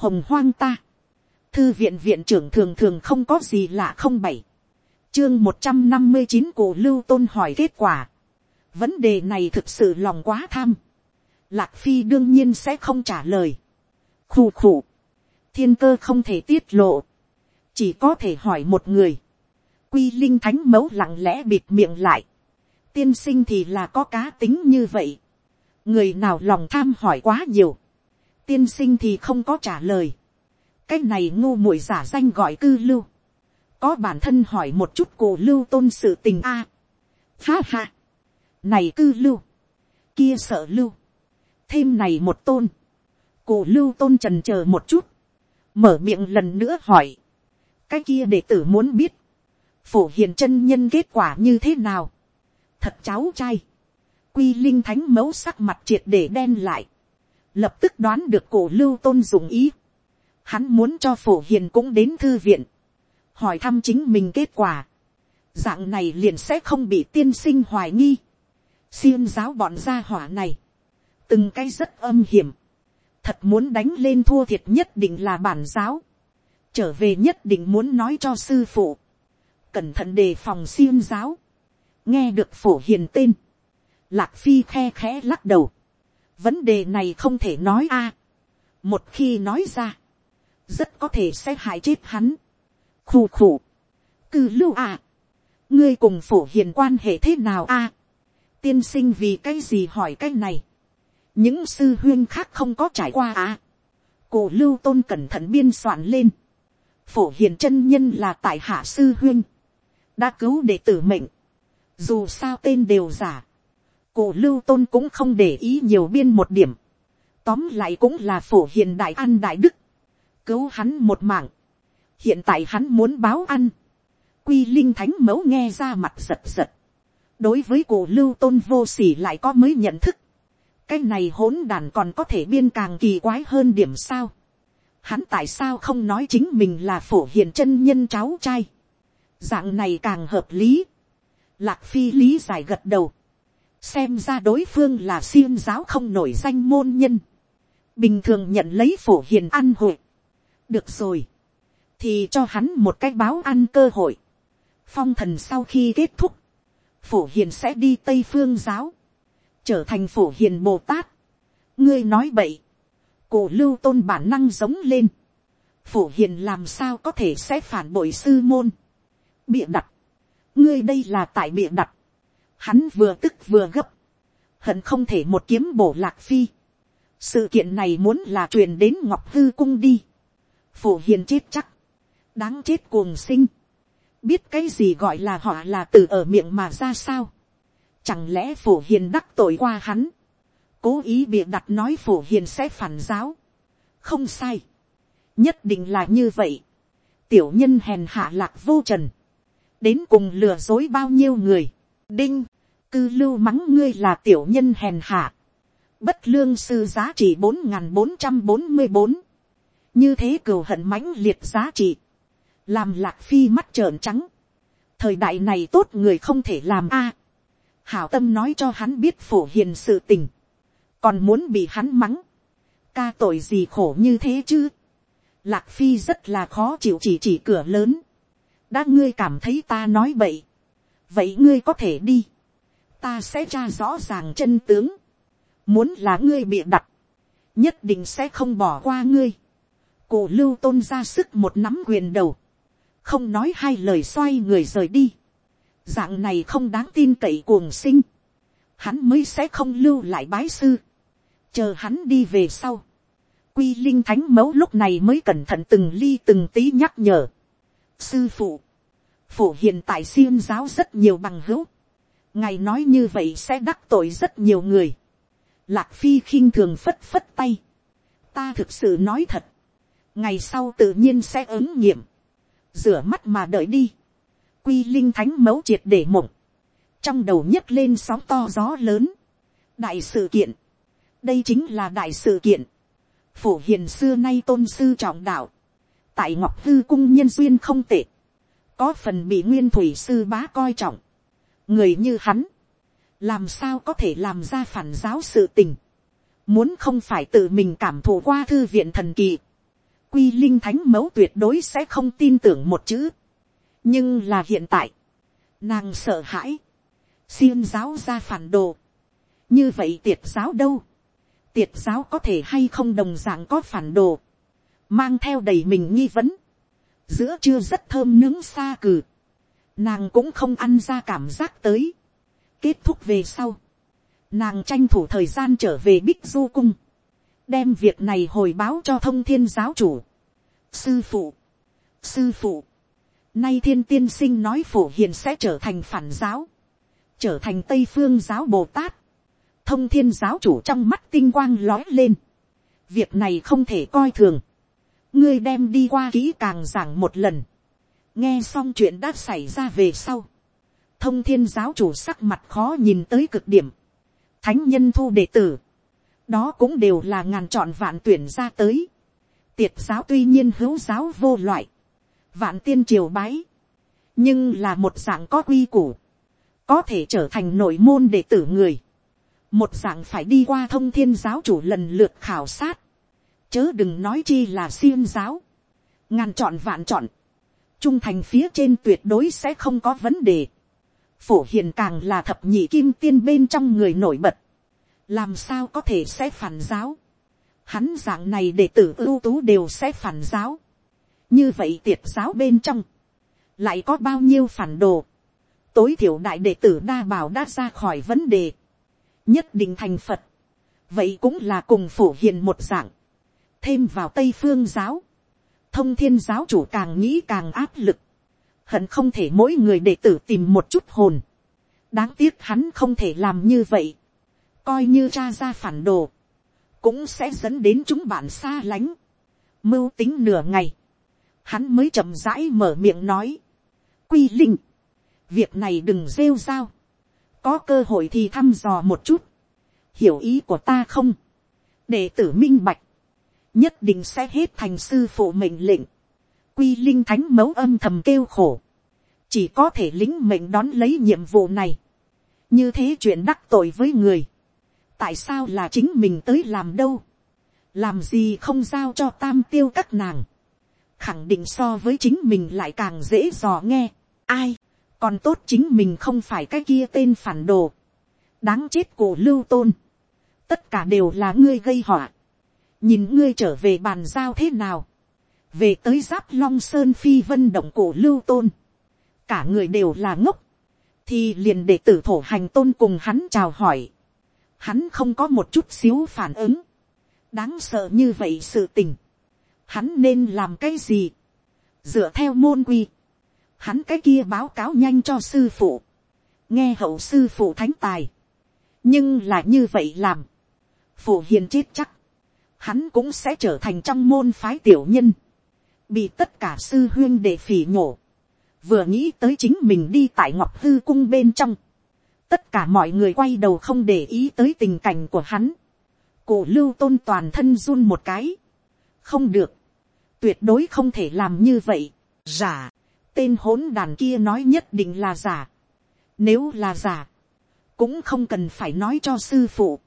hồng hoang ta, thư viện viện trưởng thường thường không có gì lạ không bảy, chương một trăm năm mươi chín cổ lưu tôn hỏi kết quả, vấn đề này thực sự lòng quá tham, lạc phi đương nhiên sẽ không trả lời, khù khù, thiên cơ không thể tiết lộ, chỉ có thể hỏi một người, quy linh thánh mẫu lặng lẽ bịt miệng lại, tiên sinh thì là có cá tính như vậy, người nào lòng tham hỏi quá nhiều, tiên sinh thì không có trả lời, cái này ngu muội giả danh gọi cư lưu, có bản thân hỏi một chút cổ lưu tôn sự tình a, à. ha ha, này cư lưu, kia sợ lưu, thêm này một tôn, cổ lưu tôn trần c h ờ một chút, mở miệng lần nữa hỏi, cái kia đệ tử muốn biết, phổ hiền chân nhân kết quả như thế nào, thật cháu trai, quy linh thánh mẫu sắc mặt triệt để đen lại, lập tức đoán được cổ lưu tôn dùng ý, hắn muốn cho phổ hiền cũng đến thư viện, hỏi thăm chính mình kết quả, dạng này liền sẽ không bị tiên sinh hoài nghi, xiêm giáo bọn gia hỏa này, từng cái rất âm hiểm, thật muốn đánh lên thua thiệt nhất định là bản giáo, trở về nhất định muốn nói cho sư phụ, cẩn thận đề phòng xiêm giáo, nghe được phổ hiền tên, lạc phi khe khẽ lắc đầu, vấn đề này không thể nói a, một khi nói ra, rất có thể sẽ hại chết hắn, khù khù, cư lưu a, ngươi cùng phổ hiền quan hệ thế nào a, tiên sinh vì cái gì hỏi cái này, những sư huyên khác không có trải qua à. cổ lưu tôn cẩn thận biên soạn lên. phổ hiền chân nhân là tại hạ sư huyên. đã cứu đệ tử mệnh. dù sao tên đều giả cổ lưu tôn cũng không để ý nhiều biên một điểm. tóm lại cũng là phổ hiền đại an đại đức. cứu hắn một mạng. hiện tại hắn muốn báo ăn. quy linh thánh mẫu nghe ra mặt giật giật. đối với cổ lưu tôn vô sỉ lại có mới nhận thức cái này hỗn đàn còn có thể biên càng kỳ quái hơn điểm sao. Hắn tại sao không nói chính mình là phổ hiền chân nhân cháu trai. Dạng này càng hợp lý. Lạc phi lý giải gật đầu. Xem ra đối phương là xiêm giáo không nổi danh môn nhân. Bình thường nhận lấy phổ hiền ăn hội. Được rồi. Thì cho hắn một cái báo ăn cơ hội. Phong thần sau khi kết thúc. Phổ hiền sẽ đi Tây Phương giáo trở thành phổ hiền bồ tát. ngươi nói bậy, cổ lưu tôn bản năng giống lên, phổ hiền làm sao có thể sẽ phản bội sư môn, bịa đặt, ngươi đây là tại bịa đặt, hắn vừa tức vừa gấp, hận không thể một kiếm bổ lạc phi, sự kiện này muốn là truyền đến ngọc hư cung đi, phổ hiền chết chắc, đáng chết cuồng sinh, biết cái gì gọi là họ là từ ở miệng mà ra sao, Chẳng lẽ phổ hiền đắc tội qua hắn. Cố ý bịa đặt nói phổ hiền sẽ phản giáo. Không sai. Nhất định là như vậy. Tiểu nhân hèn hạ lạc vô trần. Đến cùng lừa dối bao nhiêu người. Đinh. Cư lưu mắng ngươi là tiểu nhân hèn hạ. Bất lương sư giá trị bốn bốn trăm bốn mươi bốn. Như thế cừu hận mãnh liệt giá trị. Làm lạc phi mắt trợn trắng. Thời đại này tốt người không thể làm a. Hảo tâm nói cho hắn biết phổ hiền sự tình, còn muốn bị hắn mắng, ca tội gì khổ như thế chứ, lạc phi rất là khó chịu chỉ chỉ cửa lớn, đã ngươi cảm thấy ta nói bậy, vậy ngươi có thể đi, ta sẽ tra rõ ràng chân tướng, muốn là ngươi bịa đặt, nhất định sẽ không bỏ qua ngươi, cổ lưu tôn ra sức một nắm quyền đầu, không nói hai lời xoay người rời đi, dạng này không đáng tin cậy cuồng sinh, hắn mới sẽ không lưu lại bái sư, chờ hắn đi về sau. quy linh thánh mẫu lúc này mới cẩn thận từng ly từng tí nhắc nhở. sư phụ, phụ hiện tại xiêm giáo rất nhiều bằng hữu, ngài nói như vậy sẽ đắc tội rất nhiều người. lạc phi khinh thường phất phất tay, ta thực sự nói thật, ngày sau tự nhiên sẽ ứng nghiệm, rửa mắt mà đợi đi. Quy linh thánh mẫu triệt để mộng, trong đầu nhấc lên sóng to gió lớn, đại sự kiện, đây chính là đại sự kiện, phổ hiền xưa nay tôn sư trọng đạo, tại ngọc hư cung nhân duyên không tệ, có phần bị nguyên thủy sư bá coi trọng, người như hắn, làm sao có thể làm ra phản giáo sự tình, muốn không phải tự mình cảm thụ qua thư viện thần kỳ, quy linh thánh mẫu tuyệt đối sẽ không tin tưởng một chữ. nhưng là hiện tại, nàng sợ hãi, xiêm giáo ra phản đồ. như vậy tiệt giáo đâu, tiệt giáo có thể hay không đồng d ạ n g có phản đồ, mang theo đầy mình nghi vấn, giữa chưa rất thơm nướng xa cừ, nàng cũng không ăn ra cảm giác tới, kết thúc về sau, nàng tranh thủ thời gian trở về bích du cung, đem việc này hồi báo cho thông thiên giáo chủ. sư phụ, sư phụ, nay thiên tiên sinh nói phổ hiền sẽ trở thành phản giáo, trở thành tây phương giáo bồ tát, thông thiên giáo chủ trong mắt tinh quang lói lên. việc này không thể coi thường. ngươi đem đi qua kỹ càng giảng một lần nghe xong chuyện đã xảy ra về sau. thông thiên giáo chủ sắc mặt khó nhìn tới cực điểm. thánh nhân thu đệ tử. đó cũng đều là ngàn chọn vạn tuyển ra tới. tiệt giáo tuy nhiên hữu giáo vô loại. vạn tiên triều bái. nhưng là một dạng có quy củ. có thể trở thành nội môn đệ tử người một dạng phải đi qua thông thiên giáo chủ lần lượt khảo sát, chớ đừng nói chi là xiêm giáo, ngàn chọn vạn chọn, trung thành phía trên tuyệt đối sẽ không có vấn đề, phổ hiền càng là thập nhị kim tiên bên trong người nổi bật, làm sao có thể sẽ phản giáo, hắn dạng này đệ tử ưu tú đều sẽ phản giáo, như vậy tiệt giáo bên trong, lại có bao nhiêu phản đồ, tối thiểu đại đệ tử đa bảo đã ra khỏi vấn đề, nhất định thành phật, vậy cũng là cùng phổ hiền một dạng, thêm vào tây phương giáo, thông thiên giáo chủ càng nghĩ càng áp lực, hận không thể mỗi người đệ tử tìm một chút hồn, đáng tiếc hắn không thể làm như vậy, coi như cha ra phản đồ, cũng sẽ dẫn đến chúng bạn xa lánh, mưu tính nửa ngày, hắn mới chậm rãi mở miệng nói, quy linh, việc này đừng rêu rao, có cơ hội thì thăm dò một chút, hiểu ý của ta không, đệ tử minh bạch, nhất định sẽ hết thành sư phụ mệnh lệnh, quy linh thánh mẫu âm thầm kêu khổ, chỉ có thể lính mệnh đón lấy nhiệm vụ này, như thế chuyện đắc tội với người, tại sao là chính mình tới làm đâu, làm gì không giao cho tam tiêu các nàng, khẳng định so với chính mình lại càng dễ dò nghe, ai, còn tốt chính mình không phải cái kia tên phản đồ, đáng chết cổ lưu tôn, tất cả đều là ngươi gây họa, nhìn ngươi trở về bàn giao thế nào, về tới giáp long sơn phi vân động cổ lưu tôn, cả người đều là ngốc, thì liền để tử thổ hành tôn cùng hắn chào hỏi, hắn không có một chút xíu phản ứng, đáng sợ như vậy sự tình, hắn nên làm cái gì, dựa theo môn quy, hắn cái kia báo cáo nhanh cho sư phụ, nghe hậu sư phụ thánh tài, nhưng là như vậy làm, phụ hiền chết chắc, hắn cũng sẽ trở thành trong môn phái tiểu nhân, bị tất cả sư huyên để phỉ nhổ, vừa nghĩ tới chính mình đi tại ngọc hư cung bên trong, tất cả mọi người quay đầu không để ý tới tình cảnh của hắn, cổ lưu tôn toàn thân run một cái, không được, tuyệt đối không thể làm như vậy, giả, tên hỗn đàn kia nói nhất định là giả. Nếu là giả, cũng không cần phải nói cho sư phụ.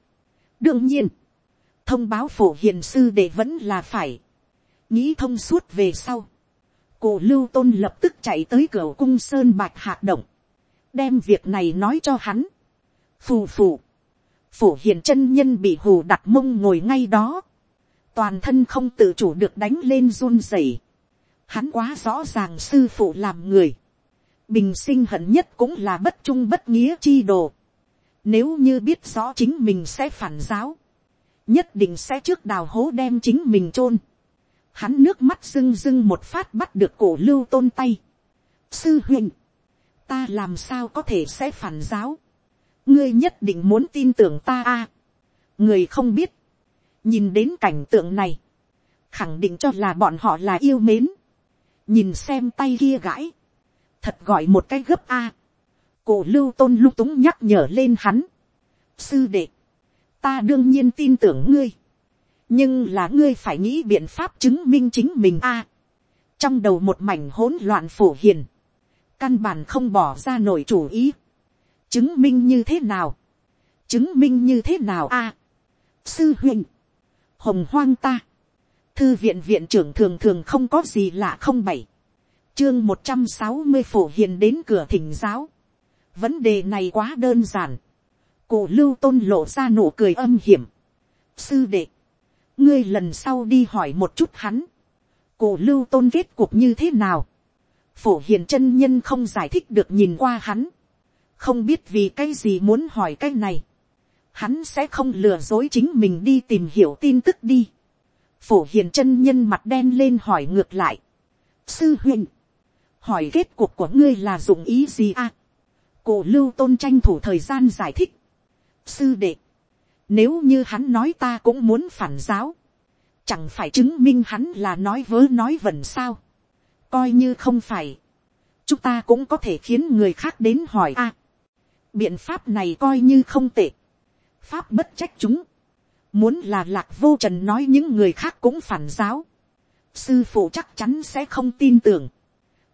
đương nhiên, thông báo phổ hiền sư để vẫn là phải. nghĩ thông suốt về sau. cổ lưu tôn lập tức chạy tới cửa cung sơn bạch hạt động. đem việc này nói cho hắn. phù phù. phổ hiền chân nhân bị hù đặt mông ngồi ngay đó. toàn thân không tự chủ được đánh lên run rẩy Hắn quá rõ ràng sư phụ làm người. Bình sinh hận nhất cũng là bất trung bất nghĩa chi đồ. Nếu như biết rõ chính mình sẽ phản giáo. Nhất định sẽ trước đào hố đem chính mình chôn Hắn nước mắt rưng rưng một phát bắt được cổ lưu tôn tay. Sư huynh. Ta làm sao có thể sẽ phản giáo. Ngươi nhất định muốn tin tưởng ta a Người không biết. Nhìn đến cảnh tượng này khẳng định cho là bọn họ là yêu mến nhìn xem tay kia gãi, thật gọi một cái gấp a, cổ lưu tôn lung túng nhắc nhở lên hắn, sư đệ, ta đương nhiên tin tưởng ngươi, nhưng là ngươi phải nghĩ biện pháp chứng minh chính mình a, trong đầu một mảnh hỗn loạn phổ hiền, căn bản không bỏ ra nổi chủ ý, chứng minh như thế nào, chứng minh như thế nào a, sư huynh, hồng hoang ta, thư viện viện trưởng thường thường không có gì lạ không bảy, chương một trăm sáu mươi phổ hiền đến cửa thỉnh giáo, vấn đề này quá đơn giản, cụ lưu tôn lộ ra nụ cười âm hiểm, sư đệ, ngươi lần sau đi hỏi một chút hắn, cụ lưu tôn kết cuộc như thế nào, phổ hiền chân nhân không giải thích được nhìn qua hắn, không biết vì cái gì muốn hỏi cái này, hắn sẽ không lừa dối chính mình đi tìm hiểu tin tức đi. phổ hiền chân nhân mặt đen lên hỏi ngược lại. sư huynh, hỏi kết cục của ngươi là dụng ý gì à. cổ lưu tôn tranh thủ thời gian giải thích sư đệ, nếu như hắn nói ta cũng muốn phản giáo, chẳng phải chứng minh hắn là nói vớ nói vẩn sao. coi như không phải, chúng ta cũng có thể khiến người khác đến hỏi a. biện pháp này coi như không tệ pháp bất trách chúng. Muốn là lạc vô trần nói những người khác cũng phản giáo. Sư phụ chắc chắn sẽ không tin tưởng.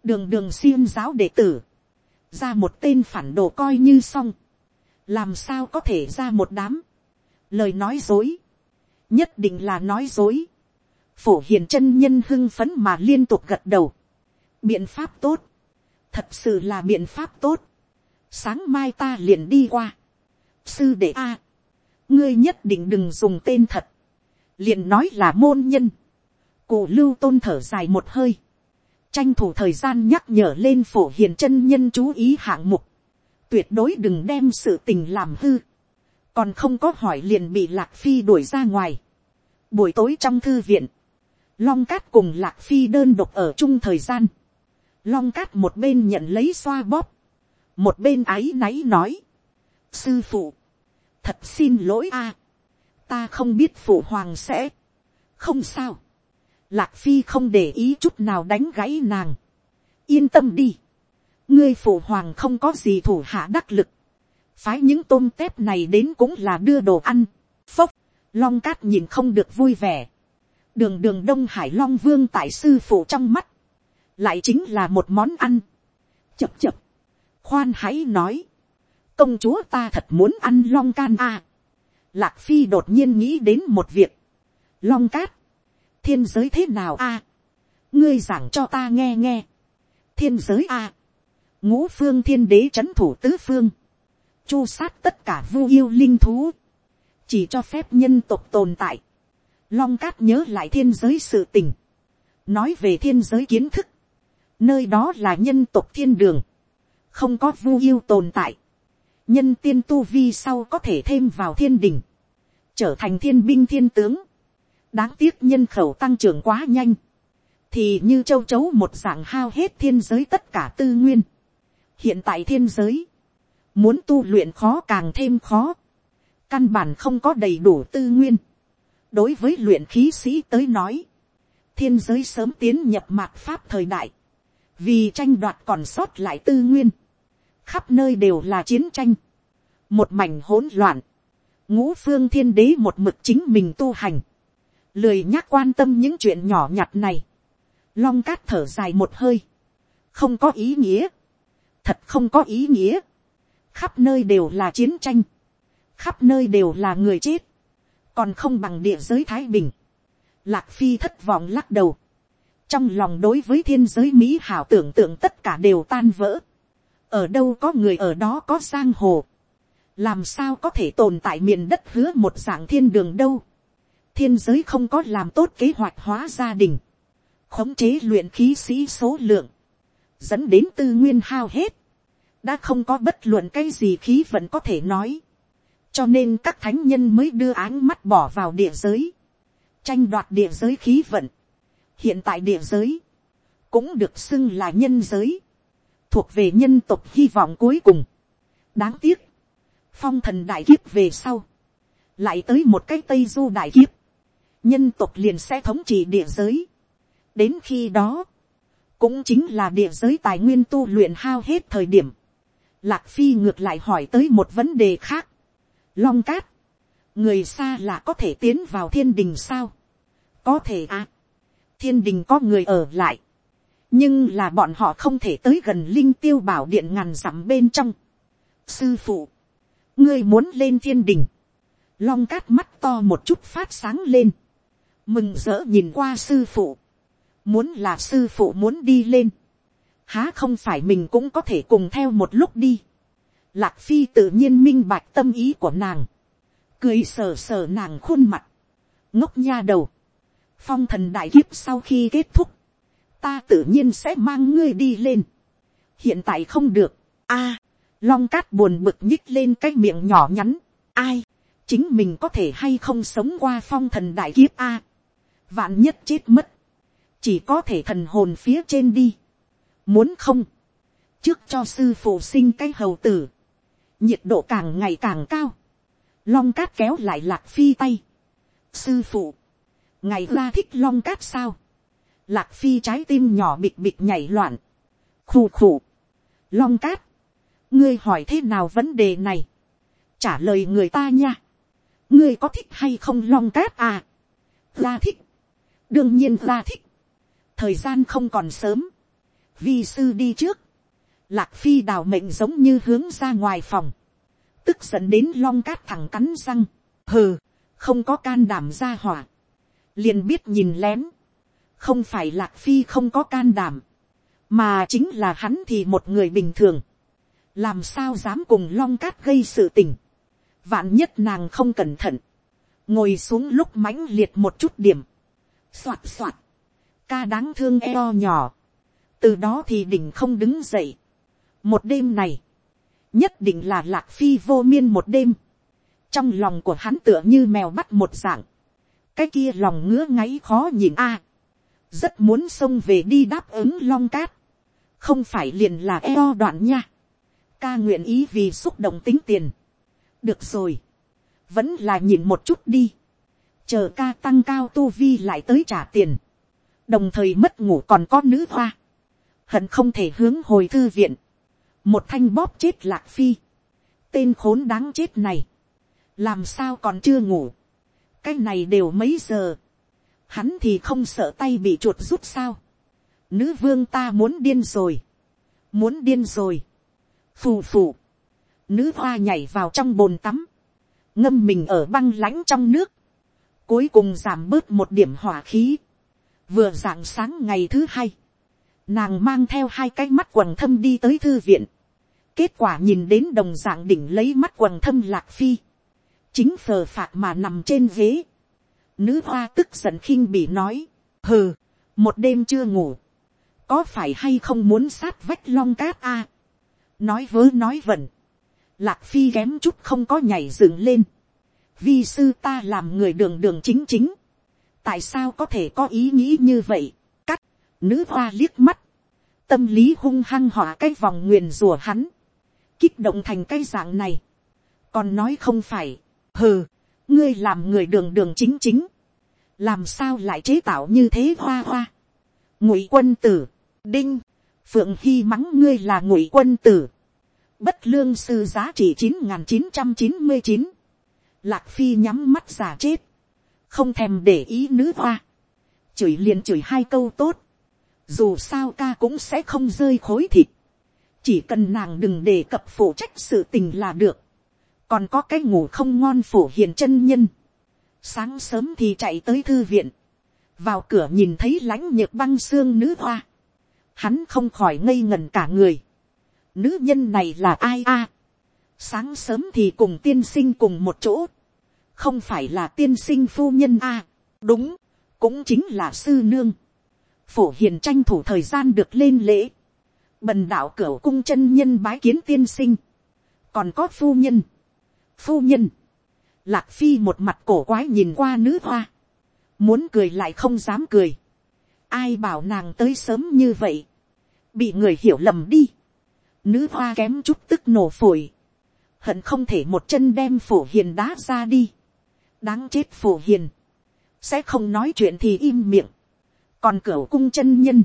Đường đường xiêm giáo đệ tử. Ra một tên phản đồ coi như xong. Làm sao có thể ra một đám. Lời nói dối. Nhất định là nói dối. Phổ hiền chân nhân hưng phấn mà liên tục gật đầu. Biện pháp tốt. Thật sự là biện pháp tốt. Sáng mai ta liền đi qua. Sư đệ A ngươi nhất định đừng dùng tên thật, liền nói là môn nhân, cụ lưu tôn thở dài một hơi, tranh thủ thời gian nhắc nhở lên phổ hiền chân nhân chú ý hạng mục, tuyệt đối đừng đem sự tình làm hư, còn không có hỏi liền bị lạc phi đuổi ra ngoài. buổi tối trong thư viện, long cát cùng lạc phi đơn độc ở chung thời gian, long cát một bên nhận lấy xoa bóp, một bên áy náy nói, sư phụ, thật xin lỗi a, ta không biết phụ hoàng sẽ, không sao, lạc phi không để ý chút nào đánh gãy nàng, yên tâm đi, ngươi phụ hoàng không có gì thủ hạ đắc lực, phái những tôm tép này đến cũng là đưa đồ ăn, phốc, long cát nhìn không được vui vẻ, đường đường đông hải long vương tại sư phụ trong mắt, lại chính là một món ăn, chập chập, khoan hãy nói, công chúa ta thật muốn ăn long can a. lạc phi đột nhiên nghĩ đến một việc. long cát, thiên giới thế nào a. ngươi giảng cho ta nghe nghe. thiên giới a ngũ phương thiên đế c h ấ n thủ tứ phương. chu sát tất cả vu yêu linh thú. chỉ cho phép nhân tộc tồn tại. long cát nhớ lại thiên giới sự tình. nói về thiên giới kiến thức. nơi đó là nhân tộc thiên đường. không có vu yêu tồn tại nhân tiên tu vi sau có thể thêm vào thiên đình, trở thành thiên binh thiên tướng, đáng tiếc nhân khẩu tăng trưởng quá nhanh, thì như châu chấu một dạng hao hết thiên giới tất cả tư nguyên hiện tại thiên giới, muốn tu luyện khó càng thêm khó, căn bản không có đầy đủ tư nguyên. đối với luyện khí sĩ tới nói, thiên giới sớm tiến nhập mạt pháp thời đại, vì tranh đoạt còn sót lại tư nguyên, khắp nơi đều là chiến tranh, một mảnh hỗn loạn, ngũ phương thiên đế một mực chính mình tu hành, lười nhắc quan tâm những chuyện nhỏ nhặt này, long cát thở dài một hơi, không có ý nghĩa, thật không có ý nghĩa, khắp nơi đều là chiến tranh, khắp nơi đều là người chết, còn không bằng địa giới thái bình, lạc phi thất vọng lắc đầu, trong lòng đối với thiên giới mỹ hảo tưởng tượng tất cả đều tan vỡ, ở đâu có người ở đó có giang hồ, làm sao có thể tồn tại miền đất hứa một dạng thiên đường đâu. thiên giới không có làm tốt kế hoạch hóa gia đình, khống chế luyện khí sĩ số lượng, dẫn đến tư nguyên hao hết, đã không có bất luận cái gì khí vẫn có thể nói, cho nên các thánh nhân mới đưa áng mắt bỏ vào địa giới, tranh đoạt địa giới khí vận. hiện tại địa giới, cũng được xưng là nhân giới, thuộc về nhân tộc hy vọng cuối cùng. đáng tiếc, phong thần đại kiếp về sau, lại tới một cái tây du đại kiếp, nhân tộc liền sẽ thống trị địa giới. đến khi đó, cũng chính là địa giới tài nguyên tu luyện hao hết thời điểm. Lạc phi ngược lại hỏi tới một vấn đề khác. long cát, người xa là có thể tiến vào thiên đình sao. có thể à. thiên đình có người ở lại nhưng là bọn họ không thể tới gần linh tiêu bảo điện ngàn dặm bên trong. sư phụ, ngươi muốn lên thiên đình, long cát mắt to một chút phát sáng lên, mừng rỡ nhìn qua sư phụ, muốn là sư phụ muốn đi lên, há không phải mình cũng có thể cùng theo một lúc đi. Lạc phi tự nhiên minh bạch tâm ý của nàng, cười sờ sờ nàng khuôn mặt, ngốc nha đầu, phong thần đại kiếp sau khi kết thúc, ta tự nhiên sẽ mang ngươi đi lên, hiện tại không được, a, long cát buồn bực nhích lên cái miệng nhỏ nhắn, ai, chính mình có thể hay không sống qua phong thần đại kiếp a, vạn nhất chết mất, chỉ có thể thần hồn phía trên đi, muốn không, trước cho sư phụ sinh cái hầu tử, nhiệt độ càng ngày càng cao, long cát kéo lại lạc phi tay, sư phụ, ngày ra thích long cát sao, lạc phi trái tim nhỏ bịch bịch nhảy loạn, khù khù, long cát, ngươi hỏi thế nào vấn đề này, trả lời người ta nha, ngươi có thích hay không long cát à, ra thích, đương nhiên ra thích, thời gian không còn sớm, vi sư đi trước, lạc phi đào mệnh giống như hướng ra ngoài phòng, tức dẫn đến long cát thẳng cắn răng, hừ, không có can đảm ra hỏa, liền biết nhìn lén, không phải lạc phi không có can đảm, mà chính là hắn thì một người bình thường, làm sao dám cùng long cát gây sự tình, vạn nhất nàng không cẩn thận, ngồi xuống lúc mãnh liệt một chút điểm, soạt soạt, ca đáng thương eo nhỏ, từ đó thì đỉnh không đứng dậy. một đêm này, nhất định là lạc phi vô miên một đêm, trong lòng của hắn tựa như mèo bắt một dạng, cái kia lòng ngứa ngáy khó nhìn a, rất muốn xông về đi đáp ứng long cát, không phải liền là eo đoạn nha, ca nguyện ý vì xúc động tính tiền, được rồi, vẫn là nhìn một chút đi, chờ ca tăng cao tu vi lại tới trả tiền, đồng thời mất ngủ còn có nữ hoa, hận không thể hướng hồi thư viện, một thanh bóp chết lạc phi, tên khốn đáng chết này, làm sao còn chưa ngủ, cái này đều mấy giờ, hắn thì không sợ tay bị chuột rút sao, nữ vương ta muốn điên rồi, muốn điên rồi, phù phù, nữ hoa nhảy vào trong bồn tắm, ngâm mình ở băng lãnh trong nước, cuối cùng giảm bớt một điểm hỏa khí, vừa d ạ n g sáng ngày thứ hai, nàng mang theo hai cái mắt quần thâm đi tới thư viện, kết quả nhìn đến đồng d ạ n g đỉnh lấy mắt quần thâm lạc phi, chính phờ phạt mà nằm trên ghế, nữ hoa tức giận khinh bị nói, hừ, một đêm chưa ngủ, có phải hay không muốn sát vách long cát a, nói vớ nói vẩn, lạc phi kém chút không có nhảy dựng lên, vi sư ta làm người đường đường chính chính, tại sao có thể có ý nghĩ như vậy, nữ hoa liếc mắt, tâm lý hung hăng họa cái vòng nguyền rùa hắn, kích động thành cái dạng này, còn nói không phải, hừ, ngươi làm người đường đường chính chính, làm sao lại chế tạo như thế hoa hoa, ngụy quân tử, đinh, phượng hy mắng ngươi là ngụy quân tử, bất lương sư giá trị chín nghìn chín trăm chín mươi chín, lạc phi nhắm mắt giả chết, không thèm để ý nữ hoa, chửi liền chửi hai câu tốt, dù sao ca cũng sẽ không rơi khối thịt, chỉ cần nàng đừng đề cập phụ trách sự tình là được, còn có cái ngủ không ngon phổ hiền chân nhân, sáng sớm thì chạy tới thư viện, vào cửa nhìn thấy lãnh nhược băng xương nữ hoa, hắn không khỏi ngây ngần cả người, nữ nhân này là ai a, sáng sớm thì cùng tiên sinh cùng một chỗ, không phải là tiên sinh phu nhân a, đúng, cũng chính là sư nương phổ hiền tranh thủ thời gian được lên lễ, bần đạo cửa cung chân nhân bái kiến tiên sinh, còn có phu nhân, phu nhân, lạc phi một mặt cổ quái nhìn qua nữ hoa, muốn cười lại không dám cười, ai bảo nàng tới sớm như vậy, bị người hiểu lầm đi, nữ hoa kém chút tức nổ phổi, hận không thể một chân đem phổ hiền đá ra đi, đáng chết phổ hiền, sẽ không nói chuyện thì im miệng, còn cửa cung chân nhân,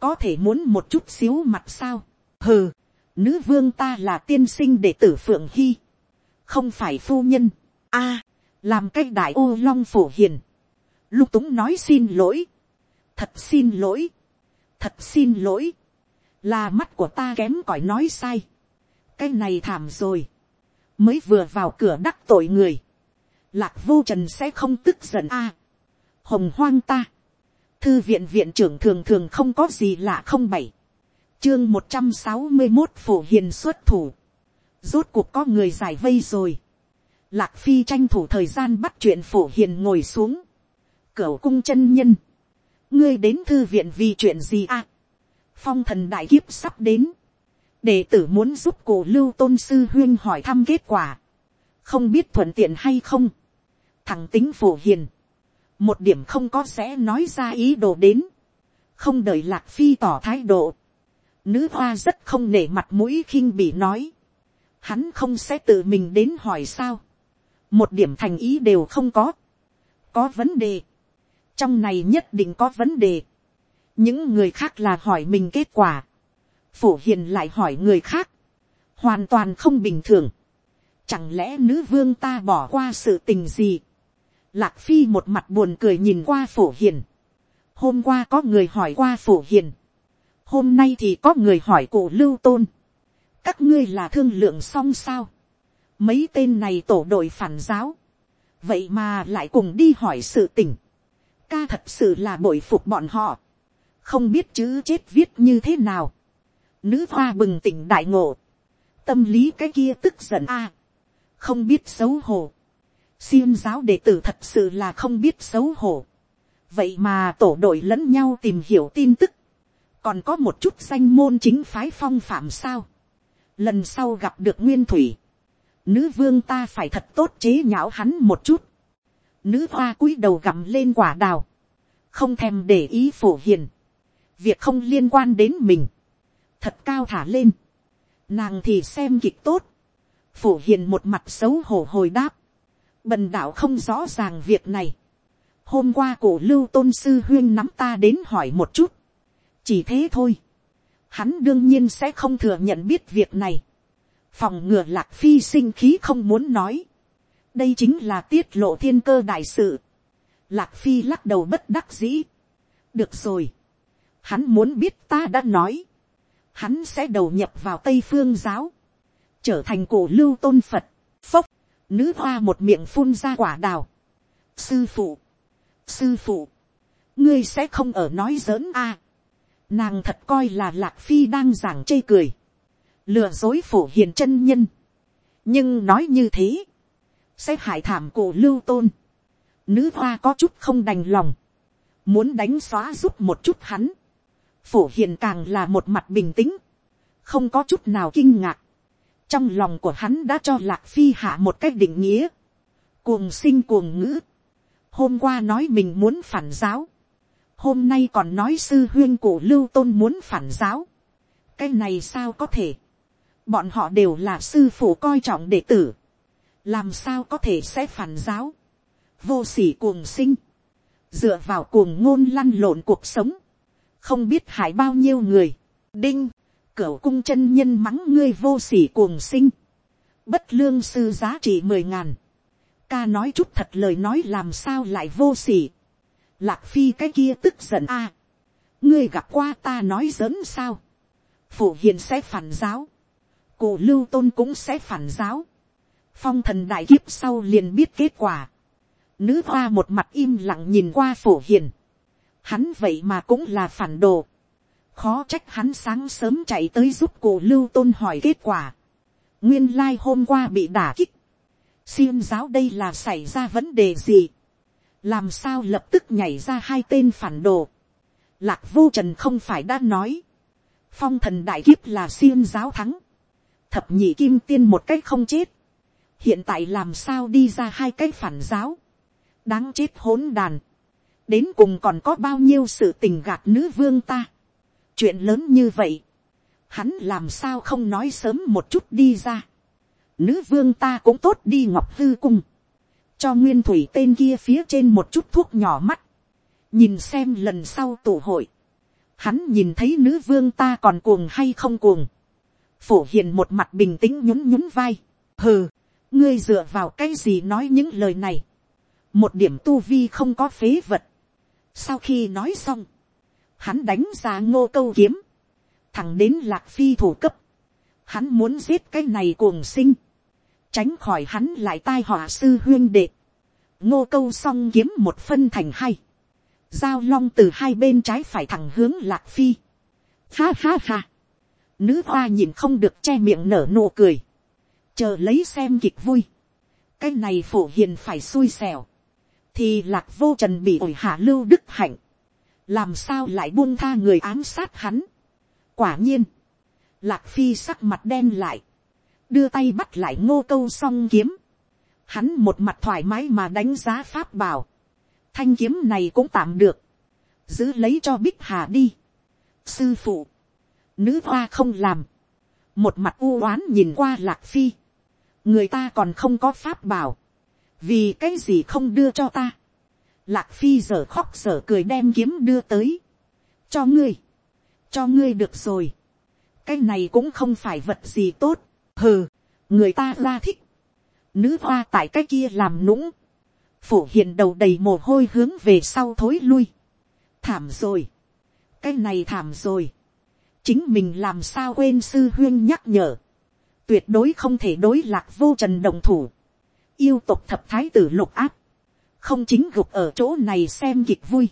có thể muốn một chút xíu mặt sao, hừ, nữ vương ta là tiên sinh đệ tử phượng hy, không phải phu nhân, a, làm cái đại ô long phổ hiền, lục túng nói xin lỗi, thật xin lỗi, thật xin lỗi, là mắt của ta kém cỏi nói sai, cái này thảm rồi, mới vừa vào cửa đắc tội người, lạc vô trần sẽ không tức giận a. hồng hoang ta, thư viện viện trưởng thường thường không có gì lạ không bảy, chương một trăm sáu mươi một phổ hiền xuất thủ, rốt cuộc có người giải vây rồi, lạc phi tranh thủ thời gian bắt chuyện phổ hiền ngồi xuống, Cửu cung chân nhân, ngươi đến thư viện vì chuyện gì à, phong thần đại kiếp sắp đến, đệ tử muốn giúp cổ lưu tôn sư huyên hỏi thăm kết quả, không biết thuận tiện hay không, thằng tính phổ hiền, một điểm không có sẽ nói ra ý đồ đến, không đợi lạc phi tỏ thái độ, nữ hoa rất không nể mặt mũi khinh bị nói, hắn không sẽ tự mình đến hỏi sao, một điểm thành ý đều không có, có vấn đề, trong này nhất định có vấn đề, những người khác là hỏi mình kết quả, phổ hiền lại hỏi người khác, hoàn toàn không bình thường, chẳng lẽ nữ vương ta bỏ qua sự tình gì, lạc phi một mặt buồn cười nhìn qua phổ hiền, hôm qua có người hỏi qua phổ hiền, hôm nay thì có người hỏi cổ lưu tôn, các ngươi là thương lượng xong sao, mấy tên này tổ đội phản giáo, vậy mà lại cùng đi hỏi sự tình, ca thật sự là bội phục bọn họ, không biết chữ chết viết như thế nào, nữ hoa bừng tỉnh đại ngộ, tâm lý cái kia tức giận a, không biết xấu hổ, xiêm giáo đệ tử thật sự là không biết xấu hổ, vậy mà tổ đội lẫn nhau tìm hiểu tin tức, còn có một chút danh môn chính phái phong phạm sao, lần sau gặp được nguyên thủy, nữ vương ta phải thật tốt chế nhạo hắn một chút, nữ hoa cúi đầu gặm lên quả đào, không thèm để ý phổ hiền, việc không liên quan đến mình, thật cao thả lên, nàng thì xem kịch tốt, phổ hiền một mặt xấu hổ hồi đáp, bần đạo không rõ ràng việc này, hôm qua cổ lưu tôn sư huyên nắm ta đến hỏi một chút, chỉ thế thôi, hắn đương nhiên sẽ không thừa nhận biết việc này, phòng ngừa lạc phi sinh khí không muốn nói, đây chính là tiết lộ thiên cơ đại sự, lạc phi lắc đầu bất đắc dĩ, được rồi, hắn muốn biết ta đã nói, hắn sẽ đầu nhập vào tây phương giáo, trở thành cổ lưu tôn phật, nữ hoa một miệng phun ra quả đào, sư phụ, sư phụ, ngươi sẽ không ở nói giỡn a, nàng thật coi là lạc phi đang giảng chê cười, lừa dối phổ hiền chân nhân, nhưng nói như thế, sẽ hại thảm cổ lưu tôn, nữ hoa có chút không đành lòng, muốn đánh xóa giúp một chút hắn, phổ hiền càng là một mặt bình tĩnh, không có chút nào kinh ngạc, trong lòng của hắn đã cho lạc phi hạ một cách định nghĩa, cuồng sinh cuồng ngữ, hôm qua nói mình muốn phản giáo, hôm nay còn nói sư huyên cổ lưu tôn muốn phản giáo, cái này sao có thể, bọn họ đều là sư phụ coi trọng đệ tử, làm sao có thể sẽ phản giáo, vô s ỉ cuồng sinh, dựa vào cuồng ngôn lăn lộn cuộc sống, không biết hại bao nhiêu người, đinh, cửa cung chân nhân mắng ngươi vô s ỉ cuồng sinh, bất lương sư giá trị mười ngàn, ca nói chút thật lời nói làm sao lại vô s ỉ lạc phi cái kia tức giận a, ngươi gặp qua ta nói giỡn sao, phổ hiền sẽ phản giáo, cổ lưu tôn cũng sẽ phản giáo, phong thần đại kiếp sau liền biết kết quả, nữ hoa một mặt im lặng nhìn qua phổ hiền, hắn vậy mà cũng là phản đồ, khó trách hắn sáng sớm chạy tới giúp cổ lưu tôn hỏi kết quả, nguyên lai hôm qua bị đả kích, xiêm giáo đây là xảy ra vấn đề gì, làm sao lập tức nhảy ra hai tên phản đồ, lạc vô trần không phải đã nói, phong thần đại kiếp là xiêm giáo thắng, thập nhị kim tiên một cách không chết, hiện tại làm sao đi ra hai cái phản giáo, đáng chết hỗn đàn, đến cùng còn có bao nhiêu sự tình gạt nữ vương ta, chuyện lớn như vậy, hắn làm sao không nói sớm một chút đi ra, nữ vương ta cũng tốt đi ngọc hư cung, cho nguyên thủy tên kia phía trên một chút thuốc nhỏ mắt, nhìn xem lần sau tụ hội, hắn nhìn thấy nữ vương ta còn cuồng hay không cuồng, phổ hiền một mặt bình tĩnh nhún nhún vai, hừ, ngươi dựa vào cái gì nói những lời này, một điểm tu vi không có phế vật, sau khi nói xong, hắn đánh ra ngô câu kiếm, thẳng đến lạc phi thủ cấp, hắn muốn giết cái này cuồng sinh, tránh khỏi hắn lại tai họa sư huyên đệ, ngô câu xong kiếm một phân thành hai, giao long từ hai bên trái phải thẳng hướng lạc phi. Ha ha ha. Nữ hoa nhìn không được che miệng nở nụ cười. Chờ lấy xem kịch vui. Cái này phổ hiền phải xui xẻo. Thì lạc vô trần bị ổi hạ lưu đức hạnh. Làm sao lại buông tha người ám sát hắn. Quả nhiên. Lạc phi sắc mặt đen lại. Đưa tay bắt lại ngô câu song kiếm. Hắn một mặt thoải mái mà đánh giá pháp bảo. Thanh kiếm này cũng tạm được. Giữ lấy cho Bích Hà đi. Sư phụ. Nữ hoa không làm. Một mặt u oán nhìn qua lạc phi. Người ta còn không có pháp bảo. Vì cái gì không đưa cho ta. Lạc phi giờ khóc giờ cười đem kiếm đưa tới. Cho ngươi. Cho ngươi được rồi. Cái này cũng không phải vật gì tốt. Hừ. Người ta ra thích. Nữ hoa tại cái kia làm nũng. Phổ hiện đầu đầy mồ hôi hướng về sau thối lui. Thảm rồi. Cái này thảm rồi chính mình làm sao quên sư huyên nhắc nhở, tuyệt đối không thể đối lạc vô trần đồng thủ, yêu tục thập thái tử lục áp, không chính gục ở chỗ này xem kịch vui,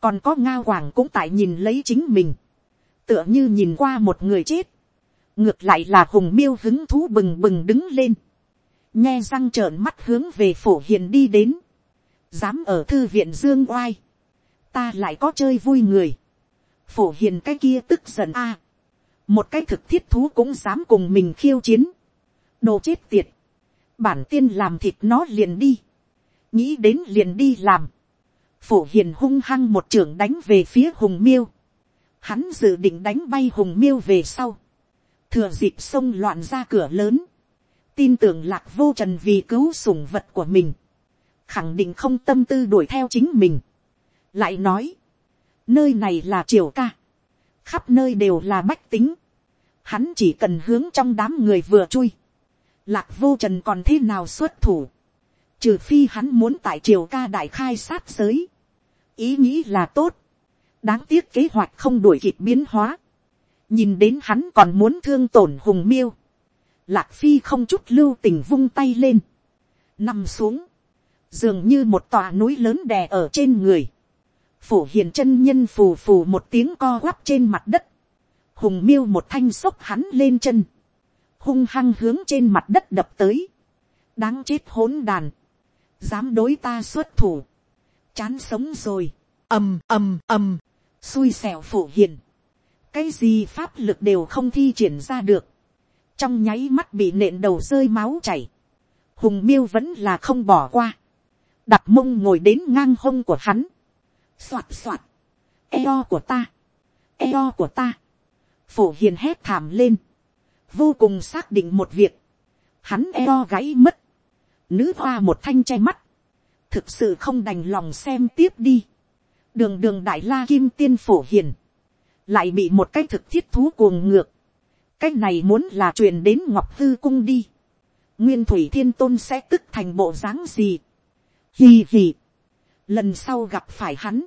còn có ngao hoàng cũng tại nhìn lấy chính mình, tựa như nhìn qua một người chết, ngược lại là hùng miêu hứng thú bừng bừng đứng lên, nghe răng trợn mắt hướng về phổ hiền đi đến, dám ở thư viện dương oai, ta lại có chơi vui người, phổ hiền cái kia tức giận a. một cái thực thiết thú cũng dám cùng mình khiêu chiến. đồ chết tiệt. bản tiên làm thịt nó liền đi nghĩ đến liền đi làm. phổ hiền hung hăng một trưởng đánh về phía hùng miêu. hắn dự định đánh bay hùng miêu về sau. thừa dịp sông loạn ra cửa lớn. tin tưởng lạc vô trần vì cứu sủng vật của mình. khẳng định không tâm tư đuổi theo chính mình. lại nói, nơi này là triều ca, khắp nơi đều là bách tính, hắn chỉ cần hướng trong đám người vừa chui, lạc vô trần còn thế nào xuất thủ, trừ phi hắn muốn tại triều ca đại khai sát giới, ý nghĩ là tốt, đáng tiếc kế hoạch không đuổi kịp biến hóa, nhìn đến hắn còn muốn thương tổn hùng miêu, lạc phi không chút lưu tình vung tay lên, nằm xuống, dường như một tòa núi lớn đè ở trên người, phổ hiền chân nhân phù phù một tiếng co quắp trên mặt đất, hùng miêu một thanh xốc hắn lên chân, hung hăng hướng trên mặt đất đập tới, đáng chết hỗn đàn, dám đối ta xuất thủ, chán sống rồi, ầm ầm ầm, xui xẻo phổ hiền, cái gì pháp lực đều không thi triển ra được, trong nháy mắt bị nện đầu rơi máu chảy, hùng miêu vẫn là không bỏ qua, đặt mông ngồi đến ngang hông của hắn, soạt soạt, Eo của ta. Eo của ta. Phổ hiền hét thảm lên. Vô cùng xác định một việc. Hắn eo gãy mất. Nữ hoa một thanh che mắt. Thực sự không đành lòng xem tiếp đi. Đường đường đại la kim tiên phổ hiền. Lại bị một cái thực thiết thú cuồng ngược. Cái này muốn là truyền đến Ngọc Hư cung đi. Nguyên Thủy Thiên Tôn sẽ tức thành bộ dáng gì. Hì hì lần sau gặp phải hắn,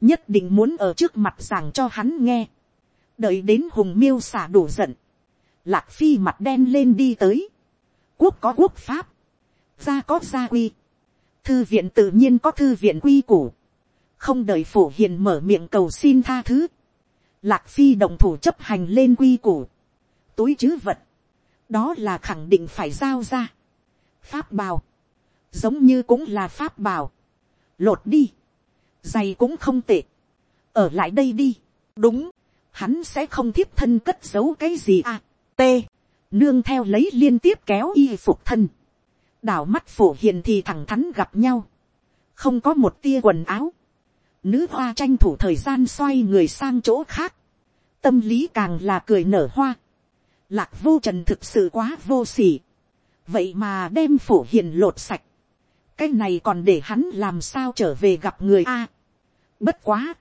nhất định muốn ở trước mặt giảng cho hắn nghe, đợi đến hùng miêu xả đủ giận, lạc phi mặt đen lên đi tới, quốc có quốc pháp, gia có gia quy, thư viện tự nhiên có thư viện quy củ, không đợi phổ hiền mở miệng cầu xin tha thứ, lạc phi đồng thủ chấp hành lên quy củ, túi chứ vật, đó là khẳng định phải giao ra, pháp bào, giống như cũng là pháp bào, lột đi, giày cũng không tệ, ở lại đây đi, đúng, hắn sẽ không thiếp thân cất giấu cái gì à, t, nương theo lấy liên tiếp kéo y phục thân, đảo mắt phổ hiền thì thẳng thắn gặp nhau, không có một tia quần áo, nữ hoa tranh thủ thời gian xoay người sang chỗ khác, tâm lý càng là cười nở hoa, lạc vô trần thực sự quá vô s ỉ vậy mà đem phổ hiền lột sạch, cái này còn để hắn làm sao trở về gặp người a. bất quá,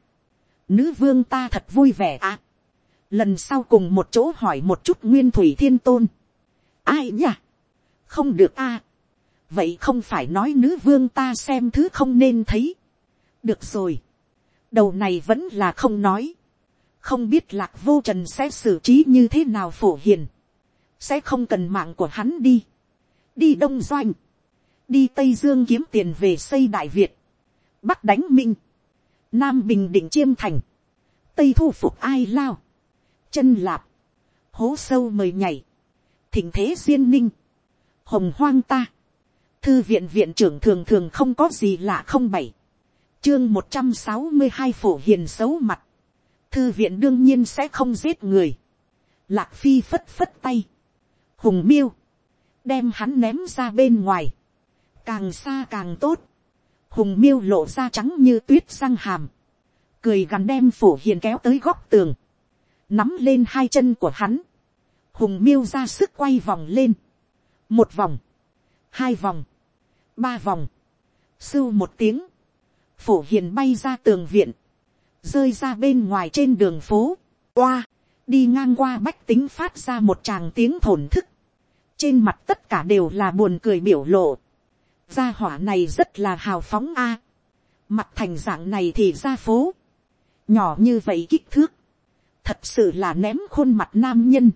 nữ vương ta thật vui vẻ a. lần sau cùng một chỗ hỏi một chút nguyên thủy thiên tôn. ai nhỉ? không được a vậy không phải nói nữ vương ta xem thứ không nên thấy. được rồi. đầu này vẫn là không nói. không biết lạc vô trần sẽ xử trí như thế nào phổ hiền. sẽ không cần mạng của hắn đi. đi đông doanh đi tây dương kiếm tiền về xây đại việt, bắc đánh minh, nam bình định chiêm thành, tây thu phục ai lao, chân lạp, hố sâu mời nhảy, thỉnh thế duyên ninh, hồng hoang ta, thư viện viện trưởng thường thường không có gì lạ không bảy, chương một trăm sáu mươi hai phổ hiền xấu mặt, thư viện đương nhiên sẽ không giết người, lạc phi phất phất tay, hùng miêu, đem hắn ném ra bên ngoài, càng xa càng tốt, hùng miêu lộ ra trắng như tuyết răng hàm, cười gắn đem phổ hiền kéo tới góc tường, nắm lên hai chân của hắn, hùng miêu ra sức quay vòng lên, một vòng, hai vòng, ba vòng, sưu một tiếng, phổ hiền bay ra tường viện, rơi ra bên ngoài trên đường phố, oa, đi ngang qua bách tính phát ra một tràng tiếng thổn thức, trên mặt tất cả đều là buồn cười biểu lộ, gia hỏa này rất là hào phóng a, mặt thành dạng này thì ra phố, nhỏ như vậy kích thước, thật sự là ném khuôn mặt nam nhân,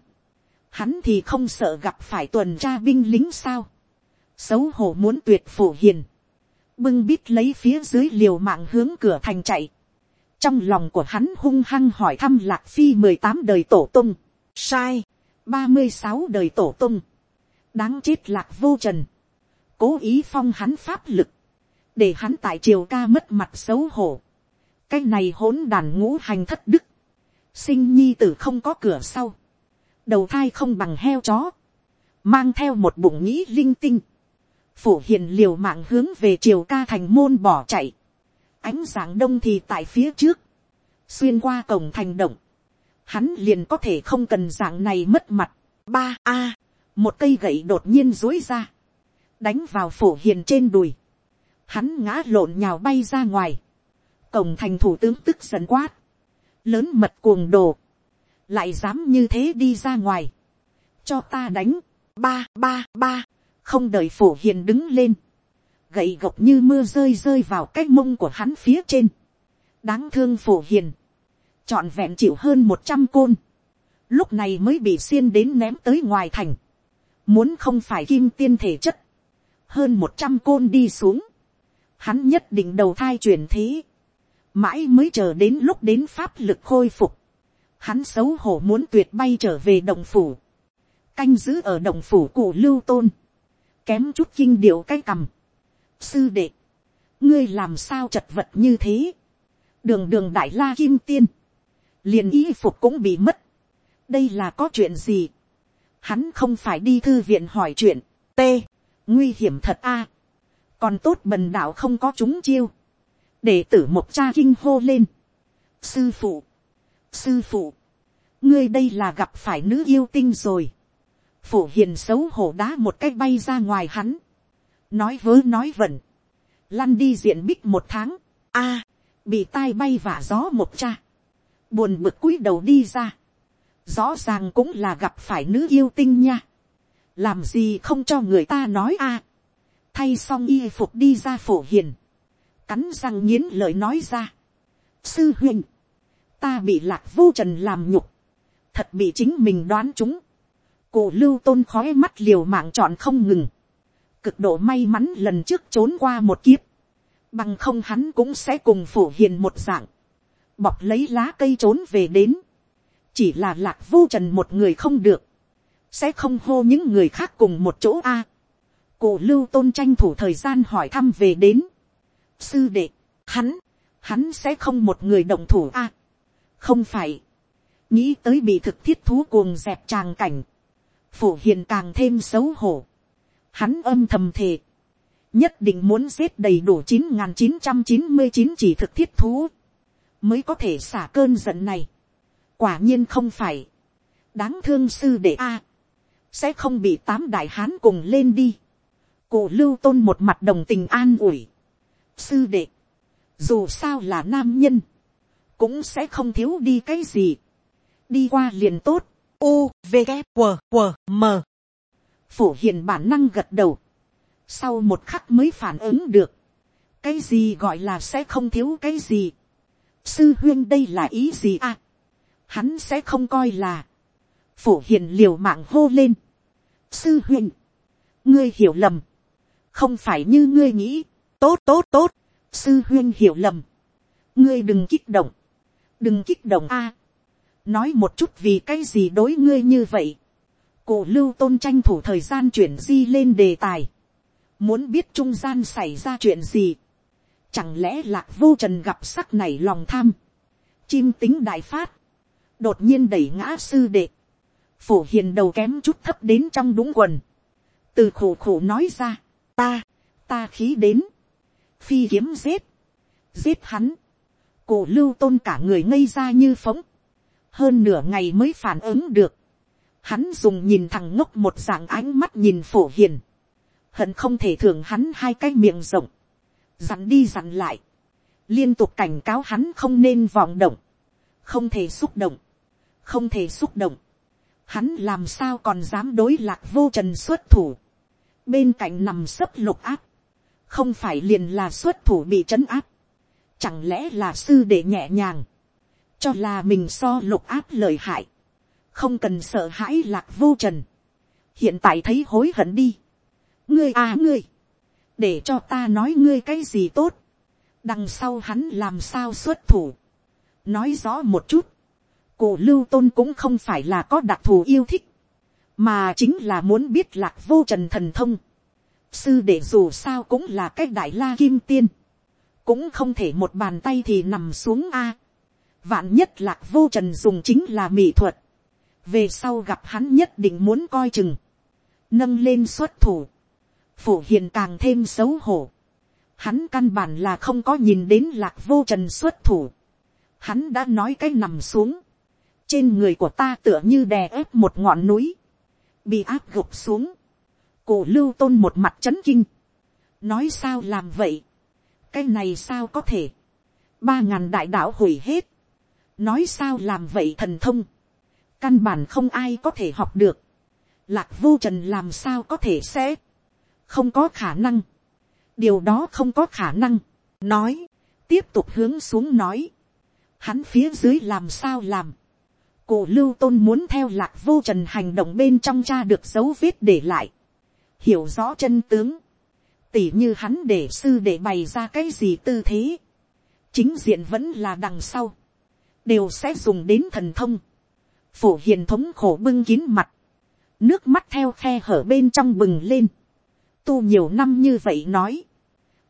hắn thì không sợ gặp phải tuần tra binh lính sao, xấu hổ muốn tuyệt phổ hiền, bưng bít lấy phía dưới liều mạng hướng cửa thành chạy, trong lòng của hắn hung hăng hỏi thăm lạc phi mười tám đời tổ tung, sai, ba mươi sáu đời tổ tung, đáng chết lạc vô trần, cố ý phong hắn pháp lực, để hắn tại triều ca mất mặt xấu hổ, cái này hỗn đàn ngũ hành thất đức, sinh nhi tử không có cửa sau, đầu thai không bằng heo chó, mang theo một bụng nghĩ linh tinh, phổ hiền liều mạng hướng về triều ca thành môn bỏ chạy, ánh sáng đông thì tại phía trước, xuyên qua cổng thành động, hắn liền có thể không cần dạng này mất mặt. ba a, một cây gậy đột nhiên dối ra, đánh vào phổ hiền trên đùi, hắn ngã lộn nhào bay ra ngoài, cổng thành thủ tướng tức giận quát, lớn mật cuồng đồ, lại dám như thế đi ra ngoài, cho ta đánh, ba ba ba, không đợi phổ hiền đứng lên, gậy gộc như mưa rơi rơi vào cái mông của hắn phía trên, đáng thương phổ hiền, trọn vẹn chịu hơn một trăm côn, lúc này mới bị xiên đến ném tới ngoài thành, muốn không phải kim tiên thể chất, hơn một trăm côn đi xuống, hắn nhất định đầu thai truyền thế, mãi mới chờ đến lúc đến pháp lực khôi phục, hắn xấu hổ muốn tuyệt bay trở về động phủ, canh giữ ở động phủ cụ lưu tôn, kém chút chinh điệu cái cằm, sư đệ, ngươi làm sao chật vật như thế, đường đường đại la kim tiên, liền y phục cũng bị mất, đây là có chuyện gì, hắn không phải đi thư viện hỏi chuyện, t, nguy hiểm thật a, còn tốt bần đạo không có chúng chiêu, đệ tử một cha kinh hô lên, sư phụ, sư phụ, ngươi đây là gặp phải nữ yêu tinh rồi, phổ hiền xấu hổ đá một cái bay ra ngoài hắn, nói vớ nói vẩn, lăn đi diện bích một tháng, a, bị tai bay vả gió một cha, buồn bực cúi đầu đi ra, rõ ràng cũng là gặp phải nữ yêu tinh nha, làm gì không cho người ta nói a, thay xong y phục đi ra phổ hiền, cắn răng nghiến lời nói ra, sư huynh, ta bị lạc vô trần làm nhục, thật bị chính mình đoán chúng, cổ lưu tôn khói mắt liều mạng chọn không ngừng, cực độ may mắn lần trước trốn qua một kiếp, bằng không hắn cũng sẽ cùng phổ hiền một dạng, bọc lấy lá cây trốn về đến, chỉ là lạc vô trần một người không được, sẽ không hô những người khác cùng một chỗ a. À, cổ lưu tôn tranh thủ thời gian hỏi thăm về đến, sư đệ, hắn, hắn sẽ không một người động thủ a. không phải, nghĩ tới bị thực thiết thú cuồng dẹp tràng cảnh, phổ hiền càng thêm xấu hổ, hắn âm thầm thề, nhất định muốn giết đầy đủ chín n chín trăm chín mươi chín chỉ thực thiết thú, mới có thể xả cơn giận này. quả nhiên không phải, đáng thương sư đệ a, sẽ không bị tám đại hán cùng lên đi. cổ lưu tôn một mặt đồng tình an ủi. sư đệ, dù sao là nam nhân, cũng sẽ không thiếu đi cái gì. đi qua liền tốt u v g q q m. Phổ hiền bản năng gật đầu. sau một khắc mới phản ứng được. cái gì gọi là sẽ không thiếu cái gì? Sư huyên đây là ý gì à, hắn sẽ không coi là, phổ hiền liều mạng hô lên, sư huyên, ngươi hiểu lầm, không phải như ngươi nghĩ, tốt tốt tốt, sư huyên hiểu lầm, ngươi đừng kích động, đừng kích động a, nói một chút vì cái gì đối ngươi như vậy, cổ lưu tôn tranh thủ thời gian chuyển di lên đề tài, muốn biết trung gian xảy ra chuyện gì, chẳng lẽ lạc vô trần gặp sắc này lòng tham, chim tính đại phát, đột nhiên đẩy ngã sư đệ, phổ hiền đầu kém chút thấp đến trong đúng quần, từ khổ khổ nói ra, ta, ta khí đến, phi kiếm giết, giết hắn, cổ lưu tôn cả người ngây ra như phóng, hơn nửa ngày mới phản ứng được, hắn dùng nhìn thằng ngốc một dạng ánh mắt nhìn phổ hiền, hận không thể thường hắn hai cái miệng rộng, dặn đi dặn lại, liên tục cảnh cáo hắn không nên vọng động, không thể xúc động, không thể xúc động, hắn làm sao còn dám đối lạc vô trần xuất thủ, bên cạnh nằm sấp lục áp, không phải liền là xuất thủ bị trấn áp, chẳng lẽ là sư để nhẹ nhàng, cho là mình so lục áp lời hại, không cần sợ hãi lạc vô trần, hiện tại thấy hối hận đi, ngươi à ngươi, để cho ta nói ngươi cái gì tốt, đằng sau hắn làm sao xuất thủ, nói rõ một chút, cổ lưu tôn cũng không phải là có đặc thù yêu thích, mà chính là muốn biết lạc vô trần thần thông, sư để dù sao cũng là cái đại la kim tiên, cũng không thể một bàn tay thì nằm xuống a vạn nhất lạc vô trần dùng chính là mỹ thuật, về sau gặp hắn nhất định muốn coi chừng, nâng lên xuất thủ, phổ hiền càng thêm xấu hổ, hắn căn bản là không có nhìn đến lạc vô trần xuất thủ, hắn đã nói cái nằm xuống, trên người của ta tựa như đè ép một ngọn núi, bị áp gục xuống, cổ lưu tôn một mặt c h ấ n kinh, nói sao làm vậy, cái này sao có thể, ba ngàn đại đạo hủy hết, nói sao làm vậy thần thông, căn bản không ai có thể học được, lạc vô trần làm sao có thể sẽ, không có khả năng, điều đó không có khả năng, nói, tiếp tục hướng xuống nói, hắn phía dưới làm sao làm, cổ lưu tôn muốn theo lạc vô trần hành động bên trong cha được dấu vết để lại, hiểu rõ chân tướng, tỉ như hắn để sư để bày ra cái gì tư thế, chính diện vẫn là đằng sau, đều sẽ dùng đến thần thông, phổ hiền thống khổ bưng kín mặt, nước mắt theo khe hở bên trong bừng lên, tu nhiều năm như vậy nói,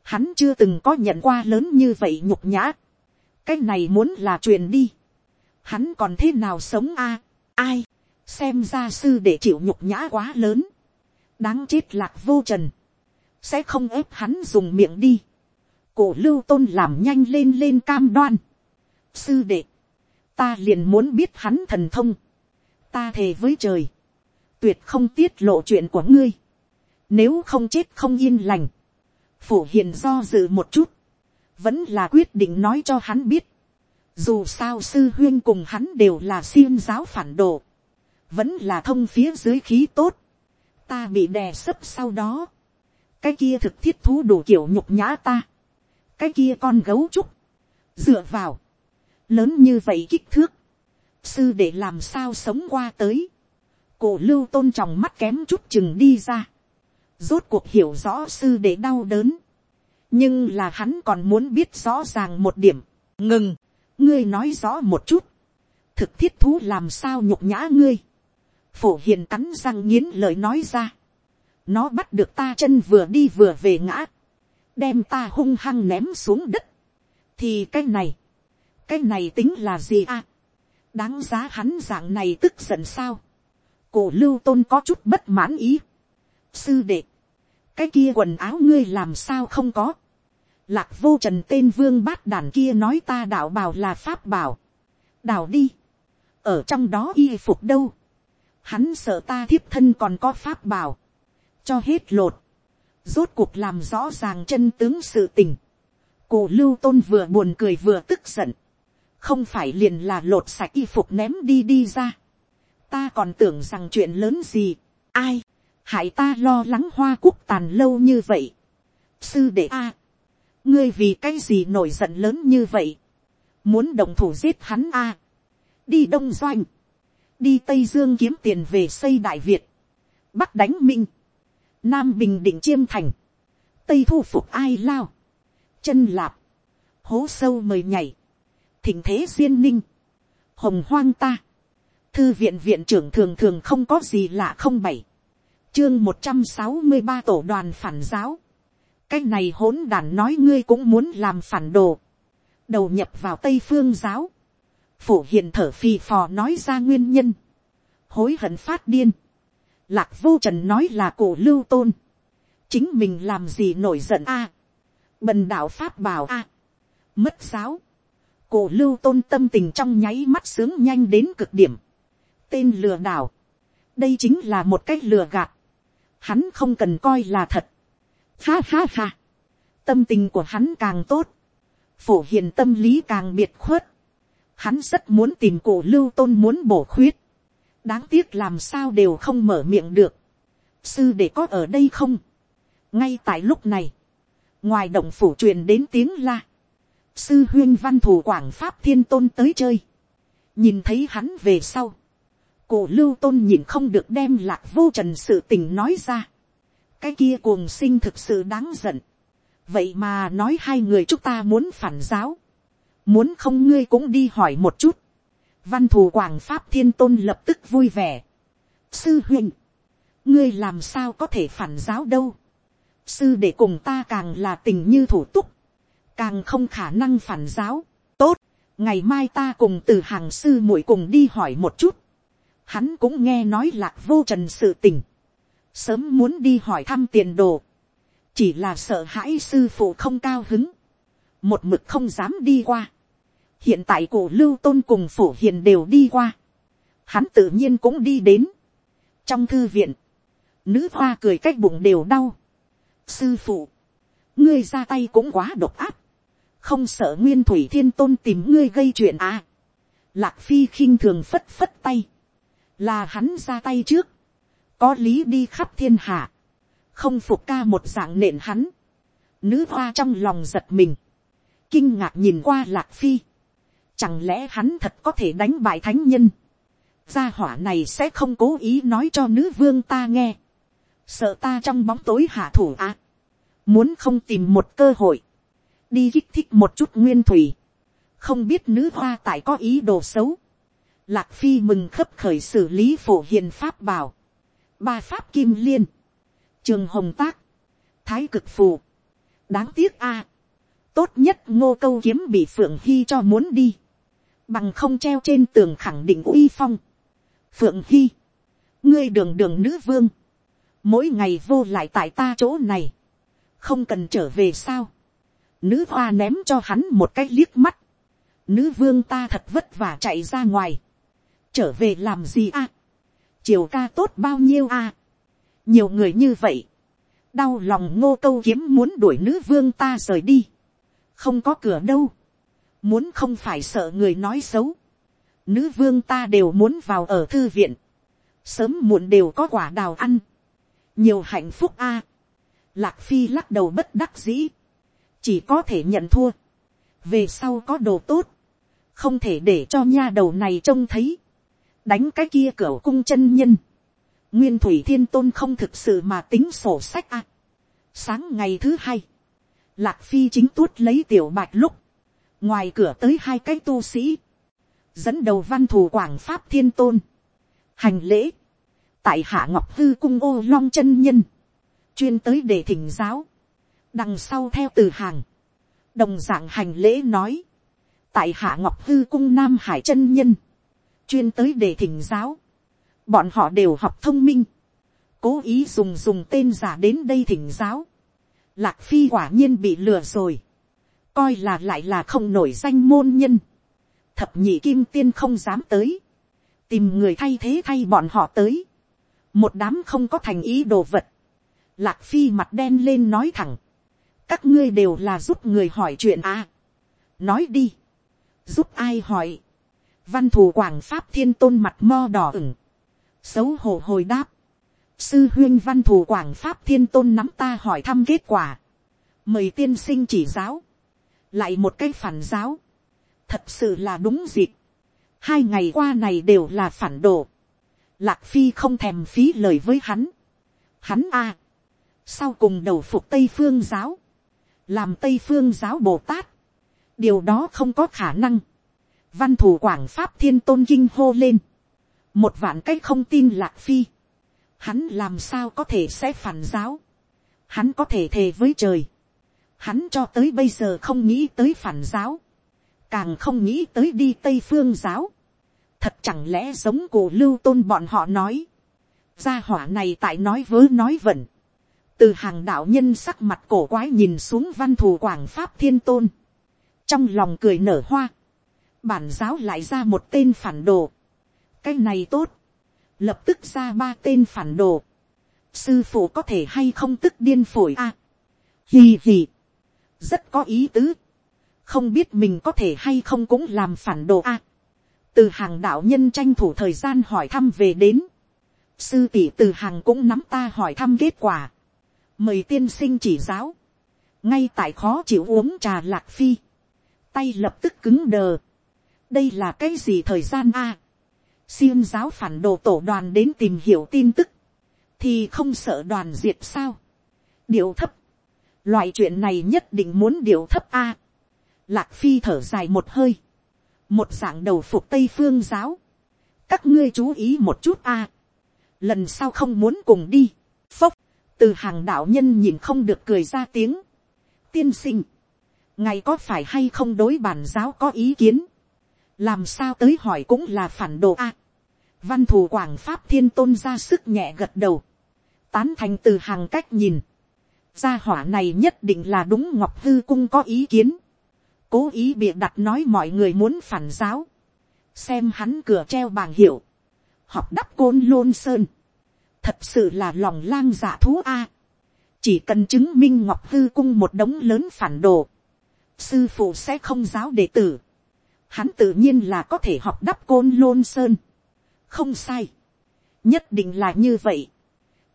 hắn chưa từng có nhận qua lớn như vậy nhục nhã, cái này muốn là truyền đi, hắn còn thế nào sống a, ai, xem ra sư để chịu nhục nhã quá lớn, đáng chết lạc vô trần, sẽ không ép hắn dùng miệng đi. cổ lưu tôn làm nhanh lên lên cam đoan. sư đệ, ta liền muốn biết hắn thần thông. ta thề với trời, tuyệt không tiết lộ chuyện của ngươi. nếu không chết không yên lành, phổ hiền do dự một chút, vẫn là quyết định nói cho hắn biết. dù sao sư huyên cùng hắn đều là xiêm giáo phản đồ, vẫn là thông phía dưới khí tốt. Ta bị đè sấp sau đó, cái kia thực thiết thú đủ kiểu nhục nhã ta, cái kia con gấu trúc, dựa vào, lớn như vậy kích thước, sư để làm sao sống qua tới, cổ lưu tôn trọng mắt kém chút chừng đi ra, rốt cuộc hiểu rõ sư để đau đớn, nhưng là hắn còn muốn biết rõ ràng một điểm, ngừng, ngươi nói rõ một chút, thực thiết thú làm sao nhục nhã ngươi, phổ hiền cắn răng nghiến lời nói ra. nó bắt được ta chân vừa đi vừa về ngã, đem ta hung hăng ném xuống đất. thì cái này, cái này tính là gì à. đáng giá hắn dạng này tức giận sao. cổ lưu tôn có chút bất mãn ý. sư đệ, cái kia quần áo ngươi làm sao không có. lạc vô trần tên vương bát đàn kia nói ta đạo bảo là pháp bảo. đào đi. ở trong đó y phục đâu hắn sợ ta thiếp thân còn có pháp bảo, cho hết lột, rốt cuộc làm rõ ràng chân tướng sự tình, cổ lưu tôn vừa buồn cười vừa tức giận, không phải liền là lột sạch y phục ném đi đi ra, ta còn tưởng rằng chuyện lớn gì, ai, hại ta lo lắng hoa quốc tàn lâu như vậy, sư đệ a, ngươi vì cái gì nổi giận lớn như vậy, muốn đồng thủ giết hắn a, đi đông doanh, đi tây dương kiếm tiền về xây đại việt, bắc đánh minh, nam bình định chiêm thành, tây thu phục ai lao, chân lạp, hố sâu mời nhảy, thỉnh thế duyên ninh, hồng hoang ta, thư viện viện trưởng thường thường không có gì lạ không bảy, chương một trăm sáu mươi ba tổ đoàn phản giáo, cái này hỗn đản nói ngươi cũng muốn làm phản đồ, đầu nhập vào tây phương giáo, phổ hiền thở phì phò nói ra nguyên nhân, hối hận phát điên, lạc vô trần nói là cổ lưu tôn, chính mình làm gì nổi giận a, bần đạo pháp bảo a, mất giáo, cổ lưu tôn tâm tình trong nháy mắt sướng nhanh đến cực điểm, tên lừa đảo, đây chính là một cách lừa gạt, hắn không cần coi là thật, ha ha ha, tâm tình của hắn càng tốt, phổ hiền tâm lý càng biệt khuất, hắn rất muốn tìm cổ lưu tôn muốn bổ khuyết, đáng tiếc làm sao đều không mở miệng được, sư để có ở đây không, ngay tại lúc này, ngoài động phủ truyền đến tiếng la, sư huyên văn thủ quảng pháp thiên tôn tới chơi, nhìn thấy hắn về sau, cổ lưu tôn nhìn không được đem lạc vô trần sự tình nói ra, cái kia cuồng sinh thực sự đáng giận, vậy mà nói hai người chúng ta muốn phản giáo, muốn không ngươi cũng đi hỏi một chút, văn thù quảng pháp thiên tôn lập tức vui vẻ, sư huynh, ngươi làm sao có thể phản giáo đâu, sư để cùng ta càng là tình như thủ túc, càng không khả năng phản giáo, tốt, ngày mai ta cùng từ hàng sư muội cùng đi hỏi một chút, hắn cũng nghe nói lạc vô trần sự tình, sớm muốn đi hỏi thăm tiền đồ, chỉ là sợ hãi sư phụ không cao hứng, một mực không dám đi qua. hiện tại cổ lưu tôn cùng phổ hiền đều đi qua, hắn tự nhiên cũng đi đến. trong thư viện, nữ hoa cười cách bụng đều đau. sư phụ, ngươi ra tay cũng quá độc áp, không sợ nguyên thủy thiên tôn tìm ngươi gây chuyện à. lạc phi khinh thường phất phất tay, là hắn ra tay trước, có lý đi khắp thiên hạ, không phục ca một dạng nện hắn, nữ hoa trong lòng giật mình, kinh ngạc nhìn qua lạc phi, chẳng lẽ hắn thật có thể đánh bại thánh nhân, gia hỏa này sẽ không cố ý nói cho nữ vương ta nghe, sợ ta trong bóng tối hạ thủ à, muốn không tìm một cơ hội, đi kích thích một chút nguyên thủy, không biết nữ hoa tại có ý đồ xấu, lạc phi mừng khấp khởi xử lý phổ hiền pháp bảo, ba pháp kim liên, trường hồng tác, thái cực phù, đáng tiếc a, tốt nhất ngô câu kiếm bị phượng hy cho muốn đi, bằng không treo trên tường khẳng định uy phong. phượng hy, ngươi đường đường nữ vương, mỗi ngày vô lại tại ta chỗ này, không cần trở về sao, nữ hoa ném cho hắn một cái liếc mắt, nữ vương ta thật vất vả chạy ra ngoài, trở về làm gì a, chiều ca tốt bao nhiêu a, nhiều người như vậy, đau lòng ngô câu kiếm muốn đuổi nữ vương ta rời đi, không có cửa đâu, muốn không phải sợ người nói xấu, nữ vương ta đều muốn vào ở thư viện, sớm muộn đều có quả đào ăn, nhiều hạnh phúc a, lạc phi lắc đầu bất đắc dĩ, chỉ có thể nhận thua, về sau có đồ tốt, không thể để cho nha đầu này trông thấy, đánh cái kia cửa cung chân nhân, nguyên thủy thiên tôn không thực sự mà tính sổ sách a. sáng ngày thứ hai, lạc phi chính tuốt lấy tiểu bạch lúc, ngoài cửa tới hai cái tu sĩ, dẫn đầu văn thù quảng pháp thiên tôn, hành lễ, tại hạ ngọc hư cung ô long chân nhân, chuyên tới để thỉnh giáo, đằng sau theo từ hàng, đồng d ạ n g hành lễ nói, tại hạ ngọc hư cung nam hải chân nhân, chuyên tới để thỉnh giáo, bọn họ đều học thông minh, cố ý dùng dùng tên giả đến đây thỉnh giáo, lạc phi quả nhiên bị lừa rồi, coi là lại là không nổi danh môn nhân, thập nhị kim tiên không dám tới, tìm người thay thế thay bọn họ tới, một đám không có thành ý đồ vật, lạc phi mặt đen lên nói thẳng, các ngươi đều là giúp người hỏi chuyện à, nói đi, giúp ai hỏi, văn thù quảng pháp thiên tôn mặt mo đỏ ửng, xấu hổ hồi đáp, sư huyên văn thù quảng pháp thiên tôn nắm ta hỏi thăm kết quả, mời tiên sinh chỉ giáo, lại một cái phản giáo, thật sự là đúng dịp, hai ngày qua này đều là phản đồ, lạc phi không thèm phí lời với hắn, hắn a, sau cùng đầu phục tây phương giáo, làm tây phương giáo bồ tát, điều đó không có khả năng, văn thủ quảng pháp thiên tôn kinh hô lên, một vạn cái không tin lạc phi, hắn làm sao có thể sẽ phản giáo, hắn có thể thề với trời, hắn cho tới bây giờ không nghĩ tới phản giáo, càng không nghĩ tới đi tây phương giáo, thật chẳng lẽ giống cổ lưu tôn bọn họ nói, gia hỏa này tại nói vớ nói vẩn, từ hàng đạo nhân sắc mặt cổ quái nhìn xuống văn thù quảng pháp thiên tôn, trong lòng cười nở hoa, bản giáo lại ra một tên phản đồ, cái này tốt, lập tức ra ba tên phản đồ, sư phụ có thể hay không tức điên phổi a, à, hì hì, rất có ý tứ, không biết mình có thể hay không cũng làm phản đồ a, từ hàng đạo nhân tranh thủ thời gian hỏi thăm về đến, sư tỷ từ hàng cũng nắm ta hỏi thăm kết quả, mời tiên sinh chỉ giáo, ngay tại khó chịu uống trà lạc phi, tay lập tức cứng đờ, đây là cái gì thời gian a, xiêm giáo phản đồ tổ đoàn đến tìm hiểu tin tức, thì không sợ đoàn diệt sao, điệu thấp, loại chuyện này nhất định muốn điệu thấp a, lạc phi thở dài một hơi, một dạng đầu phục tây phương giáo, các ngươi chú ý một chút a, lần sau không muốn cùng đi, phốc, từ hàng đạo nhân nhìn không được cười ra tiếng, tiên sinh, ngài có phải hay không đối bản giáo có ý kiến, làm sao tới hỏi cũng là phản đồ a, văn thù quảng pháp thiên tôn ra sức nhẹ gật đầu, tán thành từ hàng cách nhìn, gia hỏa này nhất định là đúng ngọc hư cung có ý kiến, cố ý bịa đặt nói mọi người muốn phản giáo, xem hắn cửa treo bảng hiệu, học đắp côn lôn sơn, thật sự là lòng lang dạ thú a, chỉ cần chứng minh ngọc hư cung một đống lớn phản đồ, sư phụ sẽ không giáo đệ tử, hắn tự nhiên là có thể học đắp côn lôn sơn, không sai, nhất định là như vậy,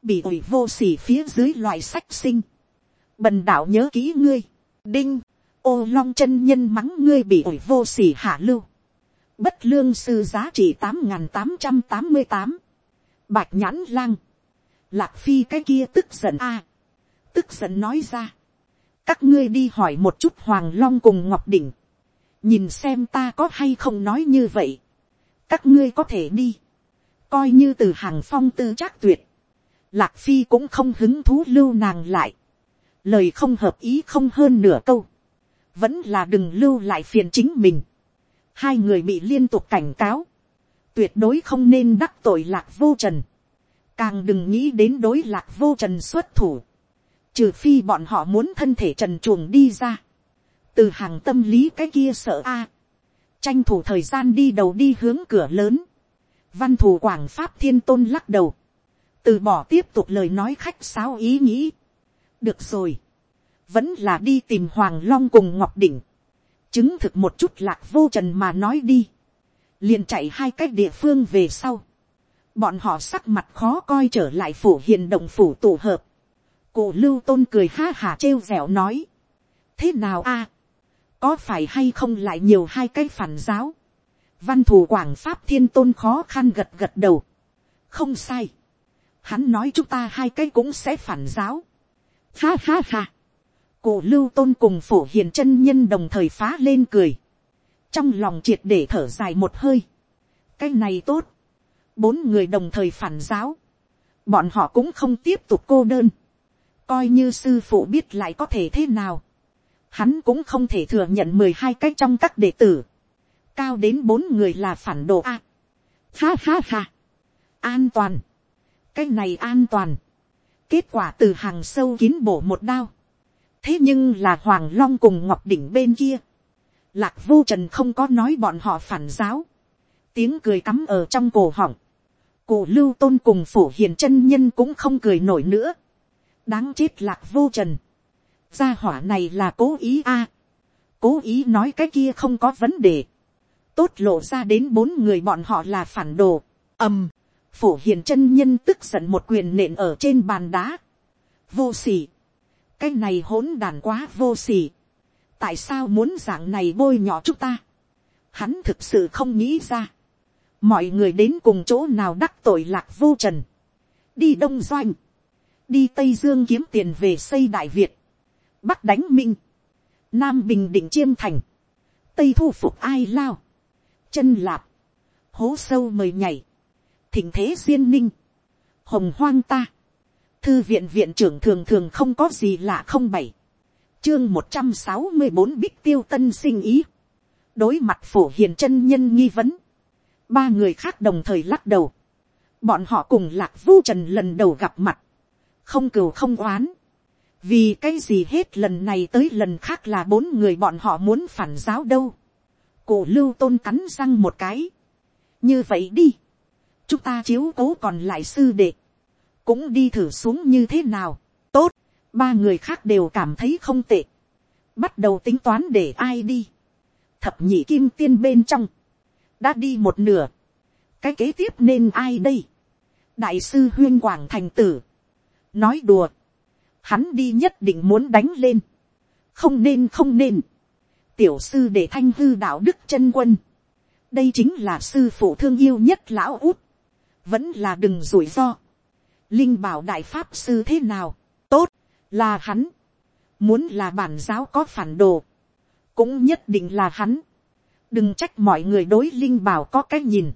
bị ủi vô s ỉ phía dưới loài sách sinh, bần đạo nhớ kỹ ngươi, đinh, ô long chân nhân mắng ngươi bị ủi vô s ỉ hạ lưu, bất lương sư giá trị tám n g h n tám trăm tám mươi tám, bạch nhãn lang, lạc phi cái kia tức giận a, tức giận nói ra, các ngươi đi hỏi một chút hoàng long cùng ngọc đỉnh, nhìn xem ta có hay không nói như vậy, các ngươi có thể đi, coi như từ hàng phong tư chắc tuyệt, lạc phi cũng không hứng thú lưu nàng lại, lời không hợp ý không hơn nửa câu, vẫn là đừng lưu lại phiền chính mình. Hai người bị liên tục cảnh cáo, tuyệt đối không nên đắc tội lạc vô trần, càng đừng nghĩ đến đối lạc vô trần xuất thủ, trừ phi bọn họ muốn thân thể trần chuồng đi ra, từ hàng tâm lý cái kia sợ a, tranh thủ thời gian đi đầu đi hướng cửa lớn, văn thù quảng pháp thiên tôn lắc đầu, từ bỏ tiếp tục lời nói khách sáo ý nghĩ, được rồi, vẫn là đi tìm hoàng long cùng ngọc đỉnh, chứng thực một chút lạc vô trần mà nói đi, liền chạy hai cách địa phương về sau, bọn họ sắc mặt khó coi trở lại phủ hiền động phủ tổ hợp, cổ lưu tôn cười ha hà trêu dẻo nói, thế nào a, có phải hay không lại nhiều hai cái phản giáo, văn thù quảng pháp thiên tôn khó khăn gật gật đầu, không sai, hắn nói chúng ta hai cái cũng sẽ phản giáo, ha ha ha, Cổ lưu tôn cùng phổ hiền chân nhân đồng thời phá lên cười. Trong lòng triệt để thở dài một hơi. Cái này tốt. Bốn người đồng thời phản giáo. Bọn họ cũng không tiếp tục cô đơn. Coi như sư phụ biết lại có thể thế nào. Hắn cũng không thể thừa nhận mười hai cách trong các đệ tử. Cao đến bốn người là phản đồ A. Ha ha ha. An toàn. Cái này an toàn. Kết quả từ hàng sâu kín bổ một đao thế nhưng là hoàng long cùng ngọc đỉnh bên kia, lạc vô trần không có nói bọn họ phản giáo, tiếng cười cắm ở trong cổ họng, cổ lưu tôn cùng phổ hiền chân nhân cũng không cười nổi nữa, đáng chết lạc vô trần, gia hỏa này là cố ý a, cố ý nói cái kia không có vấn đề, tốt lộ ra đến bốn người bọn họ là phản đồ, ầm, phổ hiền chân nhân tức giận một quyền nện ở trên bàn đá, vô sỉ, cái này hỗn đàn quá vô sỉ tại sao muốn dạng này bôi nhỏ chúng ta. hắn thực sự không nghĩ ra. mọi người đến cùng chỗ nào đắc tội lạc vô trần. đi đông doanh. đi tây dương kiếm tiền về xây đại việt. bắc đánh minh. nam bình định chiêm thành. tây thu phục ai lao. chân lạp, hố sâu mời nhảy, thỉnh thế duyên ninh, hồng hoang ta, thư viện viện trưởng thường thường không có gì lạ không bảy, chương một trăm sáu mươi bốn bích tiêu tân sinh ý, đối mặt phổ hiền chân nhân nghi vấn, ba người khác đồng thời lắc đầu, bọn họ cùng lạc vu trần lần đầu gặp mặt, không cừu không oán, vì cái gì hết lần này tới lần khác là bốn người bọn họ muốn phản giáo đâu, cổ lưu tôn cắn răng một cái, như vậy đi, chúng ta chiếu cố còn lại sư đệ, cũng đi thử xuống như thế nào, tốt, ba người khác đều cảm thấy không tệ, bắt đầu tính toán để ai đi, thập nhị kim tiên bên trong, đã đi một nửa, cái kế tiếp nên ai đây, đại sư huyên quảng thành tử, nói đùa, hắn đi nhất định muốn đánh lên, không nên không nên, tiểu sư để thanh hư đạo đức chân quân, đây chính là sư phụ thương yêu nhất lão út, vẫn là đừng rủi ro, linh bảo đại pháp sư thế nào, là hắn, muốn là bản giáo có phản đồ, cũng nhất định là hắn, đừng trách mọi người đối linh bảo có cái nhìn,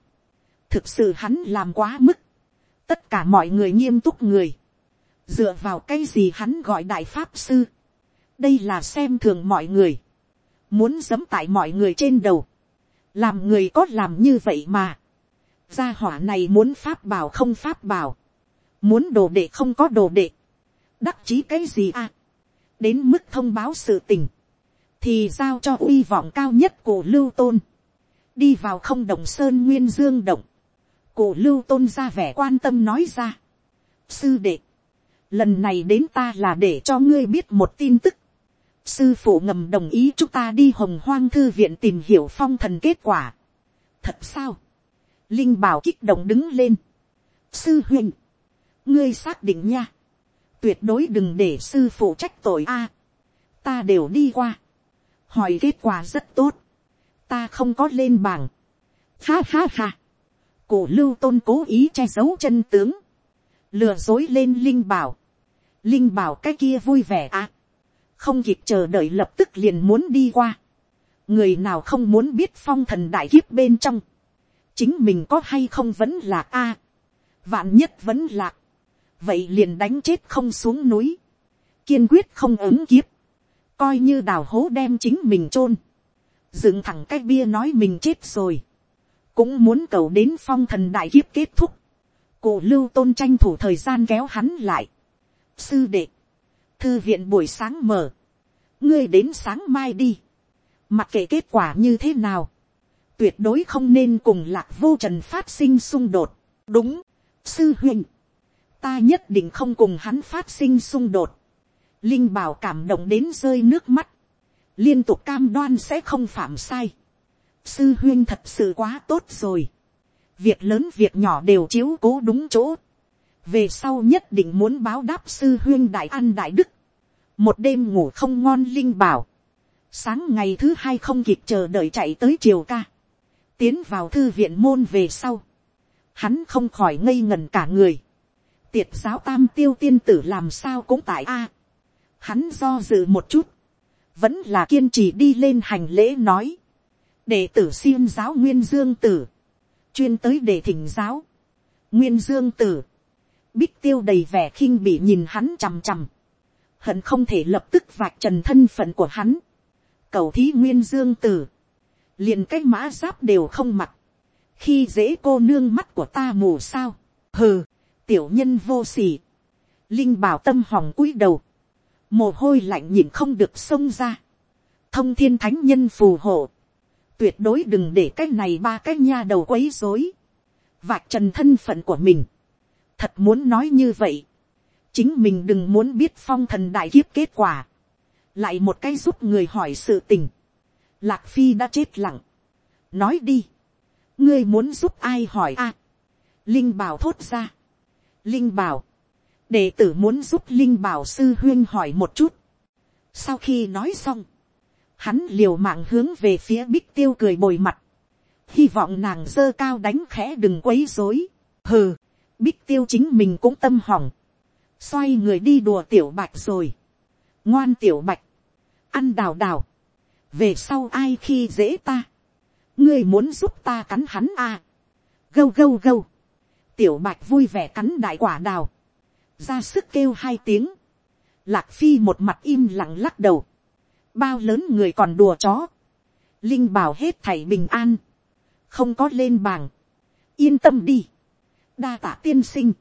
thực sự hắn làm quá mức, tất cả mọi người nghiêm túc người, dựa vào cái gì hắn gọi đại pháp sư, đây là xem thường mọi người, muốn dẫm tại mọi người trên đầu, làm người có làm như vậy mà, gia hỏa này muốn pháp bảo không pháp bảo, muốn đồ đệ không có đồ đệ, đắc chí cái gì à, đến mức thông báo sự tình, thì giao cho uy vọng cao nhất của lưu tôn, đi vào không đồng sơn nguyên dương động, cổ lưu tôn ra vẻ quan tâm nói ra. sư đệ, lần này đến ta là để cho ngươi biết một tin tức. sư phụ ngầm đồng ý chúng ta đi hồng hoang thư viện tìm hiểu phong thần kết quả. thật sao, linh bảo kích động đứng lên. sư huynh, ngươi xác định nha, tuyệt đối đừng để sư phụ trách tội a. ta đều đi qua, hỏi kết quả rất tốt, ta không có lên bảng. ha ha ha. Cổ lưu tôn cố ý che giấu chân tướng, lừa dối lên linh bảo, linh bảo cái kia vui vẻ à, không kịp chờ đợi lập tức liền muốn đi qua, người nào không muốn biết phong thần đại kiếp bên trong, chính mình có hay không vẫn lạc a, vạn nhất vẫn lạc, vậy liền đánh chết không xuống núi, kiên quyết không ứng kiếp, coi như đào hố đem chính mình chôn, dựng thẳng cái bia nói mình chết rồi, cũng muốn cầu đến phong thần đại kiếp kết thúc, cổ lưu tôn tranh thủ thời gian kéo hắn lại. sư đệ, thư viện buổi sáng mở, ngươi đến sáng mai đi, mặc kệ kết quả như thế nào, tuyệt đối không nên cùng lạc vô trần phát sinh xung đột. đúng, sư huynh, ta nhất định không cùng hắn phát sinh xung đột. linh bảo cảm động đến rơi nước mắt, liên tục cam đoan sẽ không phạm sai sư huyên thật sự quá tốt rồi. việc lớn việc nhỏ đều chiếu cố đúng chỗ. về sau nhất định muốn báo đáp sư huyên đại an đại đức. một đêm ngủ không ngon linh bảo. sáng ngày thứ hai không kịp chờ đợi chạy tới triều ca. tiến vào thư viện môn về sau. hắn không khỏi ngây ngần cả người tiệt giáo tam tiêu tiên tử làm sao cũng tại a. hắn do dự một chút. vẫn là kiên trì đi lên hành lễ nói. Đệ tử xiêm giáo nguyên dương tử, chuyên tới để thỉnh giáo, nguyên dương tử, bích tiêu đầy vẻ khinh bị nhìn hắn chằm chằm, hận không thể lập tức vạch trần thân phận của hắn, cầu thí nguyên dương tử, liền cái mã giáp đều không mặc, khi dễ cô nương mắt của ta mù sao, hừ, tiểu nhân vô s ỉ linh bảo tâm hỏng cúi đầu, mồ hôi lạnh nhìn không được xông ra, thông thiên thánh nhân phù hộ, tuyệt đối đừng để cái này ba cái nha đầu quấy rối, vạch trần thân phận của mình. thật muốn nói như vậy, chính mình đừng muốn biết phong thần đại kiếp kết quả, lại một cái giúp người hỏi sự tình, lạc phi đã chết lặng, nói đi, ngươi muốn giúp ai hỏi a, linh bảo thốt ra, linh bảo, đệ tử muốn giúp linh bảo sư huyên hỏi một chút, sau khi nói xong, hắn liều mạng hướng về phía bích tiêu cười bồi mặt, hy vọng nàng dơ cao đánh khẽ đừng quấy dối, hừ, bích tiêu chính mình cũng tâm hỏng, xoay người đi đùa tiểu bạch rồi, ngoan tiểu bạch, ăn đào đào, về sau ai khi dễ ta, ngươi muốn giúp ta cắn hắn à. gâu gâu gâu, tiểu bạch vui vẻ cắn đại quả đào, ra sức kêu hai tiếng, lạc phi một mặt im lặng lắc đầu, bao lớn người còn đùa chó, linh bảo hết thảy bình an, không có lên bảng, yên tâm đi, đa tạ tiên sinh,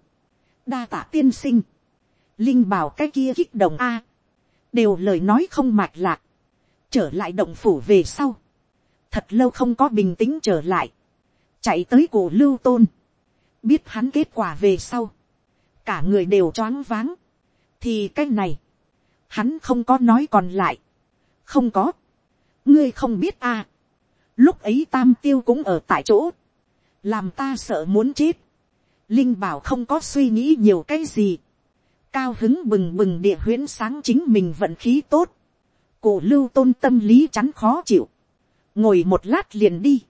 đa tạ tiên sinh, linh bảo cái kia kích động a, đều lời nói không mạch lạc, trở lại động phủ về sau, thật lâu không có bình tĩnh trở lại, chạy tới cổ lưu tôn, biết hắn kết quả về sau, cả người đều choáng váng, thì cái này, hắn không có nói còn lại, không có, ngươi không biết a, lúc ấy tam tiêu cũng ở tại chỗ, làm ta sợ muốn chết, linh bảo không có suy nghĩ nhiều cái gì, cao hứng bừng bừng địa huyễn sáng chính mình vận khí tốt, cổ lưu tôn tâm lý chắn khó chịu, ngồi một lát liền đi,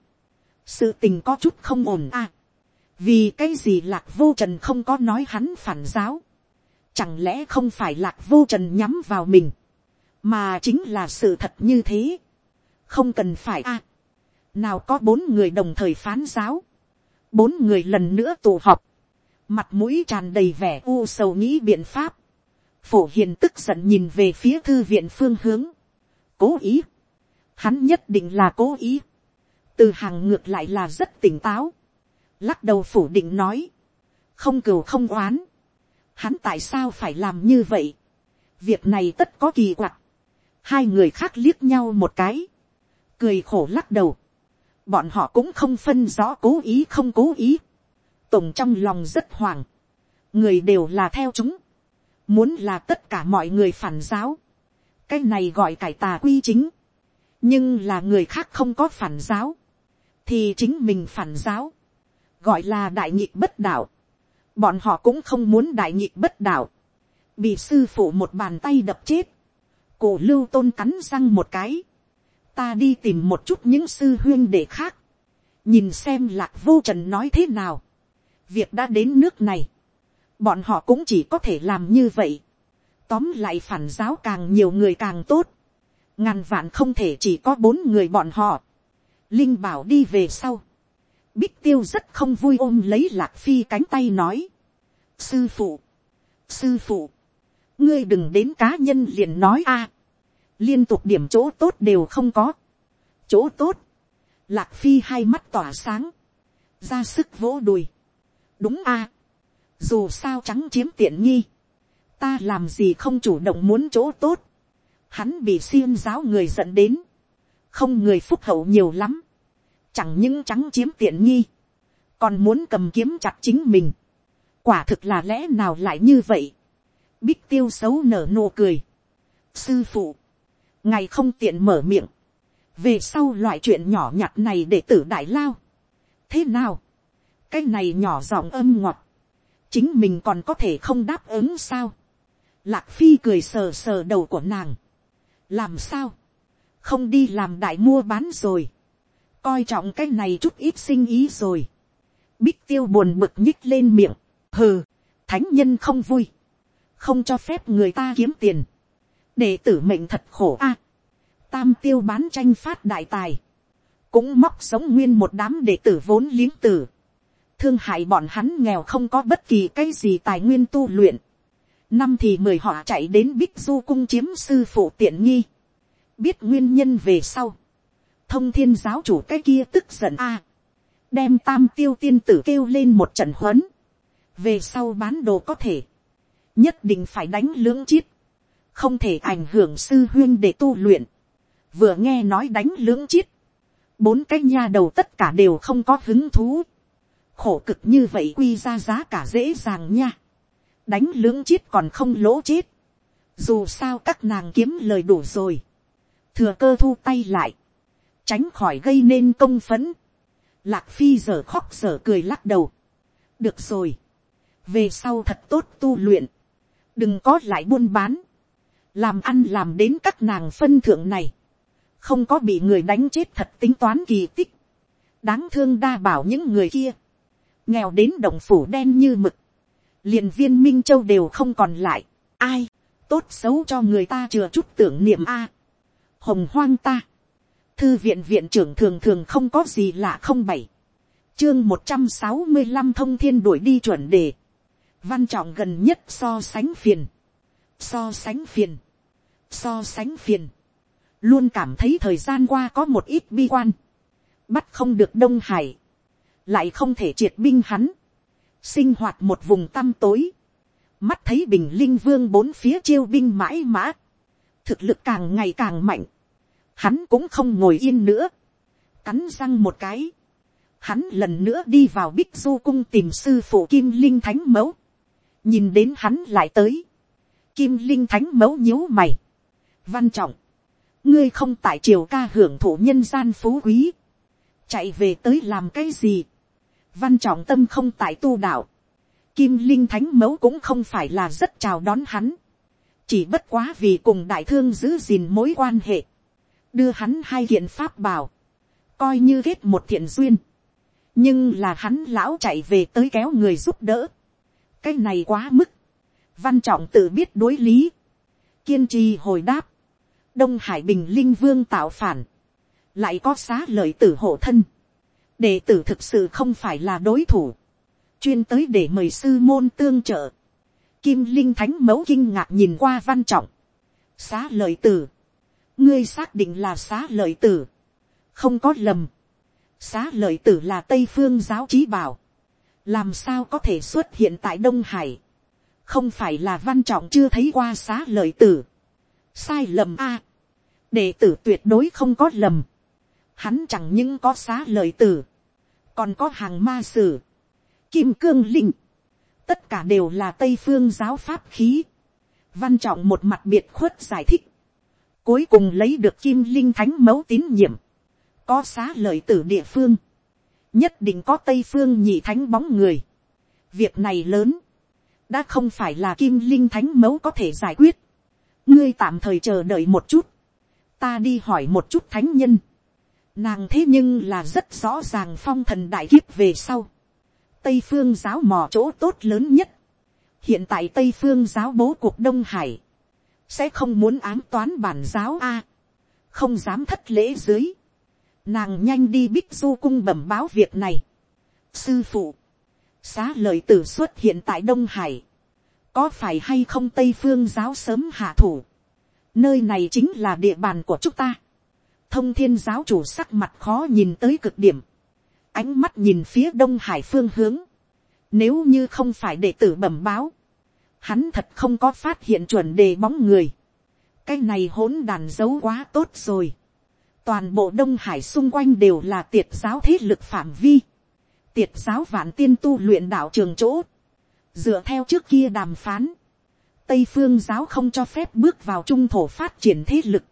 sự tình có chút không ổn à, vì cái gì lạc vô trần không có nói hắn phản giáo, chẳng lẽ không phải lạc vô trần nhắm vào mình, mà chính là sự thật như thế, không cần phải à, nào có bốn người đồng thời phán giáo, bốn người lần nữa tụ họp, mặt mũi tràn đầy vẻ u sầu nghĩ biện pháp, phổ hiền tức giận nhìn về phía thư viện phương hướng, cố ý, hắn nhất định là cố ý, từ hàng ngược lại là rất tỉnh táo, lắc đầu phủ định nói, không cừu không oán, hắn tại sao phải làm như vậy, việc này tất có kỳ quặc, hai người khác liếc nhau một cái, cười khổ lắc đầu, bọn họ cũng không phân rõ cố ý không cố ý, tổng trong lòng rất hoàng, người đều là theo chúng, muốn là tất cả mọi người phản giáo, cái này gọi cải tà quy chính, nhưng là người khác không có phản giáo, thì chính mình phản giáo, gọi là đại nhịp bất đạo, bọn họ cũng không muốn đại nhịp bất đạo, bị sư phụ một bàn tay đập chết, cổ lưu tôn cắn răng một cái, ta đi tìm một chút những sư huyên để khác, nhìn xem lạc vô trần nói thế nào, việc đã đến nước này, bọn họ cũng chỉ có thể làm như vậy, tóm lại phản giáo càng nhiều người càng tốt, ngàn vạn không thể chỉ có bốn người bọn họ, linh bảo đi về sau, bích tiêu rất không vui ôm lấy lạc phi cánh tay nói, sư phụ, sư phụ, ngươi đừng đến cá nhân liền nói a, liên tục điểm chỗ tốt đều không có, chỗ tốt, lạc phi hai mắt tỏa sáng, ra sức vỗ đùi, đúng a, dù sao trắng chiếm tiện nghi, ta làm gì không chủ động muốn chỗ tốt, hắn bị xiêm giáo người giận đến, không người phúc hậu nhiều lắm, chẳng những trắng chiếm tiện nghi, còn muốn cầm kiếm chặt chính mình, quả thực là lẽ nào lại như vậy, bích tiêu xấu nở nụ cười, sư phụ, ngày không tiện mở miệng, về sau loại chuyện nhỏ nhặt này để tử đại lao, thế nào, cái này nhỏ giọng âm ngọt, chính mình còn có thể không đáp ứng sao, lạc phi cười sờ sờ đầu của nàng, làm sao, không đi làm đại mua bán rồi, coi trọng cái này chút ít sinh ý rồi, bích tiêu buồn bực nhích lên miệng, hừ, thánh nhân không vui, không cho phép người ta kiếm tiền, đệ tử mệnh thật khổ a, tam tiêu bán tranh phát đại tài, cũng móc sống nguyên một đám đệ tử vốn liếng tử, thương hại bọn hắn nghèo không có bất kỳ cái gì tài nguyên tu luyện, năm thì mười họ chạy đến bích du cung chiếm sư phụ tiện nghi, biết nguyên nhân về sau, thông thiên giáo chủ cái kia tức giận a, đem tam tiêu tiên tử kêu lên một trận huấn, về sau bán đồ có thể, nhất định phải đánh lưỡng chiết, không thể ảnh hưởng sư huyên để tu luyện, vừa nghe nói đánh lưỡng chiết, bốn cái nha đầu tất cả đều không có hứng thú, khổ cực như vậy quy ra giá cả dễ dàng nha, đánh lưỡng chiết còn không lỗ chết, dù sao các nàng kiếm lời đủ rồi, thừa cơ thu tay lại, tránh khỏi gây nên công phấn, lạc phi giờ khóc giờ cười lắc đầu, được rồi, về sau thật tốt tu luyện, đừng có lại buôn bán, làm ăn làm đến các nàng phân thượng này, không có bị người đánh chết thật tính toán kỳ tích, đáng thương đa bảo những người kia, nghèo đến đồng phủ đen như mực, liền viên minh châu đều không còn lại, ai, tốt xấu cho người ta chừa chút tưởng niệm a, hồng hoang ta, thư viện viện trưởng thường thường không có gì lạ không bảy, chương một trăm sáu mươi năm thông thiên đuổi đi chuẩn đề, văn trọng gần nhất so sánh phiền, so sánh phiền, so sánh phiền, luôn cảm thấy thời gian qua có một ít bi quan, bắt không được đông hải, lại không thể triệt binh hắn, sinh hoạt một vùng tăm tối, mắt thấy bình linh vương bốn phía chiêu binh mãi mã, thực lực càng ngày càng mạnh, hắn cũng không ngồi yên nữa, cắn răng một cái, hắn lần nữa đi vào bích du cung tìm sư phụ kim linh thánh mẫu, nhìn đến hắn lại tới, kim linh thánh mẫu nhíu mày, văn trọng, ngươi không tại triều ca hưởng thụ nhân gian phú quý, chạy về tới làm cái gì, văn trọng tâm không tại tu đạo, kim linh thánh mẫu cũng không phải là rất chào đón hắn, chỉ bất quá vì cùng đại thương giữ gìn mối quan hệ, đưa hắn hai kiện pháp bảo, coi như kết một thiện duyên, nhưng là hắn lão chạy về tới kéo người giúp đỡ, cái này quá mức, văn trọng tự biết đối lý, kiên trì hồi đáp, đông hải bình linh vương tạo phản, lại có xá lợi tử hộ thân, đệ tử thực sự không phải là đối thủ, chuyên tới để mời sư môn tương trợ, kim linh thánh mẫu kinh ngạc nhìn qua văn trọng, xá lợi tử, ngươi xác định là xá lợi tử, không có lầm, xá lợi tử là tây phương giáo trí bảo, làm sao có thể xuất hiện tại đông hải, không phải là văn trọng chưa thấy qua xá lợi tử, sai lầm a, đệ tử tuyệt đối không có lầm, hắn chẳng những có xá lợi tử, còn có hàng ma sử, kim cương linh, tất cả đều là tây phương giáo pháp khí, văn trọng một mặt biệt khuất giải thích, cuối cùng lấy được kim linh thánh mẫu tín nhiệm, có xá lợi tử địa phương, nhất định có tây phương nhị thánh bóng người. việc này lớn, đã không phải là kim linh thánh mẫu có thể giải quyết. ngươi tạm thời chờ đợi một chút, ta đi hỏi một chút thánh nhân. nàng thế nhưng là rất rõ ràng phong thần đại kiếp về sau. tây phương giáo mò chỗ tốt lớn nhất. hiện tại tây phương giáo bố cuộc đông hải, sẽ không muốn ám toán bản giáo a, không dám thất lễ dưới. Nàng nhanh đi bích du cung bẩm báo việc này. sư phụ, xá lời tử xuất hiện tại đông hải, có phải hay không tây phương giáo sớm hạ thủ, nơi này chính là địa bàn của chúng ta. thông thiên giáo chủ sắc mặt khó nhìn tới cực điểm, ánh mắt nhìn phía đông hải phương hướng, nếu như không phải đệ tử bẩm báo, hắn thật không có phát hiện chuẩn đề bóng người, cái này hỗn đàn giấu quá tốt rồi. Toàn bộ đông hải xung quanh đều là tiệt giáo thế lực phạm vi, tiệt giáo vạn tiên tu luyện đạo trường chỗ, dựa theo trước kia đàm phán, tây phương giáo không cho phép bước vào trung thổ phát triển thế lực,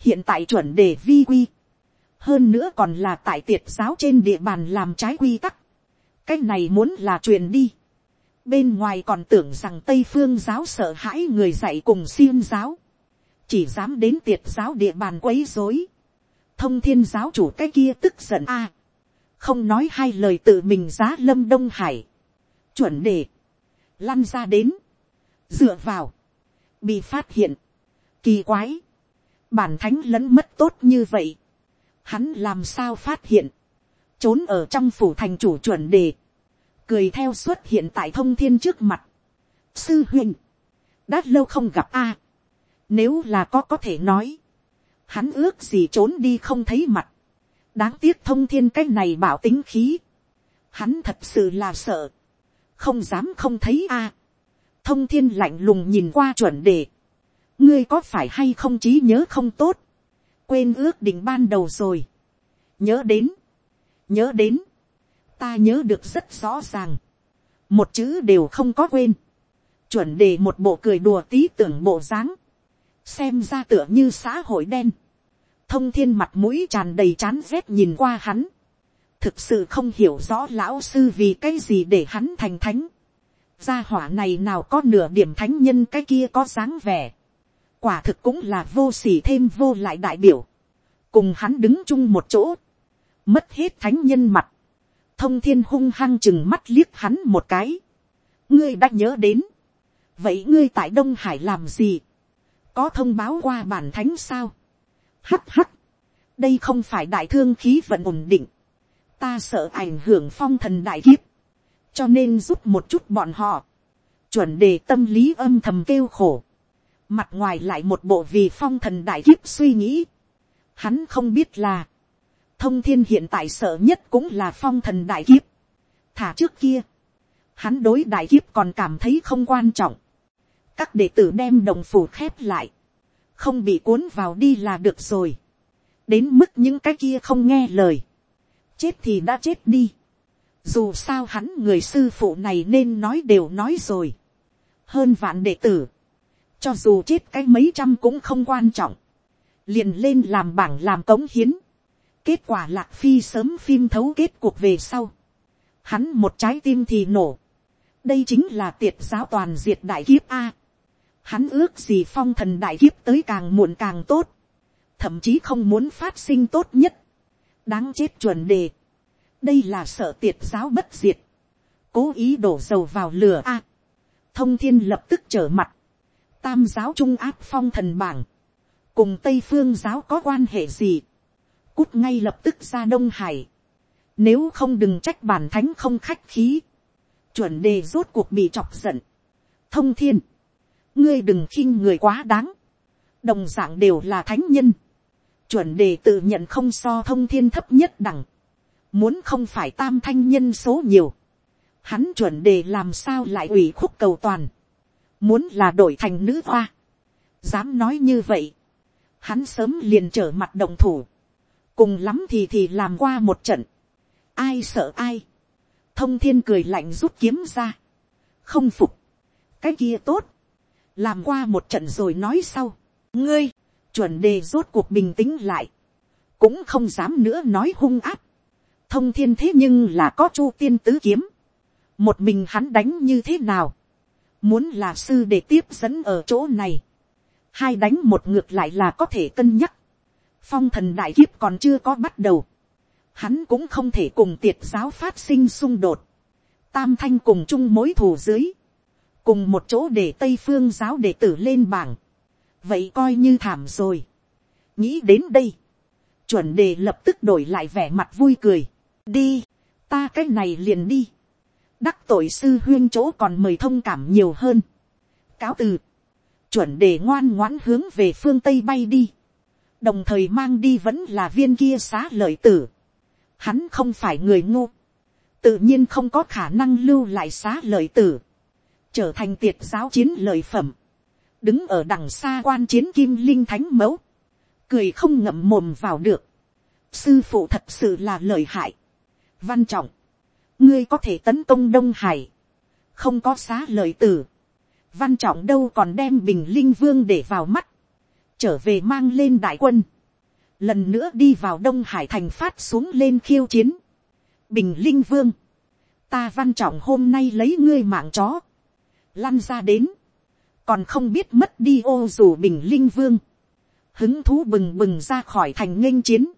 hiện tại chuẩn đề vi quy, hơn nữa còn là tại tiệt giáo trên địa bàn làm trái quy tắc, cái này muốn là truyền đi, bên ngoài còn tưởng rằng tây phương giáo sợ hãi người dạy cùng xiêm giáo, chỉ dám đến tiệt giáo địa bàn quấy dối, thông thiên giáo chủ cái kia tức giận a, không nói hai lời tự mình giá lâm đông hải, chuẩn đề, lăn ra đến, dựa vào, bị phát hiện, kỳ quái, bản thánh lẫn mất tốt như vậy, hắn làm sao phát hiện, trốn ở trong phủ thành chủ chuẩn đề, cười theo xuất hiện tại thông thiên trước mặt, sư huynh, đã lâu không gặp a, nếu là có có thể nói, hắn ước gì trốn đi không thấy mặt, đáng tiếc thông thiên cái này bảo tính khí, hắn thật sự là sợ, không dám không thấy a, thông thiên lạnh lùng nhìn qua chuẩn đề, ngươi có phải hay không trí nhớ không tốt, quên ước định ban đầu rồi, nhớ đến, nhớ đến, ta nhớ được rất rõ ràng, một chữ đều không có quên, chuẩn đề một bộ cười đùa tí tưởng bộ dáng, xem ra tựa như xã hội đen, thông thiên mặt mũi tràn đầy chán rét nhìn qua hắn, thực sự không hiểu rõ lão sư vì cái gì để hắn thành thánh, gia hỏa này nào có nửa điểm thánh nhân cái kia có dáng vẻ, quả thực cũng là vô sỉ thêm vô lại đại biểu, cùng hắn đứng chung một chỗ, mất hết thánh nhân mặt, thông thiên hung hăng chừng mắt liếc hắn một cái, ngươi đã nhớ đến, vậy ngươi tại đông hải làm gì, có thông báo qua bản thánh sao, hắt hắt, đây không phải đại thương khí vận ổn định, ta sợ ảnh hưởng phong thần đại kiếp, cho nên giúp một chút bọn họ, chuẩn đề tâm lý âm thầm kêu khổ, mặt ngoài lại một bộ vì phong thần đại kiếp suy nghĩ, hắn không biết là, thông thiên hiện tại sợ nhất cũng là phong thần đại kiếp, thả trước kia, hắn đối đại kiếp còn cảm thấy không quan trọng, các đệ tử đem đồng phủ khép lại, không bị cuốn vào đi là được rồi, đến mức những cái kia không nghe lời, chết thì đã chết đi, dù sao hắn người sư phụ này nên nói đều nói rồi, hơn vạn đệ tử, cho dù chết cái mấy trăm cũng không quan trọng, liền lên làm bảng làm cống hiến, kết quả lạc phi sớm phim thấu kết cuộc về sau, hắn một trái tim thì nổ, đây chính là tiệt giáo toàn diệt đại kiếp a, hắn ước gì phong thần đại kiếp tới càng muộn càng tốt, thậm chí không muốn phát sinh tốt nhất, đáng chết chuẩn đề, đây là sợ tiệt giáo bất diệt, cố ý đổ dầu vào lửa a, thông thiên lập tức trở mặt, tam giáo trung áp phong thần bảng, cùng tây phương giáo có quan hệ gì, cút ngay lập tức ra đông hải, nếu không đừng trách bản thánh không khách khí, chuẩn đề rốt cuộc bị chọc giận, thông thiên, ngươi đừng khinh người quá đáng, đồng dạng đều là thánh nhân, chuẩn đề tự nhận không so thông thiên thấp nhất đẳng, muốn không phải tam thanh nhân số nhiều, hắn chuẩn đề làm sao lại ủy khúc cầu toàn, muốn là đổi thành nữ hoa, dám nói như vậy, hắn sớm liền trở mặt đồng thủ, cùng lắm thì thì làm qua một trận, ai sợ ai, thông thiên cười lạnh rút kiếm ra, không phục, cái kia tốt, làm qua một trận rồi nói sau, ngươi, chuẩn đề rốt cuộc bình tĩnh lại, cũng không dám nữa nói hung áp, thông thiên thế nhưng là có chu tiên tứ kiếm, một mình hắn đánh như thế nào, muốn là sư để tiếp dẫn ở chỗ này, hai đánh một ngược lại là có thể cân nhắc, phong thần đại kiếp còn chưa có bắt đầu, hắn cũng không thể cùng tiệt giáo phát sinh xung đột, tam thanh cùng chung mối thù dưới, cùng một chỗ để tây phương giáo đệ tử lên bảng, vậy coi như thảm rồi. nghĩ đến đây, chuẩn đề lập tức đổi lại vẻ mặt vui cười, đi, ta cái này liền đi, đắc tội sư huyên chỗ còn mời thông cảm nhiều hơn. cáo từ, chuẩn đề ngoan ngoãn hướng về phương tây bay đi, đồng thời mang đi vẫn là viên kia xá lợi tử. Hắn không phải người ngu, tự nhiên không có khả năng lưu lại xá lợi tử. Trở thành tiệt giáo chiến lợi phẩm, đứng ở đằng xa quan chiến kim linh thánh mẫu, cười không ngậm mồm vào được, sư phụ thật sự là lợi hại, văn trọng, ngươi có thể tấn công đông hải, không có xá lợi tử, văn trọng đâu còn đem bình linh vương để vào mắt, trở về mang lên đại quân, lần nữa đi vào đông hải thành phát xuống lên khiêu chiến, bình linh vương, ta văn trọng hôm nay lấy ngươi mạng chó, lăn ra đến, còn không biết mất đi ô dù bình linh vương, hứng thú bừng bừng ra khỏi thành nghênh chiến,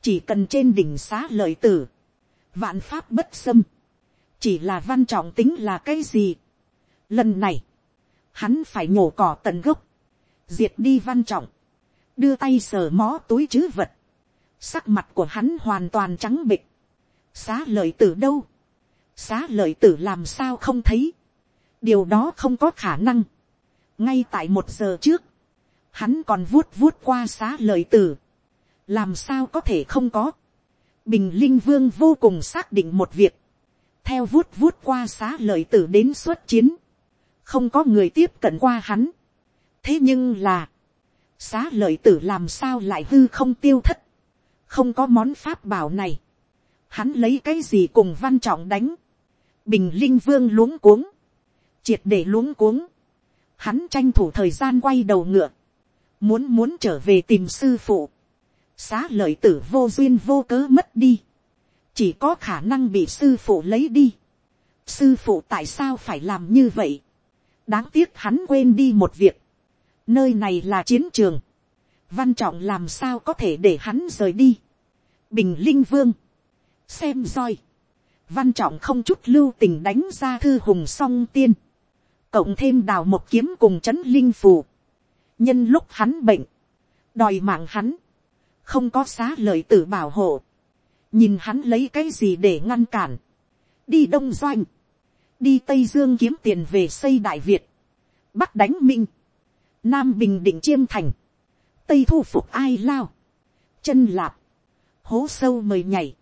chỉ cần trên đỉnh xá lợi tử, vạn pháp bất xâm, chỉ là văn trọng tính là cái gì. Lần này, hắn phải nhổ cỏ tận gốc, diệt đi văn trọng, đưa tay sờ mó túi chứ vật, sắc mặt của hắn hoàn toàn trắng bịch, xá lợi tử đâu, xá lợi tử làm sao không thấy, điều đó không có khả năng. ngay tại một giờ trước, hắn còn vuốt vuốt qua xá lợi tử. làm sao có thể không có. bình linh vương vô cùng xác định một việc. theo vuốt vuốt qua xá lợi tử đến xuất chiến. không có người tiếp cận qua hắn thế nhưng là, xá lợi tử làm sao lại hư không tiêu thất. không có món pháp bảo này. hắn lấy cái gì cùng văn trọng đánh. bình linh vương luống cuống triệt để luống cuống, hắn tranh thủ thời gian quay đầu ngựa, muốn muốn trở về tìm sư phụ, xá lợi tử vô duyên vô cớ mất đi, chỉ có khả năng bị sư phụ lấy đi. sư phụ tại sao phải làm như vậy, đáng tiếc hắn quên đi một việc, nơi này là chiến trường, văn trọng làm sao có thể để hắn rời đi, bình linh vương, xem roi, văn trọng không chút lưu tình đánh ra thư hùng song tiên, cộng thêm đào một kiếm cùng c h ấ n linh phù, nhân lúc hắn bệnh, đòi mạng hắn, không có xá lợi tử bảo hộ, nhìn hắn lấy cái gì để ngăn cản, đi đông doanh, đi tây dương kiếm tiền về xây đại việt, bắc đánh minh, nam bình định chiêm thành, tây thu phục ai lao, chân lạp, hố sâu mời nhảy,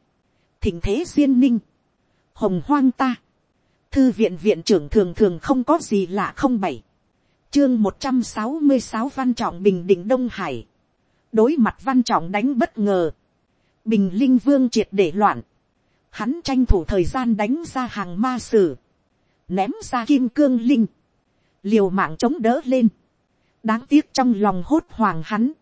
thỉnh thế duyên ninh, hồng hoang ta, thư viện viện trưởng thường thường không có gì lạ không bảy, chương một trăm sáu mươi sáu văn trọng bình định đông hải, đối mặt văn trọng đánh bất ngờ, bình linh vương triệt để loạn, hắn tranh thủ thời gian đánh ra hàng ma sử, ném ra kim cương linh, liều mạng chống đỡ lên, đáng tiếc trong lòng hốt hoàng hắn,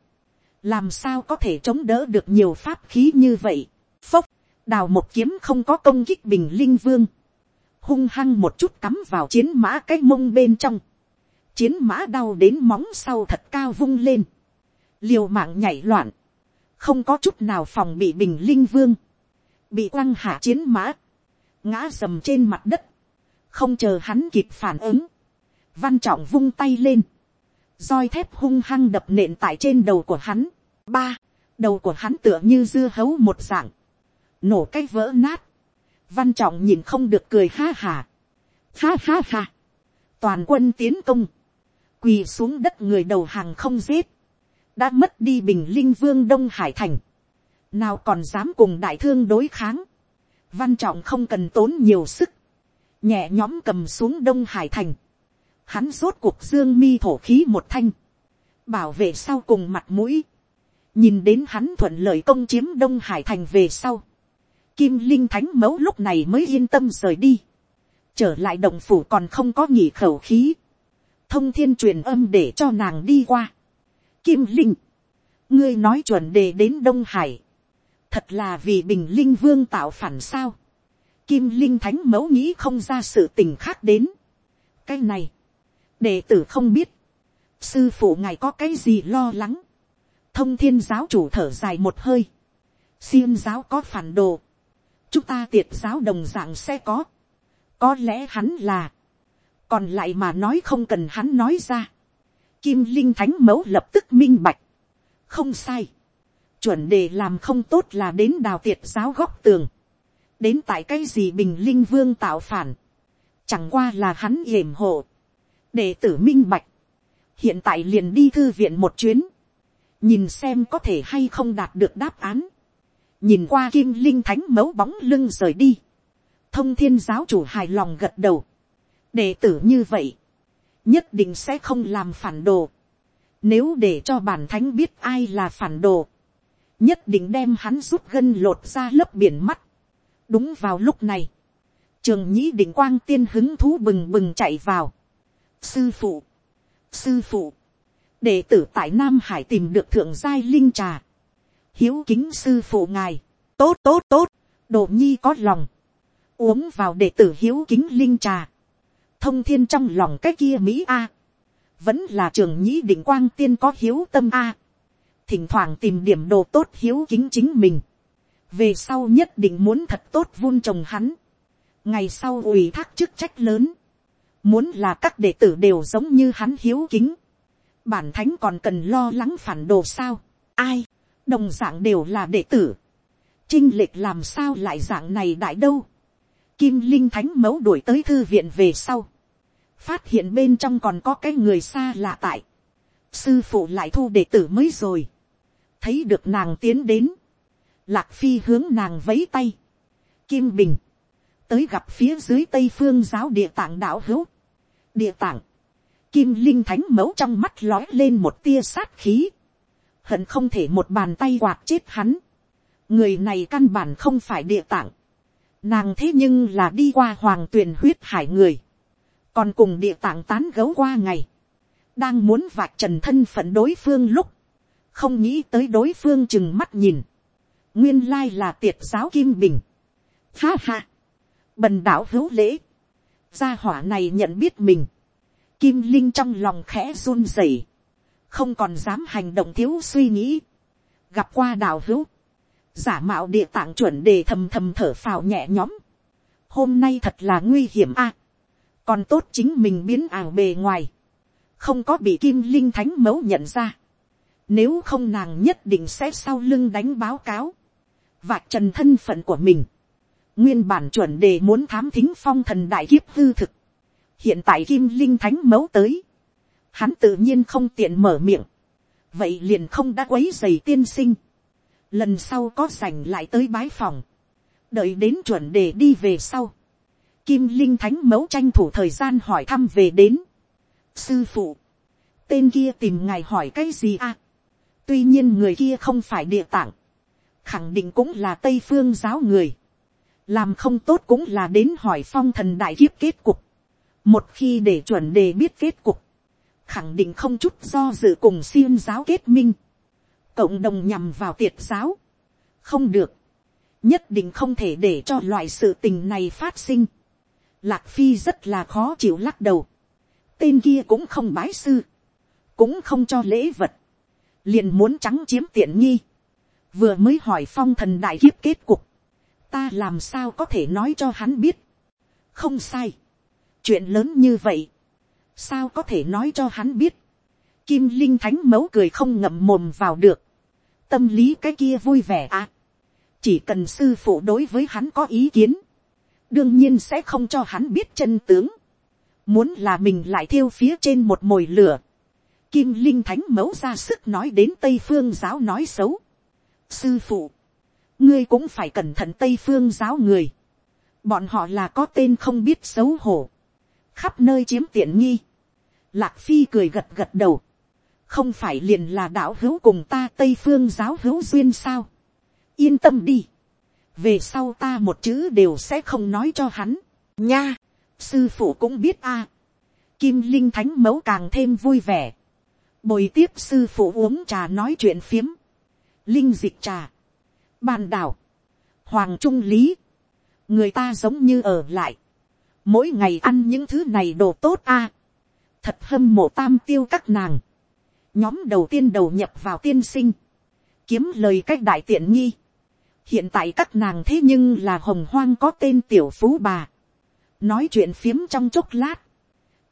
làm sao có thể chống đỡ được nhiều pháp khí như vậy, phốc, đào một kiếm không có công kích bình linh vương, hung hăng một chút cắm vào chiến mã cái mông bên trong, chiến mã đau đến móng sau thật cao vung lên, liều mạng nhảy loạn, không có chút nào phòng bị bình linh vương, bị quăng hạ chiến mã, ngã dầm trên mặt đất, không chờ hắn kịp phản ứng, văn trọng vung tay lên, roi thép hung hăng đập nện tại trên đầu của hắn, ba, đầu của hắn tựa như dưa hấu một dạng, nổ cái vỡ nát, văn trọng nhìn không được cười ha hà, ha ha ha, toàn quân tiến công, quỳ xuống đất người đầu hàng không giết, đã mất đi bình linh vương đông hải thành, nào còn dám cùng đại thương đối kháng, văn trọng không cần tốn nhiều sức, nhẹ nhóm cầm xuống đông hải thành, hắn rốt cuộc dương mi thổ khí một thanh, bảo vệ sau cùng mặt mũi, nhìn đến hắn thuận lợi công chiếm đông hải thành về sau, kim linh thánh mẫu lúc này mới yên tâm rời đi, trở lại động phủ còn không có nghỉ khẩu khí, thông thiên truyền âm để cho nàng đi qua, kim linh, ngươi nói chuẩn đề đến đông hải, thật là vì bình linh vương tạo phản sao, kim linh thánh mẫu nghĩ không ra sự tình khác đến, cái này, đệ tử không biết, sư phụ ngài có cái gì lo lắng, thông thiên giáo chủ thở dài một hơi, xiêm giáo có phản đồ, chúng ta tiệt giáo đồng dạng sẽ có, có lẽ hắn là, còn lại mà nói không cần hắn nói ra, kim linh thánh mẫu lập tức minh bạch, không sai, chuẩn đề làm không tốt là đến đào tiệt giáo góc tường, đến tại cái gì bình linh vương tạo phản, chẳng qua là hắn yểm hộ, đệ tử minh bạch, hiện tại liền đi thư viện một chuyến, nhìn xem có thể hay không đạt được đáp án, nhìn qua kim linh thánh mấu bóng lưng rời đi, thông thiên giáo chủ hài lòng gật đầu, đệ tử như vậy, nhất định sẽ không làm phản đồ, nếu để cho bản thánh biết ai là phản đồ, nhất định đem hắn rút gân lột ra lớp biển mắt. đúng vào lúc này, trường nhĩ định quang tiên hứng thú bừng bừng chạy vào sư phụ, sư phụ, đệ tử tại nam hải tìm được thượng giai linh trà. hiếu kính sư phụ ngài, tốt tốt tốt, đồ nhi có lòng, uống vào đệ tử hiếu kính linh trà. thông thiên trong lòng cái kia mỹ a, vẫn là trường nhĩ định quang tiên có hiếu tâm a. thỉnh thoảng tìm điểm đồ tốt hiếu kính chính mình. về sau nhất định muốn thật tốt vun trồng hắn. ngày sau ủy thác chức trách lớn muốn là các đệ tử đều giống như hắn hiếu kính. Bản thánh còn cần lo lắng phản đồ sao, ai, đồng dạng đều là đệ tử, trinh lệch làm sao lại dạng này đại đâu, kim linh thánh mẫu đuổi tới thư viện về sau, phát hiện bên trong còn có cái người xa lạ tại, sư phụ lại thu đệ tử mới rồi, thấy được nàng tiến đến, lạc phi hướng nàng vấy tay, kim bình, tới gặp phía dưới tây phương giáo địa tạng đạo hữu, địa tạng, Kim linh thánh mẫu trong mắt lói lên một tia sát khí. Hận không thể một bàn tay quạt chết hắn. Người này căn bản không phải địa tạng. Nàng thế nhưng là đi qua hoàng tuyền huyết hải người. Còn cùng địa tạng tán gấu qua ngày. Đang muốn vạch trần thân phận đối phương lúc. Không nghĩ tới đối phương chừng mắt nhìn. Nguyên lai là tiệt giáo Kim Bình. Ha ha. Bần đảo hữu lễ. Gia hỏa này nhận biết mình Kim Linh trong lòng khẽ run rẩy, không còn dám hành động thiếu suy nghĩ. Gặp qua đạo hữu, giả mạo địa tạng chuẩn đề thầm thầm thở phào nhẹ nhõm. Hôm nay thật là nguy hiểm a. còn tốt chính mình biến ảo bề ngoài, không có bị Kim Linh thánh mấu nhận ra. Nếu không nàng nhất định sẽ sau lưng đánh báo cáo. Vạch trần thân phận của mình. Nguyên bản chuẩn đề muốn thám thính phong thần đại kiếp hư thực. Hiện tại kim linh thánh mấu tới. Hắn tự nhiên không tiện mở miệng. Vậy liền không đã quấy giày tiên sinh. Lần sau có sảnh lại tới bái phòng. Đợi đến chuẩn đề đi về sau. Kim linh thánh mấu tranh thủ thời gian hỏi thăm về đến. Sư phụ. Tên kia tìm ngài hỏi cái gì à? Tuy nhiên người kia không phải địa tạng. Khẳng định cũng là Tây phương giáo người. Làm không tốt cũng là đến hỏi phong thần đại kiếp kết cục. Một khi để chuẩn đề biết kết cục. Khẳng định không chút do dự cùng xiêm giáo kết minh. Cộng đồng nhằm vào tiệt giáo. Không được. Nhất định không thể để cho loại sự tình này phát sinh. Lạc Phi rất là khó chịu lắc đầu. Tên kia cũng không bái sư. Cũng không cho lễ vật liền muốn trắng chiếm tiện nghi, vừa mới hỏi phong thần đại kiếp kết cục, ta làm sao có thể nói cho hắn biết, không sai, chuyện lớn như vậy, sao có thể nói cho hắn biết, kim linh thánh mấu cười không ngậm mồm vào được, tâm lý cái kia vui vẻ à, chỉ cần sư phụ đối với hắn có ý kiến, đương nhiên sẽ không cho hắn biết chân tướng, muốn là mình lại thiêu phía trên một mồi lửa, Kim Linh Thánh mẫu ra sức nói đến Tây Phương giáo nói xấu. Sư phụ, ngươi cũng phải cẩn thận Tây Phương giáo người. Bọn họ là có tên không biết xấu hổ. Khắp nơi chiếm tiện nghi. Lạc Phi cười gật gật đầu. Không phải liền là đạo hữu cùng ta Tây Phương giáo hữu duyên sao. Yên tâm đi. Về sau ta một chữ đều sẽ không nói cho hắn. Nha, sư phụ cũng biết a Kim Linh Thánh mẫu càng thêm vui vẻ bồi tiếp sư phụ uống trà nói chuyện phiếm, linh dịch trà, bàn đảo, hoàng trung lý, người ta giống như ở lại, mỗi ngày ăn những thứ này đồ tốt a, thật hâm mộ tam tiêu các nàng, nhóm đầu tiên đầu nhập vào tiên sinh, kiếm lời cách đại tiện nghi, hiện tại các nàng thế nhưng là hồng hoang có tên tiểu phú bà, nói chuyện phiếm trong chốc lát,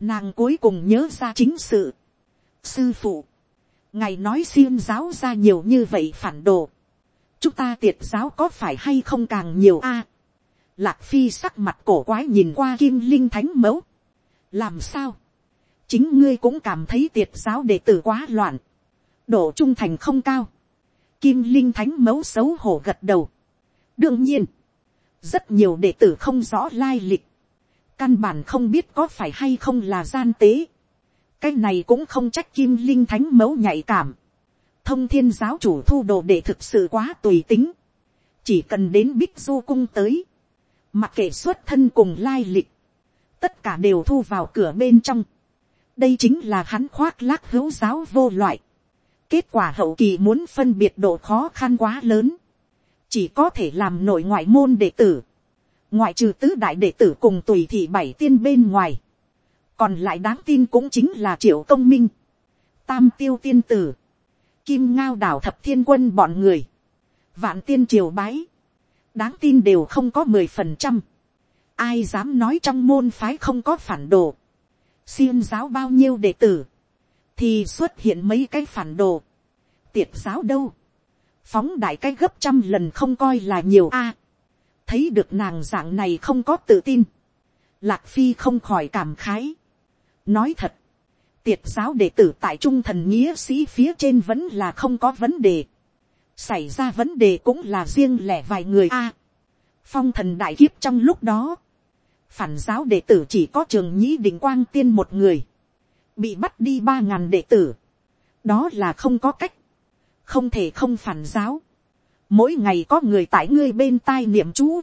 nàng cuối cùng nhớ ra chính sự, sư phụ, ngài nói xiêm giáo ra nhiều như vậy phản đồ, chúng ta tiệt giáo có phải hay không càng nhiều a, lạc phi sắc mặt cổ quái nhìn qua kim linh thánh mẫu, làm sao, chính ngươi cũng cảm thấy tiệt giáo đệ tử quá loạn, độ trung thành không cao, kim linh thánh mẫu xấu hổ gật đầu, đương nhiên, rất nhiều đệ tử không rõ lai lịch, căn bản không biết có phải hay không là gian tế, cái này cũng không trách kim linh thánh mẫu nhạy cảm thông thiên giáo chủ thu đồ để thực sự quá tùy tính. chỉ cần đến bích du cung tới. mặc kệ xuất thân cùng lai lịch. tất cả đều thu vào cửa bên trong. đây chính là hắn khoác lác hữu giáo vô loại. kết quả hậu kỳ muốn phân biệt độ khó khăn quá lớn. chỉ có thể làm nội ngoại môn đệ tử. ngoại trừ tứ đại đệ tử cùng tùy thị bảy tiên bên ngoài còn lại đáng tin cũng chính là triệu công minh, tam tiêu tiên tử, kim ngao đảo thập thiên quân bọn người, vạn tiên triều bái, đáng tin đều không có mười phần trăm, ai dám nói trong môn phái không có phản đồ, xiêm giáo bao nhiêu đệ tử, thì xuất hiện mấy cái phản đồ, tiệt giáo đâu, phóng đại cái gấp trăm lần không coi là nhiều a, thấy được nàng dạng này không có tự tin, lạc phi không khỏi cảm khái, nói thật, tiệt giáo đệ tử tại trung thần nghĩa sĩ phía trên vẫn là không có vấn đề. xảy ra vấn đề cũng là riêng lẻ vài người a. phong thần đại kiếp trong lúc đó, phản giáo đệ tử chỉ có trường nhĩ đình quang tiên một người, bị bắt đi ba ngàn đệ tử. đó là không có cách, không thể không phản giáo. mỗi ngày có người tại ngươi bên tai niệm chú,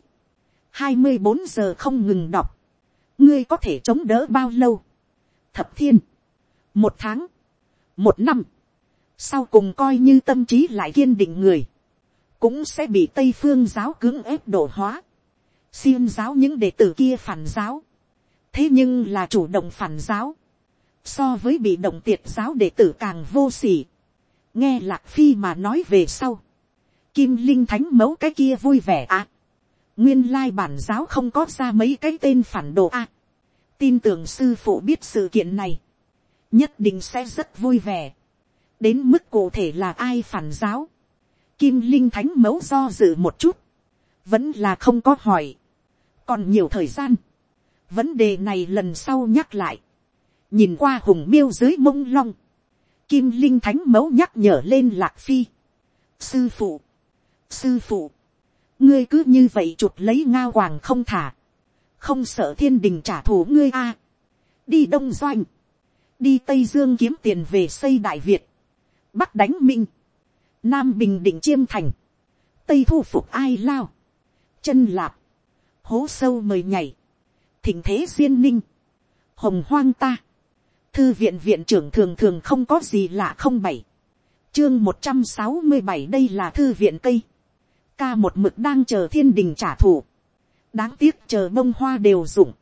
hai mươi bốn giờ không ngừng đọc, ngươi có thể chống đỡ bao lâu thập thiên, một tháng, một năm, sau cùng coi như tâm trí lại kiên định người, cũng sẽ bị tây phương giáo cưỡng ép đổ hóa, xiêm giáo những đệ tử kia phản giáo, thế nhưng là chủ động phản giáo, so với bị động tiệt giáo đệ tử càng vô s ỉ nghe lạc phi mà nói về sau, kim linh thánh mẫu cái kia vui vẻ à, nguyên lai bản giáo không có ra mấy cái tên phản đồ à, tin tưởng sư phụ biết sự kiện này, nhất định sẽ rất vui vẻ. đến mức cụ thể là ai phản giáo, kim linh thánh mẫu do dự một chút, vẫn là không có hỏi, còn nhiều thời gian, vấn đề này lần sau nhắc lại, nhìn qua hùng miêu dưới mông long, kim linh thánh mẫu nhắc nhở lên lạc phi, sư phụ, sư phụ, ngươi cứ như vậy chụp lấy ngao hoàng không thả, không sợ thiên đình trả thù ngươi a, đi đông doanh, đi tây dương kiếm tiền về xây đại việt, bắc đánh minh, nam bình định chiêm thành, tây thu phục ai lao, chân lạp, hố sâu mời nhảy, thỉnh thế duyên ninh, hồng hoang ta, thư viện viện trưởng thường thường không có gì lạ không bảy, chương một trăm sáu mươi bảy đây là thư viện cây, ca một mực đang chờ thiên đình trả thù, đáng tiếc chờ bông hoa đều rụng,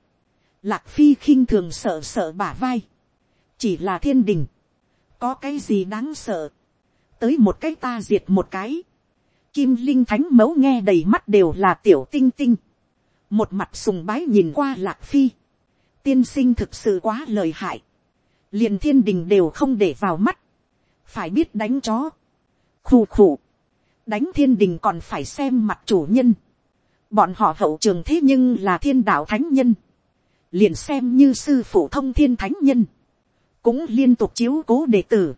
lạc phi khinh thường sợ sợ bả vai, chỉ là thiên đình, có cái gì đáng sợ, tới một cái ta diệt một cái, kim linh thánh mẫu nghe đầy mắt đều là tiểu tinh tinh, một mặt sùng bái nhìn qua lạc phi, tiên sinh thực sự quá lời hại, liền thiên đình đều không để vào mắt, phải biết đánh chó, khù khù, đánh thiên đình còn phải xem mặt chủ nhân, bọn họ hậu trường thế nhưng là thiên đạo thánh nhân, liền xem như sư phụ thông thiên thánh nhân, cũng liên tục chiếu cố đệ tử,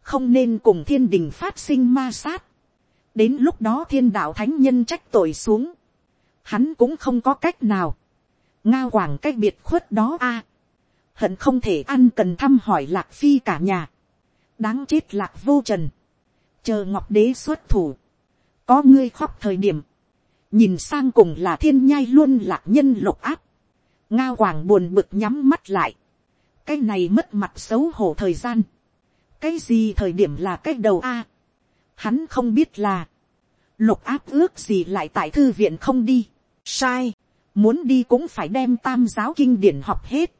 không nên cùng thiên đình phát sinh ma sát, đến lúc đó thiên đạo thánh nhân trách tội xuống, hắn cũng không có cách nào, ngao hoàng cách biệt khuất đó a, hận không thể ăn cần thăm hỏi lạc phi cả nhà, đáng chết lạc vô trần, chờ ngọc đế xuất thủ, có ngươi khóc thời điểm, nhìn sang cùng là thiên nhai luôn lạc nhân lục áp, ngao hoàng buồn bực nhắm mắt lại, cái này mất mặt xấu hổ thời gian, cái gì thời điểm là cái đầu a, hắn không biết là, lục áp ước gì lại tại thư viện không đi, sai, muốn đi cũng phải đem tam giáo kinh điển học hết,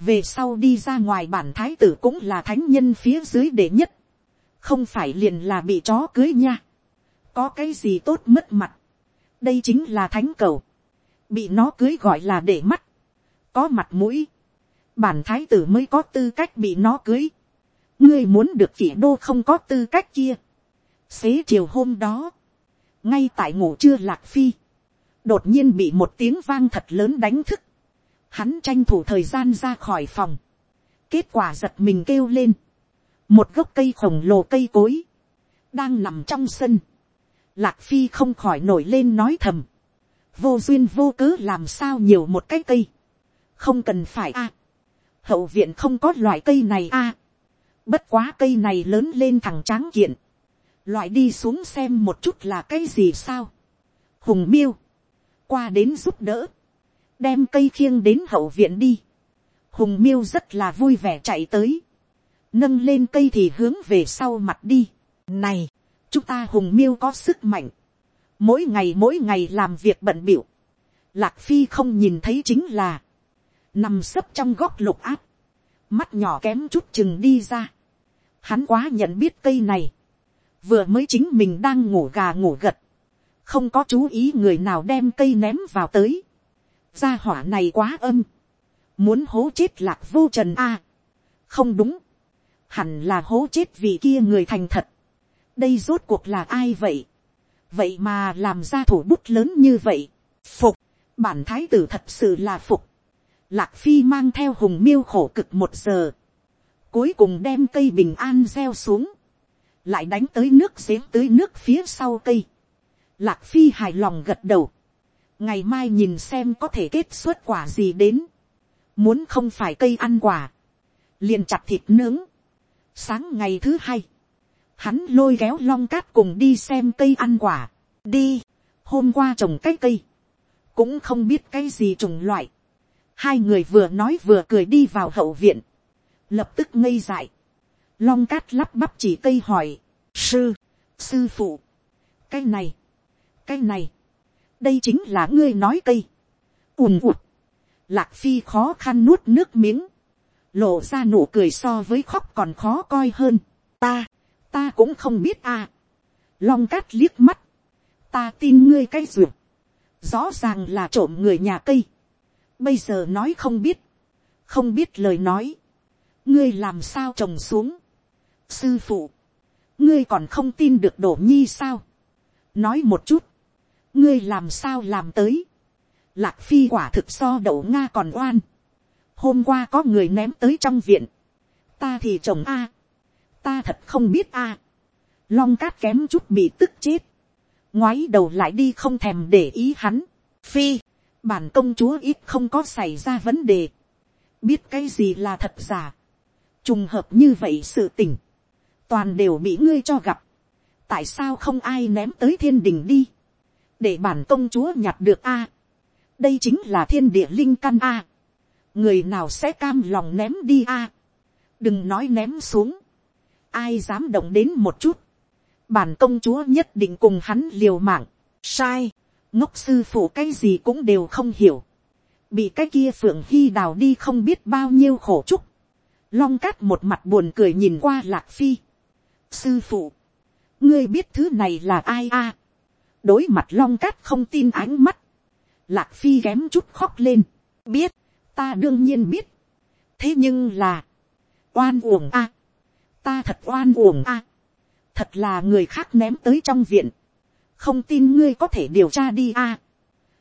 về sau đi ra ngoài bản thái tử cũng là thánh nhân phía dưới đệ nhất, không phải liền là bị chó cưới nha, có cái gì tốt mất mặt, đây chính là thánh cầu, bị nó cưới gọi là để mắt, có mặt mũi, bản thái tử mới có tư cách bị nó cưới, ngươi muốn được vị đô không có tư cách kia, xế chiều hôm đó, ngay tại ngủ trưa lạc phi, đột nhiên bị một tiếng vang thật lớn đánh thức, hắn tranh thủ thời gian ra khỏi phòng, kết quả giật mình kêu lên, một gốc cây khổng lồ cây cối, đang nằm trong sân, lạc phi không khỏi nổi lên nói thầm, vô duyên vô cớ làm sao nhiều một cái cây, không cần phải a, hậu viện không có loại cây này a, bất quá cây này lớn lên thằng tráng kiện, loại đi xuống xem một chút là cái gì sao, hùng miêu, qua đến giúp đỡ, đem cây khiêng đến hậu viện đi, hùng miêu rất là vui vẻ chạy tới, nâng lên cây thì hướng về sau mặt đi. Này, chúng ta hùng miêu có sức mạnh, mỗi ngày mỗi ngày làm việc bận biểu, lạc phi không nhìn thấy chính là, nằm sấp trong góc lục áp, mắt nhỏ kém chút chừng đi ra, hắn quá nhận biết cây này, vừa mới chính mình đang ngủ gà ngủ gật, không có chú ý người nào đem cây ném vào tới, gia hỏa này quá âm, muốn hố chết lạc vô trần a, không đúng, hẳn là hố chết vì kia người thành thật, đây rốt cuộc là ai vậy, vậy mà làm ra thủ bút lớn như vậy, phục, bản thái tử thật sự là phục, lạc phi mang theo hùng miêu khổ cực một giờ, cuối cùng đem cây bình an gieo xuống, lại đánh tới nước giếng tới nước phía sau cây, lạc phi hài lòng gật đầu, ngày mai nhìn xem có thể kết xuất quả gì đến, muốn không phải cây ăn quả, liền chặt thịt nướng, sáng ngày thứ hai, hắn lôi kéo long cát cùng đi xem cây ăn quả, đi, hôm qua trồng cái cây, cũng không biết cái gì trùng loại, hai người vừa nói vừa cười đi vào hậu viện, lập tức ngây dại, long cát lắp bắp chỉ cây hỏi, sư, sư phụ, cái này, cái này, đây chính là ngươi nói cây, ùm ụt, lạc phi khó khăn nuốt nước miếng, lộ ra nụ cười so với khóc còn khó coi hơn, ta, ta cũng không biết à, long cát liếc mắt, ta tin ngươi cái ruột, rõ ràng là trộm người nhà cây, bây giờ nói không biết, không biết lời nói, ngươi làm sao trồng xuống, sư phụ, ngươi còn không tin được đổ nhi sao, nói một chút, ngươi làm sao làm tới, lạc phi quả thực so đậu nga còn oan, hôm qua có người ném tới trong viện, ta thì chồng a, ta thật không biết a, long cát kém chút bị tức chết, ngoái đầu lại đi không thèm để ý hắn, phi, bản công chúa ít không có xảy ra vấn đề, biết cái gì là thật giả, trùng hợp như vậy sự tình, toàn đều bị ngươi cho gặp, tại sao không ai ném tới thiên đình đi, để bản công chúa nhặt được a, đây chính là thiên địa linh căn a, người nào sẽ cam lòng ném đi a, đừng nói ném xuống, ai dám động đến một chút, bản công chúa nhất định cùng hắn liều mạng, sai, ngốc sư phụ cái gì cũng đều không hiểu, bị cái kia phượng hy đào đi không biết bao nhiêu khổ chúc, long cát một mặt buồn cười nhìn qua lạc phi, sư phụ, ngươi biết thứ này là ai a, đối mặt long cát không tin ánh mắt, lạc phi kém chút khóc lên, biết, ta đương nhiên biết, thế nhưng là, oan uổng a, ta thật oan uổng a, thật là người khác ném tới trong viện, không tin ngươi có thể điều tra đi a.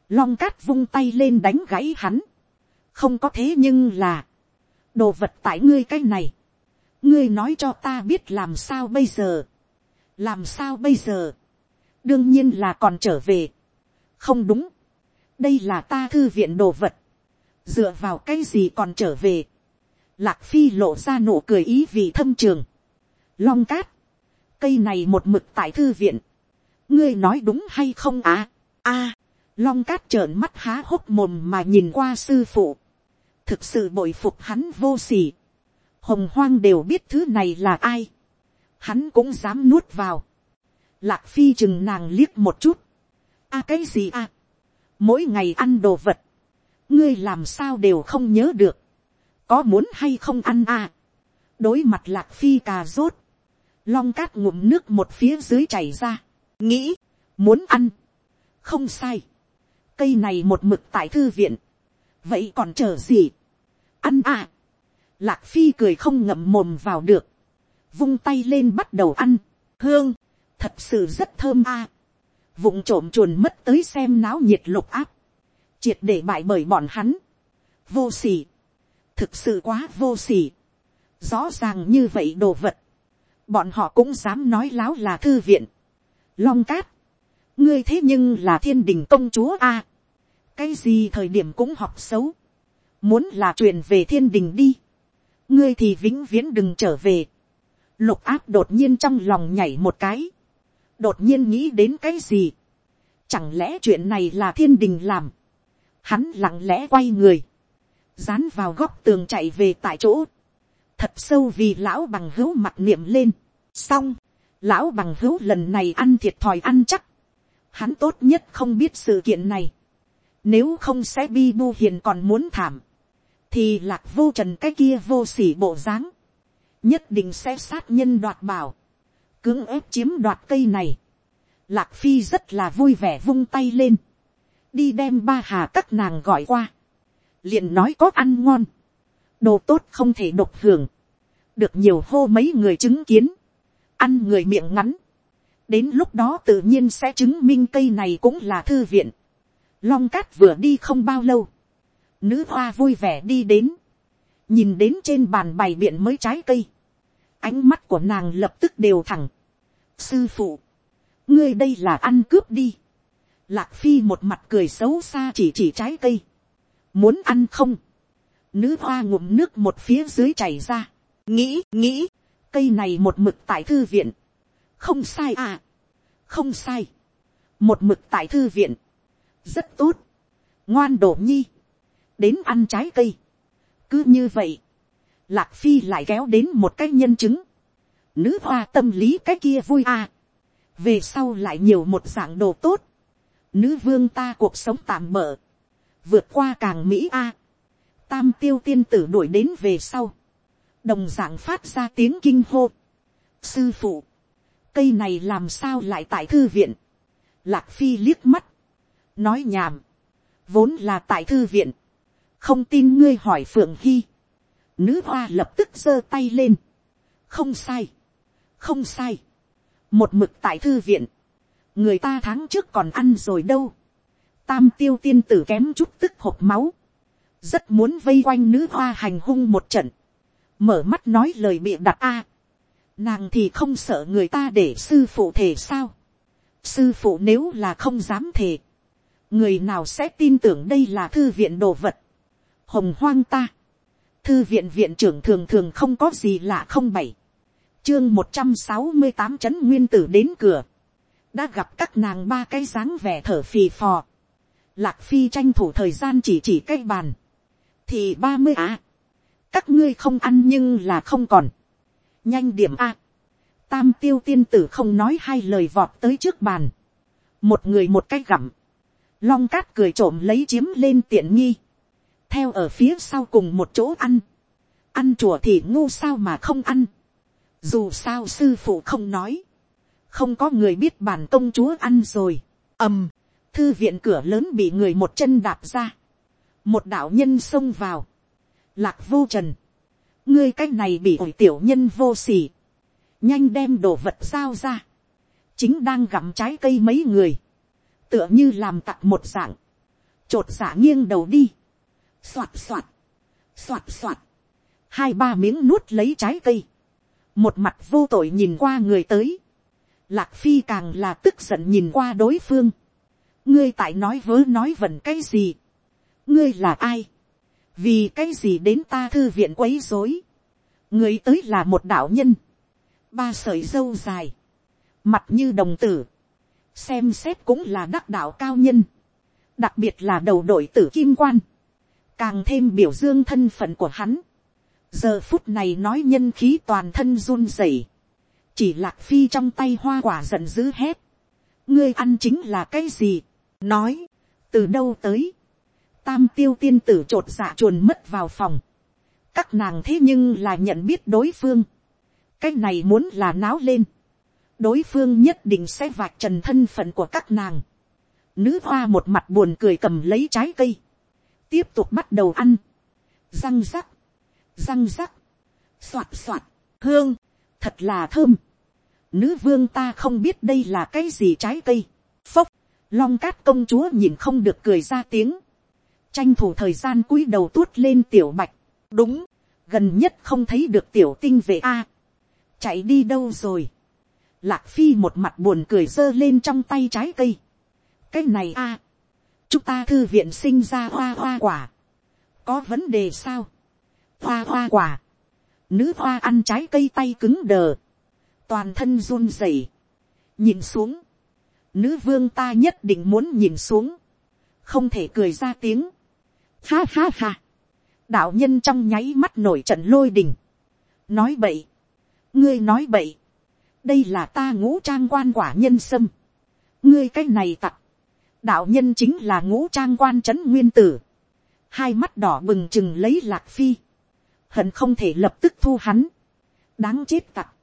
long cát vung tay lên đánh gãy hắn, không có thế nhưng là, đồ vật tại ngươi cái này, ngươi nói cho ta biết làm sao bây giờ, làm sao bây giờ, đương nhiên là còn trở về, không đúng, đây là ta thư viện đồ vật, dựa vào cái gì còn trở về, lạc phi lộ ra nụ cười ý vì thâm trường, long cát, cây này một mực tại thư viện, ngươi nói đúng hay không à, a, long cát trợn mắt há hốc mồm mà nhìn qua sư phụ, thực sự bội phục hắn vô s ỉ hồng hoang đều biết thứ này là ai, hắn cũng dám nuốt vào, lạc phi chừng nàng liếc một chút, a cái gì a, mỗi ngày ăn đồ vật, ngươi làm sao đều không nhớ được, có muốn hay không ăn a, đối mặt lạc phi cà rốt, long cát ngụm nước một phía dưới chảy ra, nghĩ, muốn ăn, không sai, cây này một mực tại thư viện, vậy còn chờ gì, ăn à, lạc phi cười không ngậm mồm vào được, vung tay lên bắt đầu ăn, hương, thật sự rất thơm a, à. vụng trộm chuồn mất tới xem náo nhiệt lục áp, triệt để bại bởi bọn hắn, vô s ỉ thực sự quá vô s ỉ rõ ràng như vậy đồ vật, bọn họ cũng dám nói láo là thư viện, long cát, ngươi thế nhưng là thiên đình công chúa a, cái gì thời điểm cũng học xấu, muốn là truyền về thiên đình đi, ngươi thì vĩnh viễn đừng trở về, lục áp đột nhiên trong lòng nhảy một cái, đột nhiên nghĩ đến cái gì, chẳng lẽ chuyện này là thiên đình làm, hắn lặng lẽ quay người, dán vào góc tường chạy về tại chỗ, thật sâu vì lão bằng hữu mặt niệm lên, xong, lão bằng hữu lần này ăn thiệt thòi ăn chắc, hắn tốt nhất không biết sự kiện này, nếu không sẽ bi bu hiền còn muốn thảm, thì lạc vô trần cái kia vô s ỉ bộ dáng, nhất định sẽ sát nhân đoạt bảo, cưỡng ép chiếm đoạt cây này. Lạc phi rất là vui vẻ vung tay lên, đi đem ba hà các nàng gọi qua, liền nói có ăn ngon, đồ tốt không thể độc hưởng, được nhiều hô mấy người chứng kiến, ăn người miệng ngắn, đến lúc đó tự nhiên sẽ chứng minh cây này cũng là thư viện. Long cát vừa đi không bao lâu, nữ hoa vui vẻ đi đến, nhìn đến trên bàn bày biện mới trái cây, ánh mắt của nàng lập tức đều thẳng. sư phụ, ngươi đây là ăn cướp đi. lạc phi một mặt cười xấu xa chỉ chỉ trái cây, muốn ăn không, nữ hoa ngụm nước một phía dưới chảy ra, nghĩ nghĩ, cây này một mực tại thư viện, không sai à, không sai, một mực tại thư viện, rất tốt, ngoan đổ nhi, đến ăn trái cây, cứ như vậy, lạc phi lại kéo đến một cái nhân chứng, nữ hoa tâm lý cái kia vui à, về sau lại nhiều một dạng đồ tốt, nữ vương ta cuộc sống tạm mở, vượt qua càng mỹ a, tam tiêu tiên tử đuổi đến về sau, đồng dạng phát ra tiếng kinh hô. sư phụ, cây này làm sao lại tại thư viện, lạc phi liếc mắt, nói nhảm, vốn là tại thư viện, không tin ngươi hỏi phượng hy, nữ hoa lập tức giơ tay lên, không sai, không sai, một mực tại thư viện, người ta tháng trước còn ăn rồi đâu, tam tiêu tiên tử kém chút tức hộp máu, rất muốn vây quanh nữ hoa hành hung một trận, mở mắt nói lời bịa đặt a, nàng thì không sợ người ta để sư phụ thể sao, sư phụ nếu là không dám thề, người nào sẽ tin tưởng đây là thư viện đồ vật, hồng hoang ta, thư viện viện trưởng thường thường không có gì lạ không bảy, chương một trăm sáu mươi tám trấn nguyên tử đến cửa, đã gặp các nàng ba cái dáng vẻ thở phì phò, lạc phi tranh thủ thời gian chỉ chỉ cái bàn, thì ba mươi á các ngươi không ăn nhưng là không còn, nhanh điểm a, tam tiêu tiên tử không nói hai lời vọt tới trước bàn, một người một cái gặm, long cát cười trộm lấy chiếm lên tiện nghi, theo ở phía sau cùng một chỗ ăn, ăn chùa thì ngu sao mà không ăn, dù sao sư phụ không nói, không có người biết bản công chúa ăn rồi, ầm, thư viện cửa lớn bị người một chân đạp ra, một đạo nhân xông vào, lạc vô trần, ngươi cái này bị ổi tiểu nhân vô s ỉ nhanh đem đồ vật giao ra, chính đang gặm trái cây mấy người, tựa như làm tặc một dạng, t r ộ t giả nghiêng đầu đi, soạt soạt, soạt soạt, hai ba miếng nuốt lấy trái cây, một mặt vô tội nhìn qua người tới, lạc phi càng là tức giận nhìn qua đối phương, ngươi tại nói vớ nói vẩn cái gì, ngươi là ai, vì cái gì đến ta thư viện quấy dối, người tới là một đạo nhân, ba sợi dâu dài, mặt như đồng tử, xem xét cũng là đắc đạo cao nhân, đặc biệt là đầu đội tử kim quan, càng thêm biểu dương thân phận của hắn. giờ phút này nói nhân khí toàn thân run rẩy, chỉ lạc phi trong tay hoa quả giận dữ hét, ngươi ăn chính là cái gì, nói, từ đâu tới, tam tiêu tiên tử t r ộ t dạ chuồn mất vào phòng, các nàng thế nhưng là nhận biết đối phương, cái này muốn là náo lên, đối phương nhất định sẽ vạch trần thân phận của các nàng. Nữ hoa một mặt buồn cười cầm lấy trái cây, tiếp tục bắt đầu ăn, răng rắc, răng rắc, soạt soạt, hương, thật là thơm. Nữ vương ta không biết đây là cái gì trái cây, phốc, long cát công chúa nhìn không được cười ra tiếng, tranh thủ thời gian cúi đầu tuốt lên tiểu bạch, đúng, gần nhất không thấy được tiểu tinh về a, chạy đi đâu rồi. Lạc phi một mặt buồn cười giơ lên trong tay trái cây. cái này a, chúng ta thư viện sinh ra hoa hoa quả. có vấn đề sao. hoa hoa quả. nữ hoa ăn trái cây tay cứng đờ. toàn thân run rẩy. nhìn xuống. nữ vương ta nhất định muốn nhìn xuống. không thể cười ra tiếng ha ha ha. đạo nhân trong nháy mắt nổi trận lôi đình. nói bậy. Ngươi nói bậy, đây là ta ngũ trang quan quả nhân sâm, ngươi cái này tặc, đạo nhân chính là ngũ trang quan trấn nguyên tử, hai mắt đỏ bừng chừng lấy lạc phi, hận không thể lập tức thu hắn, đáng chết tặc,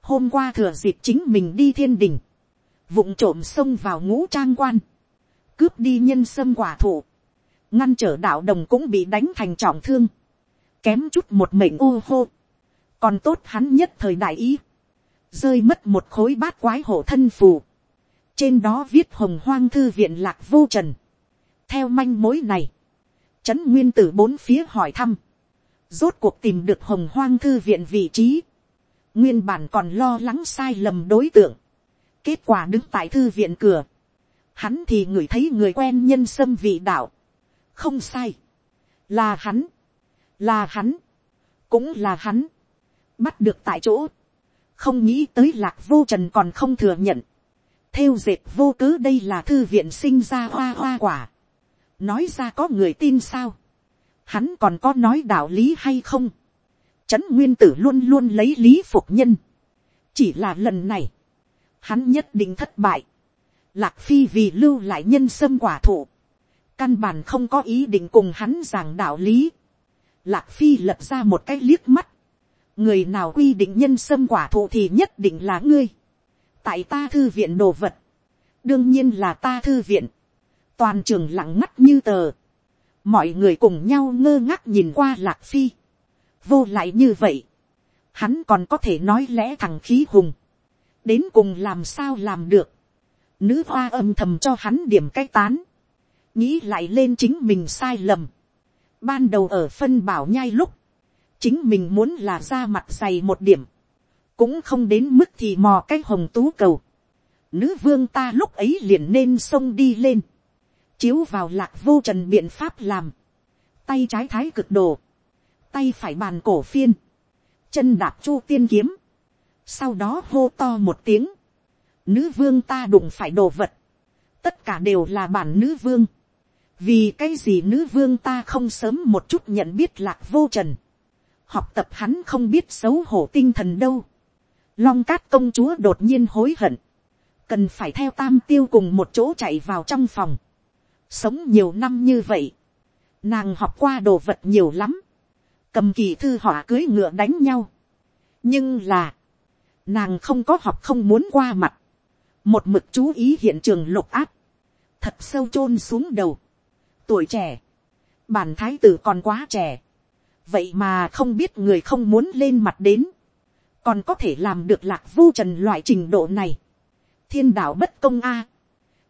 hôm qua thừa dịp chính mình đi thiên đình, vụng trộm xông vào ngũ trang quan, cướp đi nhân sâm quả thụ, ngăn trở đạo đồng cũng bị đánh thành trọng thương, kém chút một mệnh ô hô, còn tốt hắn nhất thời đại ý, rơi mất một khối bát quái hổ thân phù, trên đó viết hồng hoang thư viện lạc vô trần. theo manh mối này, trấn nguyên tử bốn phía hỏi thăm, rốt cuộc tìm được hồng hoang thư viện vị trí, nguyên bản còn lo lắng sai lầm đối tượng, kết quả đứng tại thư viện cửa, hắn thì ngửi thấy người quen nhân sâm vị đạo, không sai, là hắn, là hắn, cũng là hắn, bắt được tại chỗ, không nghĩ tới lạc vô trần còn không thừa nhận, theo dệt vô cớ đây là thư viện sinh ra hoa hoa quả, nói ra có người tin sao, hắn còn có nói đạo lý hay không, trấn nguyên tử luôn luôn lấy lý phục nhân, chỉ là lần này, hắn nhất định thất bại, lạc phi vì lưu lại nhân sâm quả thụ, căn bản không có ý định cùng hắn giảng đạo lý, lạc phi lật ra một cái liếc mắt, người nào quy định nhân sâm quả thụ thì nhất định là ngươi. tại ta thư viện đồ vật, đương nhiên là ta thư viện, toàn trường lặng ngắt như tờ, mọi người cùng nhau ngơ ngác nhìn qua lạc phi, vô lại như vậy, hắn còn có thể nói lẽ thằng khí hùng, đến cùng làm sao làm được, nữ hoa âm thầm cho hắn điểm cái tán, nghĩ lại lên chính mình sai lầm, ban đầu ở phân bảo nhai lúc, chính mình muốn là ra mặt dày một điểm, cũng không đến mức thì mò cái hồng tú cầu, nữ vương ta lúc ấy liền nên xông đi lên, chiếu vào lạc vô trần biện pháp làm, tay trái thái cực đồ, tay phải bàn cổ phiên, chân đạp chu tiên kiếm, sau đó hô to một tiếng, nữ vương ta đụng phải đồ vật, tất cả đều là bản nữ vương, vì cái gì nữ vương ta không sớm một chút nhận biết lạc vô trần, học tập hắn không biết xấu hổ tinh thần đâu, long cát công chúa đột nhiên hối hận, cần phải theo tam tiêu cùng một chỗ chạy vào trong phòng, sống nhiều năm như vậy, nàng học qua đồ vật nhiều lắm, cầm kỳ thư họa cưới ngựa đánh nhau, nhưng là, nàng không có học không muốn qua mặt, một mực chú ý hiện trường lục áp, thật sâu chôn xuống đầu, tuổi trẻ, bản thái tử còn quá trẻ, vậy mà không biết người không muốn lên mặt đến, còn có thể làm được lạc vô trần loại trình độ này, thiên đạo bất công a,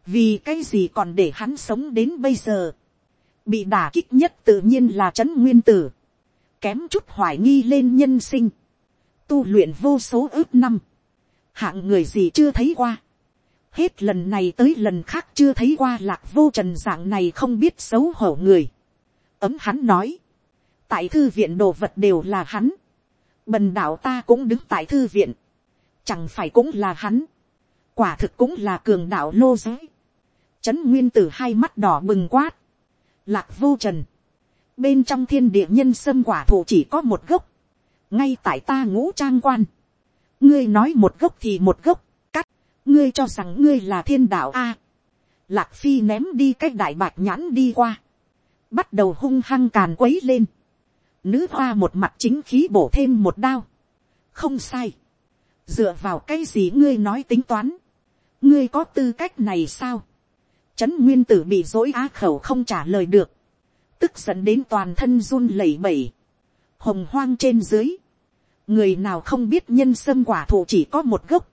vì cái gì còn để hắn sống đến bây giờ, bị đả kích nhất tự nhiên là trấn nguyên tử, kém chút hoài nghi lên nhân sinh, tu luyện vô số ước năm, hạng người gì chưa thấy qua, hết lần này tới lần khác chưa thấy qua lạc vô trần dạng này không biết xấu hổ người, ấm hắn nói, tại thư viện đồ vật đều là hắn, bần đạo ta cũng đứng tại thư viện, chẳng phải cũng là hắn, quả thực cũng là cường đạo lô giới, trấn nguyên tử hai mắt đỏ bừng quát, lạc vô trần, bên trong thiên địa nhân sâm quả thụ chỉ có một gốc, ngay tại ta ngũ trang quan, ngươi nói một gốc thì một gốc, ngươi cho rằng ngươi là thiên đạo a, lạc phi ném đi cái đại bạc nhãn đi qua, bắt đầu hung hăng càn quấy lên, nữ hoa một mặt chính khí bổ thêm một đao, không sai, dựa vào cái gì ngươi nói tính toán, ngươi có tư cách này sao, trấn nguyên tử bị dối á khẩu không trả lời được, tức giận đến toàn thân run lẩy bẩy, hồng hoang trên dưới, người nào không biết nhân sâm quả thụ chỉ có một gốc,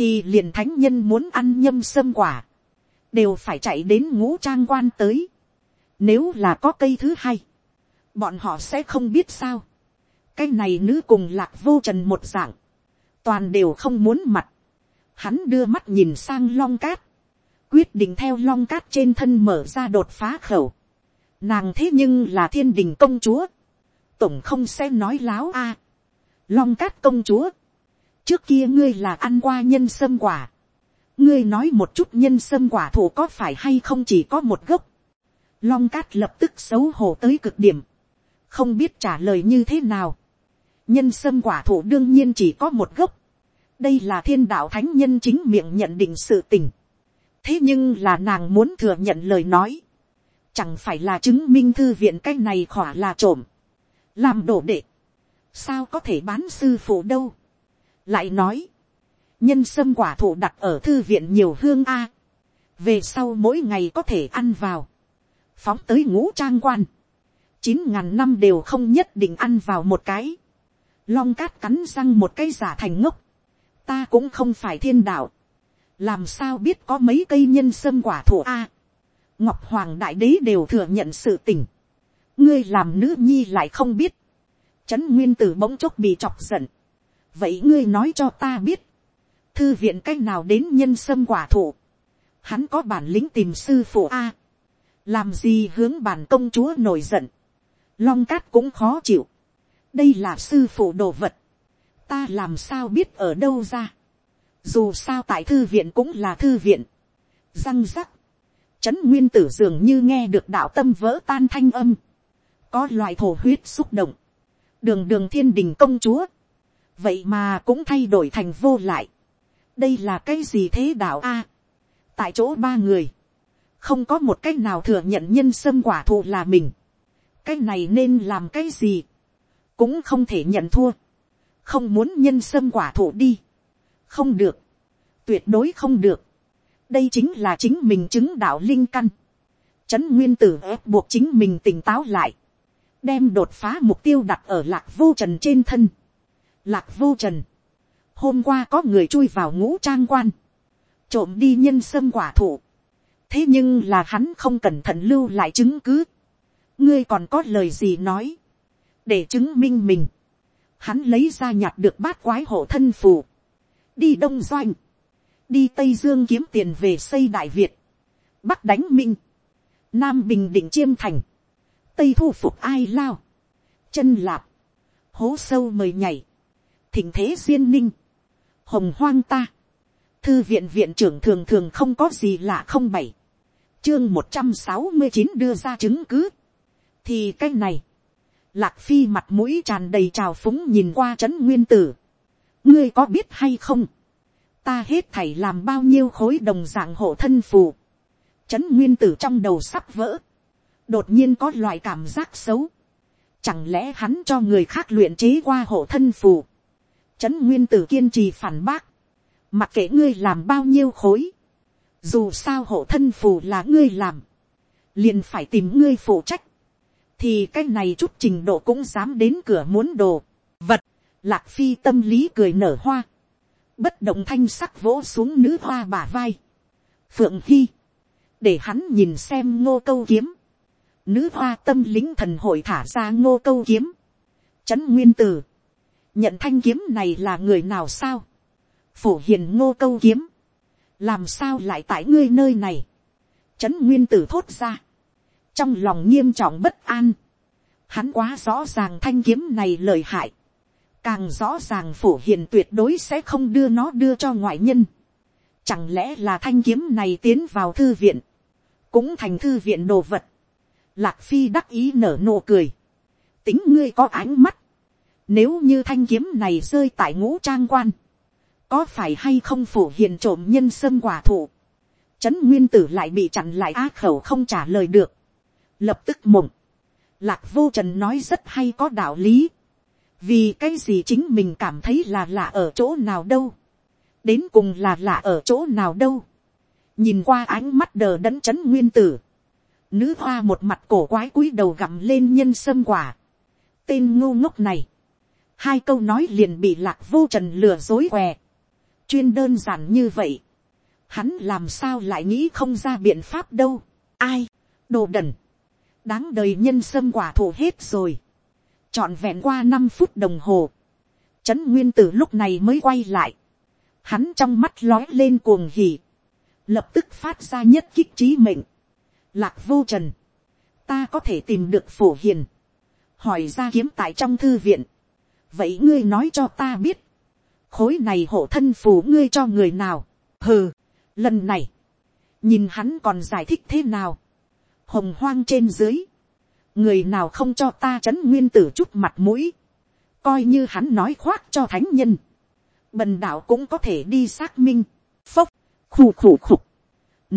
thì liền thánh nhân muốn ăn nhâm sâm quả, đều phải chạy đến ngũ trang quan tới. Nếu là có cây thứ hai, bọn họ sẽ không biết sao. cái này nữ cùng lạc vô trần một dạng, toàn đều không muốn mặt. Hắn đưa mắt nhìn sang long cát, quyết định theo long cát trên thân mở ra đột phá khẩu. Nàng thế nhưng là thiên đình công chúa, tổng không xem nói láo a. long cát công chúa, trước kia ngươi là ăn qua nhân sâm quả. ngươi nói một chút nhân sâm quả thủ có phải hay không chỉ có một gốc. long cát lập tức xấu hổ tới cực điểm không biết trả lời như thế nào. nhân sâm quả thủ đương nhiên chỉ có một gốc. đây là thiên đạo thánh nhân chính miệng nhận định sự tình. thế nhưng là nàng muốn thừa nhận lời nói. chẳng phải là chứng minh thư viện cái này khỏa là trộm. làm đổ đệ. sao có thể bán sư phụ đâu lại nói, nhân sâm quả thụ đặt ở thư viện nhiều hương a. về sau mỗi ngày có thể ăn vào. phóng tới ngũ trang quan chín ngàn năm đều không nhất định ăn vào một cái. Long cát cắn răng một cái giả thành ngốc. Ta cũng không phải thiên đạo. Làm sao biết có mấy cây nhân sâm quả thụ A. Ngọc Hoàng Đại Đế đều thừa nhận sự tình. Ngươi làm nữ nhi lại không biết. Trấn Nguyên Tử bỗng chốc bị chọc giận. Vậy ngươi nói cho ta biết. Thư viện cách nào đến nhân sâm quả thụ. Hắn có bản lĩnh tìm sư phụ A. Làm gì hướng bản công chúa nổi giận long cát cũng khó chịu. đây là sư phụ đồ vật. ta làm sao biết ở đâu ra. dù sao tại thư viện cũng là thư viện. răng rắc. trấn nguyên tử dường như nghe được đạo tâm vỡ tan thanh âm. có loại thổ huyết xúc động. đường đường thiên đình công chúa vậy mà cũng thay đổi thành vô lại. đây là cái gì thế đạo a. tại chỗ ba người. không có một cách nào thừa nhận nhân sâm quả thụ là mình. Cái này nên làm cái gì, cũng không thể nhận thua, không muốn nhân sâm quả thụ đi, không được, tuyệt đối không được, đây chính là chính mình chứng đạo linh căn, trấn nguyên tử ép buộc chính mình tỉnh táo lại, đem đột phá mục tiêu đặt ở lạc vô trần trên thân, lạc vô trần, hôm qua có người chui vào ngũ trang quan, trộm đi nhân sâm quả thụ, thế nhưng là hắn không cẩn thận lưu lại chứng cứ, ngươi còn có lời gì nói, để chứng minh mình, hắn lấy ra nhặt được bát quái hộ thân phù, đi đông doanh, đi tây dương kiếm tiền về xây đại việt, bắc đánh minh, nam bình định chiêm thành, tây thu phục ai lao, chân lạp, hố sâu mời nhảy, thỉnh thế duyên ninh, hồng hoang ta, thư viện viện trưởng thường thường không có gì lạ không bảy, chương một trăm sáu mươi chín đưa ra chứng cứ, thì cái này, lạc phi mặt mũi tràn đầy trào phúng nhìn qua trấn nguyên tử, ngươi có biết hay không, ta hết thảy làm bao nhiêu khối đồng dạng hộ thân phù, trấn nguyên tử trong đầu sắp vỡ, đột nhiên có loại cảm giác xấu, chẳng lẽ hắn cho người khác luyện chế qua hộ thân phù, trấn nguyên tử kiên trì phản bác, mặc kệ ngươi làm bao nhiêu khối, dù sao hộ thân phù là ngươi làm, liền phải tìm ngươi phụ trách, thì cái này chút trình độ cũng dám đến cửa muốn đồ, vật, lạc phi tâm lý cười nở hoa, bất động thanh sắc vỗ xuống nữ hoa bả vai, phượng hy, để hắn nhìn xem ngô câu kiếm, nữ hoa tâm lính thần hội thả ra ngô câu kiếm, trấn nguyên tử, nhận thanh kiếm này là người nào sao, phổ hiền ngô câu kiếm, làm sao lại tại ngươi nơi này, trấn nguyên tử thốt ra, trong lòng nghiêm trọng bất an, hắn quá rõ ràng thanh kiếm này lời hại, càng rõ ràng phổ hiền tuyệt đối sẽ không đưa nó đưa cho ngoại nhân, chẳng lẽ là thanh kiếm này tiến vào thư viện, cũng thành thư viện đồ vật, lạc phi đắc ý nở nụ cười, tính ngươi có ánh mắt, nếu như thanh kiếm này rơi tại ngũ trang quan, có phải hay không phủ hiền trộm nhân sâm quả thụ, trấn nguyên tử lại bị chặn lại á khẩu không trả lời được, lập tức mộng, lạc vô trần nói rất hay có đạo lý, vì cái gì chính mình cảm thấy là lạ ở chỗ nào đâu, đến cùng là lạ ở chỗ nào đâu, nhìn qua ánh mắt đờ đẫn chấn nguyên tử, nữ hoa một mặt cổ quái cúi đầu gặm lên nhân sâm quả, tên ngu ngốc này, hai câu nói liền bị lạc vô trần lừa dối què, chuyên đơn giản như vậy, hắn làm sao lại nghĩ không ra biện pháp đâu, ai, đồ đần, đáng đời nhân sâm quả thụ hết rồi, trọn vẹn qua năm phút đồng hồ, trấn nguyên tử lúc này mới quay lại, hắn trong mắt lói lên cuồng hỉ, lập tức phát ra nhất kích trí mệnh, lạc vô trần, ta có thể tìm được phổ hiền, hỏi ra kiếm tại trong thư viện, vậy ngươi nói cho ta biết, khối này hộ thân phù ngươi cho người nào, hừ, lần này, nhìn hắn còn giải thích thế nào, hồng hoang trên dưới, người nào không cho ta c h ấ n nguyên tử chút mặt mũi, coi như hắn nói khoác cho thánh nhân, bần đạo cũng có thể đi xác minh, phốc, khù khù khục,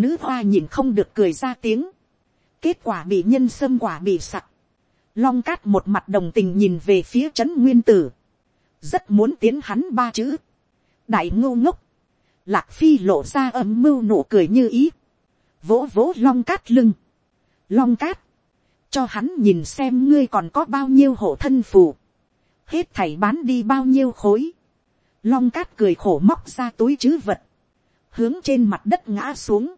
nữ hoa nhìn không được cười ra tiếng, kết quả bị nhân sâm quả bị sặc, long cát một mặt đồng tình nhìn về phía Trấn nguyên tử, rất muốn tiến hắn ba chữ, đại ngô ngốc, lạc phi lộ ra âm mưu nụ cười như ý, vỗ vỗ long cát lưng, long cát, cho hắn nhìn xem ngươi còn có bao nhiêu hộ thân phù, hết thảy bán đi bao nhiêu khối, long cát cười khổ móc ra túi chứ vật, hướng trên mặt đất ngã xuống,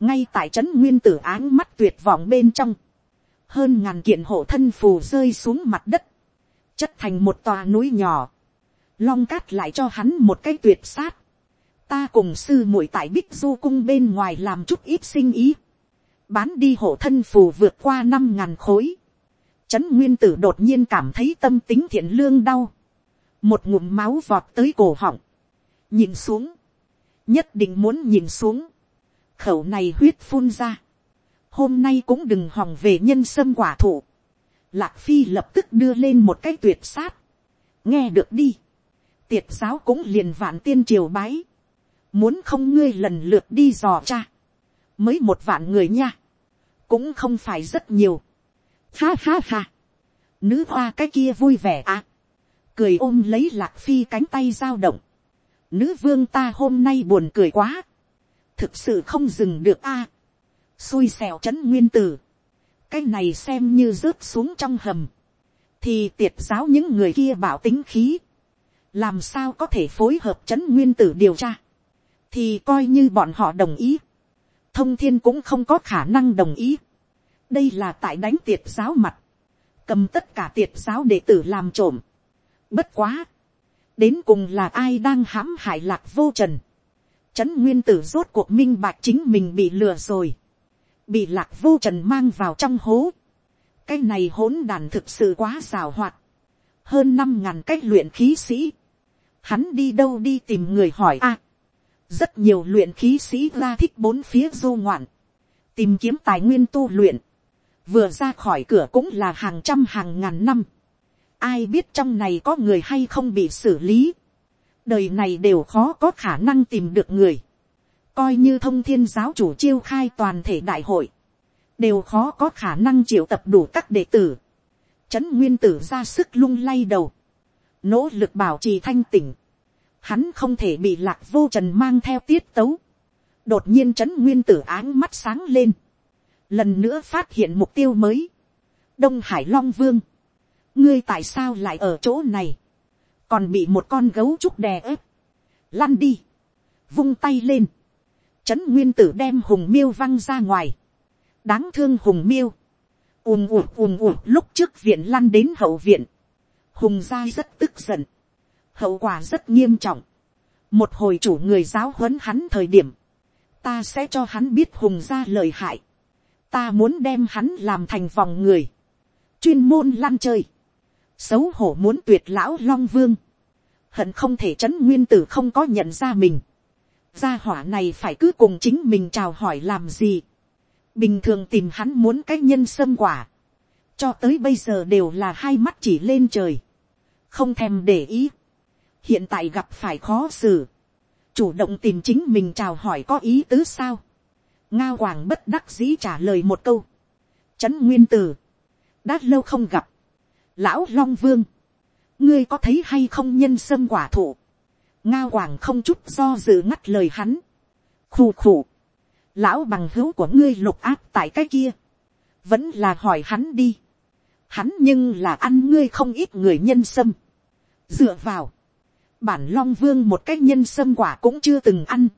ngay tại trấn nguyên tử áng mắt tuyệt vọng bên trong, hơn ngàn kiện hộ thân phù rơi xuống mặt đất, chất thành một tòa núi nhỏ, long cát lại cho hắn một cái tuyệt sát, ta cùng sư muội tại bích du cung bên ngoài làm chút ít sinh ý, bán đi hộ thân phù vượt qua năm ngàn khối. Trấn nguyên tử đột nhiên cảm thấy tâm tính thiện lương đau. Một ngụm máu vọt tới cổ họng. Nhìn xuống. Nhất định muốn nhìn xuống. Khẩu này huyết phun ra. Hôm nay cũng đừng hòng về nhân sâm quả thụ. Lạc phi lập tức đưa lên một cái tuyệt sát. Nghe được đi. Tiệt giáo cũng liền vạn tiên triều bái. Muốn không ngươi lần lượt đi dò cha mới một vạn người nha, cũng không phải rất nhiều. Ha ha ha, nữ hoa cái kia vui vẻ à, cười ôm lấy lạc phi cánh tay giao động, nữ vương ta hôm nay buồn cười quá, thực sự không dừng được a, xui xẻo c h ấ n nguyên tử, cái này xem như rớt xuống trong hầm, thì tiệt giáo những người kia bảo tính khí, làm sao có thể phối hợp c h ấ n nguyên tử điều tra, thì coi như bọn họ đồng ý, thông thiên cũng không có khả năng đồng ý. đây là tại đánh tiệt giáo mặt, cầm tất cả tiệt giáo đệ tử làm trộm. bất quá, đến cùng là ai đang hãm hại lạc vô trần. Trấn nguyên tử rốt cuộc minh bạch chính mình bị lừa rồi, bị lạc vô trần mang vào trong hố. cái này hỗn đàn thực sự quá xào hoạt, hơn năm ngàn cách luyện khí sĩ, hắn đi đâu đi tìm người hỏi a. rất nhiều luyện khí sĩ ra thích bốn phía du ngoạn, tìm kiếm tài nguyên tu luyện, vừa ra khỏi cửa cũng là hàng trăm hàng ngàn năm, ai biết trong này có người hay không bị xử lý, đời này đều khó có khả năng tìm được người, coi như thông thiên giáo chủ chiêu khai toàn thể đại hội, đều khó có khả năng triệu tập đủ các đệ tử, trấn nguyên tử ra sức lung lay đầu, nỗ lực bảo trì thanh tỉnh, hắn không thể bị lạc vô trần mang theo tiết tấu, đột nhiên trấn nguyên tử áng mắt sáng lên, lần nữa phát hiện mục tiêu mới, đông hải long vương, ngươi tại sao lại ở chỗ này, còn bị một con gấu trúc đè ép, lăn đi, vung tay lên, trấn nguyên tử đem hùng miêu văng ra ngoài, đáng thương hùng miêu, ùm ùm ùm ùm lúc trước viện lăn đến hậu viện, hùng gia rất tức giận, hậu quả rất nghiêm trọng. một hồi chủ người giáo huấn hắn thời điểm, ta sẽ cho hắn biết hùng gia lời hại. ta muốn đem hắn làm thành vòng người, chuyên môn lăn chơi, xấu hổ muốn tuyệt lão long vương, hận không thể c h ấ n nguyên tử không có nhận ra mình gia hỏa này phải cứ cùng chính mình chào hỏi làm gì. bình thường tìm hắn muốn cái nhân sâm quả, cho tới bây giờ đều là hai mắt chỉ lên trời, không thèm để ý. Hiện tại gặp phải khó xử, chủ động tìm chính mình chào hỏi có ý tứ sao, ngao hoàng bất đắc dĩ trả lời một câu, trấn nguyên tử, đã lâu không gặp, lão long vương, ngươi có thấy hay không nhân sâm quả thụ, ngao hoàng không chút do dự ngắt lời hắn, khù khù, lão bằng hữu của ngươi lục áp tại cái kia, vẫn là hỏi hắn đi, hắn nhưng là ăn ngươi không ít người nhân sâm, dựa vào, bản long vương một cái nhân sâm quả cũng chưa từng ăn,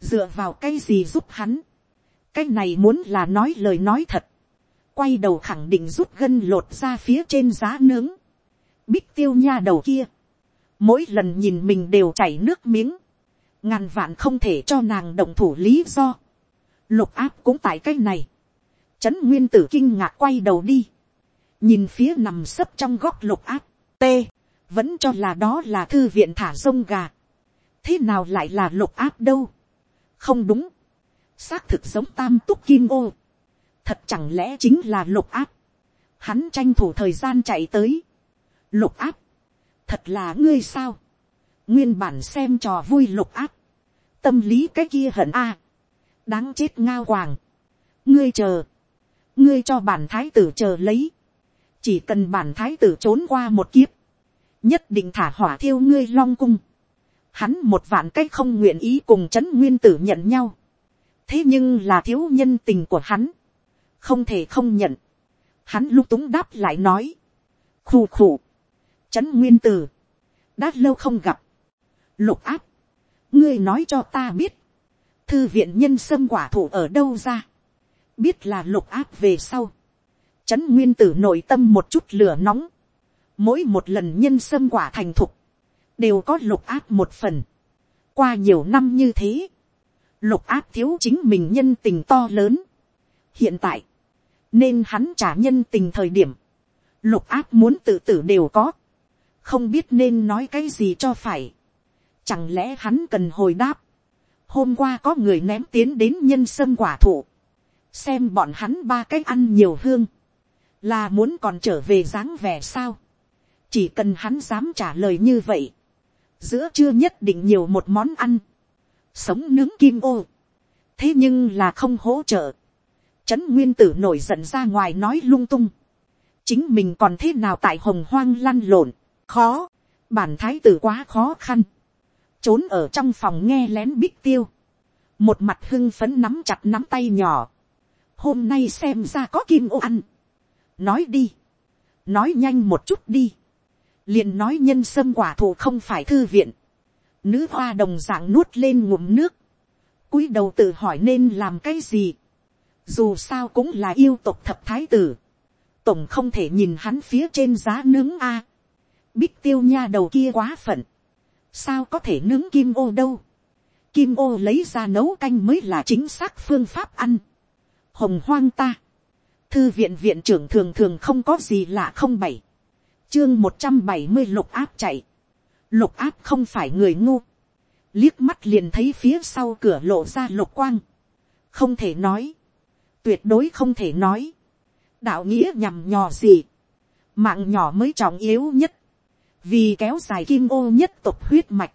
dựa vào cái gì giúp hắn, cái này muốn là nói lời nói thật, quay đầu khẳng định rút gân lột ra phía trên giá nướng, bích tiêu nha đầu kia, mỗi lần nhìn mình đều chảy nước miếng, ngàn vạn không thể cho nàng động thủ lý do, lục áp cũng tại cái này, trấn nguyên tử kinh ngạc quay đầu đi, nhìn phía nằm sấp trong góc lục áp, t, vẫn cho là đó là thư viện thả rông gà. thế nào lại là lục áp đâu. không đúng. xác thực giống tam túc kim ô. thật chẳng lẽ chính là lục áp. hắn tranh thủ thời gian chạy tới. lục áp thật là ngươi sao. nguyên bản xem trò vui lục áp. tâm lý cái kia hận a. đáng chết ngao hoàng. ngươi chờ. ngươi cho bản thái tử chờ lấy. chỉ cần bản thái tử trốn qua một kiếp nhất định thả hỏa thiêu ngươi long cung. Hắn một vạn cách không nguyện ý cùng chấn nguyên tử nhận nhau. thế nhưng là thiếu nhân tình của hắn. không thể không nhận. hắn lung túng đáp lại nói. khù khù chấn nguyên tử. đã lâu không gặp. lục áp. ngươi nói cho ta biết. thư viện nhân sâm quả thủ ở đâu ra. biết là lục áp về sau. chấn nguyên tử nội tâm một chút lửa nóng Mỗi một lần nhân sâm quả thành thục. Đều có lục áp một phần. Qua nhiều năm như thế. Lục áp thiếu chính mình nhân tình to lớn. Hiện tại. Nên hắn trả nhân tình thời điểm. Lục áp muốn tự tử đều có. Không biết nên nói cái gì cho phải. Chẳng lẽ hắn cần hồi đáp. Hôm qua có người ném tiến đến nhân sâm quả thụ. Xem bọn hắn ba cái ăn nhiều hương. Là muốn còn trở về dáng vẻ sao? Chỉ cần hắn dám trả lời như vậy, giữa chưa nhất định nhiều một món ăn, sống nướng kim ô, thế nhưng là không hỗ trợ, trấn nguyên tử nổi giận ra ngoài nói lung tung, chính mình còn thế nào tại hồng hoang lăn lộn, khó, bản thái tử quá khó khăn, trốn ở trong phòng nghe lén bích tiêu, một mặt hưng phấn nắm chặt nắm tay nhỏ, hôm nay xem ra có kim ô ăn, nói đi, nói nhanh một chút đi, liền nói nhân sâm quả thụ không phải thư viện, nữ hoa đồng dạng nuốt lên ngụm nước, cúi đầu tự hỏi nên làm cái gì, dù sao cũng là yêu tộc thập thái tử, tổng không thể nhìn hắn phía trên giá nướng a, bích tiêu nha đầu kia quá phận, sao có thể nướng kim ô đâu, kim ô lấy ra nấu canh mới là chính xác phương pháp ăn, hồng hoang ta, thư viện viện trưởng thường thường không có gì lạ không bảy, chương một trăm bảy mươi lục áp chạy, lục áp không phải người ngu, liếc mắt liền thấy phía sau cửa lộ ra lục quang, không thể nói, tuyệt đối không thể nói, đạo nghĩa nhằm nhò gì, mạng nhỏ mới trọng yếu nhất, vì kéo dài kim ô nhất tộc huyết mạch,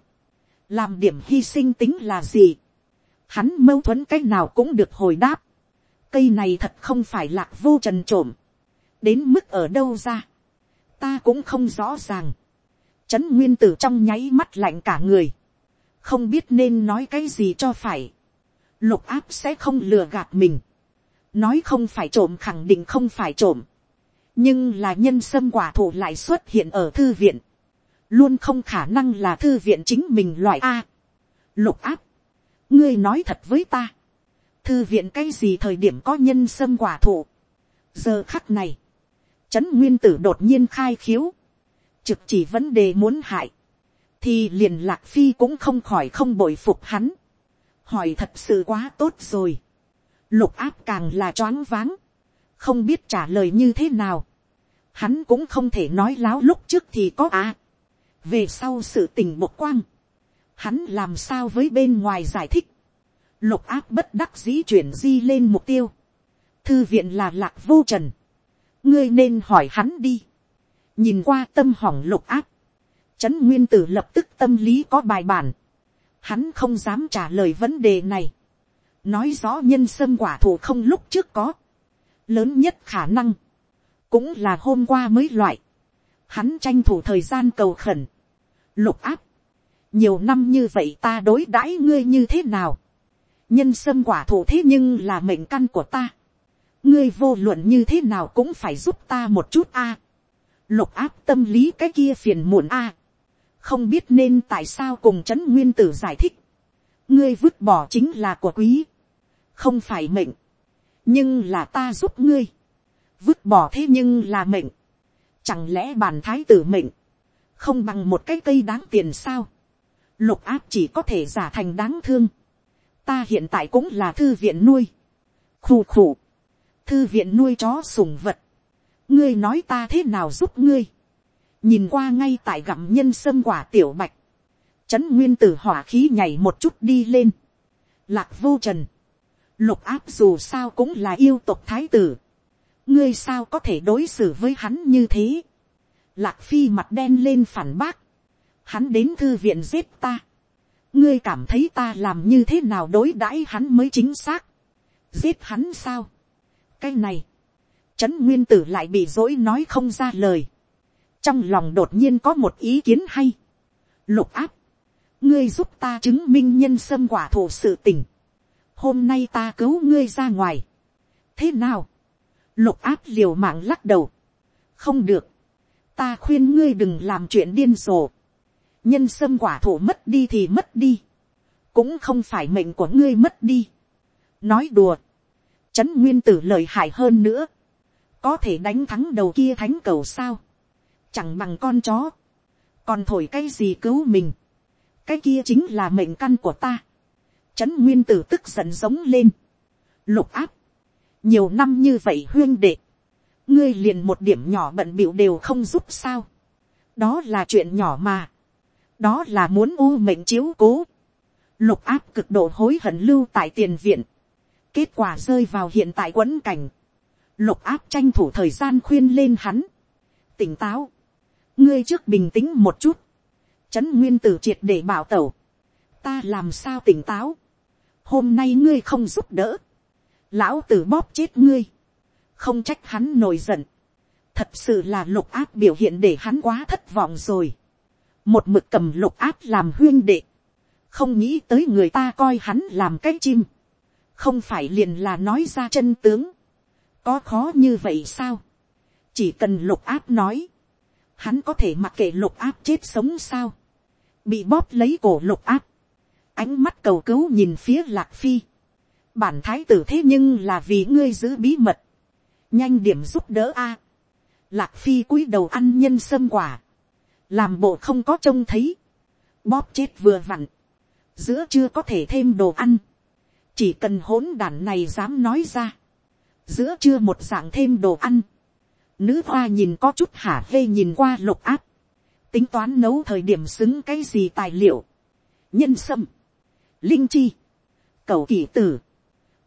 làm điểm hy sinh tính là gì, hắn mâu thuẫn c á c h nào cũng được hồi đáp, cây này thật không phải lạc vô trần trộm, đến mức ở đâu ra, ta cũng không rõ ràng, trấn nguyên tử trong nháy mắt lạnh cả người, không biết nên nói cái gì cho phải, lục áp sẽ không lừa gạt mình, nói không phải trộm khẳng định không phải trộm, nhưng là nhân sâm quả thụ lại xuất hiện ở thư viện, luôn không khả năng là thư viện chính mình loại a. lục áp, ngươi nói thật với ta, thư viện cái gì thời điểm có nhân sâm quả thụ. giờ khắc này, trấn nguyên tử đột nhiên khai khiếu, trực chỉ vấn đề muốn hại, thì liền lạc phi cũng không khỏi không bội phục hắn, hỏi thật sự quá tốt rồi, lục áp càng là choáng váng, không biết trả lời như thế nào, hắn cũng không thể nói láo lúc trước thì có à về sau sự tình một quang, hắn làm sao với bên ngoài giải thích, lục áp bất đắc dĩ chuyển di lên mục tiêu, thư viện là lạc vô trần, ngươi nên hỏi hắn đi, nhìn qua tâm hỏng lục áp, trấn nguyên tử lập tức tâm lý có bài bản, hắn không dám trả lời vấn đề này, nói rõ nhân sâm quả thù không lúc trước có, lớn nhất khả năng, cũng là hôm qua mới loại, hắn tranh thủ thời gian cầu khẩn, lục áp, nhiều năm như vậy ta đối đãi ngươi như thế nào, nhân sâm quả thủ thế nhưng là mệnh căn của ta, ngươi vô luận như thế nào cũng phải giúp ta một chút a, lục áp tâm lý cái kia phiền muộn a, không biết nên tại sao cùng trấn nguyên tử giải thích, ngươi vứt bỏ chính là của quý, không phải mệnh, nhưng là ta giúp ngươi, vứt bỏ thế nhưng là mệnh, chẳng lẽ bàn thái tử mệnh, không bằng một cái cây đáng tiền sao, lục áp chỉ có thể giả thành đáng thương, ta hiện tại cũng là thư viện nuôi, khù khù, thư viện nuôi chó sùng vật, ngươi nói ta thế nào giúp ngươi, nhìn qua ngay tại gặm nhân sâm quả tiểu bạch, trấn nguyên tử hỏa khí nhảy một chút đi lên, lạc vô trần, lục áp dù sao cũng là yêu tộc thái tử, ngươi sao có thể đối xử với hắn như thế, Lạc phi mặt đen lên phản bác. Hắn đến thư viện giết ta. Ngươi cảm thấy ta làm như thế nào đối đãi hắn mới chính xác. Giết hắn sao? Cái này. Trấn nguyên tử lại bị dỗi nói không ra lời. Trong lòng đột nhiên có một ý kiến hay. Lục áp. Ngươi giúp ta chứng minh nhân sâm quả thổ sự tình. Hôm nay ta cứu ngươi ra ngoài. Thế nào? Lục áp liều mạng lắc đầu. Không được ta khuyên ngươi đừng làm chuyện điên rồ. nhân sâm quả thổ mất đi thì mất đi. cũng không phải mệnh của ngươi mất đi. nói đùa. trấn nguyên tử lời hại hơn nữa. có thể đánh thắng đầu kia thánh cầu sao. chẳng bằng con chó. còn thổi cái gì cứu mình. cái kia chính là mệnh căn của ta. trấn nguyên tử tức giận giống lên. lục áp. nhiều năm như vậy huyên đệ ngươi liền một điểm nhỏ bận bịu đều không giúp sao. đó là chuyện nhỏ mà. đó là muốn u mệnh chiếu cố. lục áp cực độ hối hận lưu tại tiền viện. kết quả rơi vào hiện tại quẫn cảnh. lục áp tranh thủ thời gian khuyên lên hắn. tỉnh táo. ngươi trước bình tĩnh một chút. trấn nguyên tử triệt để bảo tẩu. ta làm sao tỉnh táo. hôm nay ngươi không giúp đỡ. lão tử bóp chết ngươi không trách hắn nổi giận, thật sự là lục áp biểu hiện để hắn quá thất vọng rồi, một mực cầm lục áp làm huyên đệ, không nghĩ tới người ta coi hắn làm cái chim, không phải liền là nói ra chân tướng, có khó như vậy sao, chỉ cần lục áp nói, hắn có thể mặc kệ lục áp chết sống sao, bị bóp lấy cổ lục áp, ánh mắt cầu cứu nhìn phía lạc phi, bản thái tử thế nhưng là vì ngươi giữ bí mật, nhanh điểm giúp đỡ a, lạc phi cúi đầu ăn nhân sâm quả, làm bộ không có trông thấy, bóp chết vừa vặn, giữa chưa có thể thêm đồ ăn, chỉ cần hỗn đản này dám nói ra, giữa chưa một dạng thêm đồ ăn, nữ hoa nhìn có chút hả hê nhìn qua lục áp, tính toán nấu thời điểm xứng cái gì tài liệu, nhân sâm, linh chi, cầu kỳ tử,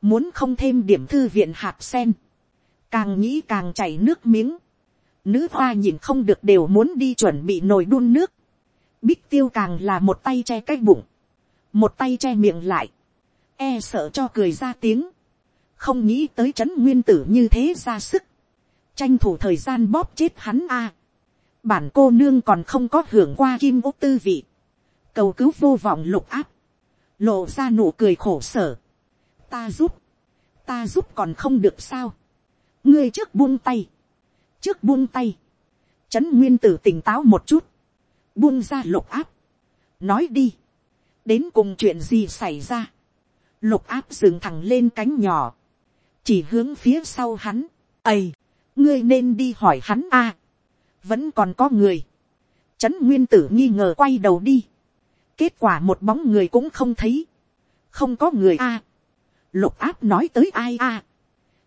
muốn không thêm điểm thư viện hạt sen, càng nghĩ càng chảy nước miếng, nữ hoa nhìn không được đều muốn đi chuẩn bị nồi đun nước, bích tiêu càng là một tay che cái bụng, một tay che miệng lại, e sợ cho cười ra tiếng, không nghĩ tới trấn nguyên tử như thế ra sức, tranh thủ thời gian bóp chết hắn a, bản cô nương còn không có hưởng qua kim ốc tư vị, cầu cứu vô vọng lục áp, lộ ra nụ cười khổ sở, ta giúp, ta giúp còn không được sao, ngươi trước buông tay, trước buông tay, trấn nguyên tử tỉnh táo một chút, buông ra lục áp, nói đi, đến cùng chuyện gì xảy ra, lục áp dừng thẳng lên cánh nhỏ, chỉ hướng phía sau hắn, ầy, ngươi nên đi hỏi hắn a, vẫn còn có người, trấn nguyên tử nghi ngờ quay đầu đi, kết quả một bóng người cũng không thấy, không có người a, lục áp nói tới ai a,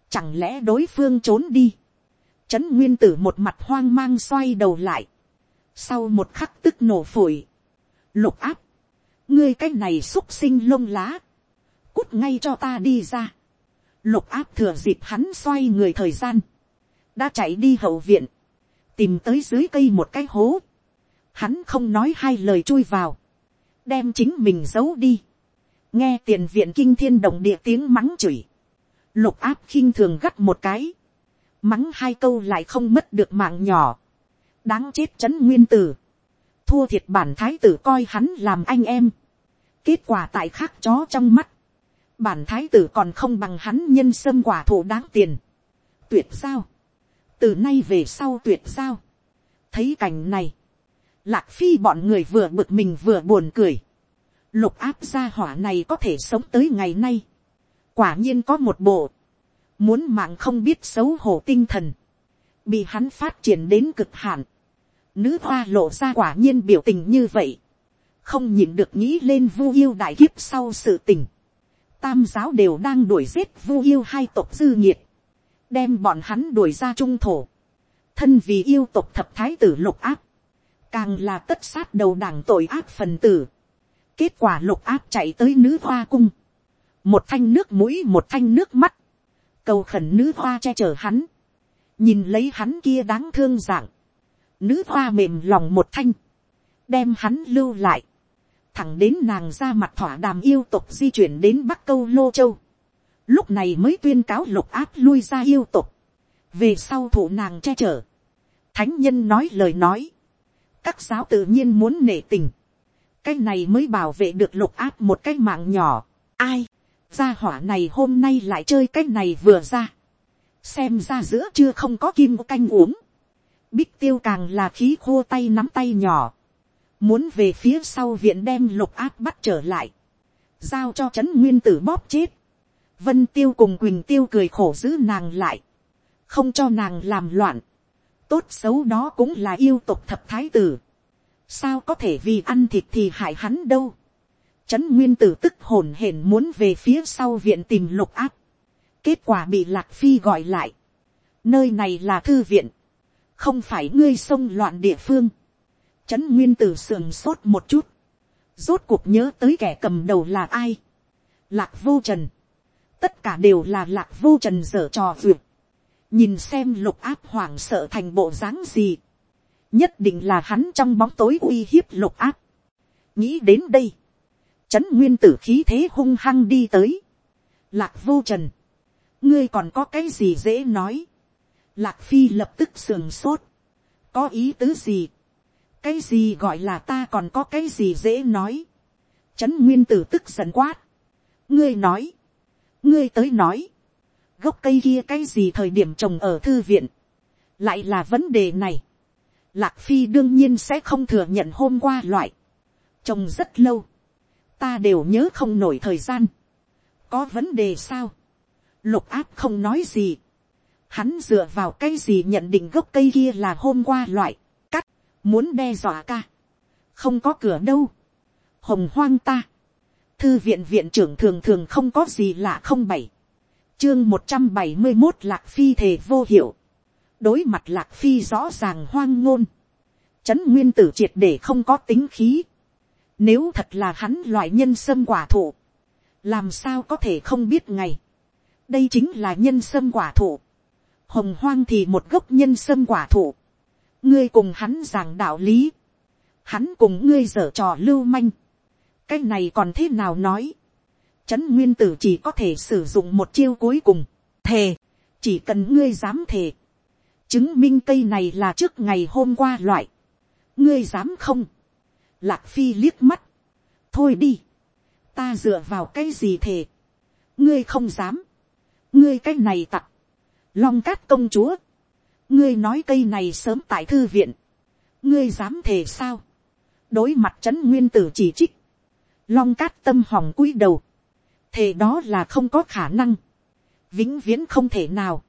chẳng lẽ đối phương trốn đi, trấn nguyên tử một mặt hoang mang xoay đầu lại, sau một khắc tức nổ phổi, lục áp, ngươi cái này xúc sinh lông lá, cút ngay cho ta đi ra. Lục áp thừa dịp hắn xoay người thời gian. Đã chạy đi hậu viện. Tìm tới dưới cây một cái hố. Hắn không nói hai lời chui vào. Đem chính mình giấu đi. Nghe tiền viện kinh thiên động địa tiếng mắng chửi. Lục áp khinh thường gắt một cái. Mắng hai câu lại không mất được mạng nhỏ. Đáng chết chấn nguyên tử. Thua thiệt bản thái tử coi hắn làm anh em. Kết quả tại khác chó trong mắt bản thái tử còn không bằng hắn nhân sâm quả thụ đáng tiền. tuyệt sao, từ nay về sau tuyệt sao, thấy cảnh này, lạc phi bọn người vừa bực mình vừa buồn cười, lục áp gia hỏa này có thể sống tới ngày nay, quả nhiên có một bộ, muốn mạng không biết xấu hổ tinh thần, bị hắn phát triển đến cực hạn, nữ hoa lộ ra quả nhiên biểu tình như vậy, không nhìn được nghĩ lên vu yêu đại kiếp sau sự tình, tam giáo đều đang đuổi giết vu yêu hai tộc dư nhiệt, đem bọn hắn đuổi ra trung thổ, thân vì yêu tộc thập thái tử lục áp, càng là tất sát đầu đảng tội ác phần tử, kết quả lục áp chạy tới nữ hoa cung, một thanh nước mũi một thanh nước mắt, cầu khẩn nữ hoa che chở hắn, nhìn lấy hắn kia đáng thương dạng, nữ hoa mềm lòng một thanh, đem hắn lưu lại, thẳng đến nàng ra mặt thỏa đàm yêu tục di chuyển đến bắc câu lô châu. lúc này mới tuyên cáo lục áp lui ra yêu tục. về sau thủ nàng che chở. thánh nhân nói lời nói. các giáo tự nhiên muốn nể tình. cái này mới bảo vệ được lục áp một cái mạng nhỏ. ai, gia hỏa này hôm nay lại chơi cái này vừa ra. xem ra giữa chưa không có kim canh uống. bích tiêu càng là khí khô tay nắm tay nhỏ. Muốn về phía sau viện đem lục áp bắt trở lại, giao cho trấn nguyên tử bóp chết, vân tiêu cùng quỳnh tiêu cười khổ giữ nàng lại, không cho nàng làm loạn, tốt xấu đó cũng là yêu tục thập thái tử, sao có thể vì ăn thịt thì hại hắn đâu, trấn nguyên tử tức hồn hển muốn về phía sau viện tìm lục áp, kết quả bị lạc phi gọi lại, nơi này là thư viện, không phải ngươi sông loạn địa phương, Trấn nguyên tử sườn sốt một chút. Rốt cuộc nhớ tới kẻ cầm đầu là ai. Lạc vô trần. Tất cả đều là lạc vô trần dở trò vượt. Nhìn xem lục áp hoảng sợ thành bộ dáng gì. Nhất định là hắn trong bóng tối uy hiếp lục áp. Nghĩ đến đây. Trấn nguyên tử khí thế hung hăng đi tới. Lạc vô trần. Ngươi còn có cái gì dễ nói. Lạc phi lập tức sườn sốt. Có ý tứ gì cái gì gọi là ta còn có cái gì dễ nói. trấn nguyên tử tức giận quát. ngươi nói, ngươi tới nói, gốc cây kia cái gì thời điểm trồng ở thư viện, lại là vấn đề này. lạc phi đương nhiên sẽ không thừa nhận hôm qua loại, trồng rất lâu, ta đều nhớ không nổi thời gian, có vấn đề sao, lục áp không nói gì, hắn dựa vào cái gì nhận định gốc cây kia là hôm qua loại, cắt, muốn đe dọa ca, không có cửa đâu, hồng hoang ta, thư viện viện trưởng thường thường không có gì lạ không bảy, chương một trăm bảy mươi một lạc phi thể vô hiệu, đối mặt lạc phi rõ ràng hoang ngôn, trấn nguyên tử triệt để không có tính khí, nếu thật là hắn loại nhân sâm quả thụ, làm sao có thể không biết ngày, đây chính là nhân sâm quả thụ, hồng hoang thì một gốc nhân sâm quả thụ, ngươi cùng hắn giảng đạo lý, hắn cùng ngươi dở trò lưu manh, cái này còn thế nào nói, trấn nguyên tử chỉ có thể sử dụng một chiêu cuối cùng, thề, chỉ cần ngươi dám thề, chứng minh cây này là trước ngày hôm qua loại, ngươi dám không, lạc phi liếc mắt, thôi đi, ta dựa vào cái gì thề, ngươi không dám, ngươi cái này tặc, long cát công chúa, ngươi nói cây này sớm tại thư viện, ngươi dám thề sao, đối mặt trấn nguyên tử chỉ trích, long cát tâm hỏng cúi đầu, thề đó là không có khả năng, vĩnh viễn không thể nào,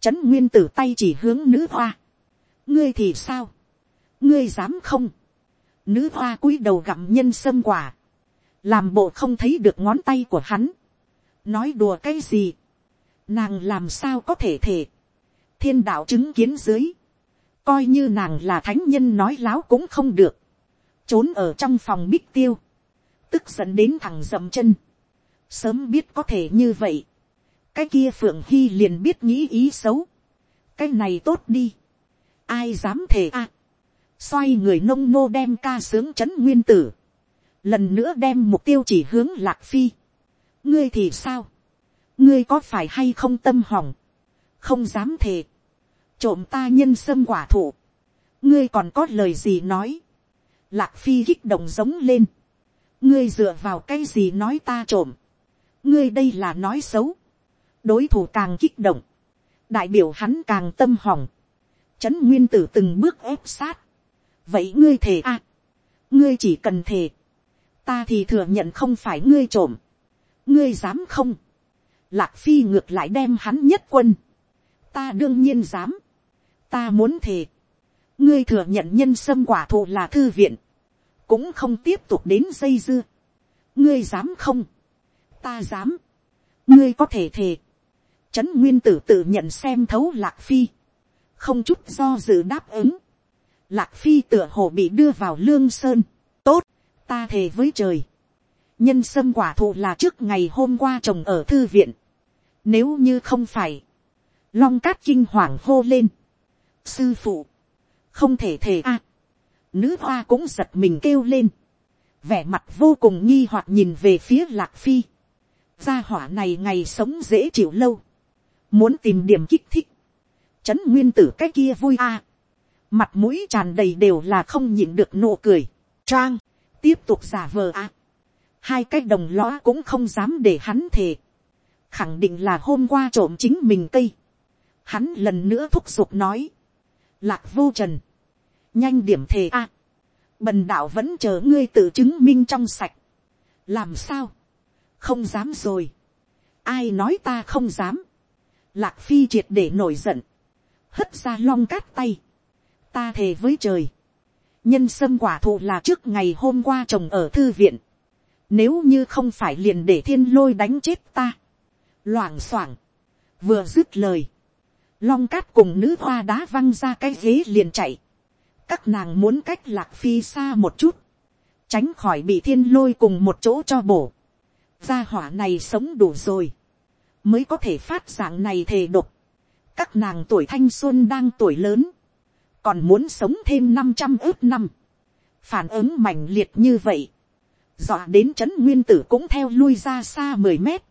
trấn nguyên tử tay chỉ hướng nữ hoa, ngươi thì sao, ngươi dám không, nữ hoa cúi đầu gặm nhân sâm quả, làm bộ không thấy được ngón tay của hắn, nói đùa cái gì, nàng làm sao có thể thể, thiên đạo chứng kiến dưới, coi như nàng là thánh nhân nói láo cũng không được, trốn ở trong phòng bích tiêu, tức dẫn đến thằng dậm chân, sớm biết có thể như vậy, cái kia phượng hy liền biết nghĩ ý xấu, cái này tốt đi, ai dám thể? a, xoay người nông nô đem ca sướng c h ấ n nguyên tử, lần nữa đem mục tiêu chỉ hướng lạc phi, ngươi thì sao, ngươi có phải hay không tâm hỏng, không dám thề, trộm ta nhân sâm quả thụ, ngươi còn có lời gì nói, lạc phi kích động giống lên, ngươi dựa vào cái gì nói ta trộm, ngươi đây là nói xấu, đối thủ càng kích động, đại biểu hắn càng tâm hỏng, trấn nguyên tử từng bước ép sát, vậy ngươi thề a, ngươi chỉ cần thề, ta thì thừa nhận không phải ngươi trộm, ngươi dám không, lạc phi ngược lại đem hắn nhất quân, ta đương nhiên dám, ta muốn thề, ngươi thừa nhận nhân sâm quả thụ là thư viện, cũng không tiếp tục đến dây dưa, ngươi dám không, ta dám, ngươi có thể thề, trấn nguyên tử tự nhận xem thấu lạc phi, không chút do dự đáp ứng, Lạc Phi tựa hồ bị đưa vào lương sơn. Tốt, ta thề với trời. Nhân sâm quả thụ là trước ngày hôm qua trồng ở thư viện. Nếu như không phải. Long cát kinh hoàng hô lên. Sư phụ. Không thể thề a. nữ hoa cũng giật mình kêu lên. Vẻ mặt vô cùng nghi hoặc nhìn về phía Lạc Phi. Gia hỏa này ngày sống dễ chịu lâu. Muốn tìm điểm kích thích. Chấn nguyên tử cái kia vui a mặt mũi tràn đầy đều là không nhịn được nụ cười, trang, tiếp tục giả vờ à. hai cái đồng lõa cũng không dám để hắn thề, khẳng định là hôm qua trộm chính mình cây, hắn lần nữa thúc giục nói, lạc vô trần, nhanh điểm thề a, bần đạo vẫn chờ ngươi tự chứng minh trong sạch, làm sao, không dám rồi, ai nói ta không dám, lạc phi triệt để nổi giận, hất ra long cát tay, ta thề với trời, nhân sâm quả thụ là trước ngày hôm qua trồng ở thư viện, nếu như không phải liền để thiên lôi đánh chết ta, loảng xoảng, vừa dứt lời, long cát cùng nữ hoa đá văng ra cái ghế liền chạy, các nàng muốn cách lạc phi xa một chút, tránh khỏi bị thiên lôi cùng một chỗ cho bổ, gia hỏa này sống đủ rồi, mới có thể phát dạng này thề độc, các nàng tuổi thanh xuân đang tuổi lớn, còn muốn sống thêm năm trăm ước năm, phản ứng mạnh liệt như vậy, dọa đến chấn nguyên tử cũng theo lui ra xa mười mét,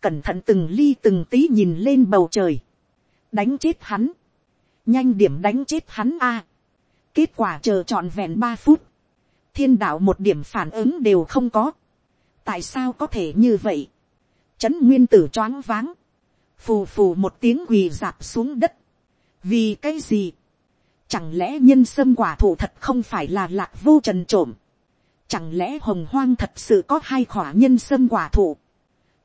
cẩn thận từng ly từng tí nhìn lên bầu trời, đánh chết hắn, nhanh điểm đánh chết hắn a, kết quả chờ trọn vẹn ba phút, thiên đạo một điểm phản ứng đều không có, tại sao có thể như vậy, chấn nguyên tử choáng váng, phù phù một tiếng quỳ dạp xuống đất, vì cái gì, Chẳng lẽ nhân sâm quả thụ thật không phải là lạc vô trần trộm. Chẳng lẽ hồng hoang thật sự có hai khỏa nhân sâm quả thụ.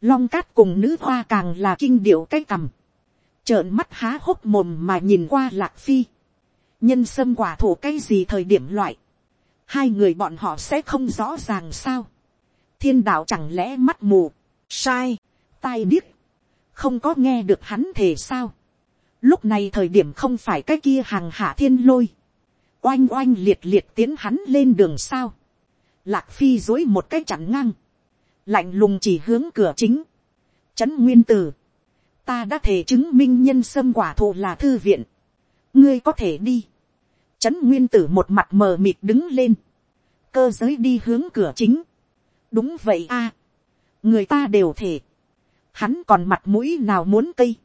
Long cát cùng nữ hoa càng là kinh điệu cái cằm. Trợn mắt há hốc mồm mà nhìn qua lạc phi. Nhân sâm quả thụ cái gì thời điểm loại. Hai người bọn họ sẽ không rõ ràng sao. Thiên đạo chẳng lẽ mắt mù. Sai. Tai điếc. Không có nghe được hắn thể sao Lúc này thời điểm không phải cái kia hàng hạ thiên lôi. Oanh oanh liệt liệt tiến hắn lên đường sao. Lạc phi dối một cái chặn ngang. Lạnh lùng chỉ hướng cửa chính. Trấn nguyên tử. Ta đã thể chứng minh nhân sâm quả thụ là thư viện. Ngươi có thể đi. Trấn nguyên tử một mặt mờ mịt đứng lên. Cơ giới đi hướng cửa chính. Đúng vậy a Người ta đều thể. Hắn còn mặt mũi nào muốn cây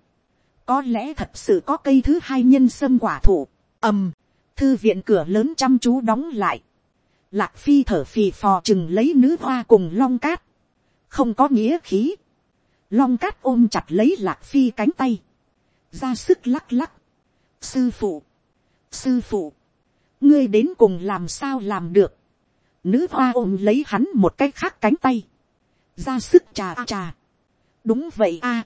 có lẽ thật sự có cây thứ hai nhân sâm quả thụ, ầm, thư viện cửa lớn chăm chú đóng lại, lạc phi thở phì phò chừng lấy nữ hoa cùng long cát, không có nghĩa khí, long cát ôm chặt lấy lạc phi cánh tay, ra sức lắc lắc, sư phụ, sư phụ, ngươi đến cùng làm sao làm được, nữ hoa ôm lấy hắn một cái khác cánh tay, ra sức trà trà, đúng vậy a,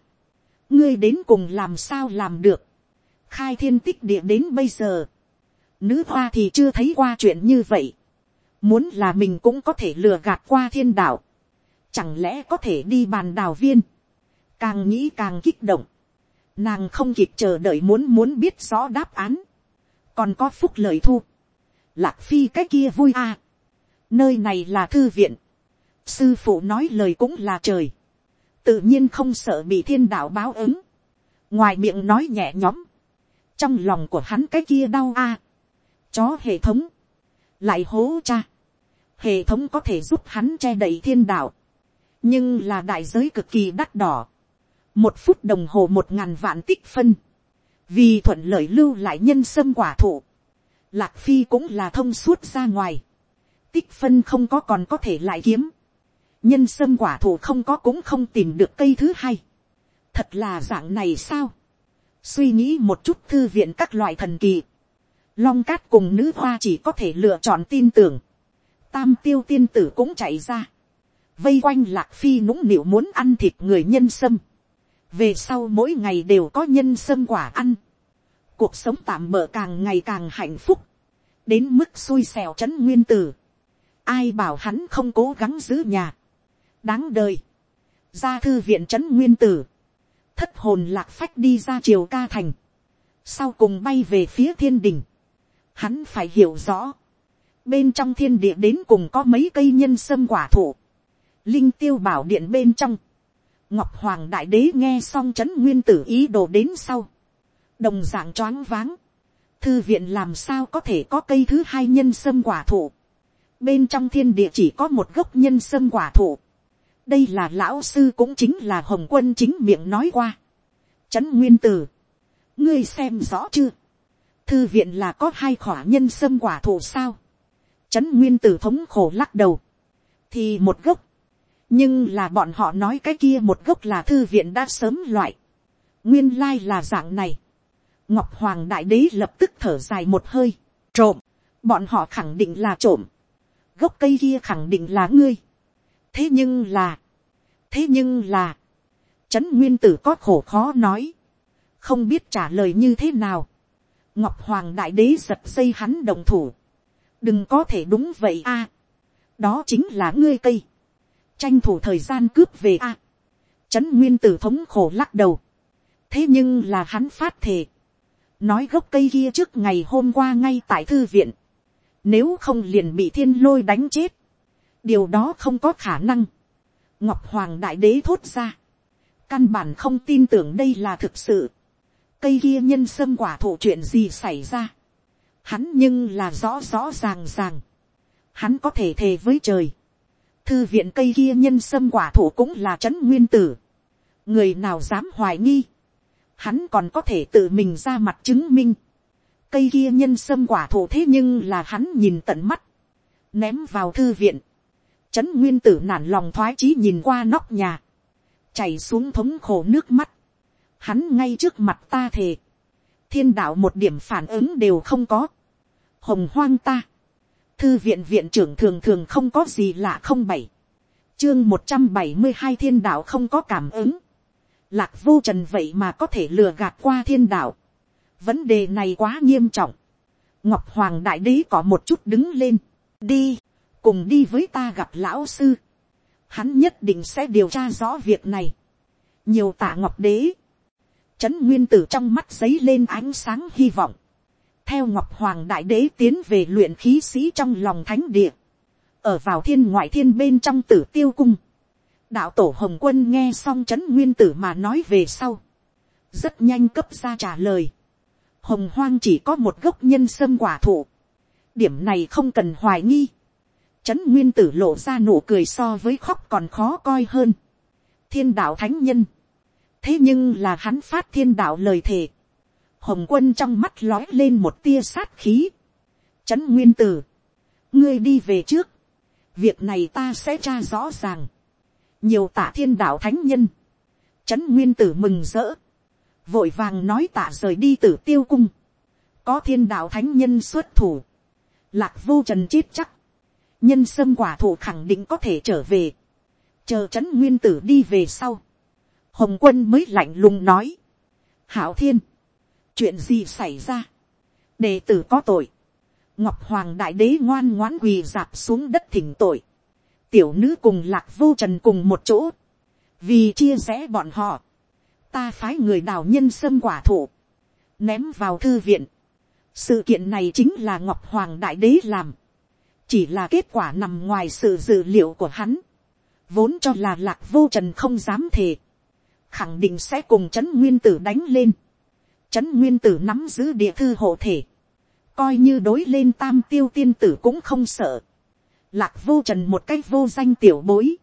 ngươi đến cùng làm sao làm được, khai thiên tích địa đến bây giờ, nữ hoa thì chưa thấy qua chuyện như vậy, muốn là mình cũng có thể lừa gạt qua thiên đạo, chẳng lẽ có thể đi bàn đào viên, càng nghĩ càng kích động, nàng không kịp chờ đợi muốn muốn biết rõ đáp án, còn có phúc lời thu, lạc phi cái kia vui à, nơi này là thư viện, sư phụ nói lời cũng là trời, tự nhiên không sợ bị thiên đạo báo ứng, ngoài miệng nói nhẹ nhõm, trong lòng của hắn cái kia đau a, chó hệ thống, lại hố cha, hệ thống có thể giúp hắn che đậy thiên đạo, nhưng là đại giới cực kỳ đắt đỏ, một phút đồng hồ một ngàn vạn tích phân, vì thuận lợi lưu lại nhân sâm quả thụ, lạc phi cũng là thông suốt ra ngoài, tích phân không có còn có thể lại kiếm, nhân sâm quả thụ không có cũng không tìm được cây thứ hai. thật là dạng này sao. suy nghĩ một chút thư viện các loại thần kỳ. long cát cùng nữ hoa chỉ có thể lựa chọn tin tưởng. tam tiêu tiên tử cũng chạy ra. vây quanh lạc phi nũng nịu muốn ăn thịt người nhân sâm. về sau mỗi ngày đều có nhân sâm quả ăn. cuộc sống tạm bỡ càng ngày càng hạnh phúc. đến mức xui xẻo c h ấ n nguyên tử ai bảo hắn không cố gắng giữ nhà đáng đời, ra thư viện trấn nguyên tử, thất hồn lạc phách đi ra triều ca thành, sau cùng bay về phía thiên đình, hắn phải hiểu rõ, bên trong thiên địa đến cùng có mấy cây nhân sâm quả thụ, linh tiêu bảo điện bên trong, ngọc hoàng đại đế nghe xong trấn nguyên tử ý đồ đến sau, đồng d ạ n g choáng váng, thư viện làm sao có thể có cây thứ hai nhân sâm quả thụ, bên trong thiên địa chỉ có một gốc nhân sâm quả thụ, đây là lão sư cũng chính là hồng quân chính miệng nói qua. trấn nguyên tử, ngươi xem rõ chưa. thư viện là có hai khỏa nhân sâm quả thụ sao. trấn nguyên tử thống khổ lắc đầu. thì một gốc. nhưng là bọn họ nói cái kia một gốc là thư viện đã sớm loại. nguyên lai là dạng này. ngọc hoàng đại đế lập tức thở dài một hơi. trộm. bọn họ khẳng định là trộm. gốc cây kia khẳng định là ngươi thế nhưng là, thế nhưng là, trấn nguyên tử có khổ khó nói, không biết trả lời như thế nào, ngọc hoàng đại đế giật xây hắn đồng thủ, đừng có thể đúng vậy a, đó chính là ngươi cây, tranh thủ thời gian cướp về a, trấn nguyên tử thống khổ lắc đầu, thế nhưng là hắn phát thề, nói gốc cây kia trước ngày hôm qua ngay tại thư viện, nếu không liền bị thiên lôi đánh chết, điều đó không có khả năng. ngọc hoàng đại đế thốt ra. căn bản không tin tưởng đây là thực sự. cây kia nhân sâm quả thụ chuyện gì xảy ra. hắn nhưng là rõ rõ ràng ràng. hắn có thể thề với trời. thư viện cây kia nhân sâm quả thụ cũng là trấn nguyên tử. người nào dám hoài nghi. hắn còn có thể tự mình ra mặt chứng minh. cây kia nhân sâm quả thụ thế nhưng là hắn nhìn tận mắt. ném vào thư viện Trấn nguyên tử nản lòng thoái chí nhìn qua nóc nhà. Chảy xuống thống khổ nước mắt. Hắn ngay trước mặt ta thề. Thiên đạo một điểm phản ứng đều không có. hồng hoang ta, thư viện viện trưởng thường thường không có gì lạ không bảy, chương một trăm bảy mươi hai thiên đạo không có cảm ứng, lạc vô trần vậy mà có thể lừa gạt qua thiên đạo, vấn đề này quá nghiêm trọng, ngọc hoàng đại đế có một chút đứng lên, đi, cùng đi với ta gặp lão sư, hắn nhất định sẽ điều tra rõ việc này, nhiều tạ ngọc đế, trấn nguyên tử trong mắt giấy lên ánh sáng hy vọng, theo ngọc hoàng đại đế tiến về luyện khí sĩ trong lòng thánh địa, ở vào thiên ngoại thiên bên trong tử tiêu cung, đạo tổ hồng quân nghe xong trấn nguyên tử mà nói về sau, rất nhanh cấp ra trả lời, hồng hoang chỉ có một gốc nhân sâm quả thụ, điểm này không cần hoài nghi, trấn nguyên tử lộ ra nụ cười so với khóc còn khó coi hơn, thiên đạo thánh nhân, thế nhưng là hắn phát thiên đạo lời thề, hồng quân trong mắt lói lên một tia sát khí, trấn nguyên tử, ngươi đi về trước, việc này ta sẽ tra rõ ràng, nhiều tạ thiên đạo thánh nhân, trấn nguyên tử mừng rỡ, vội vàng nói tạ rời đi tử tiêu cung, có thiên đạo thánh nhân xuất thủ, lạc vô trần chết chắc, nhân sâm quả thụ khẳng định có thể trở về, chờ trấn nguyên tử đi về sau, hồng quân mới lạnh lùng nói, hảo thiên, chuyện gì xảy ra, đệ tử có tội, ngọc hoàng đại đế ngoan ngoãn quỳ dạp xuống đất thỉnh tội, tiểu nữ cùng lạc vô trần cùng một chỗ, vì chia rẽ bọn họ, ta phái người đào nhân sâm quả thụ, ném vào thư viện, sự kiện này chính là ngọc hoàng đại đế làm, chỉ là kết quả nằm ngoài sự dự liệu của hắn, vốn cho là lạc vô trần không dám thề, khẳng định sẽ cùng trấn nguyên tử đánh lên, trấn nguyên tử nắm giữ địa thư hộ thể, coi như đối lên tam tiêu tiên tử cũng không sợ, lạc vô trần một cách vô danh tiểu bối,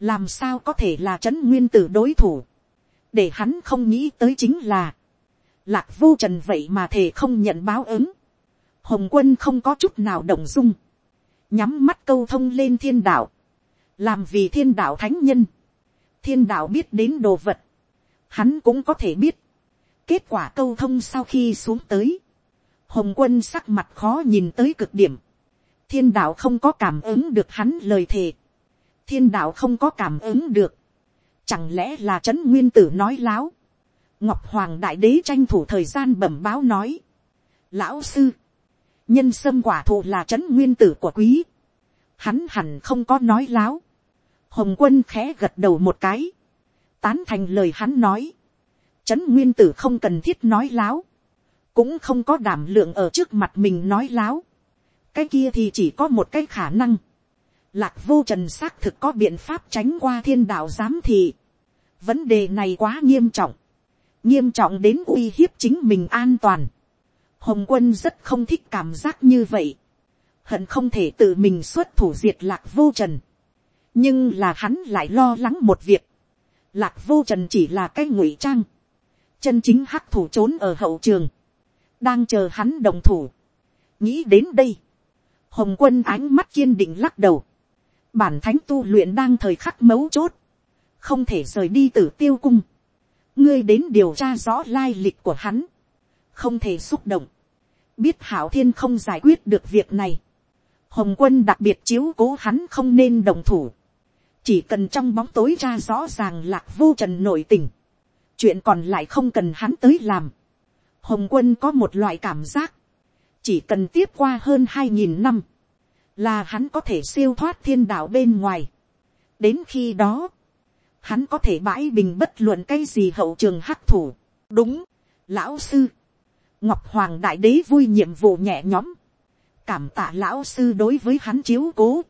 làm sao có thể là trấn nguyên tử đối thủ, để hắn không nghĩ tới chính là, lạc vô trần vậy mà thể không nhận báo ứng, hồng quân không có chút nào động dung, nhắm mắt câu thông lên thiên đạo, làm vì thiên đạo thánh nhân, thiên đạo biết đến đồ vật, hắn cũng có thể biết, kết quả câu thông sau khi xuống tới, hồng quân sắc mặt khó nhìn tới cực điểm, thiên đạo không có cảm ứng được hắn lời thề, thiên đạo không có cảm ứng được, chẳng lẽ là trấn nguyên tử nói láo, ngọc hoàng đại đế tranh thủ thời gian bẩm báo nói, lão sư, nhân sâm quả thụ là trấn nguyên tử của quý, hắn hẳn không có nói láo, hồng quân khẽ gật đầu một cái, tán thành lời hắn nói, trấn nguyên tử không cần thiết nói láo, cũng không có đảm lượng ở trước mặt mình nói láo, cái kia thì chỉ có một cái khả năng, lạc vô trần xác thực có biện pháp tránh qua thiên đạo giám thị, vấn đề này quá nghiêm trọng, nghiêm trọng đến uy hiếp chính mình an toàn, hồng quân rất không thích cảm giác như vậy, hận không thể tự mình xuất thủ diệt lạc vô trần, nhưng là hắn lại lo lắng một việc, lạc vô trần chỉ là cái ngụy trang, chân chính hắc thủ trốn ở hậu trường, đang chờ hắn đồng thủ. nghĩ đến đây, hồng quân ánh mắt kiên định lắc đầu, bản thánh tu luyện đang thời khắc mấu chốt, không thể rời đi từ tiêu cung, ngươi đến điều tra rõ lai lịch của hắn, không thể xúc động, biết hảo thiên không giải quyết được việc này, hồng quân đặc biệt chiếu cố hắn không nên đồng thủ, chỉ cần trong bóng tối ra rõ ràng lạc vô trần nội tình, chuyện còn lại không cần hắn tới làm. hồng quân có một loại cảm giác, chỉ cần tiếp qua hơn hai nghìn năm, là hắn có thể siêu thoát thiên đạo bên ngoài. đến khi đó, hắn có thể bãi bình bất luận cái gì hậu trường hắc thủ. đúng, lão sư, ngọc hoàng đại đế vui nhiệm vụ nhẹ nhõm, cảm tạ lão sư đối với hắn chiếu cố.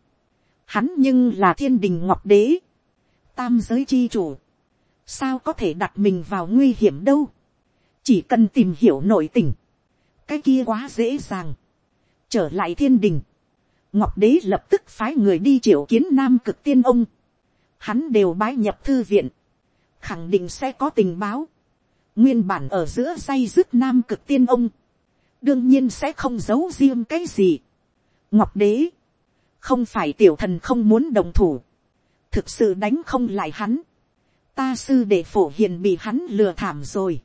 Hắn nhưng là thiên đình ngọc đế, tam giới chi chủ, sao có thể đặt mình vào nguy hiểm đâu, chỉ cần tìm hiểu nội tình, cái kia quá dễ dàng, trở lại thiên đình, ngọc đế lập tức phái người đi triệu kiến nam cực tiên ông, hắn đều bái nhập thư viện, khẳng định sẽ có tình báo, nguyên bản ở giữa say dứt nam cực tiên ông, đương nhiên sẽ không giấu riêng cái gì. ngọc đế, không phải tiểu thần không muốn đồng thủ, thực sự đánh không lại hắn, ta sư để phổ hiền bị hắn lừa thảm rồi,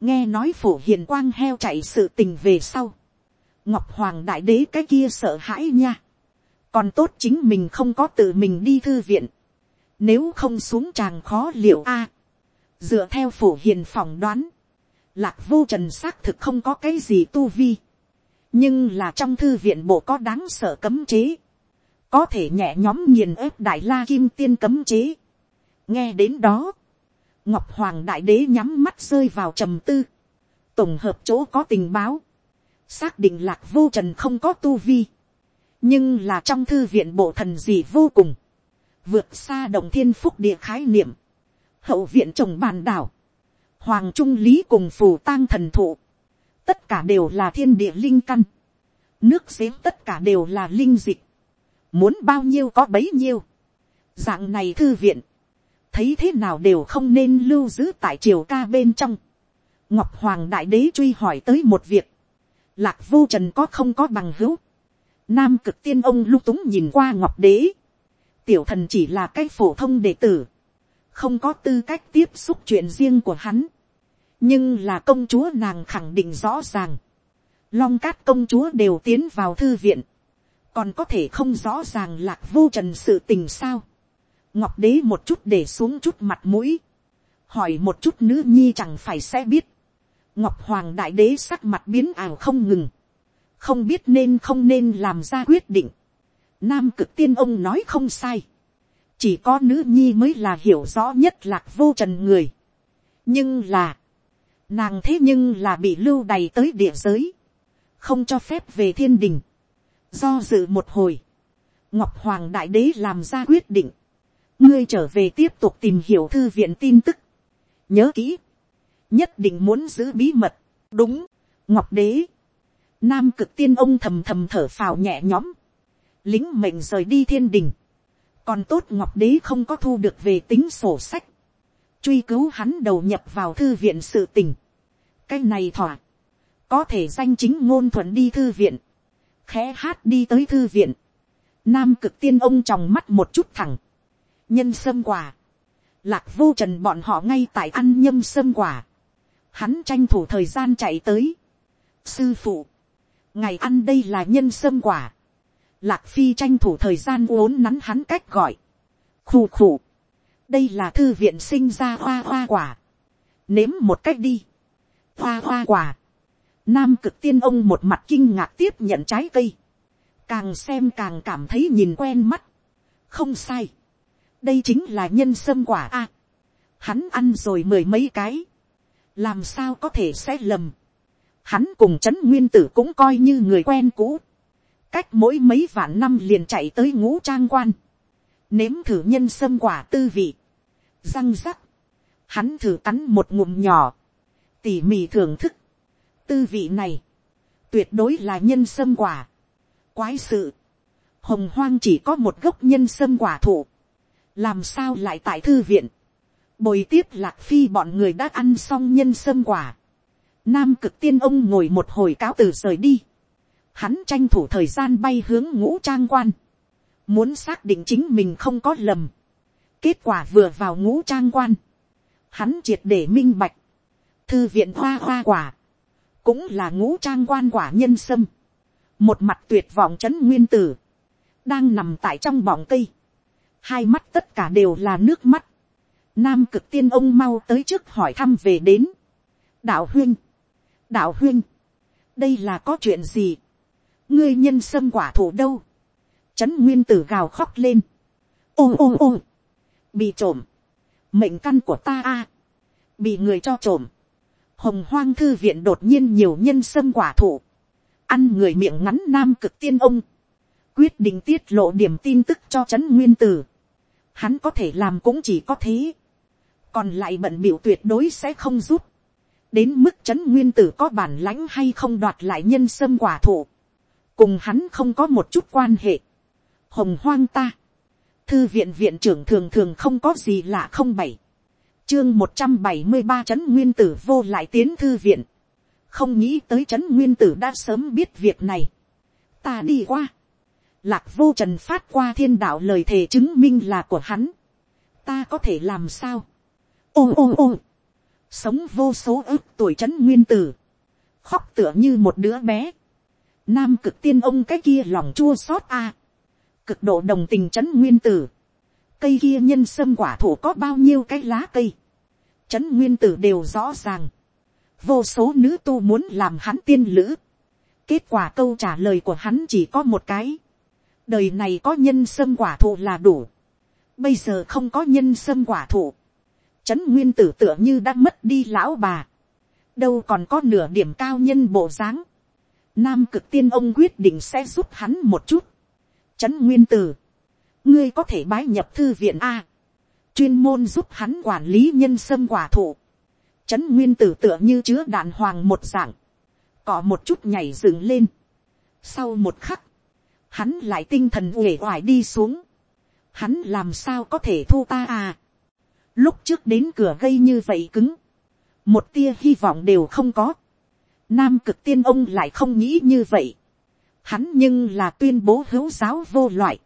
nghe nói phổ hiền quang heo chạy sự tình về sau, ngọc hoàng đại đế cái kia sợ hãi nha, còn tốt chính mình không có tự mình đi thư viện, nếu không xuống tràng khó liệu a, dựa theo phổ hiền phỏng đoán, lạc vô trần xác thực không có cái gì tu vi, nhưng là trong thư viện bộ có đáng sợ cấm chế, có thể nhẹ nhóm nghiền ép đại la kim tiên cấm chế. nghe đến đó, ngọc hoàng đại đế nhắm mắt rơi vào trầm tư, tổng hợp chỗ có tình báo, xác định lạc vô trần không có tu vi, nhưng là trong thư viện bộ thần gì vô cùng, vượt xa động thiên phúc địa khái niệm, hậu viện trồng bàn đảo, hoàng trung lý cùng phù tang thần thụ, tất cả đều là thiên địa linh căn, nước giếng tất cả đều là linh dịch, muốn bao nhiêu có bấy nhiêu, dạng này thư viện, thấy thế nào đều không nên lưu giữ tại triều ca bên trong. ngọc hoàng đại đế truy hỏi tới một việc, lạc vô trần có không có bằng hữu, nam cực tiên ông lung túng nhìn qua ngọc đế, tiểu thần chỉ là cái phổ thông đệ tử, không có tư cách tiếp xúc chuyện riêng của hắn, nhưng là công chúa nàng khẳng định rõ ràng, long cát công chúa đều tiến vào thư viện, còn có thể không rõ ràng lạc vô trần sự tình sao. ngọc đế một chút để xuống chút mặt mũi, hỏi một chút nữ nhi chẳng phải sẽ biết. ngọc hoàng đại đế sắc mặt biến ảo không ngừng, không biết nên không nên làm ra quyết định. nam cực tiên ông nói không sai, chỉ có nữ nhi mới là hiểu rõ nhất lạc vô trần người. nhưng là, nàng thế nhưng là bị lưu đày tới địa giới, không cho phép về thiên đình Do dự một hồi. Ngọc Hoàng Đại Đế làm ra quyết định. Ngươi trở về tiếp tục tìm hiểu thư viện tin tức. Nhớ kỹ. Nhất định muốn giữ bí mật. Đúng. Ngọc Đế. Nam cực tiên ông thầm thầm thở phào nhẹ nhõm. Lính mệnh rời đi thiên đình. Còn tốt Ngọc Đế không có thu được về tính sổ sách. Truy cứu hắn đầu nhập vào thư viện sự tình. Cái này thỏa. Có thể danh chính ngôn thuận đi thư viện. Khẽ hát đi tới thư viện, nam cực tiên ông tròng mắt một chút thẳng, nhân sâm quả, lạc vô trần bọn họ ngay tại ăn nhâm sâm quả, hắn tranh thủ thời gian chạy tới, sư phụ, ngày ăn đây là nhân sâm quả, lạc phi tranh thủ thời gian uốn nắn hắn cách gọi, khù khù, đây là thư viện sinh ra hoa hoa quả, nếm một cách đi, hoa hoa quả, Nam cực tiên ông một mặt kinh ngạc tiếp nhận trái cây. Càng xem càng cảm thấy nhìn quen mắt. Không sai. Đây chính là nhân sâm quả a. hắn ăn rồi mười mấy cái. Làm sao có thể sẽ lầm. Hắn cùng Trấn nguyên tử cũng coi như người quen cũ. Cách mỗi mấy vạn năm liền chạy tới ngũ trang quan. Nếm thử nhân sâm quả tư vị. Răng rắc. Hắn thử cắn một ngụm nhỏ. Tỉ mỉ thưởng thức tư vị này, tuyệt đối là nhân sâm quả. Quái sự, hồng hoang chỉ có một gốc nhân sâm quả thụ, làm sao lại tại thư viện, bồi tiếp lạc phi bọn người đã ăn xong nhân sâm quả. Nam cực tiên ông ngồi một hồi cáo từ rời đi. Hắn tranh thủ thời gian bay hướng ngũ trang quan. Muốn xác định chính mình không có lầm. Kết quả vừa vào ngũ trang quan. Hắn triệt để minh bạch. Thư viện hoa hoa quả. Cũng là ngũ trang quan quả nhân sâm, một mặt tuyệt vọng c h ấ n nguyên tử, đang nằm tại trong bọng cây, hai mắt tất cả đều là nước mắt, nam cực tiên ông mau tới trước hỏi thăm về đến, đạo huyên, đạo huyên, đây là có chuyện gì, ngươi nhân sâm quả thủ đâu, trấn nguyên tử gào khóc lên, ôm ôm ôm. bị trộm, mệnh căn của ta a, bị người cho trộm, hồng hoang thư viện đột nhiên nhiều nhân sâm quả thụ, ăn người miệng ngắn nam cực tiên ông, quyết định tiết lộ điểm tin tức cho trấn nguyên tử, hắn có thể làm cũng chỉ có thế, còn lại bận biểu tuyệt đối sẽ không giúp, đến mức trấn nguyên tử có bản lãnh hay không đoạt lại nhân sâm quả thụ, cùng hắn không có một chút quan hệ, hồng hoang ta, thư viện viện trưởng thường thường không có gì lạ không bảy, chương một trăm bảy mươi ba trấn nguyên tử vô lại tiến thư viện. không nghĩ tới trấn nguyên tử đã sớm biết việc này. ta đi qua. lạc vô trần phát qua thiên đạo lời thề chứng minh là của hắn. ta có thể làm sao. ô ô ô. sống vô số ước tuổi trấn nguyên tử. khóc tựa như một đứa bé nam cực tiên ông cái kia lòng chua xót a, cực độ đồng tình trấn nguyên tử, cây kia nhân sâm quả thủ có bao nhiêu cái lá cây, trấn nguyên tử đều rõ ràng, vô số nữ tu muốn làm hắn tiên lữ, kết quả câu trả lời của hắn chỉ có một cái, đời này có nhân sâm quả thụ là đủ, bây giờ không có nhân sâm quả thụ, trấn nguyên tử tựa như đã mất đi lão bà, đâu còn có nửa điểm cao nhân bộ dáng, nam cực tiên ông quyết định sẽ giúp hắn một chút, trấn nguyên tử, ngươi có thể bái nhập thư viện a, chuyên môn giúp hắn quản lý nhân sâm quả thụ, trấn nguyên tử tựa như chứa đạn hoàng một dạng, cọ một chút nhảy dựng lên. Sau một khắc, hắn lại tinh thần uể oải đi xuống. Hắn làm sao có thể thu ta à? Lúc trước đến cửa gây như vậy cứng, một tia hy vọng đều không có. Nam cực tiên ông lại không nghĩ như vậy. Hắn nhưng là tuyên bố hữu giáo vô loại.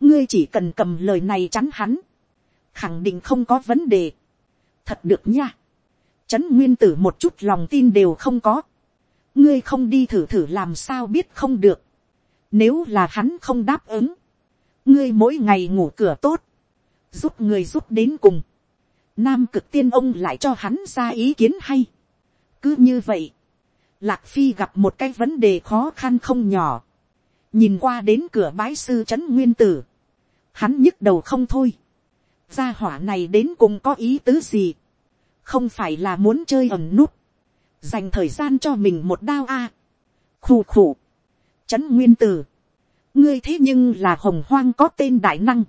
Ngươi chỉ cần cầm lời này chắn hắn. Khẳng định không có vấn đề. Thật được nha. Trấn nguyên tử một chút lòng tin đều không có ngươi không đi thử thử làm sao biết không được. Nếu là hắn không đáp ứng, ngươi mỗi ngày ngủ cửa tốt, giúp người giúp đến cùng. Nam cực tiên ông lại cho hắn ra ý kiến hay. Cứ như vậy, Lạc Phi gặp một cái vấn đề khó khăn không nhỏ. Nhìn qua đến cửa bái sư trấn nguyên tử. Hắn nhức đầu không thôi. Gia hỏa này đến cùng có ý tứ gì. Không phải là muốn chơi ẩn nút dành thời gian cho mình một đao a. À. khù khù, trấn nguyên tử, ngươi thế nhưng là hồng hoang có tên đại năng,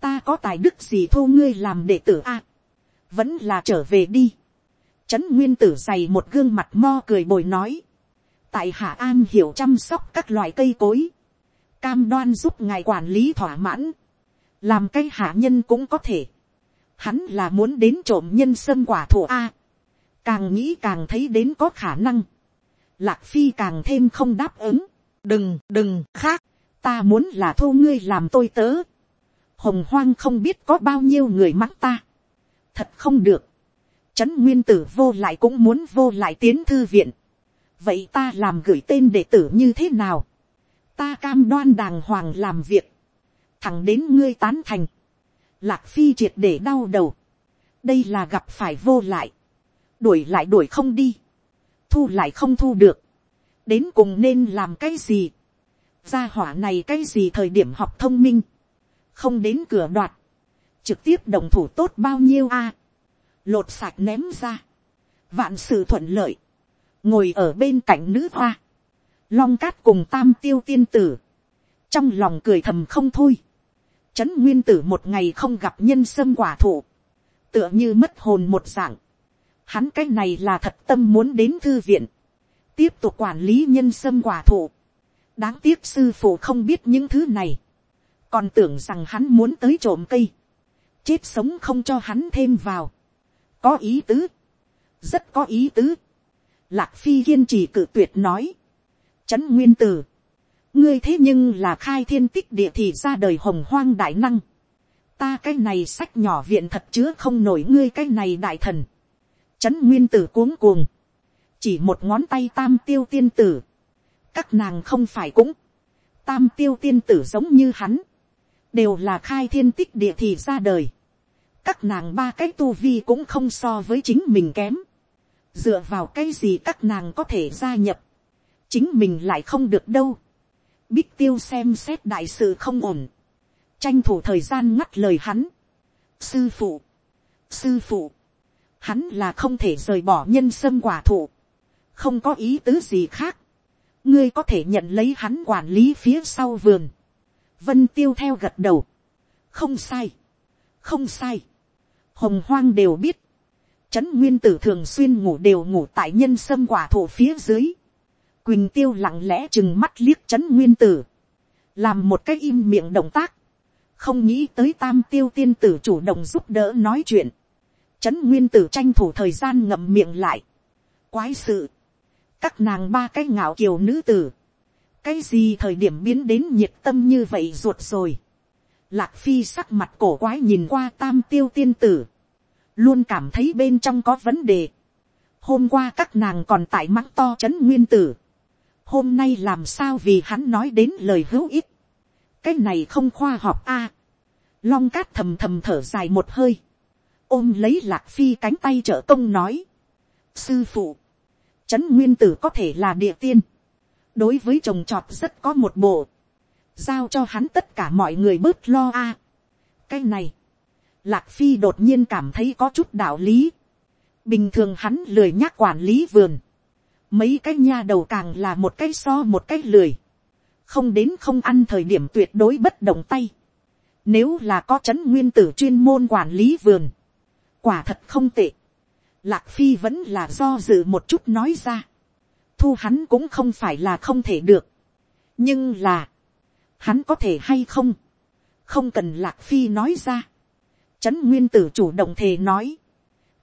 ta có tài đức gì thu ngươi làm đệ tử a, vẫn là trở về đi trấn nguyên tử dày một gương mặt mo cười bồi nói, tại hạ an hiểu chăm sóc các loại cây cối, cam đoan giúp ngài quản lý thỏa mãn, làm cây hạ nhân cũng có thể, hắn là muốn đến trộm nhân sâm quả thủ a, càng nghĩ càng thấy đến có khả năng, lạc phi càng thêm không đáp ứng, đừng đừng khác, ta muốn là thu ngươi làm tôi tớ, hồng hoang không biết có bao nhiêu người mắng ta, thật không được, trấn nguyên tử vô lại cũng muốn vô lại tiến thư viện, vậy ta làm gửi tên đệ tử như thế nào, ta cam đoan đàng hoàng làm việc, thẳng đến ngươi tán thành, lạc phi triệt để đau đầu, đây là gặp phải vô lại, đuổi lại đuổi không đi, thu lại không thu được, đến cùng nên làm cái gì, gia hỏa này cái gì thời điểm học thông minh, không đến cửa đoạt, trực tiếp đồng thủ tốt bao nhiêu a, lột sạch ném ra, vạn sự thuận lợi, ngồi ở bên cạnh nữ hoa, long cát cùng tam tiêu tiên tử, trong lòng cười thầm không thôi, trấn nguyên tử một ngày không gặp nhân sâm quả thụ, tựa như mất hồn một dạng, Hắn cái này là thật tâm muốn đến thư viện. Tiếp tục quản lý nhân sâm quả thụ. Đáng tiếc sư phụ không biết những thứ này. Còn tưởng rằng hắn muốn tới trộm cây. Chết sống không cho hắn thêm vào. Có ý tứ. Rất có ý tứ. Lạc Phi kiên trì cử tuyệt nói. Trấn Nguyên Tử. Ngươi thế nhưng là khai thiên tích địa thì ra đời hồng hoang đại năng. Ta cái này sách nhỏ viện thật chứa không nổi ngươi cái này đại thần Trấn nguyên tử cuống cuồng. Chỉ một ngón tay tam tiêu tiên tử. Các nàng không phải cũng. Tam tiêu tiên tử giống như hắn. Đều là khai thiên tích địa thì ra đời. Các nàng ba cái tu vi cũng không so với chính mình kém. Dựa vào cái gì các nàng có thể gia nhập. Chính mình lại không được đâu. Bích tiêu xem xét đại sự không ổn. Tranh thủ thời gian ngắt lời hắn. Sư phụ. Sư phụ hắn là không thể rời bỏ nhân sâm quả thụ, không có ý tứ gì khác, ngươi có thể nhận lấy hắn quản lý phía sau vườn, vân tiêu theo gật đầu, không sai, không sai, hồng hoang đều biết, trấn nguyên tử thường xuyên ngủ đều ngủ tại nhân sâm quả thổ phía dưới, quỳnh tiêu lặng lẽ chừng mắt liếc trấn nguyên tử, làm một cái im miệng động tác, không nghĩ tới tam tiêu tiên tử chủ động giúp đỡ nói chuyện, Trấn nguyên tử tranh thủ thời gian ngậm miệng lại. Quái sự. Các nàng ba cái ngạo kiều nữ tử. Cái gì thời điểm biến đến nhiệt tâm như vậy ruột rồi. Lạc phi sắc mặt cổ quái nhìn qua tam tiêu tiên tử. Luôn cảm thấy bên trong có vấn đề. Hôm qua các nàng còn tại mắng to trấn nguyên tử. hôm nay làm sao vì hắn nói đến lời hữu ích, cái này không khoa học a, long cát thầm thầm thở dài một hơi, ôm lấy lạc phi cánh tay trợ công nói, sư phụ, trấn nguyên tử có thể là địa tiên, đối với chồng trọt rất có một bộ, giao cho hắn tất cả mọi người bớt lo a. cái này, lạc phi đột nhiên cảm thấy có chút đạo lý, bình thường hắn lười nhắc quản lý vườn, mấy cái nha đầu càng là một cái so một cái lười, không đến không ăn thời điểm tuyệt đối bất động tay, nếu là có c h ấ n nguyên tử chuyên môn quản lý vườn, quả thật không tệ, lạc phi vẫn là do dự một chút nói ra, thu hắn cũng không phải là không thể được, nhưng là, hắn có thể hay không, không cần lạc phi nói ra, trấn nguyên tử chủ động thề nói,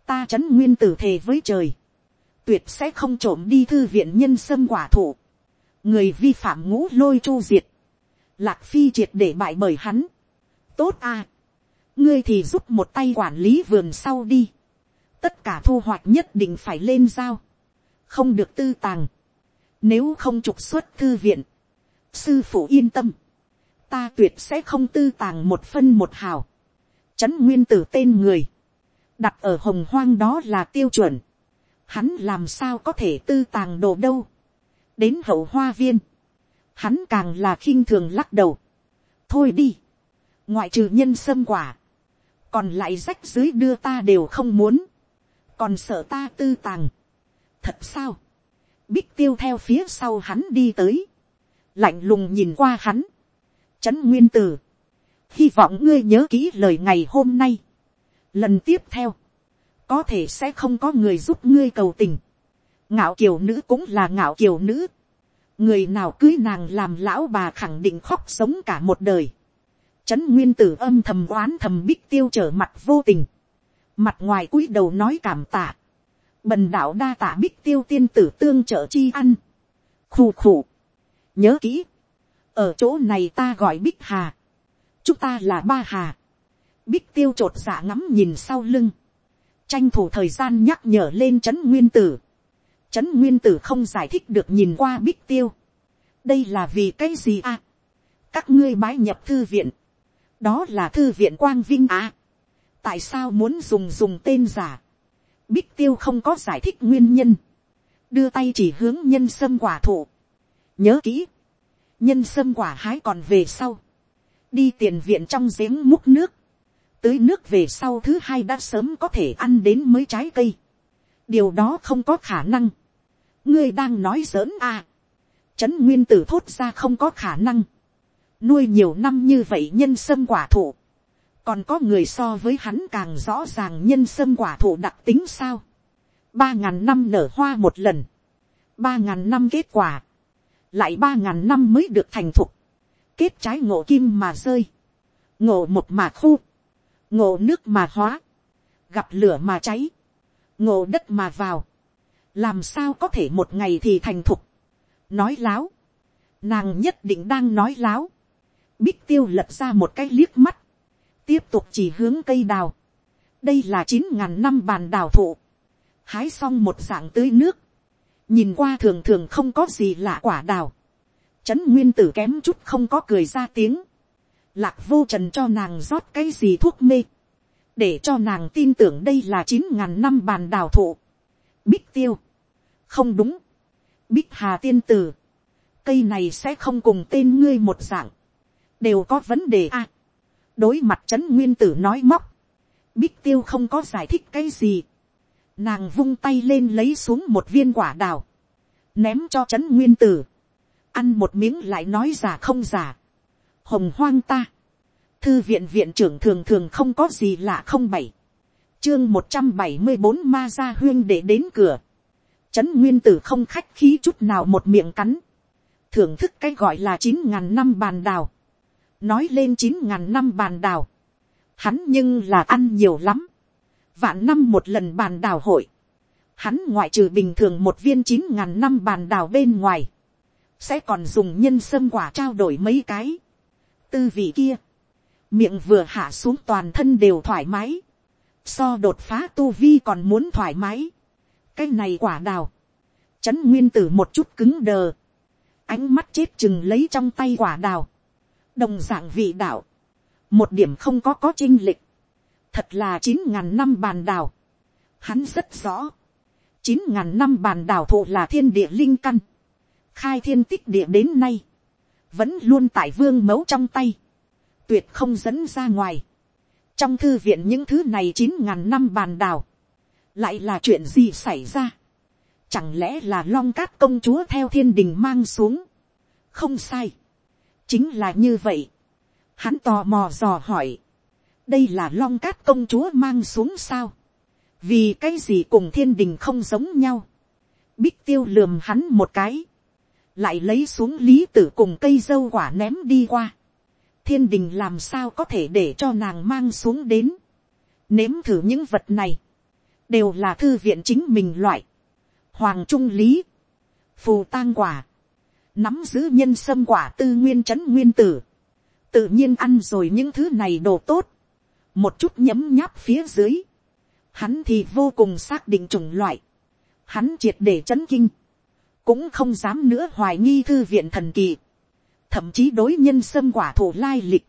ta trấn nguyên tử thề với trời, tuyệt sẽ không trộm đi thư viện nhân sâm quả thụ, người vi phạm ngũ lôi chu diệt, lạc phi triệt để bại bởi hắn, tốt à. ngươi thì giúp một tay quản lý vườn sau đi. tất cả thu hoạch nhất định phải lên giao. không được tư tàng. nếu không trục xuất thư viện, sư phụ yên tâm ta tuyệt sẽ không tư tàng một phân một hào. trấn nguyên tử tên người. đặt ở hồng hoang đó là tiêu chuẩn. hắn làm sao có thể tư tàng đồ đâu. đến hậu hoa viên. hắn càng là khinh thường lắc đầu. thôi đi ngoại trừ nhân sâm quả, còn lại rách dưới đưa ta đều không muốn, còn sợ ta tư tàng. thật sao, bích tiêu theo phía sau hắn đi tới, lạnh lùng nhìn qua hắn, trấn nguyên tử, hy vọng ngươi nhớ kỹ lời ngày hôm nay. lần tiếp theo, có thể sẽ không có người giúp ngươi cầu tình, ngạo kiều nữ cũng là ngạo kiều nữ, người nào cưới nàng làm lão bà khẳng định khóc sống cả một đời. Trấn nguyên tử âm thầm oán thầm bích tiêu trở mặt vô tình. Mặt ngoài cúi đầu nói cảm tạ. Bần đạo đa tạ bích tiêu tiên tử tương trợ chi ăn. Khù khù. Nhớ kỹ. Ở chỗ này ta gọi bích hà. Chúng ta là ba hà. Bích tiêu trột dạ ngắm nhìn sau lưng. Tranh thủ thời gian nhắc nhở lên trấn nguyên tử. Trấn nguyên tử không giải thích được nhìn qua bích tiêu. Đây là vì cái gì à? Các ngươi bái nhập thư viện đó là thư viện quang vinh à. tại sao muốn dùng dùng tên giả. bích tiêu không có giải thích nguyên nhân. đưa tay chỉ hướng nhân sâm quả thụ. nhớ kỹ nhân sâm quả hái còn về sau. đi tiền viện trong giếng múc nước. tưới nước về sau thứ hai đã sớm có thể ăn đến mới trái cây. điều đó không có khả năng. ngươi đang nói giỡn à. trấn nguyên tử thốt ra không có khả năng nuôi nhiều năm như vậy nhân sâm quả thụ, còn có người so với hắn càng rõ ràng nhân sâm quả thụ đặc tính sao, ba ngàn năm nở hoa một lần, ba ngàn năm kết quả, lại ba ngàn năm mới được thành thục, kết trái ngộ kim mà rơi, ngộ một mà khu, ngộ nước mà hóa, gặp lửa mà cháy, ngộ đất mà vào, làm sao có thể một ngày thì thành thục, nói láo, nàng nhất định đang nói láo, Bích tiêu lật ra một cái liếc mắt. Tiếp tục chỉ hướng cây đào. Đây là chín ngàn năm bàn đào thụ. Hái xong một dạng tưới nước. Nhìn qua thường thường không có gì lạ quả đào. Trấn nguyên tử kém chút không có cười ra tiếng. Lạc vô trần cho nàng rót cái gì thuốc mê. Để cho nàng tin tưởng đây là chín ngàn năm bàn đào thụ. Bích tiêu. Không đúng. Bích hà tiên tử. Cây này sẽ không cùng tên ngươi một dạng đều có vấn đề a. đối mặt trấn nguyên tử nói móc, bích tiêu không có giải thích cái gì nàng vung tay lên lấy xuống một viên quả đào, ném cho trấn nguyên tử, ăn một miếng lại nói giả không giả. hồng hoang ta, thư viện viện trưởng thường thường không có gì lạ không bảy, chương một trăm bảy mươi bốn ma gia huyên để đến cửa, trấn nguyên tử không khách khí chút nào một miệng cắn, thưởng thức cái gọi là chín ngàn năm bàn đào, nói lên chín ngàn năm bàn đào, hắn nhưng là ăn nhiều lắm, vạn năm một lần bàn đào hội, hắn ngoại trừ bình thường một viên chín ngàn năm bàn đào bên ngoài, sẽ còn dùng nhân sâm quả trao đổi mấy cái, tư vị kia, miệng vừa hạ xuống toàn thân đều thoải mái, so đột phá tu vi còn muốn thoải mái, cái này quả đào, c nguyên tử một chút cứng đờ, ánh mắt chết chừng lấy trong tay quả đào, đồng dạng vị đạo, một điểm không có có chinh lịch, thật là chín ngàn năm bàn đào, hắn rất rõ, chín ngàn năm bàn đào thụ là thiên địa linh căn, khai thiên tích địa đến nay, vẫn luôn tại vương mẫu trong tay, tuyệt không dẫn ra ngoài. trong thư viện những thứ này chín ngàn năm bàn đào, lại là chuyện gì xảy ra. chẳng lẽ là long cát công chúa theo thiên đình mang xuống. không sai. chính là như vậy. hắn tò mò dò hỏi đây là long cát công chúa mang xuống sao. vì cái gì cùng thiên đình không giống nhau. bích tiêu lườm hắn một cái. lại lấy xuống lý tử cùng cây dâu quả ném đi qua. Thiên đình làm sao có thể để cho nàng mang xuống đến, nếm thử những vật này, đều là thư viện chính mình loại, hoàng trung lý, phù tang quả, nắm giữ nhân sâm quả tư nguyên c h ấ n nguyên tử, tự nhiên ăn rồi những thứ này đồ tốt, một chút nhấm nháp phía dưới, hắn thì vô cùng xác định chủng loại, hắn triệt để c h ấ n kinh, cũng không dám nữa hoài nghi thư viện thần kỳ, thậm chí đối nhân sâm quả thủ lai lịch,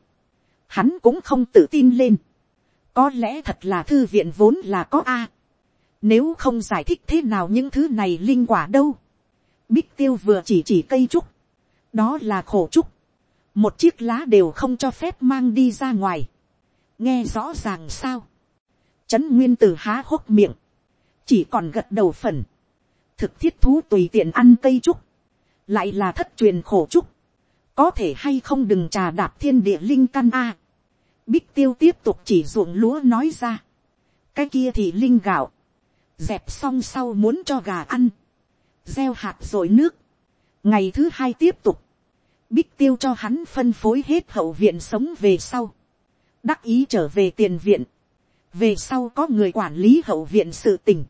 hắn cũng không tự tin lên. có lẽ thật là thư viện vốn là có a. nếu không giải thích thế nào những thứ này linh quả đâu. bích tiêu vừa chỉ chỉ cây trúc, đó là khổ trúc, một chiếc lá đều không cho phép mang đi ra ngoài nghe rõ ràng sao. trấn nguyên tử há hốc miệng, chỉ còn gật đầu phần, thực thiết thú tùy tiện ăn cây trúc, lại là thất truyền khổ trúc, có thể hay không đừng trà đạp thiên địa linh căn a. bích tiêu tiếp tục chỉ ruộng lúa nói ra. cái kia thì linh gạo. dẹp xong sau muốn cho gà ăn. gieo hạt rồi nước. ngày thứ hai tiếp tục. bích tiêu cho hắn phân phối hết hậu viện sống về sau đắc ý trở về tiền viện. về sau có người quản lý hậu viện sự tình.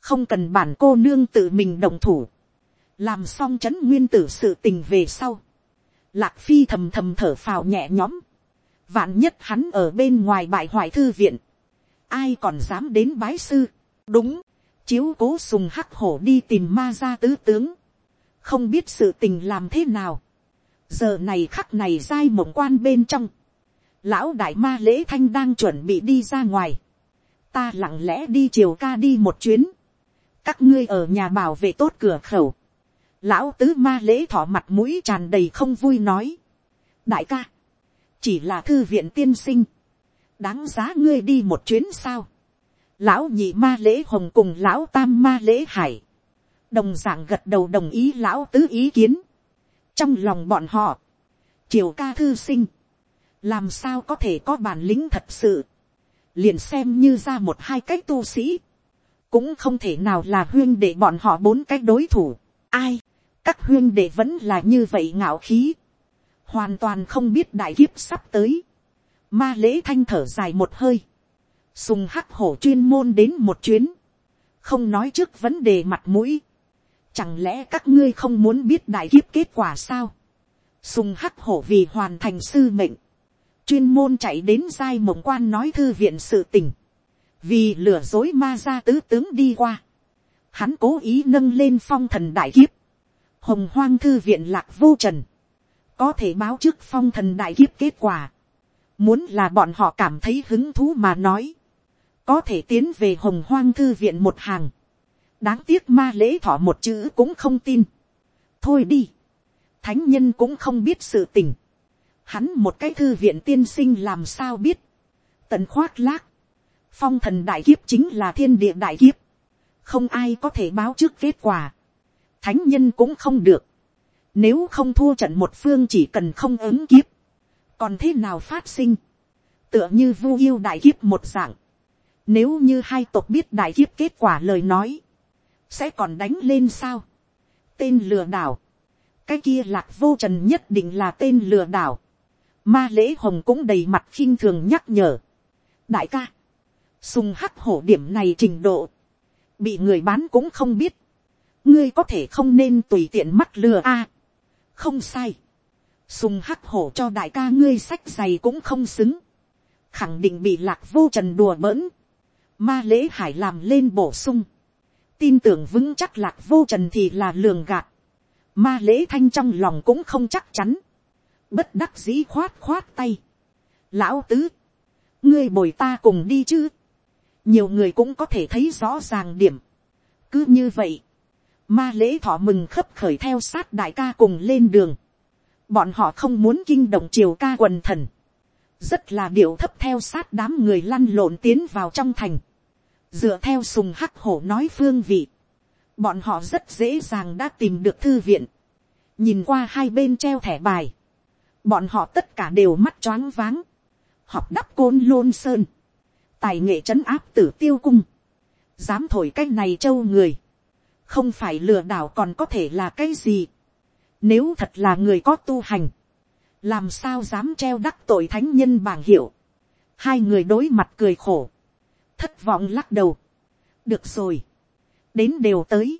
không cần bản cô nương tự mình đồng thủ. làm xong chấn nguyên tử sự tình về sau Lạc phi thầm thầm thở phào nhẹ nhõm. Vạn nhất hắn ở bên ngoài bại hoại thư viện. Ai còn dám đến bái sư. Đúng. Chiếu cố sùng hắc hổ đi tìm ma gia tứ tướng. Không biết sự tình làm thế nào. Giờ này khắc này dai mộng quan bên trong. Lão đại ma lễ thanh đang chuẩn bị đi ra ngoài. Ta lặng lẽ đi chiều ca đi một chuyến. Các ngươi ở nhà bảo vệ tốt cửa khẩu Lão tứ ma lễ thọ mặt mũi tràn đầy không vui nói. Đại ca. Chỉ là thư viện tiên sinh. Đáng giá ngươi đi một chuyến sao. Lão nhị ma lễ hồng cùng lão tam ma lễ hải. Đồng dạng gật đầu đồng ý lão tứ ý kiến. Trong lòng bọn họ. Triều ca thư sinh. Làm sao có thể có bản lĩnh thật sự. Liền xem như ra một hai cách tu sĩ. Cũng không thể nào là huyên để bọn họ bốn cách đối thủ. Ai? các huyên đệ vẫn là như vậy ngạo khí, hoàn toàn không biết đại kiếp sắp tới, ma lễ thanh thở dài một hơi, sùng hắc hổ chuyên môn đến một chuyến, không nói trước vấn đề mặt mũi, chẳng lẽ các ngươi không muốn biết đại kiếp kết quả sao, sùng hắc hổ vì hoàn thành sư mệnh, chuyên môn chạy đến giai mộng quan nói thư viện sự tình, vì lừa dối ma ra tứ tướng đi qua, hắn cố ý nâng lên phong thần đại kiếp, hồng hoang thư viện lạc vô trần, có thể báo trước phong thần đại kiếp kết quả, muốn là bọn họ cảm thấy hứng thú mà nói, có thể tiến về hồng hoang thư viện một hàng, đáng tiếc ma lễ thọ một chữ cũng không tin, thôi đi, thánh nhân cũng không biết sự tình, hắn một cái thư viện tiên sinh làm sao biết, tận khoác lác, phong thần đại kiếp chính là thiên địa đại kiếp, không ai có thể báo trước kết quả, thánh nhân cũng không được. Nếu không thua trận một phương chỉ cần không ứng kiếp. Còn thế nào phát sinh? Tựa như vu yêu đại kiếp một dạng. Nếu như hai tộc biết đại kiếp kết quả lời nói. Sẽ còn đánh lên sao? Tên lừa đảo. Cái kia lạc vô trần nhất định là tên lừa đảo. Ma lễ hồng cũng đầy mặt khinh thường nhắc nhở. Đại ca. Sùng hắc hổ điểm này trình độ. Bị người bán cũng không biết ngươi có thể không nên tùy tiện mắt lừa a. không sai. sùng hắc hổ cho đại ca ngươi sách giày cũng không xứng. khẳng định bị lạc vô trần đùa bỡn. ma lễ hải làm lên bổ sung. tin tưởng vững chắc lạc vô trần thì là lường gạt. Ma lễ thanh trong lòng cũng không chắc chắn. Bất đắc dĩ khoát khoát tay. Lão tứ. Ngươi bồi ta cùng đi chứ. Nhiều người cũng có thể thấy rõ ràng điểm. Cứ như vậy. Ma lễ thọ mừng khấp khởi theo sát đại ca cùng lên đường. Bọn họ không muốn kinh động triều ca quần thần. Rất là điệu thấp theo sát đám người lăn lộn tiến vào trong thành. Dựa theo sùng hắc hổ nói phương vị bọn họ rất dễ dàng đã tìm được thư viện, nhìn qua hai bên treo thẻ bài, bọn họ tất cả đều mắt choáng váng, học đắp côn lôn sơn, tài nghệ trấn áp tử tiêu cung, dám thổi cái này châu người, không phải lừa đảo còn có thể là cái gì, nếu thật là người có tu hành, làm sao dám treo đắc tội thánh nhân bảng hiệu, hai người đối mặt cười khổ, thất vọng lắc đầu, được rồi, đến đều tới,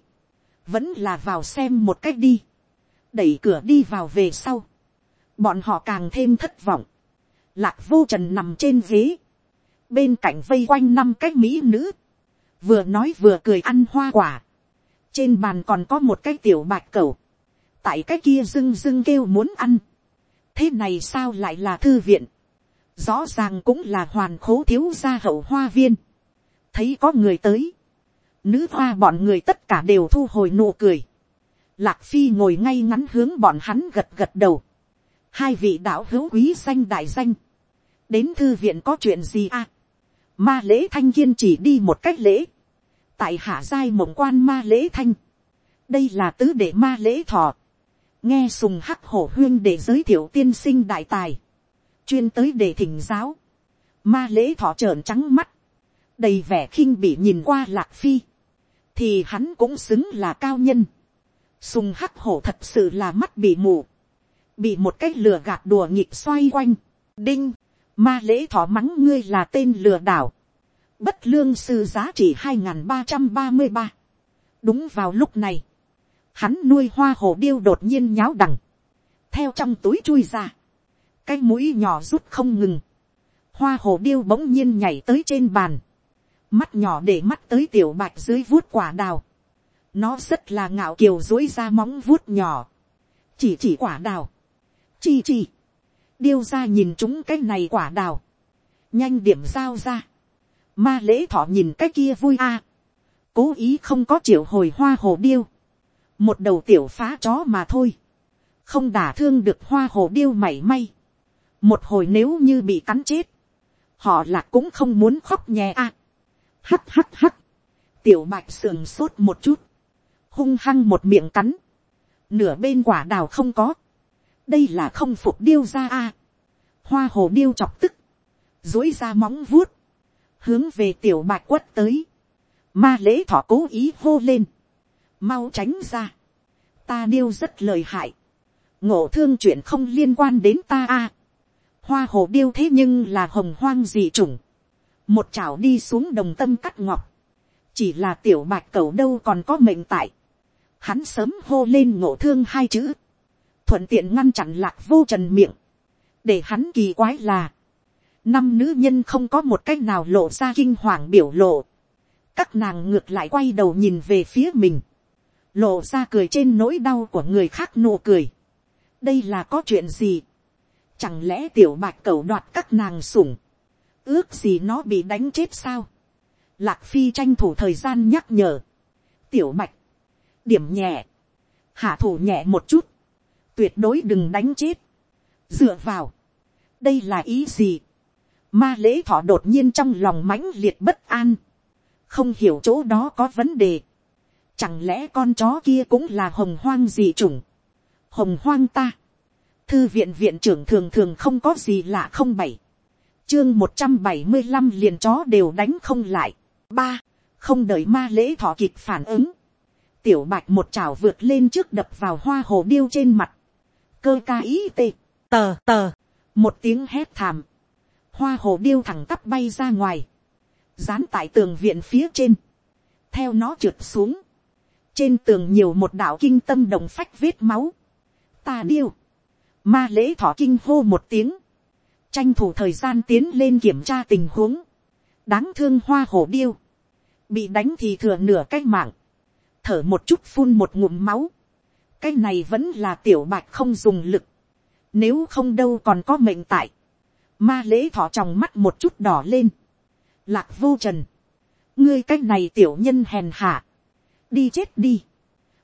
vẫn là vào xem một cách đi, đẩy cửa đi vào về sau, bọn họ càng thêm thất vọng, lạc vô trần nằm trên ghế, bên cạnh vây quanh năm cái mỹ nữ, vừa nói vừa cười ăn hoa quả, trên bàn còn có một cái tiểu bạch cầu, tại cái kia dưng dưng kêu muốn ăn, thế này sao lại là thư viện, rõ ràng cũng là hoàn khố thiếu gia hậu hoa viên, thấy có người tới, Nữ hoa bọn người tất cả đều thu hồi nụ cười. Lạc phi ngồi ngay ngắn hướng bọn hắn gật gật đầu. Hai vị đạo hữu quý danh đại danh. Đến thư viện có chuyện gì à? Ma lễ thanh kiên chỉ đi một cách lễ. Tại hạ giai mộng quan ma lễ thanh. Đây là tứ đệ ma lễ thọ. Nghe sùng hắc hổ huyên để giới thiệu tiên sinh đại tài. Chuyên tới để thỉnh giáo. Ma lễ thọ trợn trắng mắt. Đầy vẻ khinh bị nhìn qua lạc phi thì hắn cũng xứng là cao nhân. Sùng hắc hổ thật sự là mắt bị mù, bị một cái lừa gạt đùa nghịch xoay quanh. Đinh, ma lễ thọ mắng ngươi là tên lừa đảo. Bất lương sư giá trị hai ba trăm ba mươi ba. Đúng vào lúc này, hắn nuôi hoa hổ điêu đột nhiên nháo đằng, theo trong túi chui ra, cái mũi nhỏ rút không ngừng, hoa hổ điêu bỗng nhiên nhảy tới trên bàn, mắt nhỏ để mắt tới tiểu bạch dưới vuốt quả đào, nó rất là ngạo kiều dối ra móng vuốt nhỏ, chỉ chỉ quả đào, chi chi, điêu ra nhìn chúng cái này quả đào, nhanh điểm giao ra, ma lễ thọ nhìn cái kia vui a, cố ý không có triệu hồi hoa hồ điêu, một đầu tiểu phá chó mà thôi, không đả thương được hoa hồ điêu mảy may, một hồi nếu như bị cắn chết, họ là cũng không muốn khóc nhẹ a, hắt hắt hắt, tiểu bạch sườn sốt một chút, hung hăng một miệng cắn, nửa bên quả đào không có, đây là không phục điêu ra a, hoa hồ điêu chọc tức, dối ra móng vuốt, hướng về tiểu bạch quất tới, ma lễ thọ cố ý hô lên, mau tránh ra, ta điêu rất lời hại, ngộ thương chuyện không liên quan đến ta a, hoa hồ điêu thế nhưng là hồng hoang dị chủng, một chảo đi xuống đồng tâm cắt ngọc, chỉ là tiểu bạch cầu đâu còn có mệnh tại, hắn sớm hô lên ngộ thương hai chữ, thuận tiện ngăn chặn lạc vô trần miệng, để hắn kỳ quái là, năm nữ nhân không có một cách nào lộ ra kinh hoàng biểu lộ, các nàng ngược lại quay đầu nhìn về phía mình, lộ ra cười trên nỗi đau của người khác nụ cười, đây là có chuyện gì, chẳng lẽ tiểu bạch cầu đoạt các nàng sủng, ước gì nó bị đánh chết sao. lạc phi tranh thủ thời gian nhắc nhở. tiểu mạch, điểm nhẹ, hạ thủ nhẹ một chút, tuyệt đối đừng đánh chết. dựa vào, đây là ý gì. ma lễ thọ đột nhiên trong lòng mãnh liệt bất an, không hiểu chỗ đó có vấn đề. Chẳng lẽ con chó kia cũng là hồng hoang gì chủng. Hồng hoang ta. Thư viện viện trưởng thường thường không có gì lạ không bảy chương một trăm bảy mươi 175 liền chó đều đánh không lại. ba, không đợi ma lễ thọ kịp phản ứng. Tiểu bạch một chảo vượt lên trước đập vào hoa hồ điêu trên mặt. Cơ ca ý tê, tờ tờ, một tiếng hét thảm. Hoa hồ điêu thẳng tắp bay ra ngoài. Dán tại tường viện phía trên. Theo nó trượt xuống. Trên tường nhiều một đạo kinh tâm đồng phách vết máu. Ta điêu. Ma lễ thọ kinh hô một tiếng tranh thủ thời gian tiến lên kiểm tra tình huống, đáng thương hoa hổ điêu, bị đánh thì thừa nửa cái mạng, thở một chút phun một ngụm máu, cái này vẫn là tiểu bạch không dùng lực, nếu không đâu còn có mệnh tại, ma lễ thọ trong mắt một chút đỏ lên, lạc vô trần, ngươi cái này tiểu nhân hèn hạ, đi chết đi,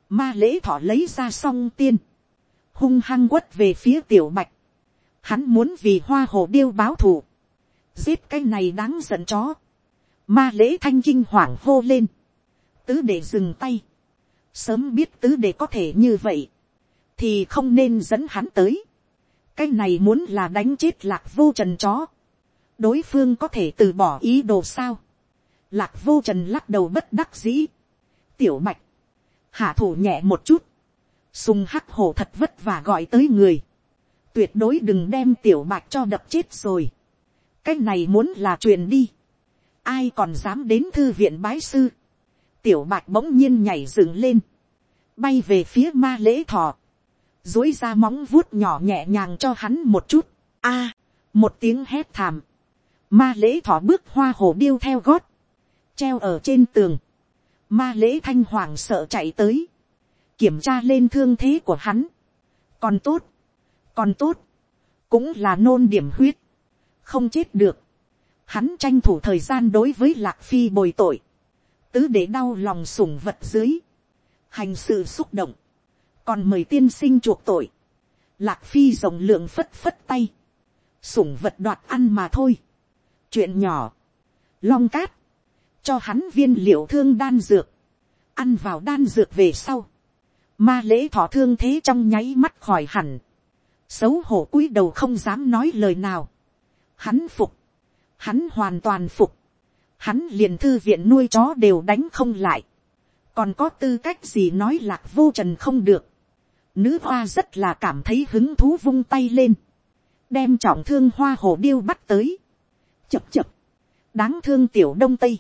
ma lễ thọ lấy ra song tiên, hung hăng quất về phía tiểu bạch, hắn muốn vì hoa hồ điêu báo thù, giết cái này đáng giận chó, ma lễ thanh kinh hoảng hô lên, tứ để dừng tay, sớm biết tứ để có thể như vậy, thì không nên dẫn hắn tới, cái này muốn là đánh chết lạc vô trần chó, đối phương có thể từ bỏ ý đồ sao, lạc vô trần lắc đầu bất đắc dĩ, tiểu mạch, hạ thủ nhẹ một chút, sùng hắc hổ thật vất vả gọi tới người, tuyệt đối đừng đem tiểu bạch cho đập chết rồi, cái này muốn là truyền đi, ai còn dám đến thư viện bái sư, tiểu bạch bỗng nhiên nhảy dựng lên, bay về phía ma lễ thọ, dối ra móng vuốt nhỏ nhẹ nhàng cho hắn một chút, a, một tiếng hét thảm, ma lễ thọ bước hoa hồ điêu theo gót, treo ở trên tường, ma lễ thanh hoàng sợ chạy tới, kiểm tra lên thương thế của hắn, còn tốt, còn tốt, cũng là nôn điểm huyết, không chết được, hắn tranh thủ thời gian đối với lạc phi bồi tội, tứ để đau lòng sủng vật dưới, hành sự xúc động, còn mời tiên sinh chuộc tội, lạc phi rộng lượng phất phất tay, sủng vật đoạt ăn mà thôi, chuyện nhỏ, long cát, cho hắn viên liệu thương đan dược, ăn vào đan dược về sau, ma lễ thọ thương thế trong nháy mắt khỏi hẳn, xấu hổ cúi đầu không dám nói lời nào, hắn phục, hắn hoàn toàn phục, hắn liền thư viện nuôi chó đều đánh không lại, còn có tư cách gì nói lạc vô trần không được, nữ hoa rất là cảm thấy hứng thú vung tay lên, đem trọng thương hoa hồ điêu bắt tới, chập chập, đáng thương tiểu đông tây,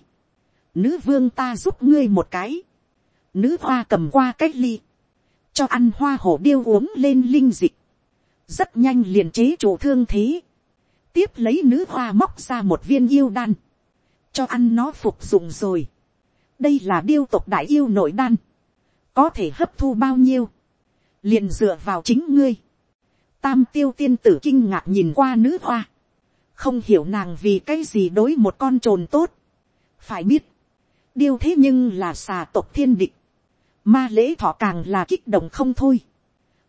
nữ vương ta giúp ngươi một cái, nữ hoa cầm qua cách ly, cho ăn hoa hổ điêu uống lên linh dịch, rất nhanh liền chế chủ thương thế, tiếp lấy nữ hoa móc ra một viên yêu đan, cho ăn nó phục dụng rồi. đây là điêu tộc đại yêu nội đan, có thể hấp thu bao nhiêu, liền dựa vào chính ngươi. tam tiêu tiên tử kinh ngạc nhìn qua nữ hoa, không hiểu nàng vì cái gì đối một con trồn tốt. phải biết, điêu thế nhưng là xà tộc thiên địch, ma lễ thọ càng là kích động không thôi,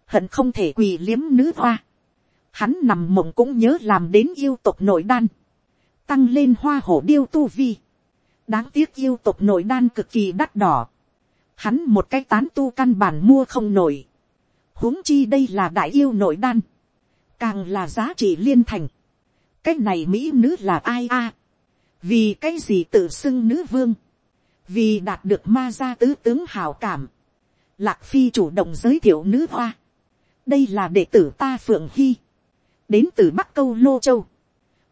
hận không thể quỳ liếm nữ hoa. Hắn nằm mộng cũng nhớ làm đến yêu tộc nội đan, tăng lên hoa hổ điêu tu vi. đáng tiếc yêu tộc nội đan cực kỳ đắt đỏ. Hắn một cái tán tu căn bản mua không nổi. huống chi đây là đại yêu nội đan, càng là giá trị liên thành. cái này mỹ nữ là ai a, vì cái gì tự xưng nữ vương vì đạt được ma gia tứ tướng hào cảm, lạc phi chủ động giới thiệu nữ hoa, đây là đệ tử ta phượng hy, đến từ bắc câu lô châu,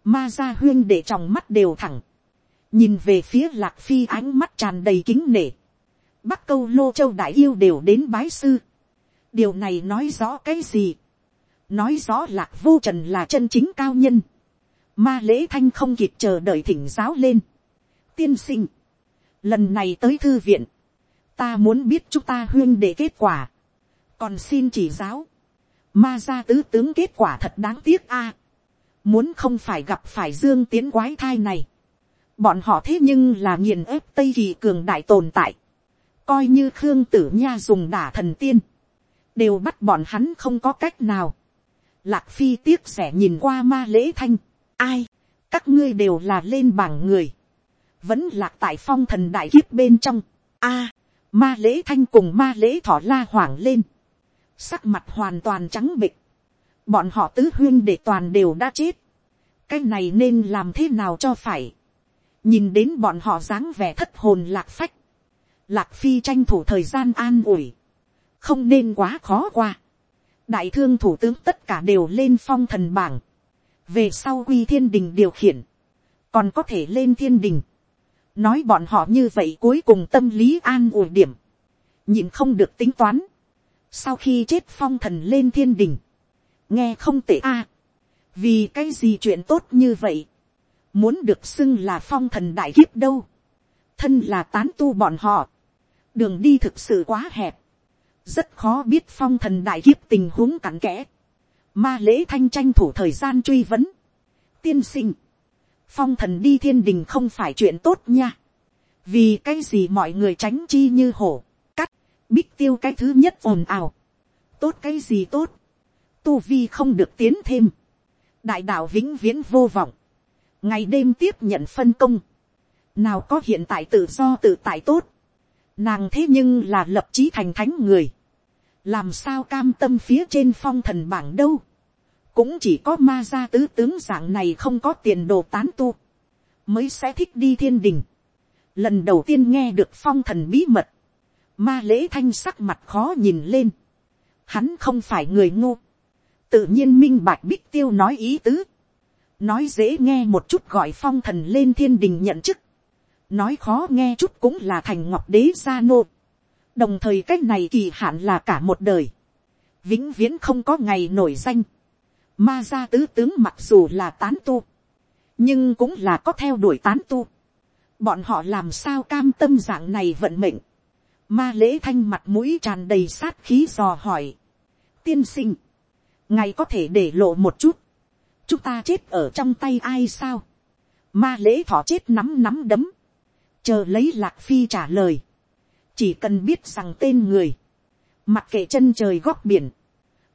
ma gia huyên để trong mắt đều thẳng, nhìn về phía lạc phi ánh mắt tràn đầy kính nể, bắc câu lô châu đại yêu đều đến bái sư, điều này nói rõ cái gì, nói rõ lạc vô trần là chân chính cao nhân, ma lễ thanh không kịp chờ đợi thỉnh giáo lên, tiên sinh, lần này tới thư viện, ta muốn biết chúng ta huyên để kết quả, còn xin chỉ giáo, ma gia tứ tướng kết quả thật đáng tiếc a, muốn không phải gặp phải dương tiến quái thai này, bọn họ thế nhưng là nghiền ép tây kỳ cường đại tồn tại, coi như khương tử nha dùng đả thần tiên, đều bắt bọn hắn không có cách nào. Lạc phi tiếc rẻ nhìn qua ma lễ thanh, ai, các ngươi đều là lên bảng người, vẫn lạc tại phong thần đại kiếp bên trong. A, ma lễ thanh cùng ma lễ thỏ la hoảng lên, sắc mặt hoàn toàn trắng bịch, bọn họ tứ huyên để toàn đều đã chết, cái này nên làm thế nào cho phải, nhìn đến bọn họ dáng vẻ thất hồn lạc phách, lạc phi tranh thủ thời gian an ủi, không nên quá khó qua, đại thương thủ tướng tất cả đều lên phong thần bảng, về sau quy thiên đình điều khiển, còn có thể lên thiên đình, nói bọn họ như vậy cuối cùng tâm lý an ủi điểm, nhìn không được tính toán, sau khi chết phong thần lên thiên đình, nghe không tệ a, vì cái gì chuyện tốt như vậy, muốn được xưng là phong thần đại kiếp đâu, thân là tán tu bọn họ, đường đi thực sự quá hẹp, rất khó biết phong thần đại kiếp tình huống cặn kẽ, ma lễ thanh tranh thủ thời gian truy vấn, tiên sinh, phong thần đi thiên đình không phải chuyện tốt nha, vì cái gì mọi người tránh chi như hổ, cắt, bích tiêu cái thứ nhất ồn ào, tốt cái gì tốt, tu vi không được tiến thêm, đại đạo vĩnh viễn vô vọng, ngày đêm tiếp nhận phân công, nào có hiện tại tự do tự tại tốt, nàng thế nhưng là lập chí thành thánh người, làm sao cam tâm phía trên phong thần bảng đâu, cũng chỉ có ma gia tứ tướng dạng này không có tiền đồ tán tu, mới sẽ thích đi thiên đình. Lần đầu tiên nghe được phong thần bí mật, ma lễ thanh sắc mặt khó nhìn lên, hắn không phải người ngô, tự nhiên minh bạch bích tiêu nói ý tứ, nói dễ nghe một chút gọi phong thần lên thiên đình nhận chức, nói khó nghe chút cũng là thành ngọc đế gia nô, đồng thời cách này kỳ hạn là cả một đời, vĩnh viễn không có ngày nổi danh, ma gia tứ tướng mặc dù là tán tu, nhưng cũng là có theo đuổi tán tu, bọn họ làm sao cam tâm dạng này vận mệnh, ma lễ thanh mặt mũi tràn đầy sát khí dò hỏi, tiên sinh, ngài có thể để lộ một chút, chúng ta chết ở trong tay ai sao, ma lễ thọ chết nắm nắm đấm, chờ lấy lạc phi trả lời, chỉ cần biết rằng tên người, mặc kệ chân trời góc biển,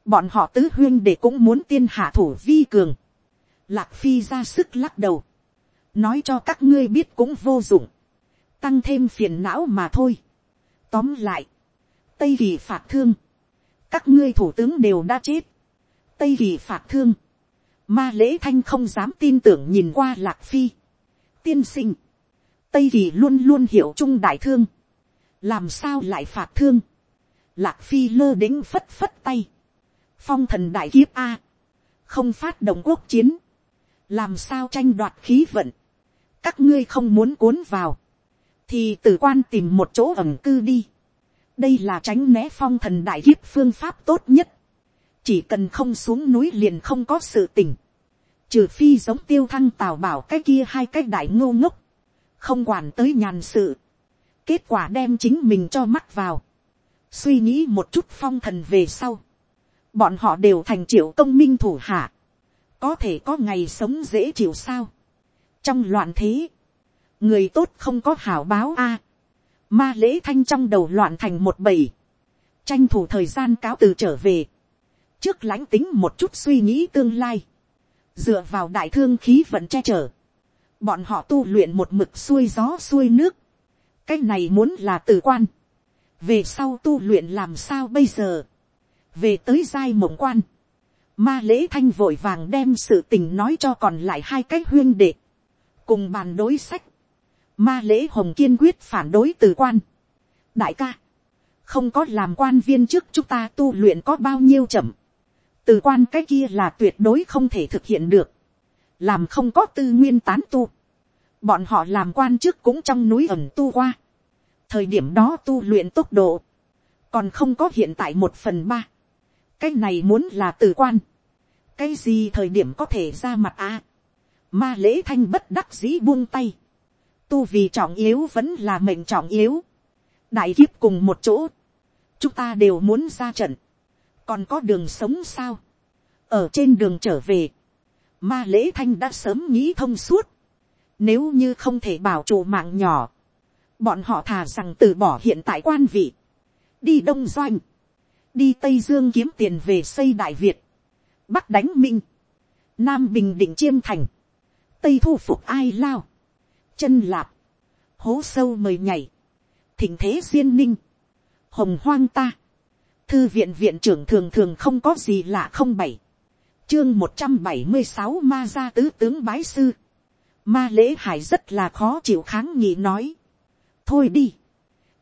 bọn họ tứ huyên để cũng muốn tiên hạ thủ vi cường, lạc phi ra sức lắc đầu, nói cho các ngươi biết cũng vô dụng, tăng thêm phiền não mà thôi. tóm lại, tây kỳ phạt thương, các ngươi thủ tướng đều đã chết, tây kỳ phạt thương, ma lễ thanh không dám tin tưởng nhìn qua lạc phi, tiên sinh, tây kỳ luôn luôn hiểu trung đại thương, làm sao lại phạt thương, lạc phi lơ đĩnh phất phất tay, phong thần đại kiếp a, không phát động quốc chiến, làm sao tranh đoạt khí vận, các ngươi không muốn cuốn vào, thì tử quan tìm một chỗ ẩm cư đi, đây là tránh né phong thần đại kiếp phương pháp tốt nhất, chỉ cần không xuống núi liền không có sự tỉnh, trừ phi giống tiêu thăng tào bảo cái kia hai cái đại ngô ngốc, không quản tới nhàn sự, kết quả đem chính mình cho mắt vào, suy nghĩ một chút phong thần về sau, bọn họ đều thành triệu công minh thủ hạ, có thể có ngày sống dễ chịu sao. trong loạn thế, người tốt không có hảo báo a, ma lễ thanh trong đầu loạn thành một bầy, tranh thủ thời gian cáo từ trở về, trước lãnh tính một chút suy nghĩ tương lai, dựa vào đại thương khí vận che chở, bọn họ tu luyện một mực xuôi gió xuôi nước, cái này muốn là tử quan, về sau tu luyện làm sao bây giờ, về tới giai mộng quan, ma lễ thanh vội vàng đem sự tình nói cho còn lại hai cái huyên đệ, cùng bàn đối sách, ma lễ hồng kiên quyết phản đối từ quan, đại ca, không có làm quan viên trước chúng ta tu luyện có bao nhiêu chậm, từ quan cái kia là tuyệt đối không thể thực hiện được, làm không có tư nguyên tán tu, bọn họ làm quan trước cũng trong núi ẩm tu qua, thời điểm đó tu luyện tốc độ, còn không có hiện tại một phần ba, cái này muốn là tử quan, cái gì thời điểm có thể ra mặt a, ma lễ thanh bất đắc dĩ buông tay, tu vì trọng yếu vẫn là mệnh trọng yếu, đại kiếp cùng một chỗ, chúng ta đều muốn ra trận, còn có đường sống sao, ở trên đường trở về, ma lễ thanh đã sớm nghĩ thông suốt, nếu như không thể bảo trụ mạng nhỏ, bọn họ thà rằng từ bỏ hiện tại quan vị, đi đông doanh, đi tây dương kiếm tiền về xây đại việt, bắc đánh minh, nam bình định chiêm thành, tây thu phục ai lao, chân lạp, hố sâu mời nhảy, thỉnh thế duyên ninh, hồng hoang ta, thư viện viện trưởng thường thường không có gì lạ không bảy, chương một trăm bảy mươi sáu ma gia tứ tướng bái sư, ma lễ hải rất là khó chịu kháng nghị nói, thôi đi,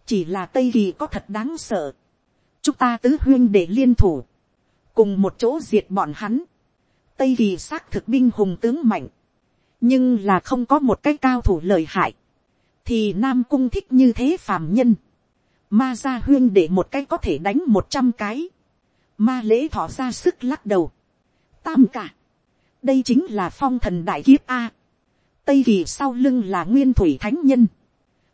chỉ là tây kỳ có thật đáng sợ, chúng ta tứ huyên để liên thủ, cùng một chỗ diệt bọn hắn, tây kỳ xác thực binh hùng tướng mạnh, nhưng là không có một cái cao thủ lợi hại, thì nam cung thích như thế phàm nhân, ma gia huyên để một cái có thể đánh một trăm cái, ma lễ thọ ra sức lắc đầu, tam cả, đây chính là phong thần đại kiếp a, tây kỳ sau lưng là nguyên thủy thánh nhân,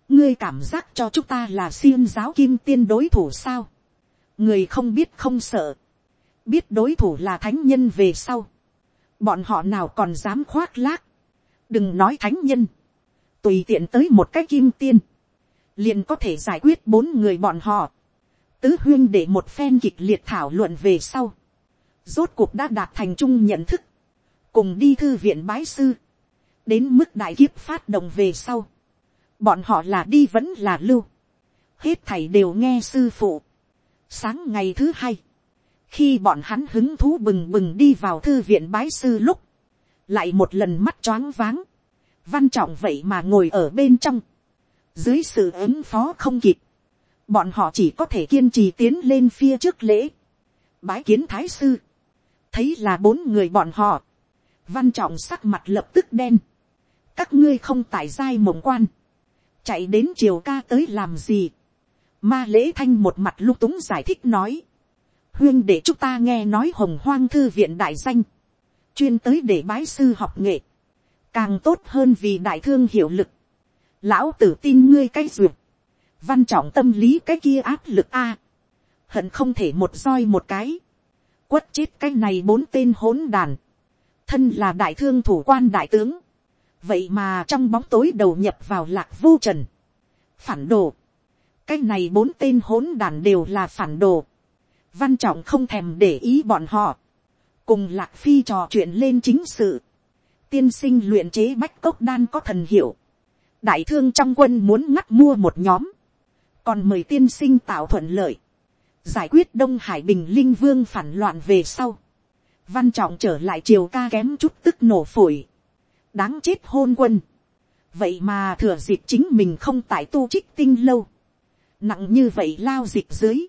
ngươi cảm giác cho chúng ta là xiêm giáo kim tiên đối thủ sao, người không biết không sợ, biết đối thủ là thánh nhân về sau, bọn họ nào còn dám khoác lác, đừng nói thánh nhân, tùy tiện tới một cái kim tiên, liền có thể giải quyết bốn người bọn họ, tứ huyên để một phen kịch liệt thảo luận về sau, rốt cuộc đã đạt thành chung nhận thức, cùng đi thư viện bái sư, đến mức đại kiếp phát động về sau, bọn họ là đi vẫn là lưu, hết thảy đều nghe sư phụ. Sáng ngày thứ hai, khi bọn hắn hứng thú bừng bừng đi vào thư viện bái sư lúc, lại một lần mắt choáng váng, văn trọng vậy mà ngồi ở bên trong, dưới sự ứng phó không kịp, bọn họ chỉ có thể kiên trì tiến lên phía trước lễ, bái kiến thái sư, thấy là bốn người bọn họ, văn trọng sắc mặt lập tức đen, các ngươi không tại giai mộng quan, chạy đến triều ca tới làm gì, ma lễ thanh một mặt lung túng giải thích nói, huyên để chúng ta nghe nói hồng hoang thư viện đại danh, chuyên tới để bái sư học nghệ, càng tốt hơn vì đại thương hiệu lực, lão tử tin ngươi cái duyệt, văn trọng tâm lý cái kia áp lực a, hận không thể một roi một cái, quất chết cái này bốn tên hỗn đàn, thân là đại thương thủ quan đại tướng, vậy mà trong bóng tối đầu nhập vào lạc vô trần, phản đồ, cái này bốn tên hỗn đàn đều là phản đồ, văn trọng không thèm để ý bọn họ, cùng lạc phi trò chuyện lên chính sự, tiên sinh luyện chế bách cốc đan có thần hiệu, đại thương trong quân muốn ngắt mua một nhóm, còn mời tiên sinh tạo thuận lợi, giải quyết đông hải bình linh vương phản loạn về sau, văn trọng trở lại triều ca kém chút tức nổ phổi, đáng chết hôn quân, vậy mà thừa dịp chính mình không tại tu trích tinh lâu, nặng như vậy lao dịp dưới,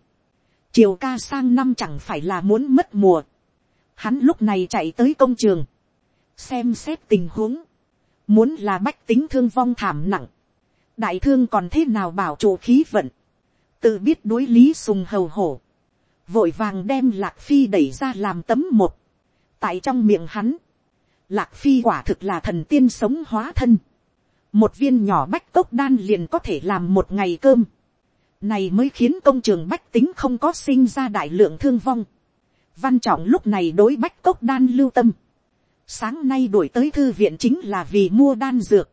triều ca sang năm chẳng phải là muốn mất mùa, hắn lúc này chạy tới công trường, xem xét tình huống, muốn là bách tính thương vong thảm nặng, đại thương còn thế nào bảo trụ khí vận, tự biết đối lý sùng hầu hổ, vội vàng đem lạc phi đẩy ra làm tấm một, tại trong miệng hắn, lạc phi quả thực là thần tiên sống hóa thân, một viên nhỏ bách cốc đan liền có thể làm một ngày cơm, này mới khiến công trường bách tính không có sinh ra đại lượng thương vong. Văn trọng lúc này đối bách cốc đan lưu tâm. Sáng nay đuổi tới thư viện chính là vì mua đan dược.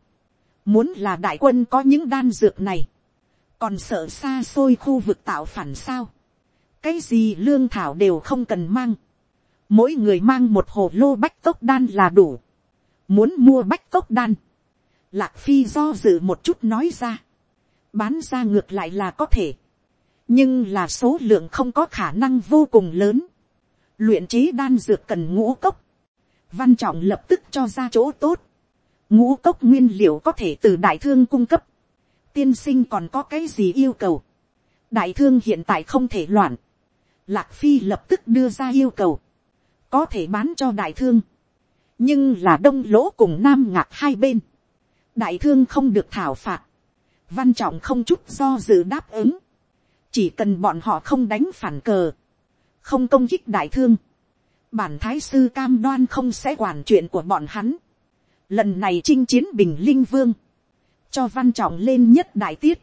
Muốn là đại quân có những đan dược này. Còn sợ xa xôi khu vực tạo phản sao. Cái gì lương thảo đều không cần mang. Mỗi người mang một hồ lô bách tốc đan là đủ. Muốn mua bách tốc đan. Lạc phi do dự một chút nói ra bán ra ngược lại là có thể, nhưng là số lượng không có khả năng vô cùng lớn. luyện chế đan dược cần ngũ cốc, văn trọng lập tức cho ra chỗ tốt, ngũ cốc nguyên liệu có thể từ đại thương cung cấp, tiên sinh còn có cái gì yêu cầu, đại thương hiện tại không thể loạn, lạc phi lập tức đưa ra yêu cầu, có thể bán cho đại thương, nhưng là đông lỗ cùng nam ngạc hai bên, đại thương không được thảo phạt, văn trọng không chút do dự đáp ứng, chỉ cần bọn họ không đánh phản cờ, không công kích đại thương, bản thái sư cam đoan không sẽ quản chuyện của bọn hắn. Lần này chinh chiến bình linh vương, cho văn trọng lên nhất đại tiết,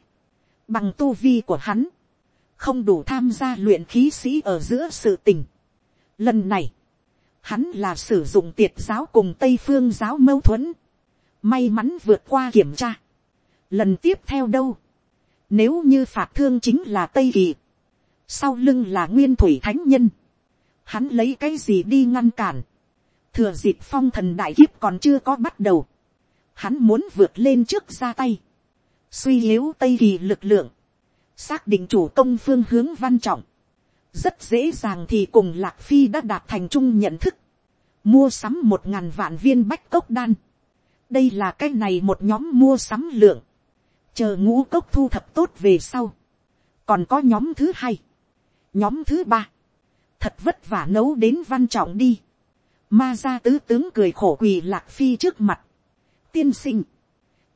bằng tu vi của hắn, không đủ tham gia luyện khí sĩ ở giữa sự tình. Lần này, hắn là sử dụng tiệt giáo cùng tây phương giáo mâu thuẫn, may mắn vượt qua kiểm tra, lần tiếp theo đâu, nếu như phạt thương chính là tây kỳ, sau lưng là nguyên thủy thánh nhân, hắn lấy cái gì đi ngăn cản, thừa dịp phong thần đại kiếp còn chưa có bắt đầu, hắn muốn vượt lên trước ra tay, suy yếu tây kỳ lực lượng, xác định chủ công phương hướng văn trọng, rất dễ dàng thì cùng lạc phi đã đạt thành chung nhận thức, mua sắm một ngàn vạn viên bách cốc đan, đây là cái này một nhóm mua sắm lượng, chờ ngũ cốc thu thập tốt về sau, còn có nhóm thứ hai, nhóm thứ ba, thật vất vả nấu đến văn trọng đi, ma gia tứ tướng cười khổ quỳ lạc phi trước mặt, tiên sinh,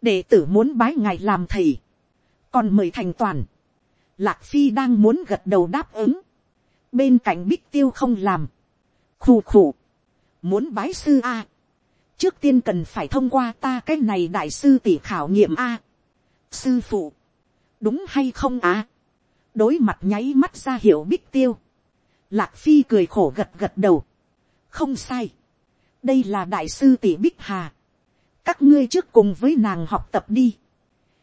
đệ tử muốn bái ngài làm thầy, còn mời thành toàn, lạc phi đang muốn gật đầu đáp ứng, bên cạnh bích tiêu không làm, khù khù, muốn bái sư a, trước tiên cần phải thông qua ta cái này đại sư tỷ khảo nghiệm a, sư phụ, đúng hay không à, đối mặt nháy mắt ra hiểu bích tiêu, lạc phi cười khổ gật gật đầu, không sai, đây là đại sư tỷ bích hà, các ngươi trước cùng với nàng học tập đi,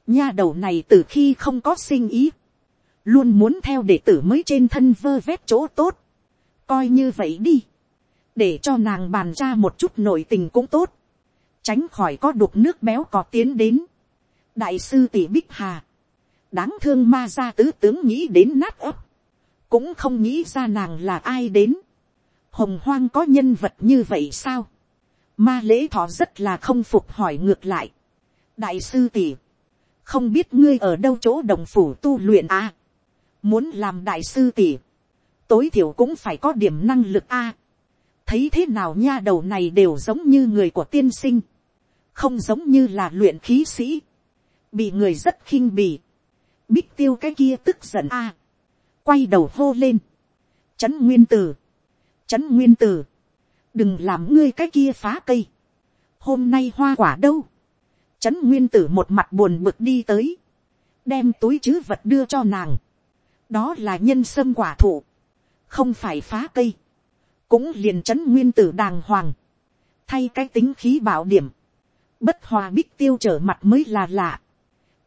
nha đầu này từ khi không có sinh ý, luôn muốn theo đệ tử mới trên thân vơ vét chỗ tốt, coi như vậy đi, để cho nàng bàn ra một chút nội tình cũng tốt, tránh khỏi có đục nước béo có tiến đến. đại sư tỷ bích hà, đáng thương ma gia tứ tướng nghĩ đến nát ấp, cũng không nghĩ ra nàng là ai đến. hồng hoang có nhân vật như vậy sao, ma lễ thọ rất là không phục hỏi ngược lại. đại sư tỷ, không biết ngươi ở đâu chỗ đồng phủ tu luyện à. muốn làm đại sư tỷ, tối thiểu cũng phải có điểm năng lực a. thấy thế nào nha đầu này đều giống như người của tiên sinh, không giống như là luyện khí sĩ, bị người rất khinh bì, bích tiêu cái kia tức giận a, quay đầu hô lên, trấn nguyên tử, trấn nguyên tử, đừng làm ngươi cái kia phá cây, hôm nay hoa quả đâu, trấn nguyên tử một mặt buồn bực đi tới, đem túi chứ vật đưa cho nàng, đó là nhân sâm quả thụ, không phải phá cây, cũng liền trấn nguyên tử đàng hoàng, thay cái tính khí bảo điểm, bất hòa bích tiêu trở mặt mới là lạ,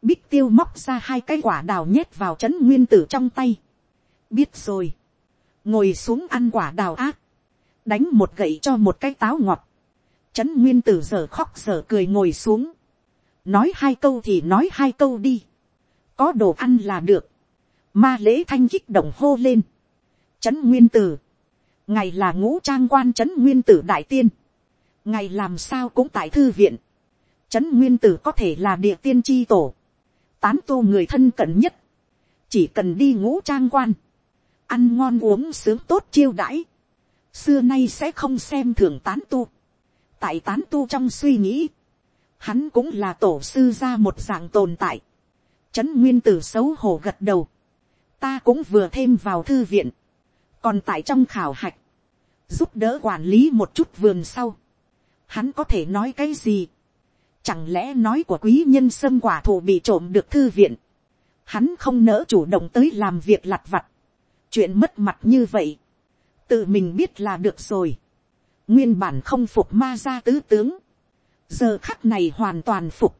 bích tiêu móc ra hai cái quả đào nhét vào trấn nguyên tử trong tay, biết rồi, ngồi xuống ăn quả đào ác, đánh một gậy cho một cái táo ngọt, trấn nguyên tử giờ khóc giờ cười ngồi xuống, nói hai câu thì nói hai câu đi, có đồ ăn là được, ma lễ thanh kích động hô lên, trấn nguyên tử, ngày là ngũ trang quan trấn nguyên tử đại tiên, ngày làm sao cũng tại thư viện, trấn nguyên tử có thể là địa tiên tri tổ, tán tu người thân cận nhất, chỉ cần đi ngũ trang quan, ăn ngon uống sướng tốt chiêu đãi, xưa nay sẽ không xem thường tán tu, tại tán tu trong suy nghĩ, hắn cũng là tổ sư ra một dạng tồn tại, trấn nguyên tử xấu hổ gật đầu, ta cũng vừa thêm vào thư viện, còn tại trong khảo hạch, giúp đỡ quản lý một chút vườn sau, hắn có thể nói cái gì, chẳng lẽ nói của quý nhân sâm quả thụ bị trộm được thư viện, hắn không nỡ chủ động tới làm việc lặt vặt, chuyện mất mặt như vậy, tự mình biết là được rồi, nguyên bản không phục ma gia tứ tướng, giờ khắc này hoàn toàn phục,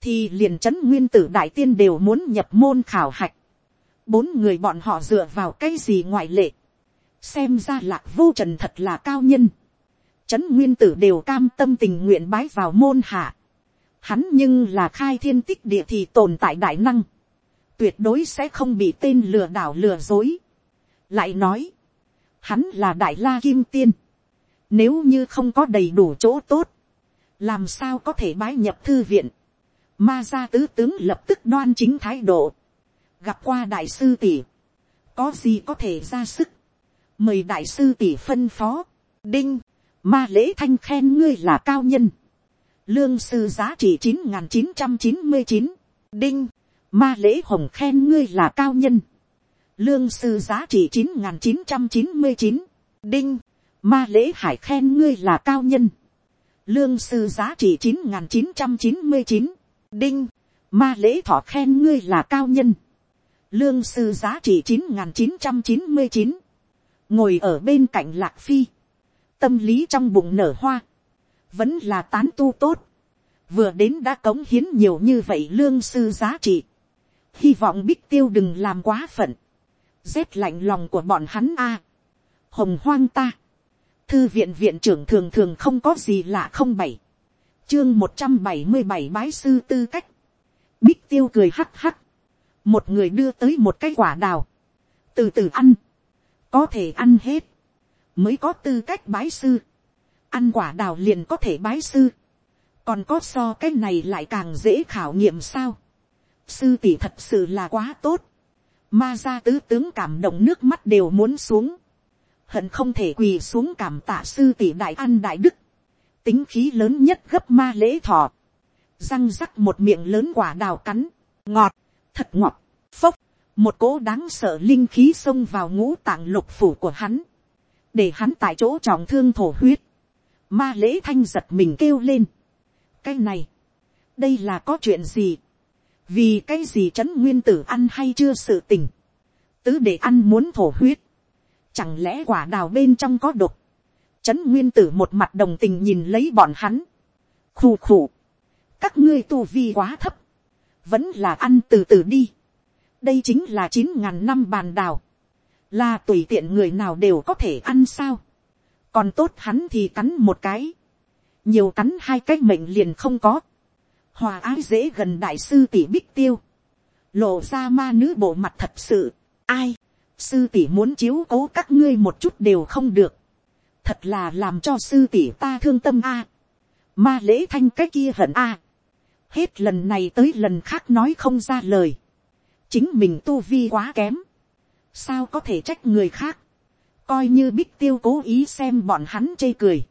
thì liền chấn nguyên tử đại tiên đều muốn nhập môn khảo hạch, bốn người bọn họ dựa vào cái gì ngoại lệ, xem ra lạc vô trần thật là cao nhân, chấn nguyên tử đều cam tâm tình nguyện bái vào môn hạ, hắn nhưng là khai thiên tích địa thì tồn tại đại năng, tuyệt đối sẽ không bị tên lừa đảo lừa dối lại nói, hắn là đại la kim tiên, nếu như không có đầy đủ chỗ tốt, làm sao có thể bái nhập thư viện, ma gia tứ tướng lập tức đoan chính thái độ, gặp qua đại sư tỷ, có gì có thể ra sức, mời đại sư tỷ phân phó, đinh, ma lễ thanh khen ngươi là cao nhân, lương sư giá trị chín n g h n chín trăm chín mươi chín, đinh, ma lễ hồng khen ngươi là cao nhân, lương sư giá trị chín n g h n chín trăm chín mươi chín, đinh, ma lễ hải khen ngươi là cao nhân, lương sư giá trị chín n g h n chín trăm chín mươi chín, đinh, ma lễ thọ khen ngươi là cao nhân, lương sư giá trị chín n g h n chín trăm chín mươi chín, ngồi ở bên cạnh lạc phi, tâm lý trong bụng nở hoa, vẫn là tán tu tốt, vừa đến đã cống hiến nhiều như vậy lương sư giá trị, hy vọng bích tiêu đừng làm quá phận, rét lạnh lòng của bọn hắn a, hồng hoang ta, thư viện viện trưởng thường thường không có gì lạ không bảy, chương một trăm bảy mươi bảy bái sư tư cách, bích tiêu cười hắc hắc, một người đưa tới một cái quả đào, từ từ ăn, có thể ăn hết, mới có tư cách bái sư, ăn quả đào liền có thể bái sư, còn có so cái này lại càng dễ khảo nghiệm sao. sư tỷ thật sự là quá tốt, ma gia tứ tướng cảm động nước mắt đều muốn xuống, hận không thể quỳ xuống cảm tạ sư tỷ đại an đại đức, tính khí lớn nhất gấp ma lễ thọ, răng rắc một miệng lớn quả đào cắn, ngọt, thật ngọt, phốc, một cỗ đáng sợ linh khí xông vào ngũ tạng lục phủ của hắn, để hắn tại chỗ trọng thương thổ huyết, Ma lễ thanh giật mình kêu lên. Cái này, đây là có chuyện gì? Vì cái gì trấn nguyên tử ăn hay chưa sự tình? tứ để ăn muốn thổ huyết, chẳng lẽ quả đào bên trong có độc, trấn nguyên tử một mặt đồng tình nhìn lấy bọn hắn, khù khù, các ngươi tu vi quá thấp, vẫn là ăn từ từ đi, đây chính là chín ngàn năm bàn đào, là tùy tiện người nào đều có thể ăn sao, còn tốt hắn thì cắn một cái, nhiều cắn hai cái mệnh liền không có, hòa ái dễ gần đại sư tỷ bích tiêu, lộ ra ma nữ bộ mặt thật sự, ai, sư tỷ muốn chiếu cố các ngươi một chút đều không được, thật là làm cho sư tỷ ta thương tâm a, ma lễ thanh cái kia hận a, hết lần này tới lần khác nói không ra lời, chính mình tu vi quá kém, sao có thể trách người khác, coi như bích tiêu cố ý xem bọn hắn chê cười,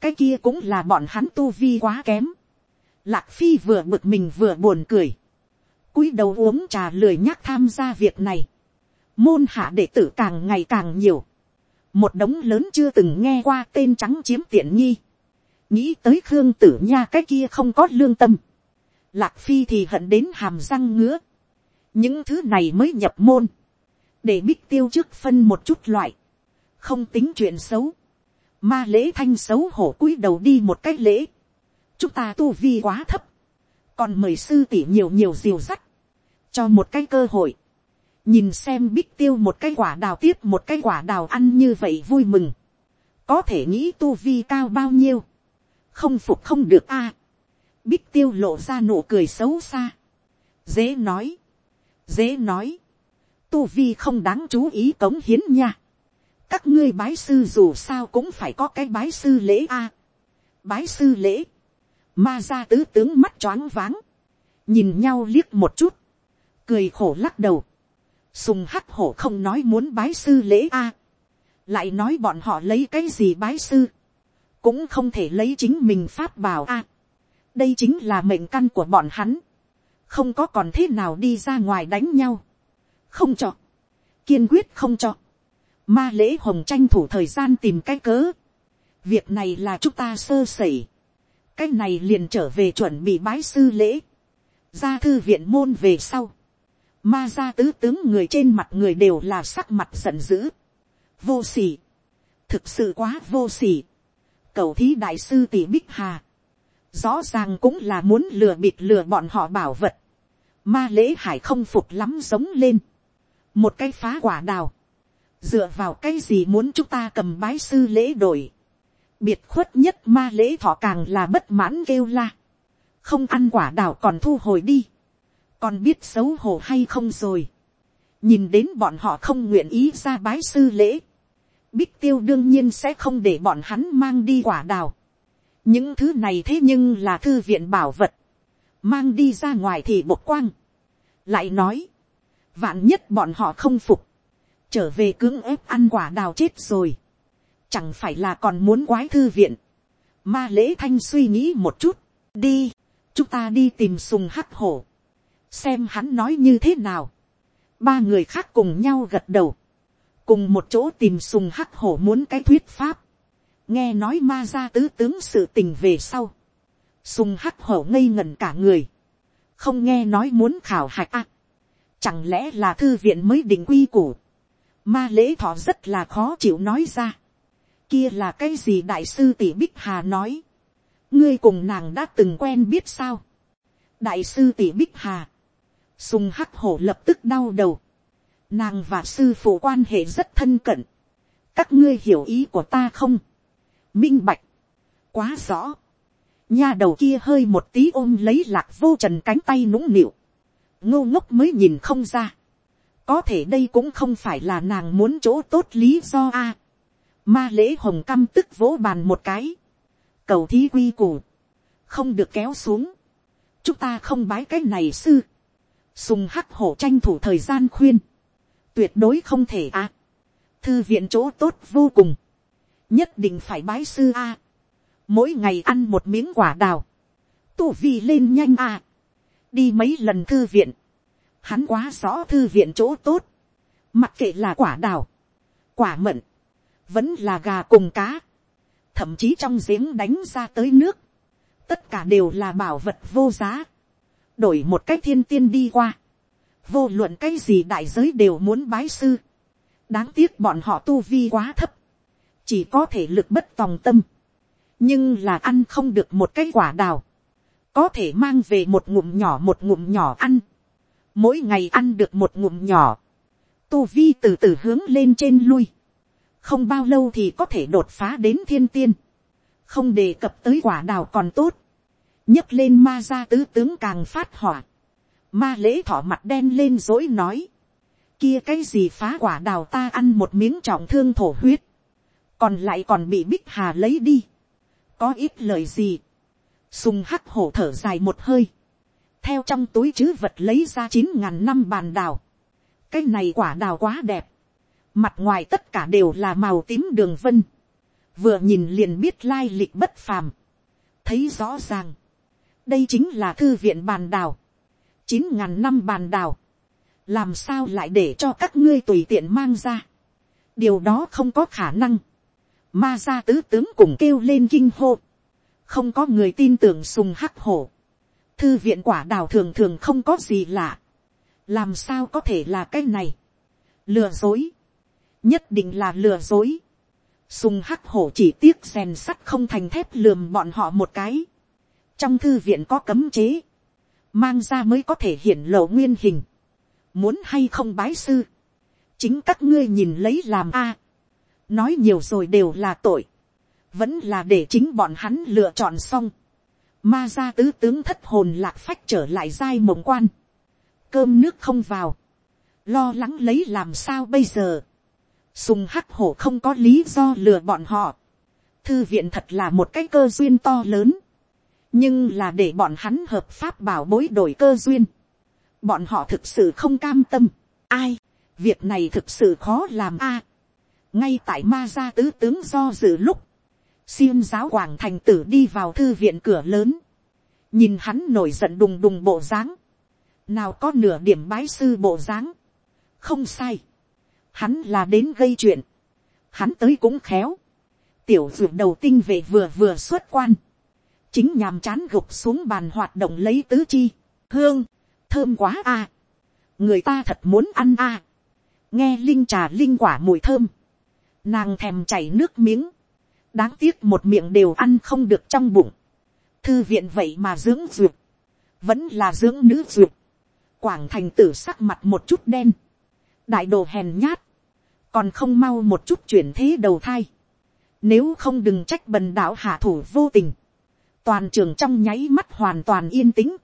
cái kia cũng là bọn hắn tu vi quá kém, lạc phi vừa bực mình vừa buồn cười, cúi đầu uống trà lười nhắc tham gia việc này, môn hạ đệ tử càng ngày càng nhiều, một đống lớn chưa từng nghe qua tên trắng chiếm tiện nghi, nghĩ tới khương tử nha cái kia không có lương tâm, lạc phi thì hận đến hàm răng ngứa, những thứ này mới nhập môn, để bích tiêu trước phân một chút loại, không tính chuyện xấu, ma lễ thanh xấu hổ cúi đầu đi một cái lễ, chúng ta tu vi quá thấp, còn mời sư tỷ nhiều nhiều diều sắt, cho một cái cơ hội, nhìn xem bích tiêu một cái quả đào tiếp một cái quả đào ăn như vậy vui mừng, có thể nghĩ tu vi cao bao nhiêu, không phục không được a, bích tiêu lộ ra nụ cười xấu xa, dễ nói, dễ nói, tu vi không đáng chú ý cống hiến nha, các ngươi bái sư dù sao cũng phải có cái bái sư lễ a, bái sư lễ, ma ra tứ tướng mắt choáng váng, nhìn nhau liếc một chút, cười khổ lắc đầu, sùng hắc hổ không nói muốn bái sư lễ a, lại nói bọn họ lấy cái gì bái sư, cũng không thể lấy chính mình pháp bảo a, đây chính là mệnh căn của bọn hắn, không có còn thế nào đi ra ngoài đánh nhau, không cho, kiên quyết không cho, ma lễ hồng tranh thủ thời gian tìm cái cớ, việc này là chúng ta sơ sẩy, cái này liền trở về chuẩn bị bái sư lễ, ra thư viện môn về sau, ma ra tứ tướng người trên mặt người đều là sắc mặt giận dữ, vô s ỉ thực sự quá vô s ỉ cầu thí đại sư tỷ bích hà, rõ ràng cũng là muốn lừa bịt lừa bọn họ bảo vật, ma lễ hải không phục lắm giống lên, một cái phá quả đào, dựa vào cái gì muốn chúng ta cầm bái sư lễ đổi, biệt khuất nhất ma lễ thọ càng là bất mãn kêu la, không ăn quả đào còn thu hồi đi, còn biết xấu hổ hay không rồi, nhìn đến bọn họ không nguyện ý ra bái sư lễ, bích tiêu đương nhiên sẽ không để bọn hắn mang đi quả đào, những thứ này thế nhưng là thư viện bảo vật, mang đi ra ngoài thì bột quang, lại nói, vạn nhất bọn họ không phục, trở về cưỡng ép ăn quả đào chết rồi, chẳng phải là còn muốn quái thư viện, ma lễ thanh suy nghĩ một chút, đi, chúng ta đi tìm sùng hắc hổ, xem hắn nói như thế nào, ba người khác cùng nhau gật đầu, cùng một chỗ tìm sùng hắc hổ muốn cái thuyết pháp, nghe nói ma ra tứ tướng sự tình về sau, sùng hắc hổ ngây ngẩn cả người, không nghe nói muốn khảo hạch à, chẳng lẽ là thư viện mới định quy củ, ma lễ thọ rất là khó chịu nói ra, kia là cái gì đại sư tỷ bích hà nói, ngươi cùng nàng đã từng quen biết sao, đại sư tỷ bích hà, sùng hắc hổ lập tức đau đầu, nàng và sư phụ quan hệ rất thân cận, các ngươi hiểu ý của ta không, minh bạch, quá rõ, nha đầu kia hơi một tí ôm lấy lạc vô trần cánh tay nũng nịu, ngô ngốc mới nhìn không ra, có thể đây cũng không phải là nàng muốn chỗ tốt lý do a, ma lễ hồng căm tức vỗ bàn một cái, cầu thí quy củ, không được kéo xuống, chúng ta không bái cái này sư, sùng hắc hổ tranh thủ thời gian khuyên, tuyệt đối không thể a, thư viện chỗ tốt vô cùng, nhất định phải bái sư a, mỗi ngày ăn một miếng quả đào, tu vi lên nhanh a, đi mấy lần thư viện, hắn quá rõ thư viện chỗ tốt, mặc kệ là quả đào, quả mận, vẫn là gà cùng cá, thậm chí trong giếng đánh ra tới nước, tất cả đều là bảo vật vô giá, đổi một cách thiên tiên đi qua, vô luận cái gì đại giới đều muốn bái sư, đáng tiếc bọn họ tu vi quá thấp, chỉ có thể lực bất tòng tâm, nhưng là ăn không được một cái quả đào, có thể mang về một ngụm nhỏ một ngụm nhỏ ăn, mỗi ngày ăn được một ngụm nhỏ, tu vi từ từ hướng lên trên lui, không bao lâu thì có thể đột phá đến thiên tiên, không đề cập tới quả đào còn tốt, nhấc lên ma ra tứ tướng càng phát hỏa, ma lễ thỏ mặt đen lên dối nói, kia cái gì phá quả đào ta ăn một miếng trọng thương thổ huyết, còn lại còn bị bích hà lấy đi, có ít lời gì, sùng hắc hổ thở dài một hơi, theo trong túi chứ vật lấy ra chín ngàn năm bàn đào, cái này quả đào quá đẹp, mặt ngoài tất cả đều là màu tím đường vân, vừa nhìn liền biết lai lịch bất phàm, thấy rõ ràng, đây chính là thư viện bàn đào, chín ngàn năm bàn đào, làm sao lại để cho các ngươi tùy tiện mang ra, điều đó không có khả năng, ma gia tứ tướng cùng kêu lên kinh hô, không có người tin tưởng sùng hắc hổ, thư viện quả đào thường thường không có gì lạ, làm sao có thể là cái này, lừa dối, nhất định là lừa dối, sùng hắc hổ chỉ tiếc rèn sắt không thành thép lườm bọn họ một cái, trong thư viện có cấm chế, mang ra mới có thể hiện lộ nguyên hình, muốn hay không bái sư, chính các ngươi nhìn lấy làm a, nói nhiều rồi đều là tội, vẫn là để chính bọn hắn lựa chọn xong, ma ra tứ tướng thất hồn lạc phách trở lại giai mộng quan, cơm nước không vào, lo lắng lấy làm sao bây giờ, sùng hắc hổ không có lý do lừa bọn họ, thư viện thật là một cái cơ duyên to lớn, nhưng là để bọn hắn hợp pháp bảo bối đổi cơ duyên, bọn họ thực sự không cam tâm, ai, việc này thực sự khó làm a, ngay tại ma gia tứ tướng do dự lúc, xiêm giáo hoàng thành tử đi vào thư viện cửa lớn, nhìn hắn nổi giận đùng đùng bộ dáng, nào có nửa điểm bái sư bộ dáng, không sai, hắn là đến gây chuyện, hắn tới cũng khéo, tiểu dược đầu tinh vệ vừa vừa xuất quan, chính nhàm chán gục xuống bàn hoạt động lấy tứ chi, hương, thơm quá a, người ta thật muốn ăn a, nghe linh trà linh quả mùi thơm, nàng thèm chảy nước miếng, đáng tiếc một miệng đều ăn không được trong bụng, thư viện vậy mà dưỡng duyệt, vẫn là dưỡng nữ duyệt. quảng thành tử sắc mặt một chút đen, đại đồ hèn nhát, còn không mau một chút chuyển thế đầu thai, nếu không đừng trách bần đạo hạ thủ vô tình, toàn trường trong nháy mắt hoàn toàn yên tĩnh,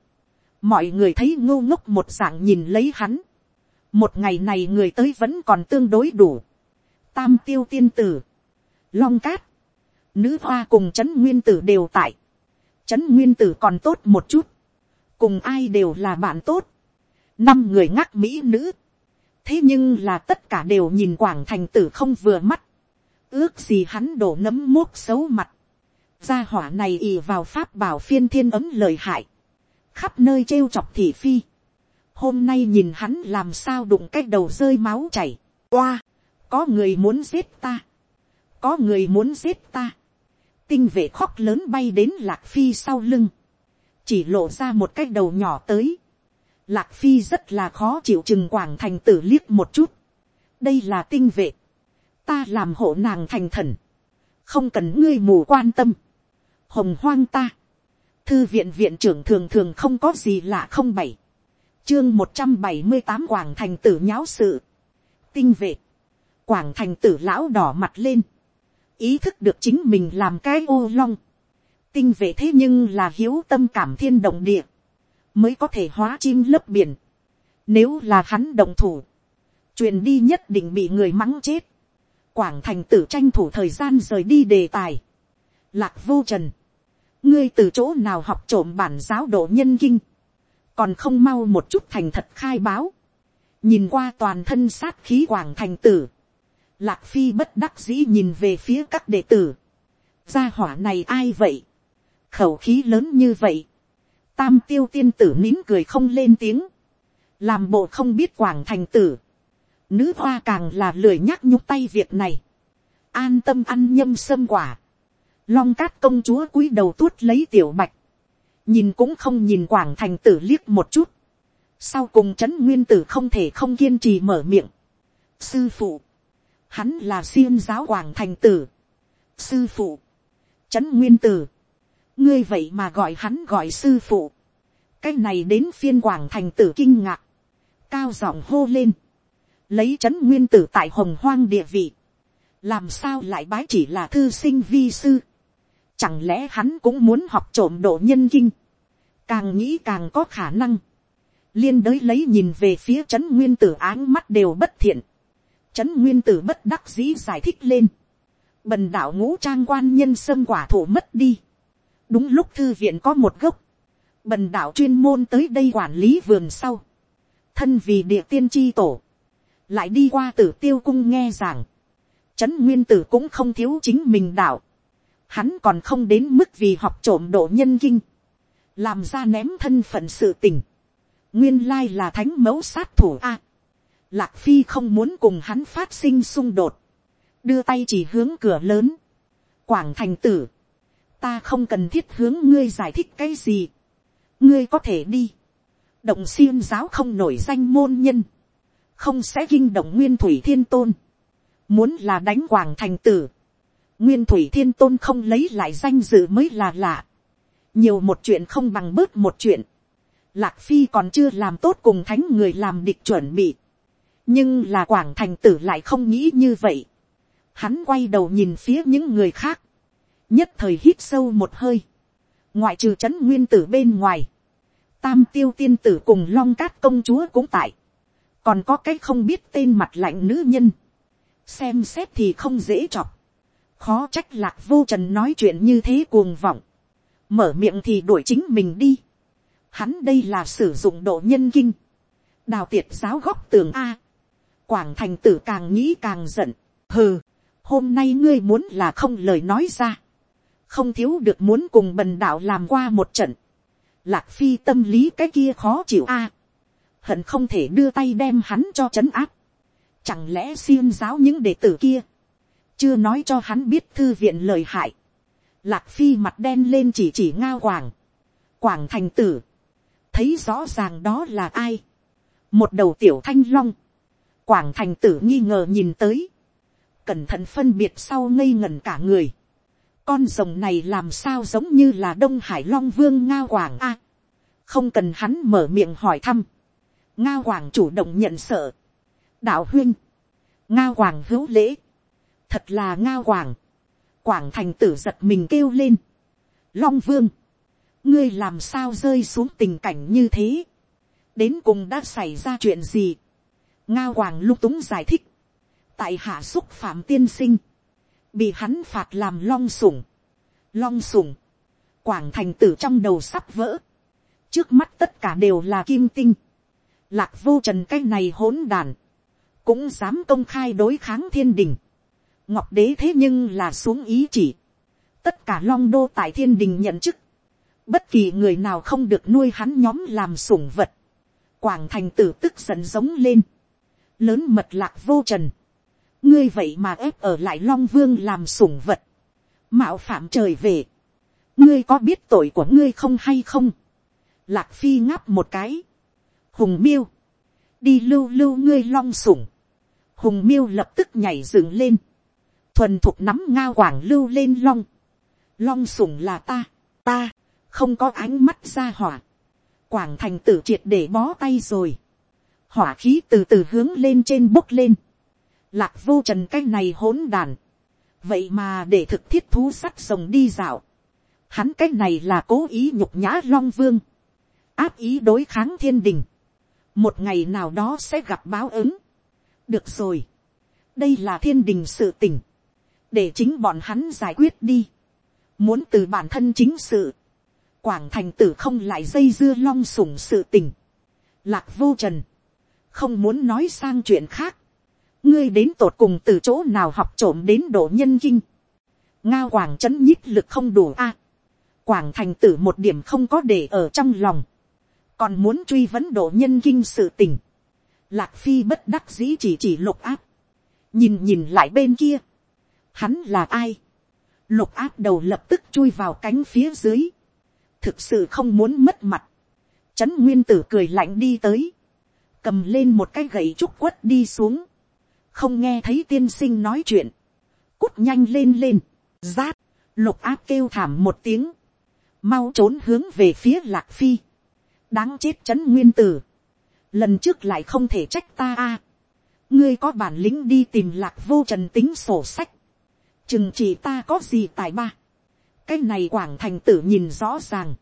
mọi người thấy ngô ngốc một dạng nhìn lấy hắn, một ngày này người tới vẫn còn tương đối đủ, tam tiêu tiên tử, long cát, nữ hoa cùng trấn nguyên tử đều tại, trấn nguyên tử còn tốt một chút, cùng ai đều là bạn tốt, năm người ngắc mỹ nữ, thế nhưng là tất cả đều nhìn quảng thành tử không vừa mắt, ước gì hắn đổ nấm mốt xấu mặt, gia hỏa này ì vào pháp bảo phiên thiên ấm lời hại, khắp nơi trêu chọc thị phi, hôm nay nhìn hắn làm sao đụng cái đầu rơi máu chảy, oa, có người muốn giết ta, có người muốn giết ta, tinh vệ khóc lớn bay đến lạc phi sau lưng, chỉ lộ ra một cái đầu nhỏ tới, lạc phi rất là khó chịu chừng quảng thành tử liếc một chút, đây là tinh vệ, ta làm hộ nàng thành thần, không cần ngươi mù quan tâm, hồng hoang ta, thư viện viện trưởng thường thường không có gì lạ không bảy, chương một trăm bảy mươi tám quảng thành tử nháo sự, tinh vệ, quảng thành tử lão đỏ mặt lên, ý thức được chính mình làm cái ô long, tinh vệ thế nhưng là hiếu tâm cảm thiên động địa, mới có thể hóa chim lấp biển, nếu là hắn đồng thủ, truyền đi nhất định bị người mắng chết, quảng thành tử tranh thủ thời gian rời đi đề tài, lạc vô trần, ngươi từ chỗ nào học trộm bản giáo độ nhân kinh, còn không mau một chút thành thật khai báo, nhìn qua toàn thân sát khí quảng thành tử, lạc phi bất đắc dĩ nhìn về phía các đệ tử, gia hỏa này ai vậy, khẩu khí lớn như vậy, tam tiêu tiên tử nín cười không lên tiếng, làm bộ không biết quảng thành tử, nữ hoa càng là lười nhắc nhúc tay việc này, an tâm ăn nhâm sâm quả, long cát công chúa cúi đầu tuốt lấy tiểu bạch, nhìn cũng không nhìn quảng thành tử liếc một chút, sau cùng trấn nguyên tử không thể không kiên trì mở miệng. sư phụ, hắn là xiêm giáo quảng thành tử. sư phụ, trấn nguyên tử, ngươi vậy mà gọi hắn gọi sư phụ. cái này đến phiên quảng thành tử kinh ngạc, cao giọng hô lên, lấy trấn nguyên tử tại hồng hoang địa vị, làm sao lại bái chỉ là thư sinh vi sư, chẳng lẽ hắn cũng muốn học trộm độ nhân kinh, càng nghĩ càng có khả năng, liên đới lấy nhìn về phía trấn nguyên tử áng mắt đều bất thiện, trấn nguyên tử bất đắc dĩ giải thích lên, bần đạo ngũ trang quan nhân sâm quả thủ mất đi, đúng lúc thư viện có một gốc, bần đạo chuyên môn tới đây quản lý vườn sau, thân vì địa tiên tri tổ, lại đi qua tử tiêu cung nghe rằng trấn nguyên tử cũng không thiếu chính mình đạo, hắn còn không đến mức vì học trộm độ nhân kinh, làm ra ném thân phận sự tình, nguyên lai là thánh mẫu sát thủ a, lạc phi không muốn cùng hắn phát sinh xung đột, đưa tay chỉ hướng cửa lớn, quảng thành tử, ta không cần thiết hướng ngươi giải thích cái gì, ngươi có thể đi, động xiêm giáo không nổi danh môn nhân, không sẽ kinh động nguyên thủy thiên tôn, muốn là đánh quảng thành tử, nguyên thủy thiên tôn không lấy lại danh dự mới là lạ, nhiều một chuyện không bằng bớt một chuyện, lạc phi còn chưa làm tốt cùng thánh người làm địch chuẩn bị, nhưng là quảng thành tử lại không nghĩ như vậy, hắn quay đầu nhìn phía những người khác, nhất thời hít sâu một hơi, ngoại trừ c h ấ n nguyên tử bên ngoài, tam tiêu tiên tử cùng long cát công chúa cũng tại, còn có cái không biết tên mặt lạnh nữ nhân, xem xét thì không dễ chọc, khó trách lạc vô trần nói chuyện như thế cuồng vọng, mở miệng thì đuổi chính mình đi, hắn đây là sử dụng độ nhân kinh, đào tiệt giáo góc tường a, quảng thành tử càng nghĩ càng giận, hừ, hôm nay ngươi muốn là không lời nói ra, không thiếu được muốn cùng bần đạo làm qua một trận. Lạc phi tâm lý cái kia khó chịu a. hận không thể đưa tay đem hắn cho c h ấ n áp. chẳng lẽ xiêm giáo những đệ tử kia, chưa nói cho hắn biết thư viện lời hại. Lạc phi mặt đen lên chỉ chỉ ngao quảng. quảng thành tử. thấy rõ ràng đó là ai. một đầu tiểu thanh long. quảng thành tử nghi ngờ nhìn tới. cẩn thận phân biệt sau ngây ngẩn cả người con rồng này làm sao giống như là đông hải long vương ngao quảng a. không cần hắn mở miệng hỏi thăm. ngao quảng chủ động nhận sợ. đạo huyên. ngao quảng hữu lễ. thật là ngao quảng. quảng thành tử giật mình kêu lên. long vương. ngươi làm sao rơi xuống tình cảnh như thế. đến cùng đã xảy ra chuyện gì. ngao quảng lung túng giải thích. tại hạ xúc phạm tiên sinh bị hắn phạt làm long sủng, long sủng, quảng thành tử trong đầu sắp vỡ, trước mắt tất cả đều là kim tinh, lạc vô trần cái này hỗn đàn, cũng dám công khai đối kháng thiên đình, ngọc đế thế nhưng là xuống ý chỉ, tất cả long đô tại thiên đình nhận chức, bất kỳ người nào không được nuôi hắn nhóm làm sủng vật, quảng thành tử tức giận giống lên, lớn mật lạc vô trần, ngươi vậy mà ép ở lại long vương làm sủng vật, mạo phạm trời về, ngươi có biết tội của ngươi không hay không, lạc phi ngáp một cái, hùng miêu, đi lưu lưu ngươi long sủng, hùng miêu lập tức nhảy dựng lên, thuần thục nắm ngao quảng lưu lên long, long sủng là ta, ta, không có ánh mắt ra hỏa, quảng thành tử triệt để bó tay rồi, hỏa khí từ từ hướng lên trên bốc lên, lạc vô trần cái này hỗn đàn, vậy mà để thực thiết thú sắt rồng đi dạo, hắn cái này là cố ý nhục nhã long vương, áp ý đối kháng thiên đình, một ngày nào đó sẽ gặp báo ứng. được rồi, đây là thiên đình sự tình, để chính bọn hắn giải quyết đi, muốn từ bản thân chính sự, quảng thành tử không lại dây dưa long sủng sự tình, lạc vô trần, không muốn nói sang chuyện khác, ngươi đến tột cùng từ chỗ nào học trộm đến độ nhân kinh. ngao quảng chấn nhích lực không đủ a. quảng thành tử một điểm không có để ở trong lòng. còn muốn truy vấn độ nhân kinh sự tình. lạc phi bất đắc dĩ chỉ chỉ lục áp. nhìn nhìn lại bên kia. hắn là ai. lục áp đầu lập tức chui vào cánh phía dưới. thực sự không muốn mất mặt. trấn nguyên tử cười lạnh đi tới, cầm lên một cái gậy trúc quất đi xuống, không nghe thấy tiên sinh nói chuyện, cút nhanh lên lên, rát, lục áp kêu thảm một tiếng, mau trốn hướng về phía lạc phi, đáng chết chấn nguyên tử, lần trước lại không thể trách ta a, ngươi có bản lĩnh đi tìm lạc vô trần tính sổ sách, chừng chỉ ta có gì tài ba, cái này quảng thành tử nhìn rõ ràng,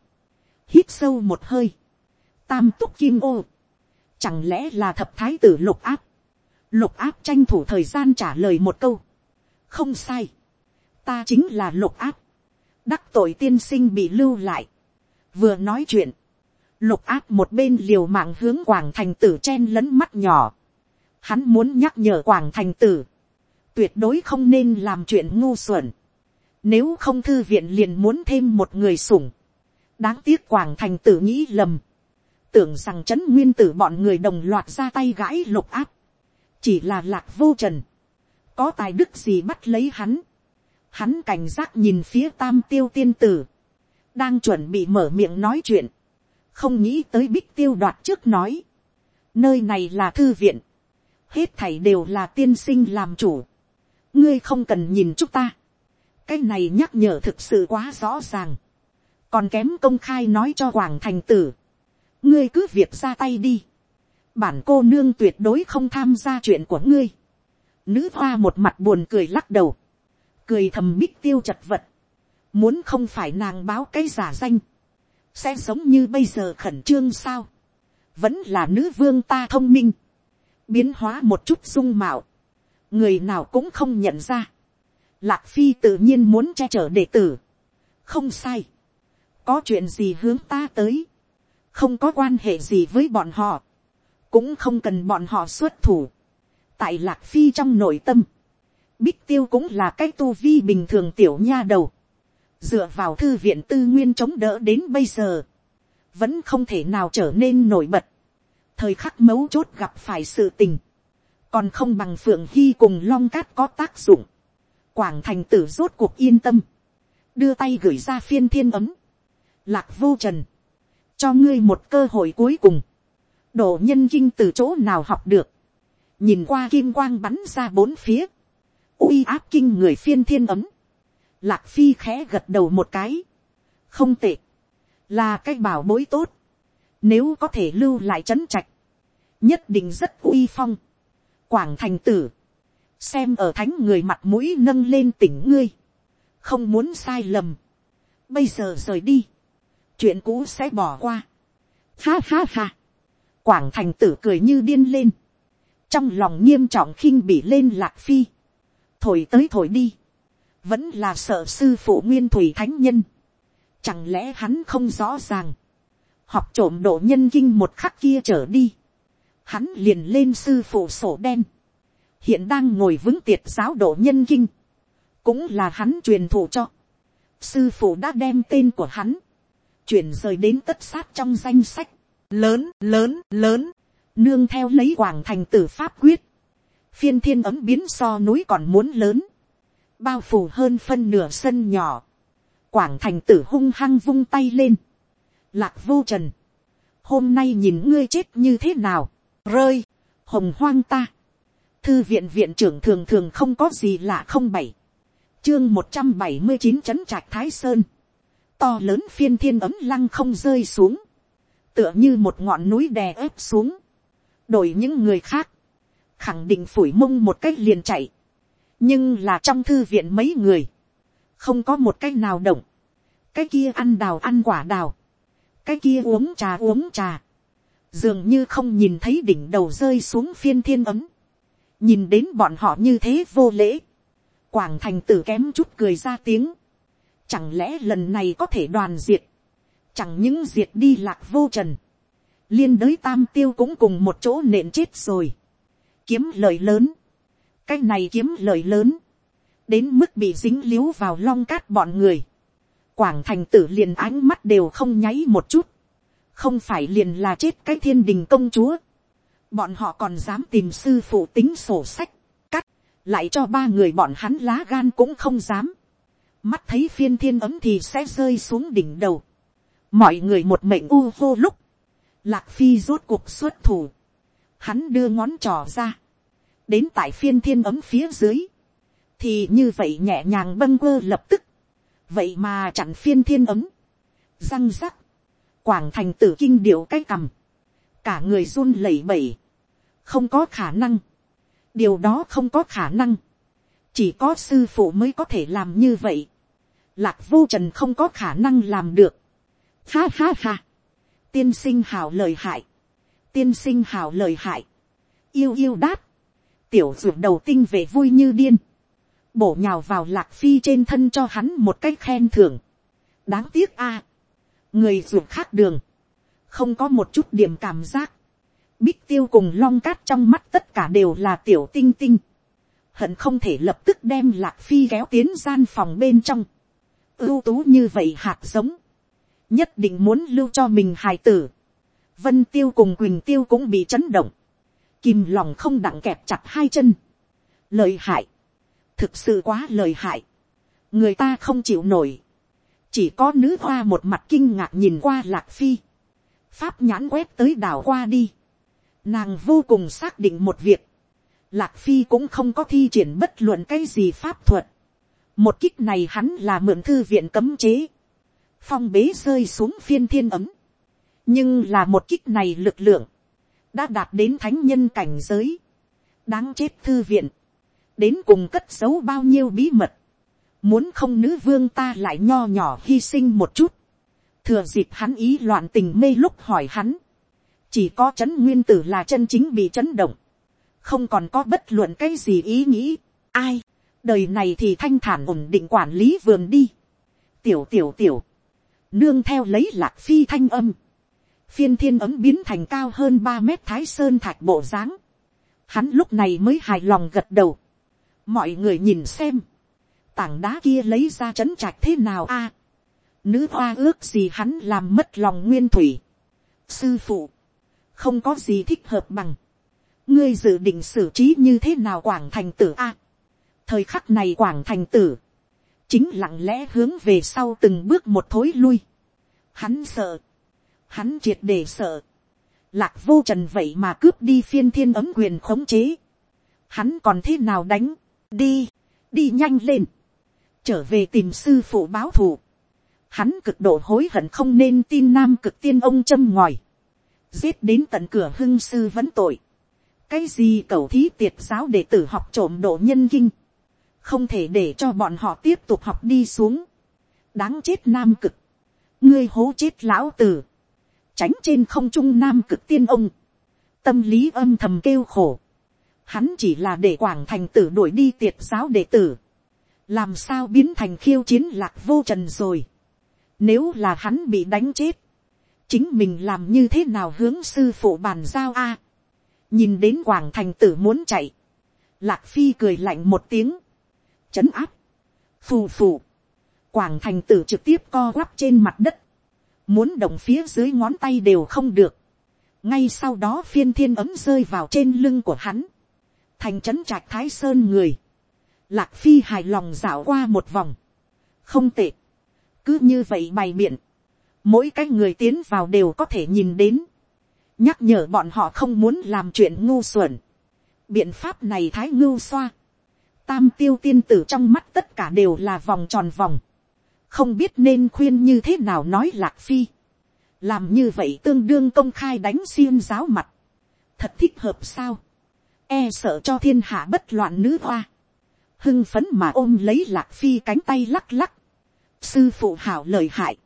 hít sâu một hơi, tam túc kim ô, chẳng lẽ là thập thái tử lục áp, lục áp tranh thủ thời gian trả lời một câu, không sai, ta chính là lục áp, đắc tội tiên sinh bị lưu lại, vừa nói chuyện, lục áp một bên liều mạng hướng quảng thành tử chen lấn mắt nhỏ, hắn muốn nhắc nhở quảng thành tử, tuyệt đối không nên làm chuyện ngu xuẩn, nếu không thư viện liền muốn thêm một người sủng, đáng tiếc quảng thành tử nghĩ lầm, tưởng rằng trấn nguyên tử bọn người đồng loạt ra tay gãi lục áp, chỉ là lạc vô trần, có tài đức gì bắt lấy hắn, hắn cảnh giác nhìn phía tam tiêu tiên tử, đang chuẩn bị mở miệng nói chuyện, không nghĩ tới bích tiêu đoạt trước nói, nơi này là thư viện, hết thảy đều là tiên sinh làm chủ, ngươi không cần nhìn chúng ta, cái này nhắc nhở thực sự quá rõ ràng, còn kém công khai nói cho quảng thành tử, ngươi cứ việc ra tay đi, bản cô nương tuyệt đối không tham gia chuyện của ngươi, nữ hoa một mặt buồn cười lắc đầu, cười thầm bích tiêu chật vật, muốn không phải nàng báo cái giả danh, sẽ giống như bây giờ khẩn trương sao, vẫn là nữ vương ta thông minh, biến hóa một chút dung mạo, người nào cũng không nhận ra, lạc phi tự nhiên muốn che chở đệ tử, không sai, có chuyện gì hướng ta tới, không có quan hệ gì với bọn họ, cũng không cần bọn họ xuất thủ, tại lạc phi trong nội tâm, bích tiêu cũng là cái tu vi bình thường tiểu nha đầu, dựa vào thư viện tư nguyên chống đỡ đến bây giờ, vẫn không thể nào trở nên nổi bật, thời khắc mấu chốt gặp phải sự tình, còn không bằng phượng hy cùng long cát có tác dụng, quảng thành tử rốt cuộc yên tâm, đưa tay gửi ra phiên thiên ấm, lạc vô trần, cho ngươi một cơ hội cuối cùng, độ nhân kinh từ chỗ nào học được, nhìn qua kim quang bắn ra bốn phía, uy áp kinh người phiên thiên ấm, lạc phi khẽ gật đầu một cái, không tệ, là cái bảo bối tốt, nếu có thể lưu lại trấn trạch, nhất định rất uy phong, quảng thành tử, xem ở thánh người mặt mũi nâng lên tỉnh ngươi, không muốn sai lầm, bây giờ rời đi, chuyện cũ sẽ bỏ qua, ha ha ha, quảng thành tử cười như điên lên, trong lòng nghiêm trọng khinh bị lên lạc phi, thổi tới thổi đi, vẫn là sợ sư phụ nguyên thủy thánh nhân, chẳng lẽ hắn không rõ ràng, học trộm độ nhân kinh một khắc kia trở đi, hắn liền lên sư phụ sổ đen, hiện đang ngồi vững tiệt giáo độ nhân kinh, cũng là hắn truyền thụ cho, sư phụ đã đem tên của hắn, chuyển rời đến tất sát trong danh sách, lớn lớn lớn, nương theo lấy quảng thành tử pháp quyết, phiên thiên ấm biến so núi còn muốn lớn, bao phủ hơn phân nửa sân nhỏ, quảng thành tử hung hăng vung tay lên, lạc vô trần, hôm nay nhìn ngươi chết như thế nào, rơi, hồng hoang ta, thư viện viện trưởng thường thường không có gì lạ không bảy, chương một trăm bảy mươi chín trấn trạch thái sơn, to lớn phiên thiên ấm lăng không rơi xuống, tựa như một ngọn núi đè ép xuống, đổi những người khác, khẳng định phủi mông một cách liền chạy, nhưng là trong thư viện mấy người, không có một cách nào động, cái kia ăn đào ăn quả đào, cái kia uống trà uống trà, dường như không nhìn thấy đỉnh đầu rơi xuống phiên thiên ấm, nhìn đến bọn họ như thế vô lễ, quảng thành tử kém chút cười ra tiếng, chẳng lẽ lần này có thể đoàn diệt, chẳng những diệt đi lạc vô trần, liên đới tam tiêu cũng cùng một chỗ nện chết rồi, kiếm lời lớn, cái này kiếm lời lớn, đến mức bị dính l i ế u vào long cát bọn người, quảng thành tử liền ánh mắt đều không nháy một chút, không phải liền là chết cái thiên đình công chúa, bọn họ còn dám tìm sư phụ tính sổ sách, cắt, lại cho ba người bọn hắn lá gan cũng không dám, mắt thấy phiên thiên ấm thì sẽ rơi xuống đỉnh đầu, mọi người một mệnh u vô lúc, Lạc phi rốt cuộc xuất thủ, hắn đưa ngón trò ra, đến tại phiên thiên ấm phía dưới, thì như vậy nhẹ nhàng bâng quơ lập tức, vậy mà chặn phiên thiên ấm, răng rắc, quảng thành tử kinh điệu cái cằm, cả người run lẩy bẩy, không có khả năng, điều đó không có khả năng, chỉ có sư phụ mới có thể làm như vậy, lạc vô trần không có khả năng làm được, ha ha ha, tiên sinh hào lời hại, tiên sinh hào lời hại, yêu yêu đáp. tiểu ruột đầu tinh về vui như điên, bổ nhào vào lạc phi trên thân cho hắn một cách khen thưởng, đáng tiếc a, người ruột khác đường, không có một chút điểm cảm giác, bích tiêu cùng long cát trong mắt tất cả đều là tiểu tinh tinh, hận không thể lập tức đem lạc phi kéo tiến gian phòng bên trong, ưu tú như vậy hạt giống, nhất định muốn lưu cho mình hài tử, vân tiêu cùng quỳnh tiêu cũng bị chấn động, kìm lòng không đặng kẹp chặt hai chân, lời hại, thực sự quá lời hại, người ta không chịu nổi, chỉ có nữ hoa một mặt kinh ngạc nhìn qua lạc phi, pháp nhãn quét tới đảo qua đi, nàng vô cùng xác định một việc, lạc phi cũng không có thi triển bất luận cái gì pháp thuật, một kích này hắn là mượn thư viện cấm chế, phong bế rơi xuống phiên thiên ấm, nhưng là một kích này lực lượng, đã đạt đến thánh nhân cảnh giới, đáng chết thư viện, đến cùng cất giấu bao nhiêu bí mật, muốn không nữ vương ta lại nho nhỏ hy sinh một chút, thừa dịp hắn ý loạn tình mê lúc hỏi hắn, chỉ có chấn nguyên tử là chân chính bị chấn động, không còn có bất luận cái gì ý nghĩ, ai, đời này thì thanh thản ổn định quản lý vườn đi, tiểu tiểu tiểu, nương theo lấy lạc phi thanh âm, phiên thiên ấm biến thành cao hơn ba mét thái sơn thạch bộ dáng, hắn lúc này mới hài lòng gật đầu, mọi người nhìn xem, tảng đá kia lấy ra trấn trạch thế nào a, nữ hoa ước gì hắn làm mất lòng nguyên thủy, sư phụ, không có gì thích hợp bằng, ngươi dự định xử trí như thế nào quảng thành tử a, thời khắc này quảng thành tử, chính lặng lẽ hướng về sau từng bước một thối lui, hắn sợ, hắn triệt để sợ, lạc vô trần vậy mà cướp đi phiên thiên ấm quyền khống chế, hắn còn thế nào đánh, đi, đi nhanh lên, trở về tìm sư phụ báo thù, hắn cực độ hối hận không nên tin nam cực tiên ông châm ngòi, giết đến tận cửa hưng sư vẫn tội, cái gì cầu thí tiệt giáo để tử học trộm độ nhân kinh, không thể để cho bọn họ tiếp tục học đi xuống, đáng chết nam cực, ngươi hố chết lão tử, tránh trên không trung nam cực tiên ông, tâm lý âm thầm kêu khổ, hắn chỉ là để quảng thành tử đuổi đi tiệt giáo đệ tử, làm sao biến thành khiêu chiến lạc vô trần rồi, nếu là hắn bị đánh chết, chính mình làm như thế nào hướng sư phụ bàn giao a, nhìn đến quảng thành tử muốn chạy, lạc phi cười lạnh một tiếng, chấn áp, phù phù, quảng thành tử trực tiếp co quắp trên mặt đất, muốn động phía dưới ngón tay đều không được, ngay sau đó phiên thiên ấm rơi vào trên lưng của hắn, thành trấn trạch thái sơn người, lạc phi hài lòng dạo qua một vòng, không tệ, cứ như vậy bày biện, mỗi cái người tiến vào đều có thể nhìn đến, nhắc nhở bọn họ không muốn làm chuyện ngu xuẩn, biện pháp này thái ngưu xoa, tam tiêu tiên tử trong mắt tất cả đều là vòng tròn vòng, không biết nên khuyên như thế nào nói lạc phi, làm như vậy tương đương công khai đánh xiêm giáo mặt, thật thích hợp sao, e sợ cho thiên hạ bất loạn nữ hoa, hưng phấn mà ôm lấy lạc phi cánh tay lắc lắc, sư phụ hảo lời hại,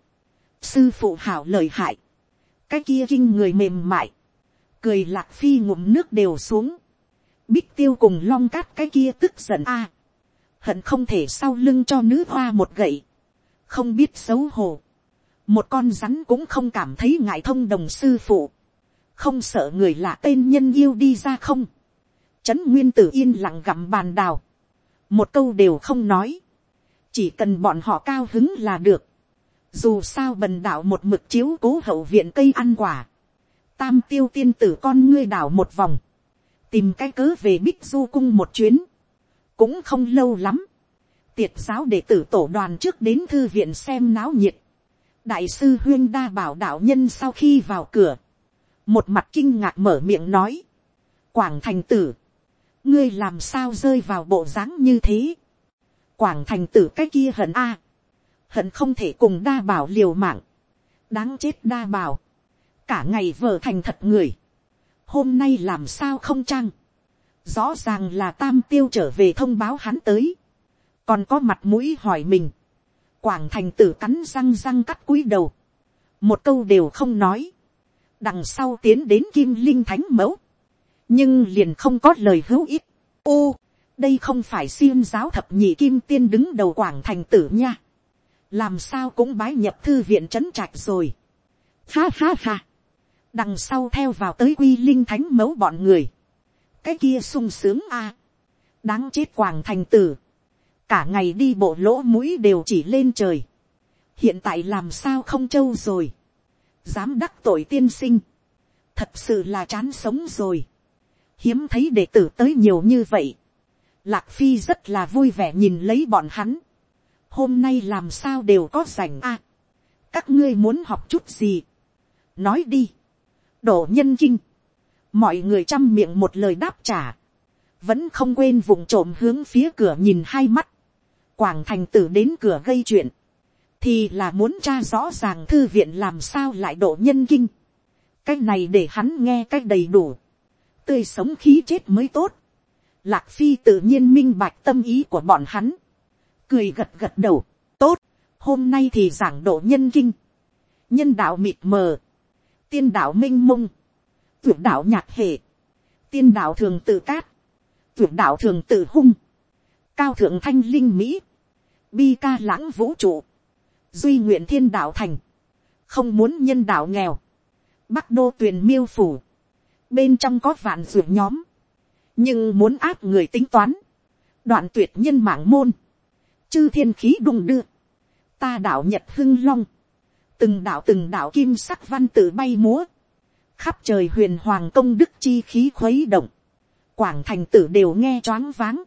sư phụ hảo lời hại, cái kia kinh người mềm mại, cười lạc phi ngụm nước đều xuống, bích tiêu cùng long cát cái kia tức giận a, hận không thể sau lưng cho nữ hoa một gậy, không biết xấu hổ, một con rắn cũng không cảm thấy ngại thông đồng sư phụ, không sợ người lạ tên nhân yêu đi ra không, trấn nguyên tử yên lặng gặm bàn đào, một câu đều không nói, chỉ cần bọn họ cao hứng là được, dù sao bần đạo một mực chiếu cố hậu viện cây ăn quả, tam tiêu tiên tử con ngươi đảo một vòng, tìm cái cớ về bích du cung một chuyến, cũng không lâu lắm, tiệt giáo đệ tử tổ đoàn trước đến thư viện xem náo nhiệt, đại sư huyên đa bảo đạo nhân sau khi vào cửa, một mặt kinh ngạc mở miệng nói, quảng thành tử, ngươi làm sao rơi vào bộ dáng như thế, quảng thành tử cái kia hận a, hận không thể cùng đa bảo liều mạng, đáng chết đa bảo, cả ngày vợ thành thật người, hôm nay làm sao không trăng rõ ràng là tam tiêu trở về thông báo hắn tới, còn có mặt mũi hỏi mình, quảng thành tử cắn răng răng cắt cúi đầu, một câu đều không nói, đằng sau tiến đến kim linh thánh mẫu, nhưng liền không có lời hữu ích. ô, đây không phải xiêm giáo thập nhị kim tiên đứng đầu quảng thành tử nha, làm sao cũng bái nhập thư viện trấn trạch rồi. ha ha ha, đằng sau theo vào tới quy linh thánh mẫu bọn người, cái kia sung sướng a, đáng chết quảng thành tử, cả ngày đi bộ lỗ mũi đều chỉ lên trời, hiện tại làm sao không trâu rồi, dám đắc tội tiên sinh, thật sự là chán sống rồi, hiếm thấy đệ tử tới nhiều như vậy, lạc phi rất là vui vẻ nhìn lấy bọn hắn, hôm nay làm sao đều có rảnh a, các ngươi muốn học chút gì, nói đi, độ nhân kinh, mọi người chăm miệng một lời đáp trả, vẫn không quên vùng trộm hướng phía cửa nhìn hai mắt, quảng thành tử đến cửa gây chuyện, thì là muốn tra rõ ràng thư viện làm sao lại độ nhân kinh. Cách này để hắn nghe cách đầy đủ, tươi sống khí chết mới tốt. Lạc phi tự nhiên minh bạch tâm ý của bọn hắn, cười gật gật đầu, tốt, hôm nay thì giảng độ nhân kinh, nhân đạo mịt mờ, tiên đạo m i n h mông, tuyệt đạo nhạc hệ, tiên đạo thường tự cát, tuyệt đạo thường tự hung, cao thượng thanh linh mỹ, bi ca lãng vũ trụ, duy nguyện thiên đạo thành, không muốn nhân đạo nghèo, bắc đô tuyền miêu phủ, bên trong có vạn ruột nhóm, nhưng muốn áp người tính toán, đoạn tuyệt nhân mạng môn, chư thiên khí đung đưa, ta đạo nhật hưng long, từng đạo từng đạo kim sắc văn tự bay múa, khắp trời huyền hoàng công đức chi khí khuấy động, quảng thành tử đều nghe choáng váng,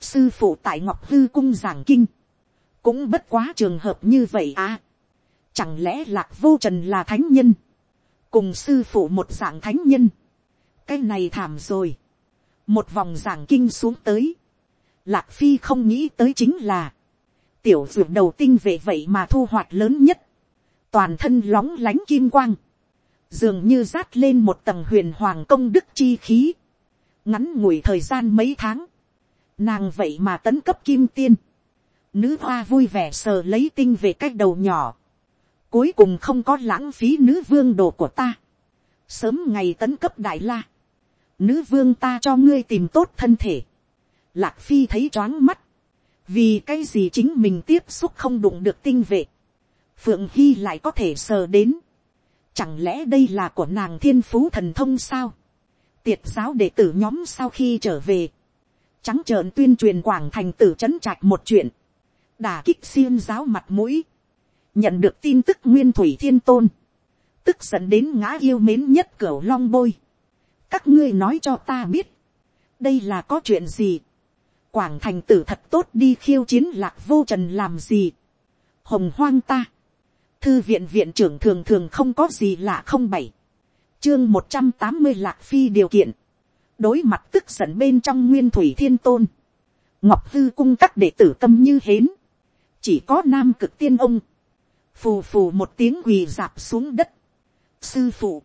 sư phụ tại ngọc hư cung giảng kinh, cũng bất quá trường hợp như vậy à. Chẳng lẽ lạc vô trần là thánh nhân, cùng sư phụ một dạng thánh nhân, cái này thảm rồi, một vòng giảng kinh xuống tới, lạc phi không nghĩ tới chính là, tiểu dược đầu tinh về vậy mà thu hoạch lớn nhất, toàn thân lóng lánh kim quang, dường như rát lên một tầng huyền hoàng công đức chi khí, ngắn ngủi thời gian mấy tháng, nàng vậy mà tấn cấp kim tiên, Nữ hoa vui vẻ sờ lấy tinh về cách đầu nhỏ. Cuối cùng không có lãng phí nữ vương đồ của ta. Sớm ngày tấn cấp đại la. Nữ vương ta cho ngươi tìm tốt thân thể. Lạc phi thấy choáng mắt. Vì cái gì chính mình tiếp xúc không đụng được tinh vệ. Phượng Hy lại có thể sờ đến. Chẳng lẽ đây là của nàng thiên phú thần thông sao? Tiệt giáo đệ tử nhóm sau khi trở về. Trắng trợn tuyên truyền quảng thành tử trấn trạch một chuyện đà kích xiêm giáo mặt mũi, nhận được tin tức nguyên thủy thiên tôn, tức dẫn đến ngã yêu mến nhất cửa long bôi. các ngươi nói cho ta biết, đây là có chuyện gì, quảng thành tử thật tốt đi khiêu chiến lạc vô trần làm gì, hồng hoang ta, thư viện viện trưởng thường thường không có gì lạ không bảy, chương một trăm tám mươi lạc phi điều kiện, đối mặt tức giận bên trong nguyên thủy thiên tôn, ngọc hư cung các đệ tử tâm như hến, chỉ có nam cực tiên ông, phù phù một tiếng quỳ dạp xuống đất. sư phụ,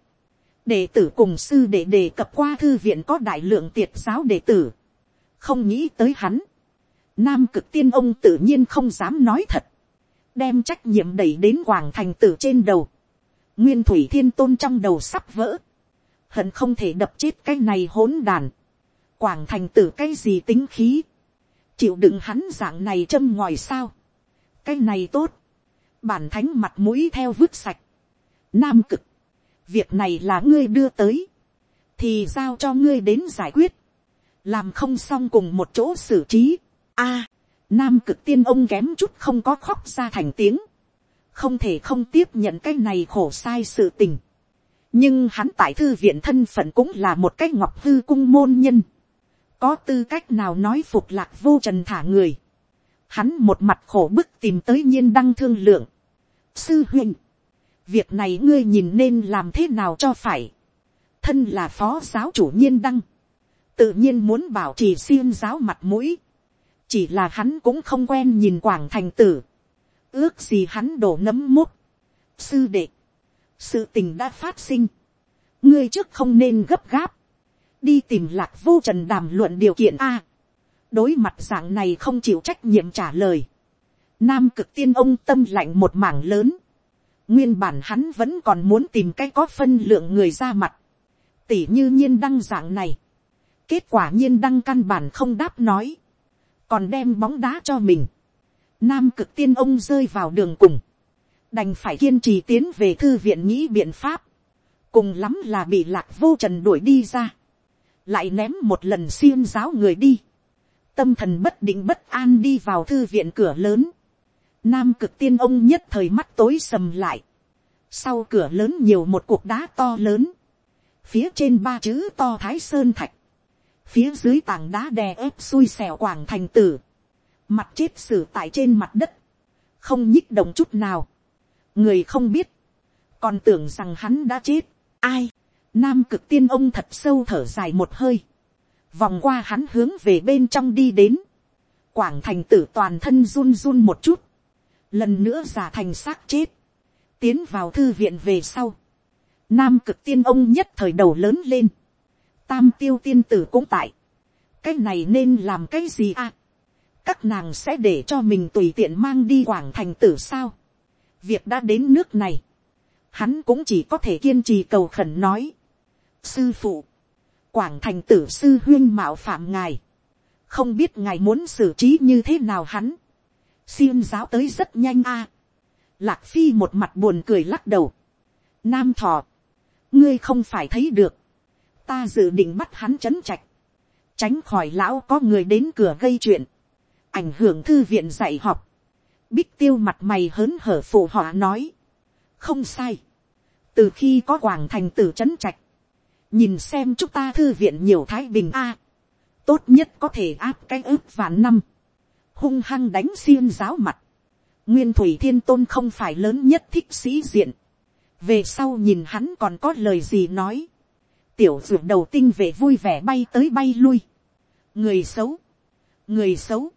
đệ tử cùng sư đệ đề cập qua thư viện có đại lượng tiệt giáo đệ tử, không nghĩ tới hắn. Nam cực tiên ông tự nhiên không dám nói thật, đem trách nhiệm đẩy đến quảng thành tử trên đầu. Nguyên thủy thiên tôn trong đầu sắp vỡ, hận không thể đập chết cái này hỗn đàn. Quảng thành tử cái gì tính khí, chịu đựng hắn dạng này châm ngoài sao? Cái này tốt, bản thánh mặt mũi theo vứt sạch, nam cực, việc này là ngươi đưa tới, thì giao cho ngươi đến giải quyết, làm không xong cùng một chỗ xử trí. A, nam cực tiên ông kém chút không có khóc ra thành tiếng, không thể không tiếp nhận cái này khổ sai sự tình. nhưng hắn tại thư viện thân phận cũng là một cái ngọc hư cung môn nhân, có tư cách nào nói phục lạc vô trần thả người, Hắn một mặt khổ bức tìm tới nhiên đăng thương lượng. Sư huynh. Việc này ngươi nhìn nên làm thế nào cho phải. thân là phó giáo chủ nhiên đăng, tự nhiên muốn bảo trì xiêm giáo mặt mũi, chỉ là hắn cũng không quen nhìn quảng thành tử, ước gì hắn đổ nấm mút, sư đệ, sự tình đã phát sinh, ngươi trước không nên gấp gáp, đi tìm lạc vô trần đàm luận điều kiện a, đối mặt dạng này không chịu trách nhiệm trả lời, nam cực tiên ông tâm lạnh một mảng lớn, nguyên bản hắn vẫn còn muốn tìm cái có phân lượng người ra mặt, tỉ như nhiên đăng dạng này, kết quả nhiên đăng căn bản không đáp nói, còn đem bóng đá cho mình, nam cực tiên ông rơi vào đường cùng, đành phải kiên trì tiến về thư viện nghĩ biện pháp, cùng lắm là bị lạc vô trần đuổi đi ra, lại ném một lần xiêm giáo người đi, tâm thần bất định bất an đi vào thư viện cửa lớn, nam cực tiên ông nhất thời mắt tối sầm lại, sau cửa lớn nhiều một cuộc đá to lớn, phía trên ba chữ to thái sơn thạch, phía dưới tảng đá đè ép xui xẻo quảng thành tử, mặt chết xử tại trên mặt đất, không nhích động chút nào, người không biết, còn tưởng rằng hắn đã chết, ai, nam cực tiên ông thật sâu thở dài một hơi, vòng qua hắn hướng về bên trong đi đến, quảng thành tử toàn thân run run một chút, lần nữa giả thành xác chết, tiến vào thư viện về sau, nam cực tiên ông nhất thời đầu lớn lên, tam tiêu tiên tử cũng tại, cái này nên làm cái gì à, các nàng sẽ để cho mình tùy tiện mang đi quảng thành tử sao, việc đã đến nước này, hắn cũng chỉ có thể kiên trì cầu khẩn nói, sư phụ, quảng thành tử sư huyên mạo phạm ngài, không biết ngài muốn xử trí như thế nào hắn, xiêm giáo tới rất nhanh a, lạc phi một mặt buồn cười lắc đầu, nam thọ, ngươi không phải thấy được, ta dự định bắt hắn c h ấ n trạch, tránh khỏi lão có người đến cửa gây chuyện, ảnh hưởng thư viện dạy học, bích tiêu mặt mày hớn hở phụ họ nói, không sai, từ khi có quảng thành tử c h ấ n trạch, nhìn xem chúng ta thư viện nhiều thái bình a, tốt nhất có thể áp cái ước vạn năm, hung hăng đánh xiên giáo mặt, nguyên thủy thiên tôn không phải lớn nhất thích sĩ diện, về sau nhìn hắn còn có lời gì nói, tiểu ruột đầu tinh về vui vẻ bay tới bay lui. người xấu, người xấu,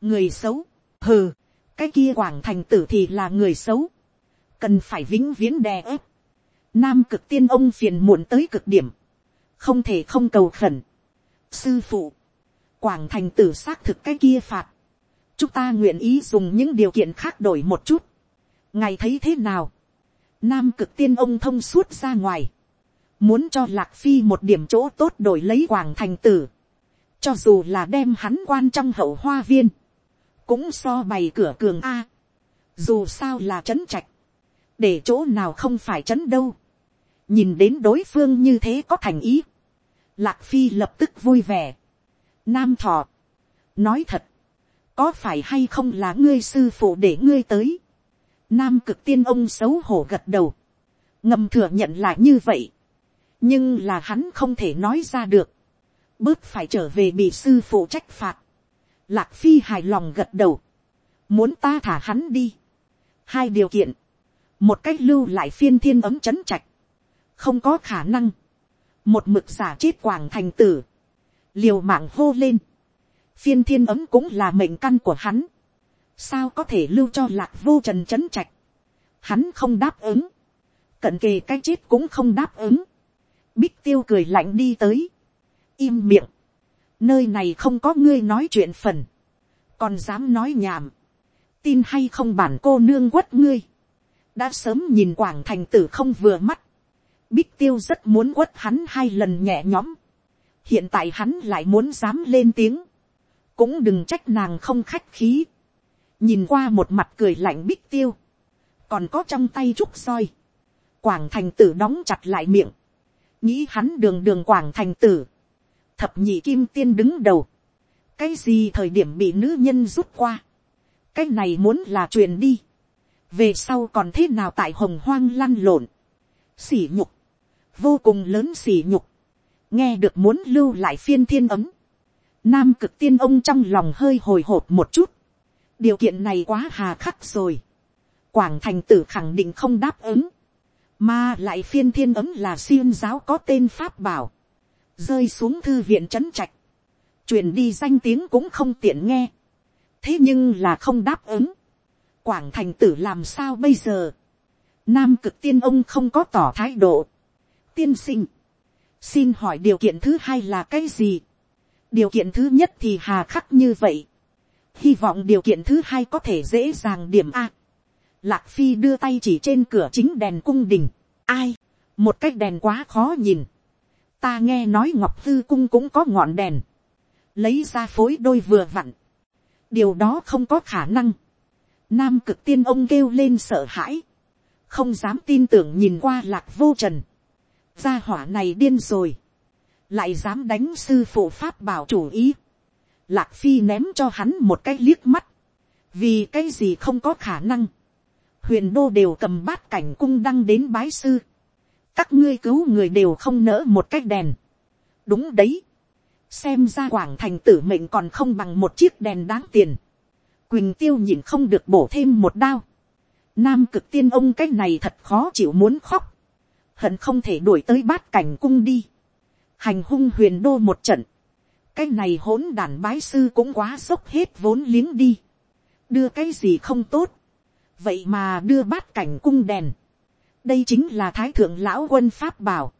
người xấu, hừ, cái kia quảng thành tử thì là người xấu, cần phải vĩnh viễn đè ép. nam cực tiên ông phiền muộn tới cực điểm, không thể không cầu khẩn. sư phụ, quảng thành tử xác thực cái kia phạt, chúng ta nguyện ý dùng những điều kiện khác đổi một chút. ngài thấy thế nào, nam cực tiên ông thông suốt ra ngoài, muốn cho lạc phi một điểm chỗ tốt đổi lấy quảng thành tử, cho dù là đem hắn quan trong hậu hoa viên, cũng so bày cửa cường a, dù sao là trấn trạch, để chỗ nào không phải trấn đâu, nhìn đến đối phương như thế có thành ý, lạc phi lập tức vui vẻ, nam thọ, nói thật, có phải hay không là ngươi sư phụ để ngươi tới, nam cực tiên ông xấu hổ gật đầu, ngầm thừa nhận là như vậy, nhưng là hắn không thể nói ra được, bước phải trở về bị sư phụ trách phạt, lạc phi hài lòng gật đầu, muốn ta thả hắn đi, hai điều kiện, một cách lưu lại phiên thiên ấm c h ấ n trạch, không có khả năng, một mực giả chết quảng thành tử, liều mạng hô lên, phiên thiên ấm cũng là mệnh căn của hắn, sao có thể lưu cho lạc vô trần c h ấ n trạch, hắn không đáp ứng, cận kề cái chết cũng không đáp ứng, Bích tiêu cười lạnh đi tới. Im miệng. Nơi này không có ngươi nói chuyện phần. Còn dám nói nhảm. Tin hay không bản cô nương quất ngươi. Đã sớm nhìn quảng thành tử không vừa mắt. Bích tiêu rất muốn quất hắn hai lần nhẹ nhõm. Hiện tại hắn lại muốn dám lên tiếng. Cũng đừng trách nàng không khách khí. Nhìn qua một mặt cười lạnh bích tiêu. Còn có trong tay trúc soi. Quảng thành tử đóng chặt lại miệng nghĩ hắn đường đường quảng thành tử, thập nhị kim tiên đứng đầu, cái gì thời điểm bị nữ nhân rút qua, cái này muốn là truyền đi, về sau còn thế nào tại hồng hoang lăn lộn, xỉ nhục, vô cùng lớn xỉ nhục, nghe được muốn lưu lại phiên thiên ấm, nam cực tiên ông trong lòng hơi hồi hộp một chút, điều kiện này quá hà khắc rồi, quảng thành tử khẳng định không đáp ứng, mà lại phiên thiên ấm là xiêm giáo có tên pháp bảo, rơi xuống thư viện trấn trạch, truyền đi danh tiếng cũng không tiện nghe, thế nhưng là không đáp ứng, quảng thành tử làm sao bây giờ, nam cực tiên ông không có tỏ thái độ, tiên sinh, xin hỏi điều kiện thứ hai là cái gì, điều kiện thứ nhất thì hà khắc như vậy, hy vọng điều kiện thứ hai có thể dễ dàng điểm a, lạc phi đưa tay chỉ trên cửa chính đèn cung đình, ai, một cái đèn quá khó nhìn, ta nghe nói ngọc tư cung cũng có ngọn đèn, lấy ra phối đôi vừa vặn, điều đó không có khả năng, nam cực tiên ông kêu lên sợ hãi, không dám tin tưởng nhìn qua lạc vô trần, gia hỏa này điên rồi, lại dám đánh sư phụ pháp bảo chủ ý, lạc phi ném cho hắn một cái liếc mắt, vì cái gì không có khả năng, huyền đô đều cầm bát cảnh cung đăng đến bái sư, các ngươi cứu người đều không nỡ một cái đèn, đúng đấy, xem ra quảng thành tử mệnh còn không bằng một chiếc đèn đáng tiền, quỳnh tiêu nhìn không được bổ thêm một đao, nam cực tiên ông cái này thật khó chịu muốn khóc, hận không thể đuổi tới bát cảnh cung đi, hành hung huyền đô một trận, cái này hỗn đàn bái sư cũng quá sốc hết vốn liếng đi, đưa cái gì không tốt, vậy mà đưa bát cảnh cung đèn, đây chính là thái thượng lão quân pháp bảo,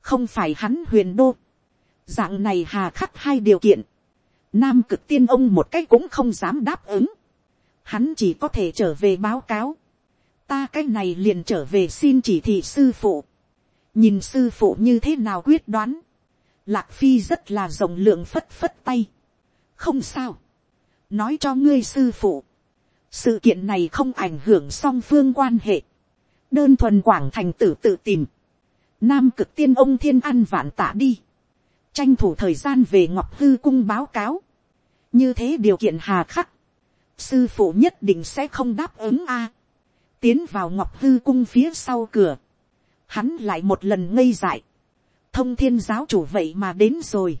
không phải hắn huyền đô, dạng này hà khắc hai điều kiện, nam cực tiên ông một cách cũng không dám đáp ứng, hắn chỉ có thể trở về báo cáo, ta cái này liền trở về xin chỉ thị sư phụ, nhìn sư phụ như thế nào quyết đoán, lạc phi rất là rộng lượng phất phất tay, không sao, nói cho ngươi sư phụ, sự kiện này không ảnh hưởng song phương quan hệ, đơn thuần quảng thành tử tự tìm, nam cực tiên ông thiên ăn vạn tạ đi, tranh thủ thời gian về ngọc hư cung báo cáo, như thế điều kiện hà khắc, sư phụ nhất định sẽ không đáp ứng a, tiến vào ngọc hư cung phía sau cửa, hắn lại một lần ngây dại, thông thiên giáo chủ vậy mà đến rồi,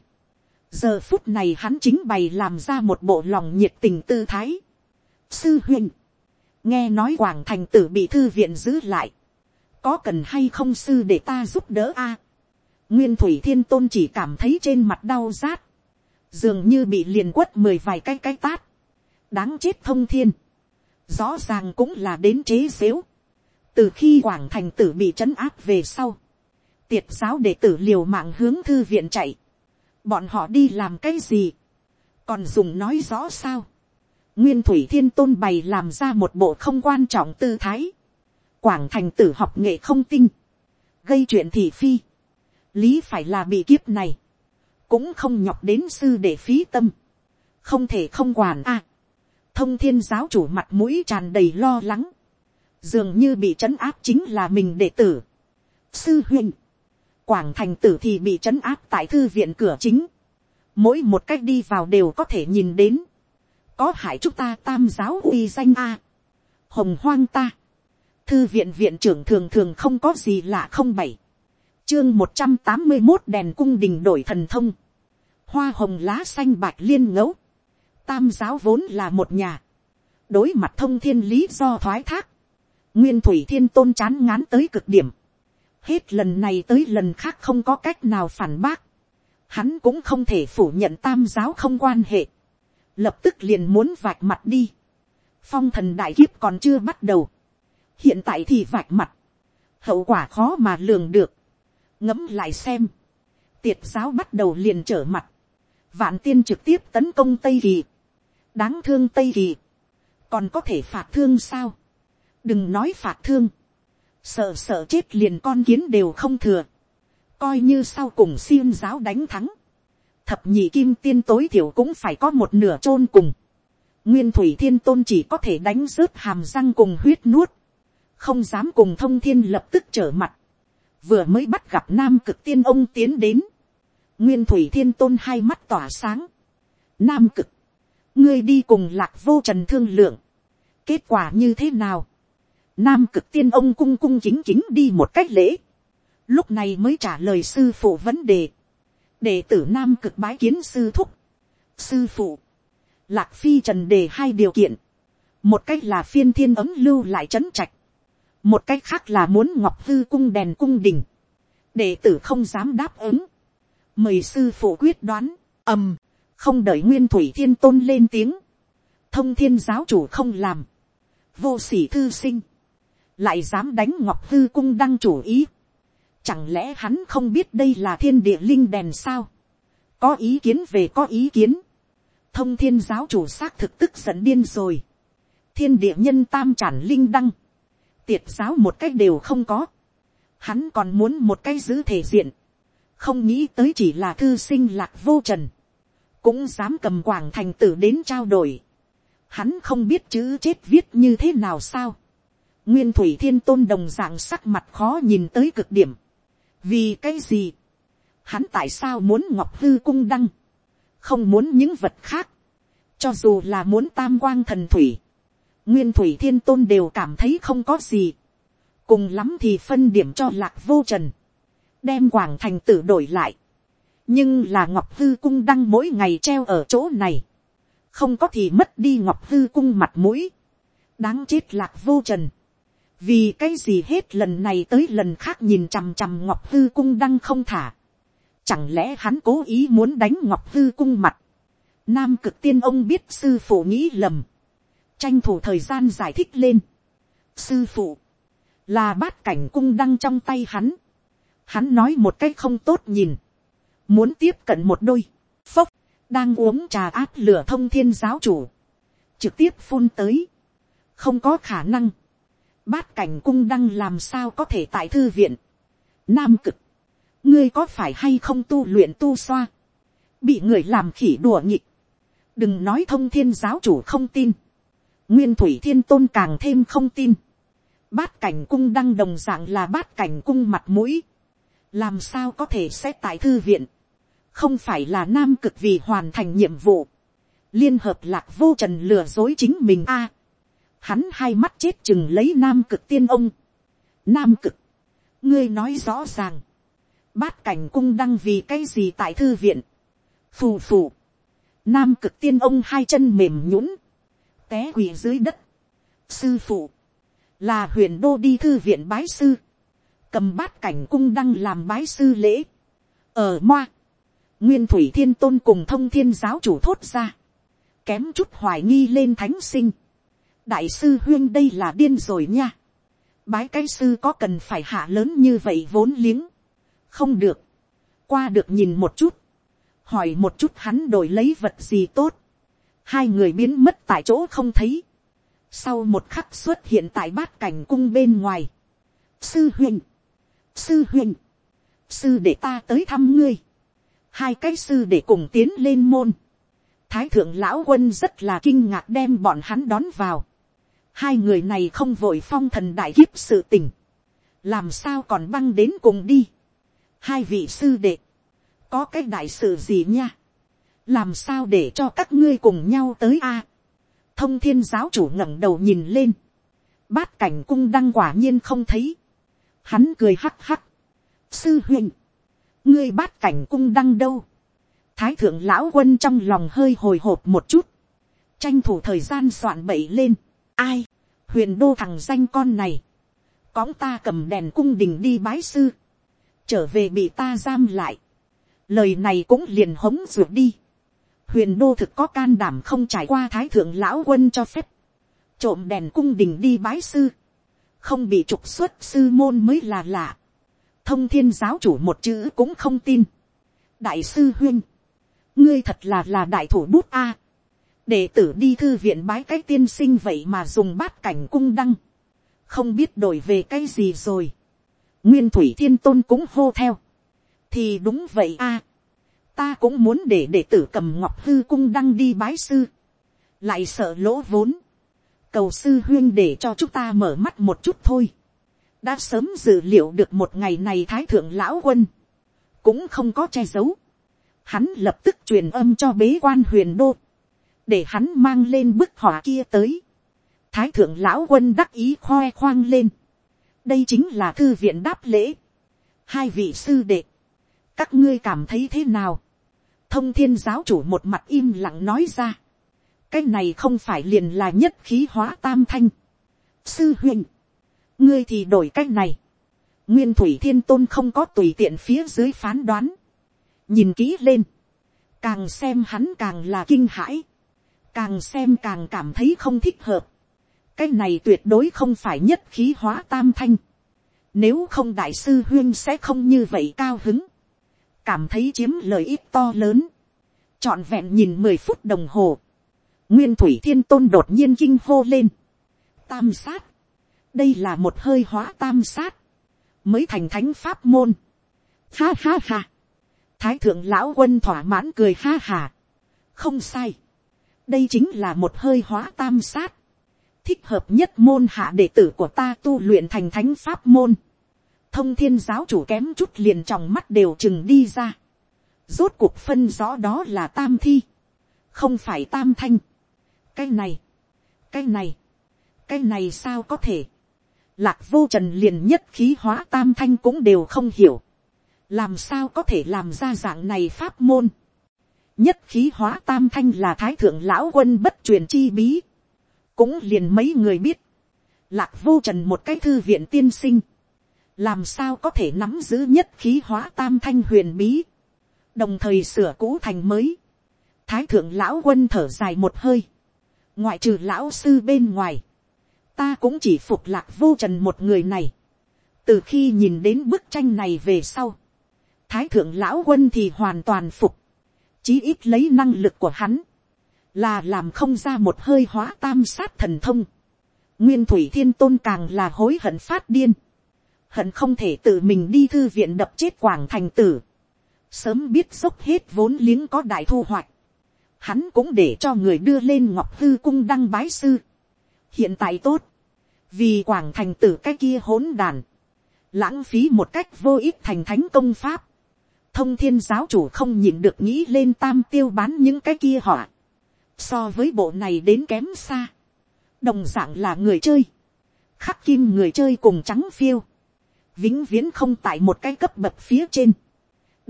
giờ phút này hắn chính bày làm ra một bộ lòng nhiệt tình tư thái, sư huynh, nghe nói quảng thành tử bị thư viện giữ lại, có cần hay không sư để ta giúp đỡ a, nguyên thủy thiên tôn chỉ cảm thấy trên mặt đau rát, dường như bị liền quất mười vài cái cái tát, đáng chết thông thiên, rõ ràng cũng là đến chế xếu, từ khi quảng thành tử bị trấn áp về sau, tiệt giáo đệ tử liều mạng hướng thư viện chạy, bọn họ đi làm cái gì, còn dùng nói rõ sao, nguyên thủy thiên tôn bày làm ra một bộ không quan trọng tư thái, quảng thành tử học nghệ không tinh, gây chuyện thị phi, lý phải là bị kiếp này, cũng không nhọc đến sư để phí tâm, không thể không quản a, thông thiên giáo chủ mặt mũi tràn đầy lo lắng, dường như bị trấn áp chính là mình đệ tử. Sư huynh, quảng thành tử thì bị trấn áp tại thư viện cửa chính, mỗi một cách đi vào đều có thể nhìn đến, có hại chúng ta tam giáo uy danh a, hồng hoang ta, thư viện viện trưởng thường thường không có gì lạ không bảy, chương một trăm tám mươi một đèn cung đình đổi thần thông, hoa hồng lá xanh bạch liên ngẫu, tam giáo vốn là một nhà, đối mặt thông thiên lý do thoái thác, nguyên thủy thiên tôn chán ngán tới cực điểm, hết lần này tới lần khác không có cách nào phản bác, hắn cũng không thể phủ nhận tam giáo không quan hệ, lập tức liền muốn vạch mặt đi, phong thần đại kiếp còn chưa bắt đầu, hiện tại thì vạch mặt, hậu quả khó mà lường được, ngẫm lại xem, tiệt giáo bắt đầu liền trở mặt, vạn tiên trực tiếp tấn công tây kỳ, đáng thương tây kỳ, còn có thể phạt thương sao, đừng nói phạt thương, sợ sợ chết liền con kiến đều không thừa, coi như sau cùng xiêm giáo đánh thắng, thập nhị kim tiên tối thiểu cũng phải có một nửa chôn cùng, nguyên thủy thiên tôn chỉ có thể đánh rớt hàm răng cùng huyết nuốt, không dám cùng thông thiên lập tức trở mặt, vừa mới bắt gặp nam cực tiên ông tiến đến, nguyên thủy thiên tôn hai mắt tỏa sáng, nam cực, ngươi đi cùng lạc vô trần thương lượng, kết quả như thế nào, nam cực tiên ông cung cung chính chính đi một cách lễ, lúc này mới trả lời sư phụ vấn đề, đệ tử nam cực bái kiến sư thúc, sư phụ, lạc phi trần đề hai điều kiện, một cách là phiên thiên ấm lưu lại c h ấ n trạch, một cách khác là muốn ngọc hư cung đèn cung đình, đệ tử không dám đáp ứng, mời sư phụ quyết đoán, ầm, không đợi nguyên thủy thiên tôn lên tiếng, thông thiên giáo chủ không làm, vô s ỉ thư sinh, lại dám đánh ngọc hư cung đăng chủ ý, chẳng lẽ hắn không biết đây là thiên địa linh đèn sao, có ý kiến về có ý kiến, thông thiên giáo chủ xác thực tức giận điên rồi, thiên địa nhân tam tràn linh đăng, tiệt giáo một cách đều không có, hắn còn muốn một cái giữ thể diện, không nghĩ tới chỉ là thư sinh lạc vô trần, cũng dám cầm quảng thành tử đến trao đổi, hắn không biết chữ chết viết như thế nào sao, nguyên thủy thiên tôn đồng dạng sắc mặt khó nhìn tới cực điểm, vì cái gì, hắn tại sao muốn ngọc hư cung đăng, không muốn những vật khác, cho dù là muốn tam quang thần thủy, nguyên thủy thiên tôn đều cảm thấy không có gì, cùng lắm thì phân điểm cho lạc vô trần, đem quảng thành tử đổi lại, nhưng là ngọc hư cung đăng mỗi ngày treo ở chỗ này, không có thì mất đi ngọc hư cung mặt mũi, đáng chết lạc vô trần, vì cái gì hết lần này tới lần khác nhìn chằm chằm ngọc hư cung đăng không thả, chẳng lẽ hắn cố ý muốn đánh ngọc hư cung mặt, nam cực tiên ông biết sư phụ nghĩ lầm, tranh thủ thời gian giải thích lên, sư phụ, là bát cảnh cung đăng trong tay hắn, hắn nói một cách không tốt nhìn, muốn tiếp cận một đôi, phốc, đang uống trà áp lửa thông thiên giáo chủ, trực tiếp phun tới, không có khả năng, bát cảnh cung đăng làm sao có thể tại thư viện, nam cực, ngươi có phải hay không tu luyện tu xoa, bị người làm khỉ đùa nhịp, đừng nói thông thiên giáo chủ không tin, nguyên thủy thiên tôn càng thêm không tin, bát cảnh cung đăng đồng dạng là bát cảnh cung mặt mũi, làm sao có thể xét tại thư viện, không phải là nam cực vì hoàn thành nhiệm vụ, liên hợp lạc vô trần lừa dối chính mình a, hắn hai mắt chết chừng lấy nam cực tiên ông, nam cực, ngươi nói rõ ràng, bát cảnh cung đăng vì cái gì tại thư viện, phù phù, nam cực tiên ông hai chân mềm nhũng, té quỳ dưới đất, sư phụ, là huyền đô đi thư viện bái sư, cầm bát cảnh cung đăng làm bái sư lễ, ở moa, nguyên thủy thiên tôn cùng thông thiên giáo chủ thốt ra, kém chút hoài nghi lên thánh sinh, đại sư huyên đây là điên rồi nha, bái cái sư có cần phải hạ lớn như vậy vốn liếng, không được, qua được nhìn một chút, hỏi một chút hắn đổi lấy vật gì tốt, hai người biến mất tại chỗ không thấy, sau một khắc xuất hiện tại bát cảnh cung bên ngoài, sư huynh, sư huynh, sư để ta tới thăm ngươi, hai cái sư để cùng tiến lên môn, thái thượng lão quân rất là kinh ngạc đem bọn hắn đón vào, hai người này không vội phong thần đại kiếp sự tình, làm sao còn băng đến cùng đi, hai vị sư đệ, có cái đại sự gì nha, làm sao để cho các ngươi cùng nhau tới a, thông thiên giáo chủ ngẩng đầu nhìn lên, bát cảnh cung đăng quả nhiên không thấy, hắn cười hắc hắc, sư huynh, ngươi bát cảnh cung đăng đâu, thái thượng lão quân trong lòng hơi hồi hộp một chút, tranh thủ thời gian soạn bậy lên, ai, huyền đô thằng danh con này, cõng ta cầm đèn cung đình đi bái sư, trở về bị ta giam lại, lời này cũng liền hống ruột đi, huyền đô thực có can đảm không trải qua thái thượng lão quân cho phép, trộm đèn cung đình đi bái sư, không bị trục xuất sư môn mới là lạ, thông thiên giáo chủ một chữ cũng không tin, đại sư huyên, ngươi thật là là đại thủ bút a, đệ tử đi thư viện bái cái tiên sinh vậy mà dùng bát cảnh cung đăng, không biết đổi về cái gì rồi, nguyên thủy thiên tôn cũng hô theo, thì đúng vậy a, ta cũng muốn để đệ tử cầm ngọc hư cung đăng đi bái sư, lại sợ lỗ vốn, cầu sư huyên để cho chúng ta mở mắt một chút thôi, đã sớm dự liệu được một ngày này thái thượng lão quân, cũng không có che giấu, hắn lập tức truyền âm cho bế quan huyền đô, để hắn mang lên bức họa kia tới, thái thượng lão quân đắc ý khoe khoang lên, đây chính là thư viện đáp lễ, hai vị sư đệ, các ngươi cảm thấy thế nào, thông thiên giáo chủ một mặt im lặng nói ra, cái này không phải liền là nhất khí hóa tam thanh, sư huynh, ngươi thì đổi cách này, nguyên thủy thiên tôn không có tùy tiện phía dưới phán đoán, nhìn kỹ lên, càng xem hắn càng là kinh hãi, càng xem càng cảm thấy không thích hợp, cái này tuyệt đối không phải nhất khí hóa tam thanh, nếu không đại sư huyên sẽ không như vậy cao hứng, cảm thấy chiếm lợi ích to lớn, trọn vẹn nhìn mười phút đồng hồ, nguyên thủy thiên tôn đột nhiên kinh hô lên, tam sát, đây là một hơi hóa tam sát, mới thành thánh pháp môn, ha ha ha, thái thượng lão quân thỏa mãn cười ha hà, không sai, đây chính là một hơi hóa tam sát, thích hợp nhất môn hạ đệ tử của ta tu luyện thành thánh pháp môn, thông thiên giáo chủ kém chút liền trong mắt đều chừng đi ra, rốt cuộc phân rõ đó là tam thi, không phải tam thanh, cái này, cái này, cái này sao có thể, lạc vô trần liền nhất khí hóa tam thanh cũng đều không hiểu, làm sao có thể làm ra dạng này pháp môn, nhất khí hóa tam thanh là thái thượng lão quân bất truyền chi bí, cũng liền mấy người biết, lạc vô trần một cái thư viện tiên sinh, làm sao có thể nắm giữ nhất khí hóa tam thanh huyền bí, đồng thời sửa cũ thành mới, thái thượng lão quân thở dài một hơi, ngoại trừ lão sư bên ngoài, ta cũng chỉ phục lạc vô trần một người này, từ khi nhìn đến bức tranh này về sau, thái thượng lão quân thì hoàn toàn phục, chí ít lấy năng lực của hắn, là làm không ra một hơi hóa tam sát thần thông. nguyên thủy thiên tôn càng là hối hận phát điên, hận không thể tự mình đi thư viện đập chết quảng thành tử, sớm biết dốc hết vốn liếng có đại thu hoạch, hắn cũng để cho người đưa lên ngọc hư cung đăng bái sư. hiện tại tốt, vì quảng thành tử cái kia hỗn đàn, lãng phí một cách vô ích thành thánh công pháp, thông thiên giáo chủ không nhìn được nghĩ lên tam tiêu bán những cái kia họ, so với bộ này đến kém xa, đồng d ạ n g là người chơi, khắc kim người chơi cùng trắng phiêu, vĩnh viễn không tại một cái cấp bậc phía trên,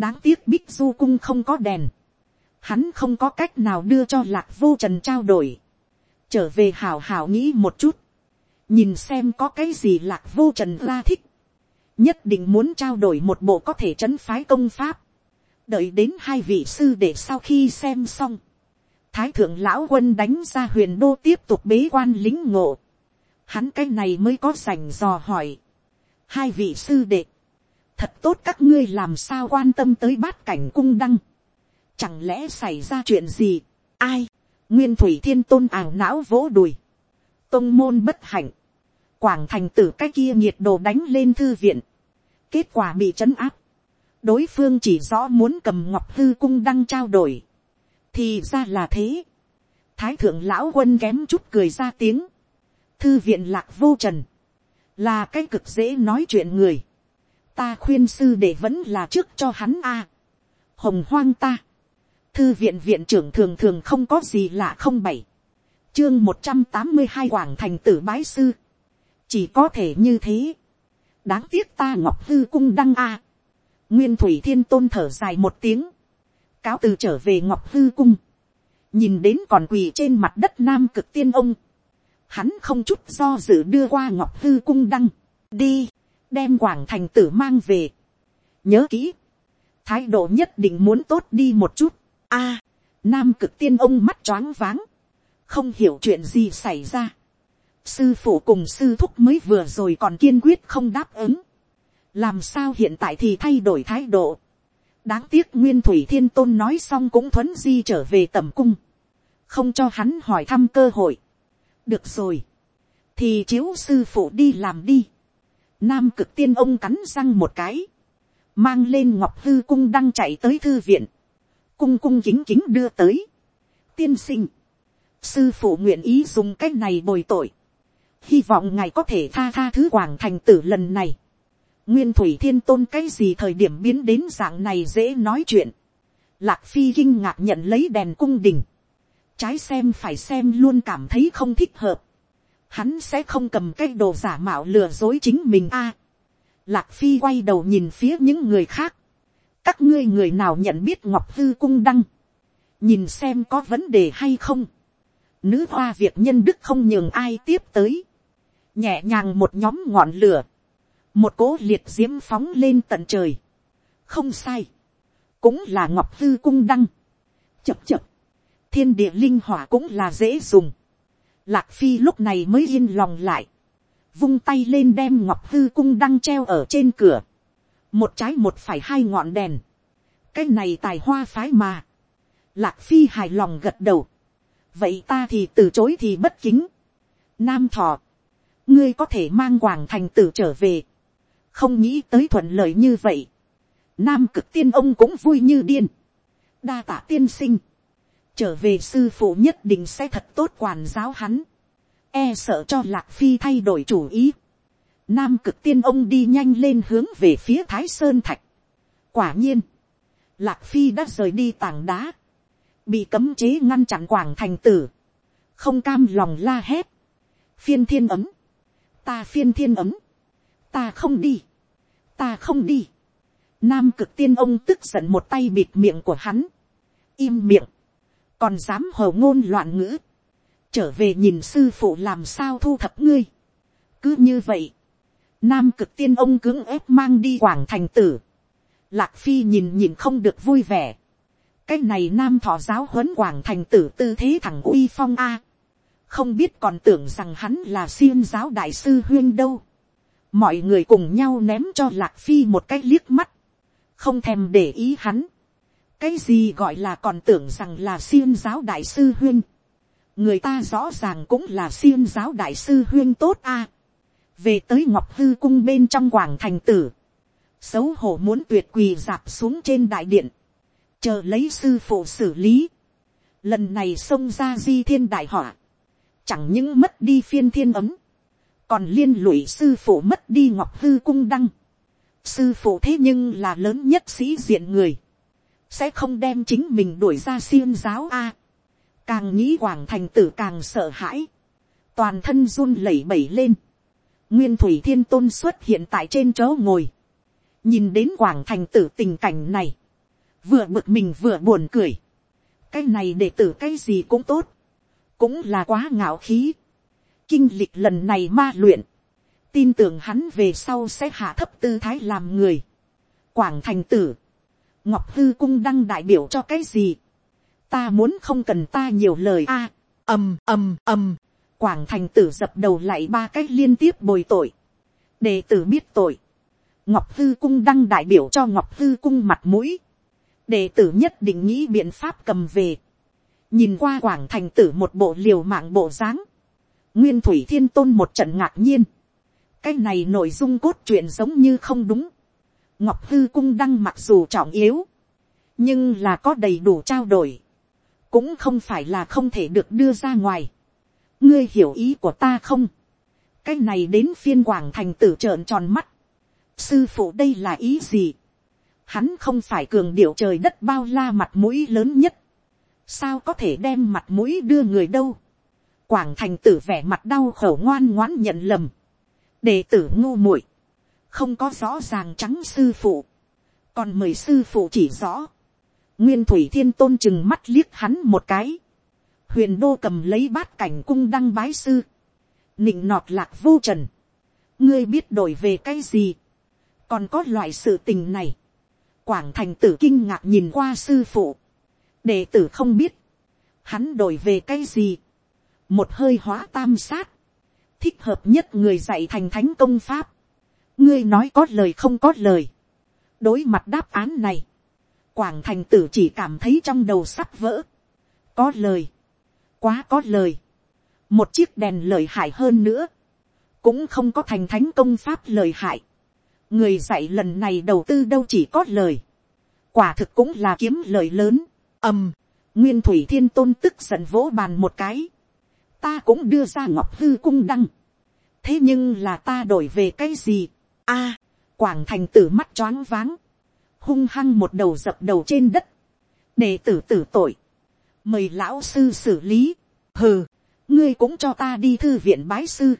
đáng tiếc bích du cung không có đèn, hắn không có cách nào đưa cho lạc vô trần trao đổi, trở về hào hào nghĩ một chút, nhìn xem có cái gì lạc vô trần ra thích, nhất định muốn trao đổi một bộ có thể trấn phái công pháp, đợi đến hai vị sư để sau khi xem xong, thái thượng lão quân đánh ra huyền đô tiếp tục bế quan lính ngộ. Hắn cái này mới có sành dò hỏi. Hai vị sư đệ. Thật tốt các ngươi làm sao quan tâm tới bát cảnh cung đăng. Chẳng lẽ xảy ra chuyện gì. Ai. Nguyên thủy thiên tôn ảo não vỗ đùi. tôn môn bất hạnh. Quảng thành tử cái kia nhiệt đồ đánh lên thư viện. Kết quả bị trấn áp. Đối phương chỉ rõ muốn cầm ngọc hư cung đăng trao đổi thì ra là thế. thái thượng lão quân kém chút cười ra tiếng. thư viện lạc vô trần, là cái cực dễ nói chuyện người. ta khuyên sư để vẫn là trước cho hắn a. hồng hoang ta. thư viện viện trưởng thường thường không có gì lạ không bảy. chương một trăm tám mươi hai quảng thành tử bái sư. chỉ có thể như thế đáng tiếc ta ngọc hư cung đăng a. nguyên thủy thiên tôn thở dài một tiếng cáo từ trở về ngọc hư cung, nhìn đến còn quỳ trên mặt đất nam cực tiên ông, hắn không chút do dự đưa qua ngọc hư cung đăng, đi, đem quảng thành tử mang về. nhớ kỹ, thái độ nhất định muốn tốt đi một chút. a, nam cực tiên ông mắt choáng váng, không hiểu chuyện gì xảy ra sư phụ cùng sư thúc mới vừa rồi còn kiên quyết không đáp ứng. làm sao hiện tại thì thay đổi thái độ đáng tiếc nguyên thủy thiên tôn nói xong cũng thuấn di trở về tầm cung, không cho hắn hỏi thăm cơ hội. được rồi, thì chiếu sư phụ đi làm đi. nam cực tiên ông cắn răng một cái, mang lên ngọc hư cung đang chạy tới thư viện, cung cung kính kính đưa tới. tiên sinh, sư phụ nguyện ý dùng cái này bồi tội, hy vọng ngài có thể tha tha thứ quảng thành tử lần này nguyên thủy thiên tôn cái gì thời điểm biến đến dạng này dễ nói chuyện. Lạc phi kinh ngạc nhận lấy đèn cung đình. Trái xem phải xem luôn cảm thấy không thích hợp. Hắn sẽ không cầm cái đồ giả mạo lừa dối chính mình a. Lạc phi quay đầu nhìn phía những người khác. Các ngươi người nào nhận biết ngọc hư cung đăng. Nhìn xem có vấn đề hay không. Nữ hoa việc nhân đức không nhường ai tiếp tới nhẹ nhàng một nhóm ngọn lửa, một cỗ liệt diễm phóng lên tận trời, không sai, cũng là ngọc hư cung đăng, chập chập, thiên địa linh hỏa cũng là dễ dùng, lạc phi lúc này mới yên lòng lại, vung tay lên đem ngọc hư cung đăng treo ở trên cửa, một trái một phải hai ngọn đèn, cái này tài hoa phái mà, lạc phi hài lòng gật đầu, vậy ta thì từ chối thì bất kính, nam thọ, ngươi có thể mang quảng thành tử trở về, không nghĩ tới thuận lợi như vậy, nam cực tiên ông cũng vui như điên, đa tạ tiên sinh, trở về sư phụ nhất định sẽ thật tốt quản giáo hắn, e sợ cho lạc phi thay đổi chủ ý, nam cực tiên ông đi nhanh lên hướng về phía thái sơn thạch, quả nhiên, lạc phi đã rời đi tảng đá, bị cấm chế ngăn chặn quảng thành tử, không cam lòng la hét, phiên thiên ấm, ta phiên thiên ấm, ta không đi, ta không đi, nam cực tiên ông tức giận một tay bịt miệng của hắn, im miệng, còn dám hầu ngôn loạn ngữ, trở về nhìn sư phụ làm sao thu thập ngươi. cứ như vậy, nam cực tiên ông cưỡng ép mang đi quảng thành tử, lạc phi nhìn nhìn không được vui vẻ, cái này nam thọ giáo huấn quảng thành tử tư thế thẳng uy phong a, không biết còn tưởng rằng hắn là xiên giáo đại sư huyên đâu, mọi người cùng nhau ném cho lạc phi một cái liếc mắt, không thèm để ý hắn, cái gì gọi là còn tưởng rằng là xiên giáo đại sư huyên, người ta rõ ràng cũng là xiên giáo đại sư huyên tốt a, về tới ngọc hư cung bên trong quảng thành tử, xấu hổ muốn tuyệt quỳ dạp xuống trên đại điện, chờ lấy sư phụ xử lý, lần này xông ra di thiên đại họa, chẳng những mất đi phiên thiên ấm, còn liên lụy sư phụ mất đi ngọc hư cung đăng, sư phụ thế nhưng là lớn nhất sĩ diện người, sẽ không đem chính mình đuổi ra xiêm giáo a, càng nghĩ quảng thành tử càng sợ hãi, toàn thân run lẩy bẩy lên, nguyên thủy thiên tôn xuất hiện tại trên chỗ ngồi, nhìn đến quảng thành tử tình cảnh này, vừa bực mình vừa buồn cười, cái này để tử cái gì cũng tốt, cũng là quá ngạo khí, kinh lịch lần này ma luyện, tin tưởng hắn về sau sẽ hạ thấp tư thái làm người. Quảng thành tử, ngọc hư cung đăng đại biểu cho cái gì, ta muốn không cần ta nhiều lời a, ầm ầm ầm, quảng thành tử dập đầu lại ba cách liên tiếp bồi tội, đệ tử biết tội, ngọc hư cung đăng đại biểu cho ngọc hư cung mặt mũi, đệ tử nhất định nghĩ biện pháp cầm về, nhìn qua quảng thành tử một bộ liều mạng bộ dáng, nguyên thủy thiên tôn một trận ngạc nhiên, cái này nội dung cốt truyện giống như không đúng, ngọc hư cung đăng mặc dù trọng yếu, nhưng là có đầy đủ trao đổi, cũng không phải là không thể được đưa ra ngoài. ngươi hiểu ý của ta không, cái này đến phiên quảng thành tử trợn tròn mắt, sư phụ đây là ý gì, hắn không phải cường điệu trời đất bao la mặt mũi lớn nhất, sao có thể đem mặt mũi đưa người đâu, quảng thành tử vẻ mặt đau khổ ngoan ngoãn nhận lầm, đệ tử ngu muội, không có rõ ràng trắng sư phụ, còn mời sư phụ chỉ rõ, nguyên thủy thiên tôn chừng mắt liếc hắn một cái, huyền đô cầm lấy bát cảnh cung đăng bái sư, nịnh nọt lạc vô trần, ngươi biết đổi về cái gì, còn có loại sự tình này, quảng thành tử kinh ngạc nhìn qua sư phụ, đệ tử không biết, hắn đổi về cái gì, một hơi hóa tam sát, thích hợp nhất người dạy thành thánh công pháp, ngươi nói có lời không có lời, đối mặt đáp án này, quảng thành tử chỉ cảm thấy trong đầu sắp vỡ, có lời, quá có lời, một chiếc đèn lời hại hơn nữa, cũng không có thành thánh công pháp lời hại, người dạy lần này đầu tư đâu chỉ có lời, quả thực cũng là kiếm lời lớn, ầm, nguyên thủy thiên tôn tức giận vỗ bàn một cái, ta cũng đưa ra ngọc hư cung đăng, thế nhưng là ta đổi về cái gì, a, quảng thành tử mắt choáng váng, hung hăng một đầu dập đầu trên đất, để tử tử tội, mời lão sư xử lý, hừ, ngươi cũng cho ta đi thư viện bái sư,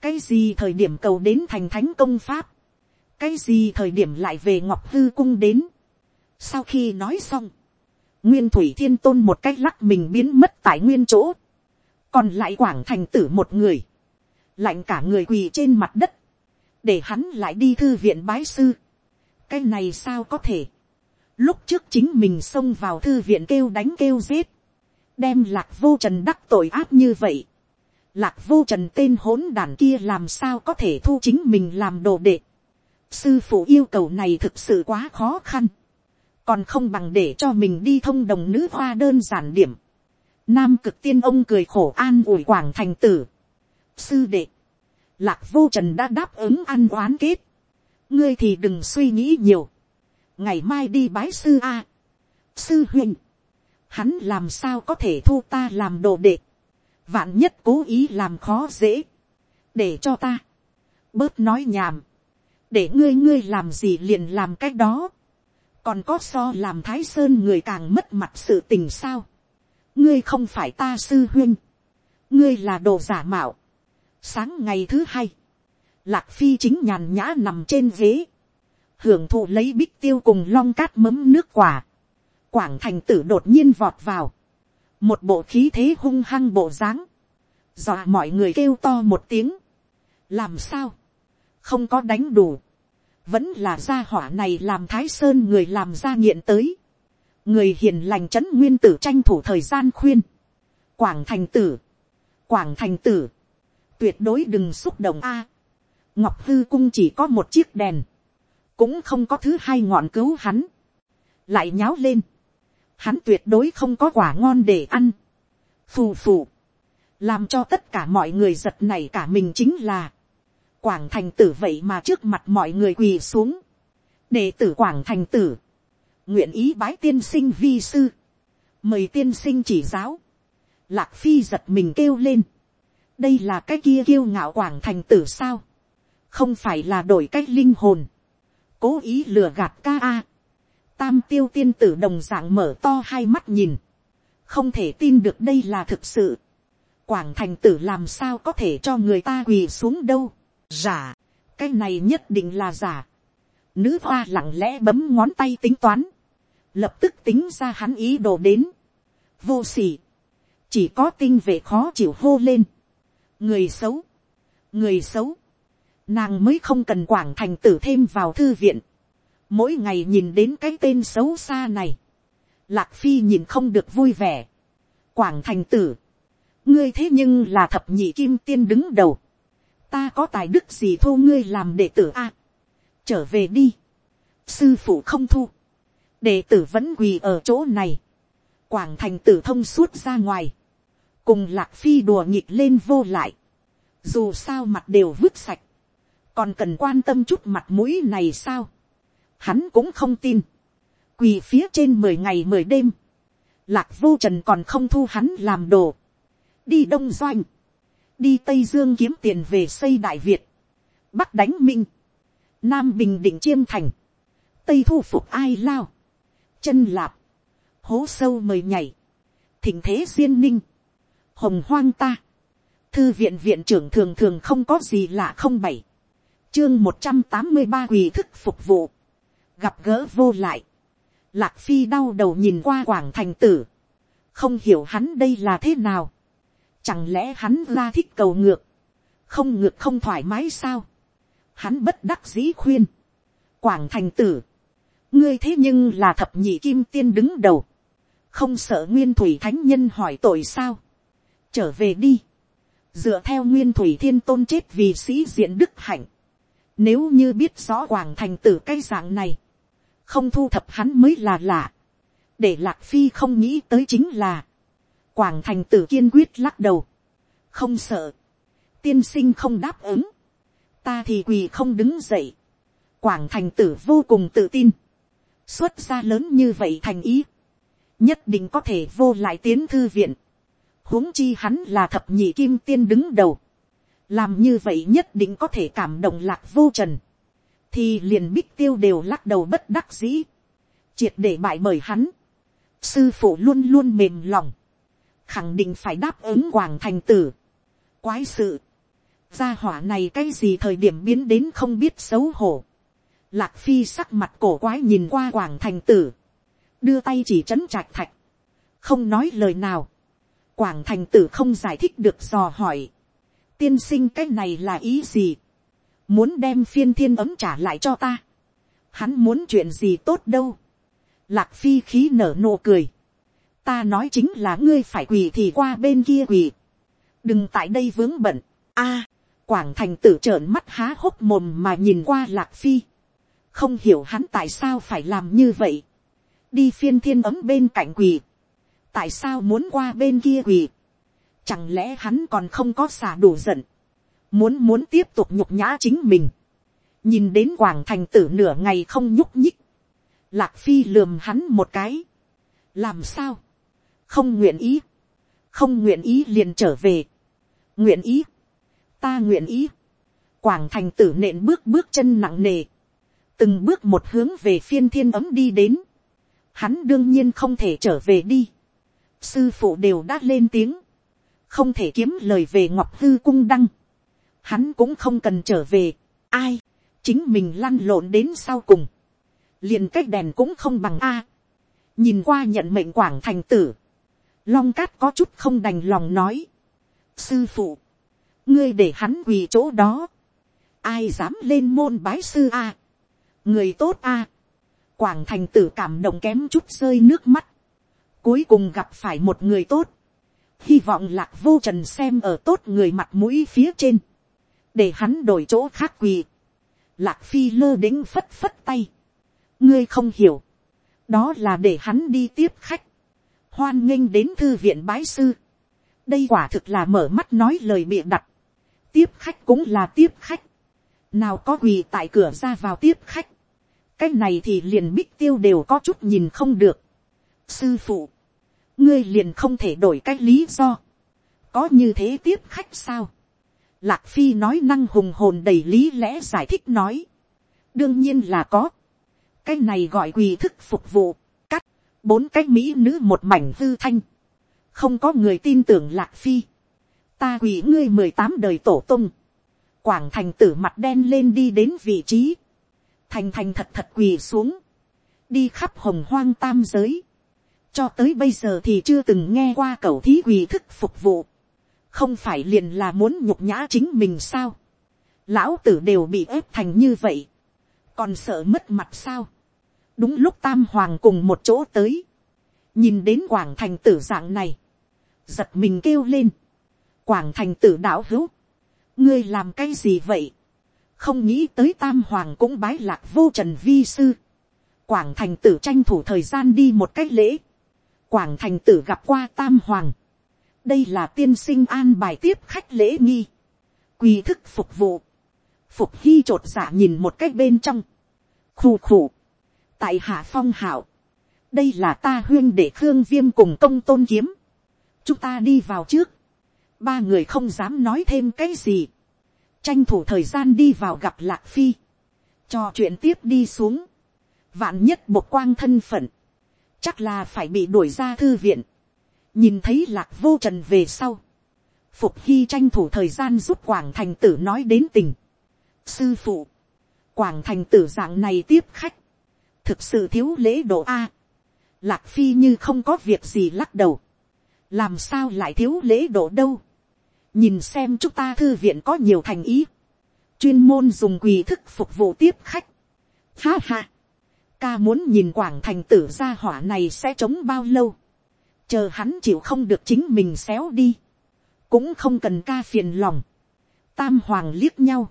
cái gì thời điểm cầu đến thành thánh công pháp, cái gì thời điểm lại về ngọc hư cung đến, sau khi nói xong, nguyên thủy thiên tôn một cách lắc mình biến mất tại nguyên chỗ, còn lại quảng thành tử một người, lạnh cả người quỳ trên mặt đất, để hắn lại đi thư viện bái sư. cái này sao có thể. lúc trước chính mình xông vào thư viện kêu đánh kêu giết, đem lạc vô trần đắc tội áp như vậy. lạc vô trần tên hỗn đàn kia làm sao có thể thu chính mình làm đồ đệ. sư phụ yêu cầu này thực sự quá khó khăn còn không bằng để cho mình đi thông đồng nữ hoa đơn giản điểm. nam cực tiên ông cười khổ an ủi quảng thành tử. sư đệ lạc vô trần đã đáp ứng ăn oán kết, ngươi thì đừng suy nghĩ nhiều, ngày mai đi bái sư a, sư huynh, hắn làm sao có thể thu ta làm đồ đệ, vạn nhất cố ý làm khó dễ, để cho ta, bớt nói nhảm, để ngươi ngươi làm gì liền làm cách đó, còn có so làm thái sơn người càng mất mặt sự tình sao, ngươi không phải ta sư huynh, ngươi là đồ giả mạo, Sáng ngày thứ hai, lạc phi chính nhàn nhã nằm trên ghế, hưởng thụ lấy bích tiêu cùng long cát mấm nước quả. Quảng thành tử đột nhiên vọt vào, một bộ khí thế hung hăng bộ dáng, dọa mọi người kêu to một tiếng. làm sao, không có đánh đủ, vẫn là gia hỏa này làm thái sơn người làm ra nghiện tới, người hiền lành c h ấ n nguyên tử tranh thủ thời gian khuyên, quảng thành tử, quảng thành tử, tuyệt đối đừng xúc động a. ngọc hư cung chỉ có một chiếc đèn, cũng không có thứ hai ngọn cứu hắn, lại nháo lên, hắn tuyệt đối không có quả ngon để ăn, phù phù, làm cho tất cả mọi người giật này cả mình chính là, quảng thành tử vậy mà trước mặt mọi người quỳ xuống, đệ tử quảng thành tử, nguyện ý bái tiên sinh vi sư, mời tiên sinh chỉ giáo, lạc phi giật mình kêu lên, đây là cái kia kiêu ngạo quảng thành tử sao, không phải là đổi cách linh hồn, cố ý lừa gạt ca a. Tam tiêu tiên tử đồng dạng mở to hai mắt nhìn, không thể tin được đây là thực sự. Quảng thành tử làm sao có thể cho người ta quỳ xuống đâu, giả, cái này nhất định là giả. Nữ hoa lặng lẽ bấm ngón tay tính toán, lập tức tính ra hắn ý đồ đến. Vô sỉ, chỉ có tinh vệ khó chịu hô lên. Người xấu, người xấu, nàng mới không cần quảng thành tử thêm vào thư viện, mỗi ngày nhìn đến cái tên xấu xa này, lạc phi nhìn không được vui vẻ, quảng thành tử, ngươi thế nhưng là thập nhị kim tiên đứng đầu, ta có tài đức gì thu ngươi làm đệ tử a, trở về đi, sư phụ không thu, đệ tử vẫn quỳ ở chỗ này, quảng thành tử thông suốt ra ngoài, cùng lạc phi đùa nhịp lên vô lại, dù sao mặt đều vứt sạch, còn cần quan tâm chút mặt mũi này sao, hắn cũng không tin, quỳ phía trên mười ngày mười đêm, lạc vô trần còn không thu hắn làm đồ, đi đông doanh, đi tây dương kiếm tiền về xây đại việt, bắc đánh minh, nam bình định chiêm thành, tây thu phục ai lao, chân lạp, hố sâu mời nhảy, thỉnh thế duyên ninh, hồng hoang ta, thư viện viện trưởng thường thường không có gì lạ không bảy, chương một trăm tám mươi ba quỳ thức phục vụ, gặp gỡ vô lại, lạc phi đau đầu nhìn qua quảng thành tử, không hiểu hắn đây là thế nào, chẳng lẽ hắn ra thích cầu ngược, không ngược không thoải mái sao, hắn bất đắc dĩ khuyên, quảng thành tử, ngươi thế nhưng là thập nhị kim tiên đứng đầu, không sợ nguyên thủy thánh nhân hỏi tội sao, trở về đi, dựa theo nguyên thủy thiên tôn chết vì sĩ diện đức hạnh, nếu như biết rõ quảng thành tử cái dạng này, không thu thập hắn mới là lạ, để lạc phi không nghĩ tới chính là, quảng thành tử kiên quyết lắc đầu, không sợ, tiên sinh không đáp ứng, ta thì quỳ không đứng dậy, quảng thành tử vô cùng tự tin, xuất ra lớn như vậy thành ý, nhất định có thể vô lại tiến thư viện, huống chi hắn là thập nhị kim tiên đứng đầu, làm như vậy nhất định có thể cảm động lạc vô trần, thì liền bích tiêu đều lắc đầu bất đắc dĩ, triệt để bại bởi hắn, sư phụ luôn luôn mềm lòng, khẳng định phải đáp ứng hoàng thành tử, quái sự, gia hỏa này cái gì thời điểm biến đến không biết xấu hổ, lạc phi sắc mặt cổ quái nhìn qua hoàng thành tử, đưa tay chỉ trấn trạch thạch, không nói lời nào, Quảng thành tử không giải thích được dò hỏi. tiên sinh cái này là ý gì, muốn đem phiên thiên ấm trả lại cho ta, hắn muốn chuyện gì tốt đâu, lạc phi khí nở nụ cười, ta nói chính là ngươi phải quỳ thì qua bên kia quỳ, đừng tại đây vướng bận, a, quảng thành tử trợn mắt há hốc mồm mà nhìn qua lạc phi, không hiểu hắn tại sao phải làm như vậy, đi phiên thiên ấm bên cạnh quỳ, tại sao muốn qua bên kia quỳ, chẳng lẽ hắn còn không có xả đủ giận, muốn muốn tiếp tục nhục nhã chính mình, nhìn đến quảng thành tử nửa ngày không nhúc nhích, lạc phi lườm hắn một cái, làm sao, không nguyện ý, không nguyện ý liền trở về, nguyện ý, ta nguyện ý, quảng thành tử nện bước bước chân nặng nề, từng bước một hướng về phiên thiên ấm đi đến, hắn đương nhiên không thể trở về đi, sư phụ đều đã lên tiếng, không thể kiếm lời về ngọc hư cung đăng, hắn cũng không cần trở về, ai, chính mình lăn lộn đến sau cùng, liền cách đèn cũng không bằng a, nhìn qua nhận mệnh quảng thành tử, long cát có chút không đành lòng nói, sư phụ, ngươi để hắn quỳ chỗ đó, ai dám lên môn bái sư a, người tốt a, quảng thành tử cảm động kém chút rơi nước mắt, cuối cùng gặp phải một người tốt, hy vọng lạc vô trần xem ở tốt người mặt mũi phía trên, để hắn đổi chỗ khác quỳ, lạc phi lơ đĩnh phất phất tay, ngươi không hiểu, đó là để hắn đi tiếp khách, hoan nghênh đến thư viện bái sư, đây quả thực là mở mắt nói lời bịa đặt, tiếp khách cũng là tiếp khách, nào có quỳ tại cửa ra vào tiếp khách, cái này thì liền bích tiêu đều có chút nhìn không được. sư phụ, ngươi liền không thể đổi cái lý do, có như thế tiếp khách sao. lạc phi nói năng hùng hồn đầy lý lẽ giải thích nói, đương nhiên là có, cái này gọi quỳ thức phục vụ, bốn cái mỹ nữ một mảnh hư thanh, không có người tin tưởng lạc phi, ta quỳ ngươi mười tám đời tổ tung, quảng thành tử mặt đen lên đi đến vị trí, thành thành thật thật quỳ xuống, đi khắp hồng hoang tam giới, cho tới bây giờ thì chưa từng nghe qua cầu thí quỳ thức phục vụ, không phải liền là muốn nhục nhã chính mình sao, lão tử đều bị ép thành như vậy, còn sợ mất mặt sao, đúng lúc tam hoàng cùng một chỗ tới, nhìn đến quảng thành tử dạng này, giật mình kêu lên, quảng thành tử đạo hữu, ngươi làm cái gì vậy, không nghĩ tới tam hoàng cũng bái lạc vô trần vi sư, quảng thành tử tranh thủ thời gian đi một cách lễ, quảng thành tử gặp qua tam hoàng, đây là tiên sinh an bài tiếp khách lễ nghi, quy thức phục vụ, phục hy t r ộ t dạ nhìn một cách bên trong, khù khù, tại hạ phong hảo, đây là ta huyên để khương viêm cùng công tôn kiếm, chúng ta đi vào trước, ba người không dám nói thêm cái gì, tranh thủ thời gian đi vào gặp lạc phi, cho chuyện tiếp đi xuống, vạn nhất Bộc quang thân phận, chắc là phải bị đuổi ra thư viện, nhìn thấy lạc vô trần về sau, phục hy tranh thủ thời gian giúp quảng thành tử nói đến tình. sư phụ, quảng thành tử dạng này tiếp khách, thực sự thiếu lễ độ a. lạc phi như không có việc gì lắc đầu, làm sao lại thiếu lễ độ đâu. nhìn xem chúng ta thư viện có nhiều thành ý, chuyên môn dùng quỳ thức phục vụ tiếp khách. Ha ha. Ca muốn nhìn quảng thành tử gia hỏa này sẽ chống bao lâu, chờ hắn chịu không được chính mình xéo đi, cũng không cần ca phiền lòng, tam hoàng liếc nhau,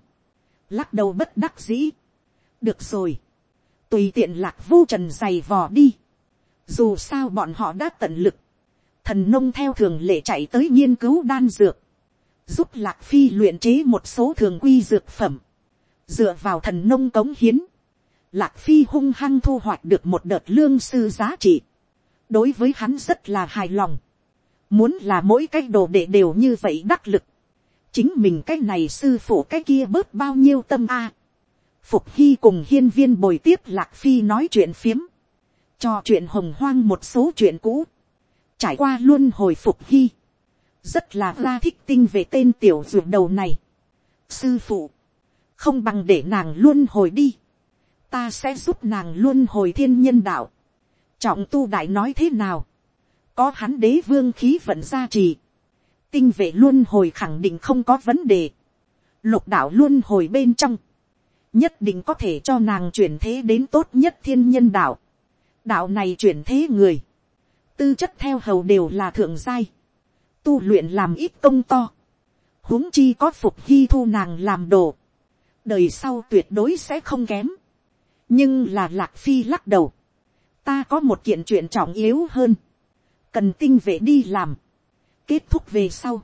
lắc đầu bất đắc dĩ, được rồi, tùy tiện lạc vô trần dày vò đi, dù sao bọn họ đã tận lực, thần nông theo thường lệ chạy tới nghiên cứu đan dược, giúp lạc phi luyện chế một số thường quy dược phẩm, dựa vào thần nông cống hiến, Lạc Phi hung hăng thu hoạch được một đợt lương sư giá trị. Đối với hắn rất là hài lòng. Muốn là mỗi cái đồ đệ đều như vậy đắc lực. Chính mình cái này sư phụ cái kia bớt bao nhiêu tâm a. Phục Hy cùng hiên viên bồi tiếp Lạc Phi nói chuyện phiếm. Cho chuyện hồng hoang một số chuyện cũ. Trải qua luôn hồi Phục Hy. Rất là ra thích tinh về tên tiểu dược đầu này. Sư phụ. Không bằng để nàng luôn hồi đi ta sẽ giúp nàng luôn hồi thiên nhân đạo. trọng tu đại nói thế nào, có hắn đế vương khí vận gia trì, tinh vệ luôn hồi khẳng định không có vấn đề, lục đạo luôn hồi bên trong, nhất định có thể cho nàng chuyển thế đến tốt nhất thiên nhân đạo, đạo này chuyển thế người, tư chất theo hầu đều là thượng giai, tu luyện làm ít công to, huống chi có phục hy thu nàng làm đồ, đời sau tuyệt đối sẽ không kém, nhưng là lạc phi lắc đầu, ta có một kiện chuyện trọng yếu hơn, cần tinh vệ đi làm, kết thúc về sau,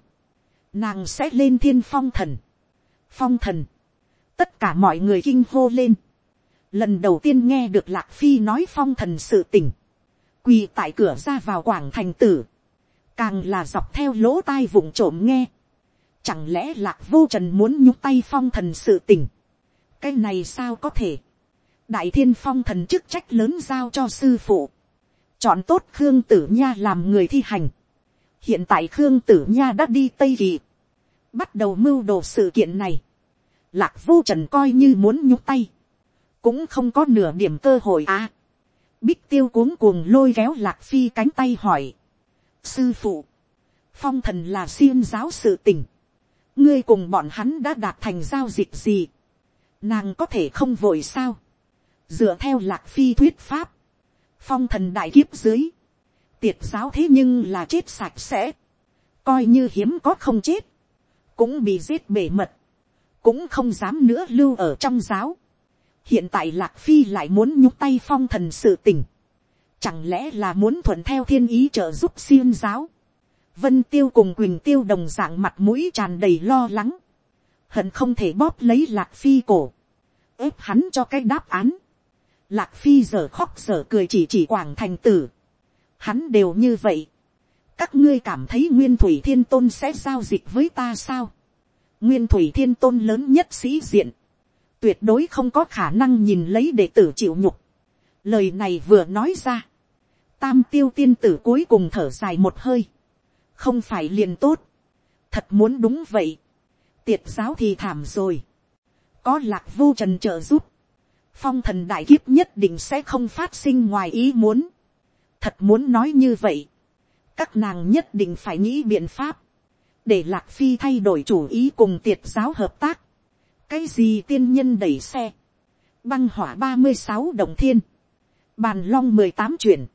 nàng sẽ lên thiên phong thần, phong thần, tất cả mọi người kinh hô lên, lần đầu tiên nghe được lạc phi nói phong thần sự tình, quỳ tại cửa ra vào quảng thành tử, càng là dọc theo lỗ tai vùng trộm nghe, chẳng lẽ lạc vô trần muốn nhúc tay phong thần sự tình, cái này sao có thể, đại thiên phong thần chức trách lớn giao cho sư phụ, chọn tốt khương tử nha làm người thi hành, hiện tại khương tử nha đã đi tây kỳ, bắt đầu mưu đồ sự kiện này, lạc vô trần coi như muốn nhúc tay, cũng không có nửa điểm cơ hội à. Bích tiêu cuống cuồng lôi kéo lạc phi cánh tay hỏi. Sư phụ, phong thần là xiêm giáo sự tình. ngươi cùng bọn hắn đã đạt thành giao dịch gì. nàng có thể không vội sao. dựa theo lạc phi thuyết pháp, phong thần đại kiếp dưới, tiệt giáo thế nhưng là chết sạch sẽ, coi như hiếm có không chết, cũng bị giết bể mật, cũng không dám nữa lưu ở trong giáo. hiện tại lạc phi lại muốn nhúc tay phong thần sự tình, chẳng lẽ là muốn thuận theo thiên ý trợ giúp xiêm giáo. vân tiêu cùng quỳnh tiêu đồng dạng mặt mũi tràn đầy lo lắng, hận không thể bóp lấy lạc phi cổ, ép hắn cho cái đáp án. Lạc phi giờ khóc giờ cười chỉ chỉ quảng thành tử. Hắn đều như vậy. Các ngươi cảm thấy nguyên thủy thiên tôn sẽ giao dịch với ta sao? Nguyên thủy thiên tôn lớn nhất sĩ diện. Tuyệt đối không có khả năng nhìn lấy đệ tử chịu nhục. Lời này vừa nói ra. Tam tiêu tiên tử cuối cùng thở dài một hơi. Không phải liền tốt. Thật muốn đúng vậy. Tiệt giáo thì thảm rồi. Có lạc vô trần trợ giúp phong thần đại kiếp nhất định sẽ không phát sinh ngoài ý muốn. thật muốn nói như vậy, các nàng nhất định phải nghĩ biện pháp, để lạc phi thay đổi chủ ý cùng tiệt giáo hợp tác. cái gì tiên nhân đẩy xe, băng hỏa ba mươi sáu đồng thiên, bàn long mười tám chuyển,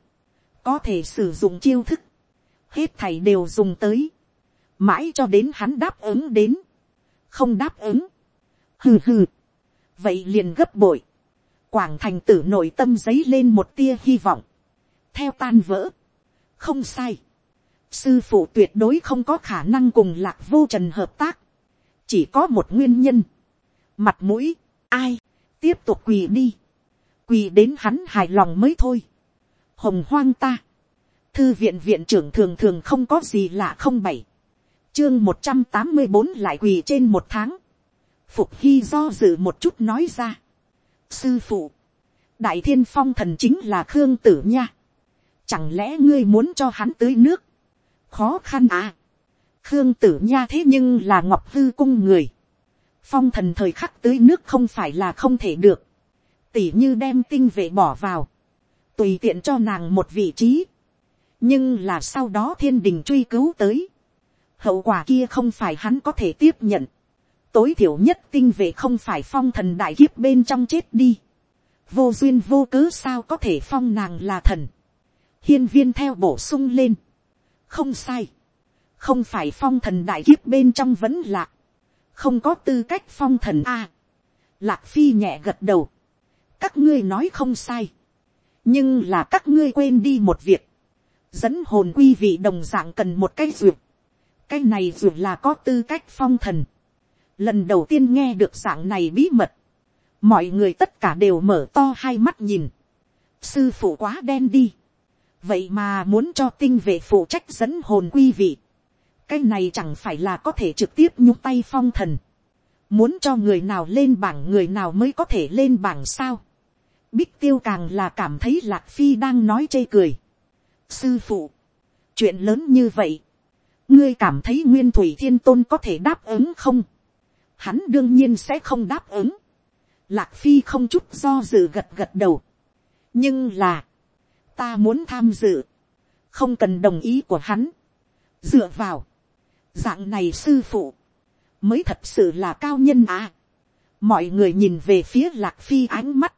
có thể sử dụng chiêu thức, hết thầy đều dùng tới, mãi cho đến hắn đáp ứng đến, không đáp ứng, hừ hừ, vậy liền gấp bội, quảng thành tử nội tâm giấy lên một tia hy vọng, theo tan vỡ, không sai, sư phụ tuyệt đối không có khả năng cùng lạc vô trần hợp tác, chỉ có một nguyên nhân, mặt mũi, ai, tiếp tục quỳ đi, quỳ đến hắn hài lòng mới thôi, hồng hoang ta, thư viện viện trưởng thường thường không có gì lạ không bảy, chương một trăm tám mươi bốn lại quỳ trên một tháng, phục hy do dự một chút nói ra, sư phụ, đại thiên phong thần chính là khương tử nha. chẳng lẽ ngươi muốn cho hắn tưới nước, khó khăn à. khương tử nha thế nhưng là ngọc hư cung người. phong thần thời khắc tưới nước không phải là không thể được. tỉ như đem tinh vệ bỏ vào, tùy tiện cho nàng một vị trí. nhưng là sau đó thiên đình truy cứu tới. hậu quả kia không phải hắn có thể tiếp nhận tối thiểu nhất tinh vệ không phải phong thần đại kiếp bên trong chết đi. vô duyên vô cớ sao có thể phong nàng là thần. hiên viên theo bổ sung lên không sai. không phải phong thần đại kiếp bên trong vẫn lạc. không có tư cách phong thần a. lạc phi nhẹ gật đầu. các ngươi nói không sai. nhưng là các ngươi quên đi một việc. dẫn hồn quy vị đồng dạng cần một cái duyệt. cái này duyệt là có tư cách phong thần lần đầu tiên nghe được dạng này bí mật, mọi người tất cả đều mở to hai mắt nhìn, sư phụ quá đen đi, vậy mà muốn cho tinh vệ phụ trách dẫn hồn quy vị, cái này chẳng phải là có thể trực tiếp nhúc tay phong thần, muốn cho người nào lên bảng người nào mới có thể lên bảng sao, bích tiêu càng là cảm thấy lạc phi đang nói chê cười, sư phụ, chuyện lớn như vậy, ngươi cảm thấy nguyên thủy thiên tôn có thể đáp ứng không, hắn đương nhiên sẽ không đáp ứng. Lạc phi không chút do dự gật gật đầu. nhưng là, ta muốn tham dự, không cần đồng ý của hắn. dựa vào, dạng này sư phụ, mới thật sự là cao nhân à. mọi người nhìn về phía lạc phi ánh mắt,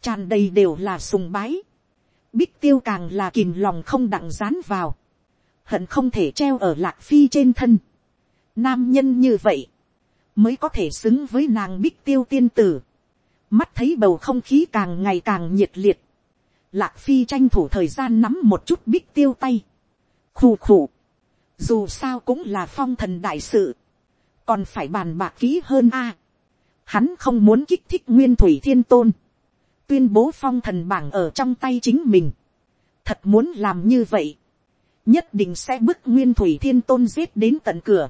tràn đầy đều là sùng bái, bích tiêu càng là kìm lòng không đặng dán vào, hận không thể treo ở lạc phi trên thân. nam nhân như vậy, mới có thể xứng với nàng bích tiêu tiên tử. mắt thấy bầu không khí càng ngày càng nhiệt liệt, lạc phi tranh thủ thời gian nắm một chút bích tiêu tay, khù khù, dù sao cũng là phong thần đại sự, còn phải bàn bạc kỹ hơn a. hắn không muốn kích thích nguyên thủy thiên tôn, tuyên bố phong thần bảng ở trong tay chính mình. thật muốn làm như vậy, nhất định sẽ bức nguyên thủy thiên tôn giết đến tận cửa.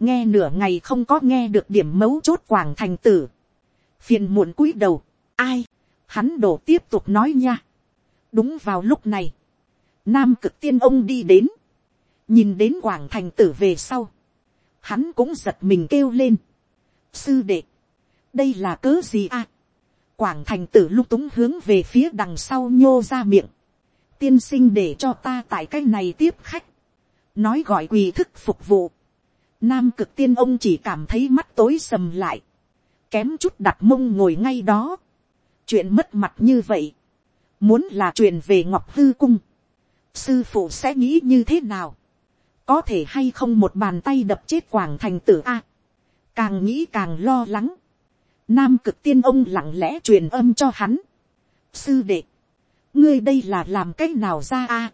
nghe nửa ngày không có nghe được điểm mấu chốt quảng thành tử. phiền muộn cúi đầu, ai, hắn đổ tiếp tục nói nha đúng vào lúc này, nam cực tiên ông đi đến, nhìn đến quảng thành tử về sau, hắn cũng giật mình kêu lên. sư đệ, đây là cớ gì à. quảng thành tử lung túng hướng về phía đằng sau nhô ra miệng, tiên sinh để cho ta tại cái này tiếp khách, nói gọi quỳ thức phục vụ, nam cực tiên ông chỉ cảm thấy mắt tối sầm lại, kém chút đặt mông ngồi ngay đó, chuyện mất mặt như vậy, muốn là chuyện về ngọc hư cung, sư phụ sẽ nghĩ như thế nào, có thể hay không một bàn tay đập chết quảng thành tử a, càng nghĩ càng lo lắng, nam cực tiên ông lặng lẽ truyền âm cho hắn, sư đệ, ngươi đây là làm cái nào ra a,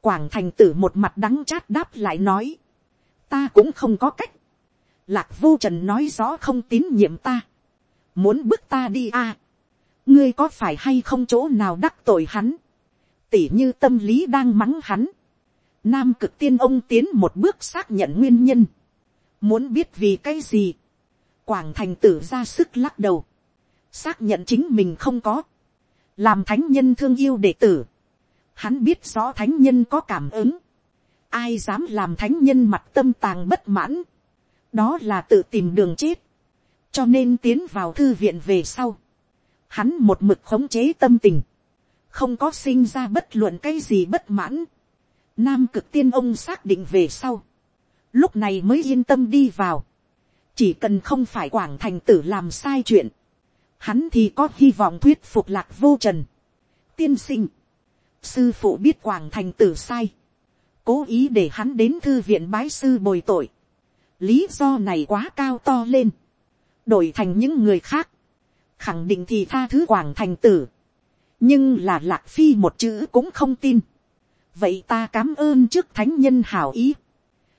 quảng thành tử một mặt đắng chát đáp lại nói, ta cũng không có cách, lạc vô trần nói rõ không tín nhiệm ta, muốn bước ta đi a, ngươi có phải hay không chỗ nào đắc tội hắn, tỉ như tâm lý đang mắng hắn, Nam cực tiên ông tiến một bước xác nhận nguyên nhân. Muốn biết vì cái gì. Quảng thành tử ra sức lắc đầu. Xác nhận chính mình không có. Làm thánh nhân thương yêu đệ tử. Hắn biết rõ thánh nhân có cảm ứng. Ai dám làm thánh nhân mặt tâm tàng bất mãn. Đó là tự tìm đường chết. Cho nên tiến vào thư viện về sau. Hắn một mực khống chế tâm tình. Không có sinh ra bất luận cái gì bất mãn Nam cực tiên ông xác định về sau. Lúc này mới yên tâm đi vào. Chỉ cần không phải quảng thành tử làm sai chuyện. Hắn thì có hy vọng thuyết phục lạc vô trần. Tiên sinh. Sư phụ biết quảng thành tử sai. Cố ý để hắn đến thư viện bái sư bồi tội. Lý do này quá cao to lên. Đổi thành những người khác. Khẳng định thì tha thứ quảng thành tử. Nhưng là lạc phi một chữ cũng không tin vậy ta cám ơn trước thánh nhân hảo ý,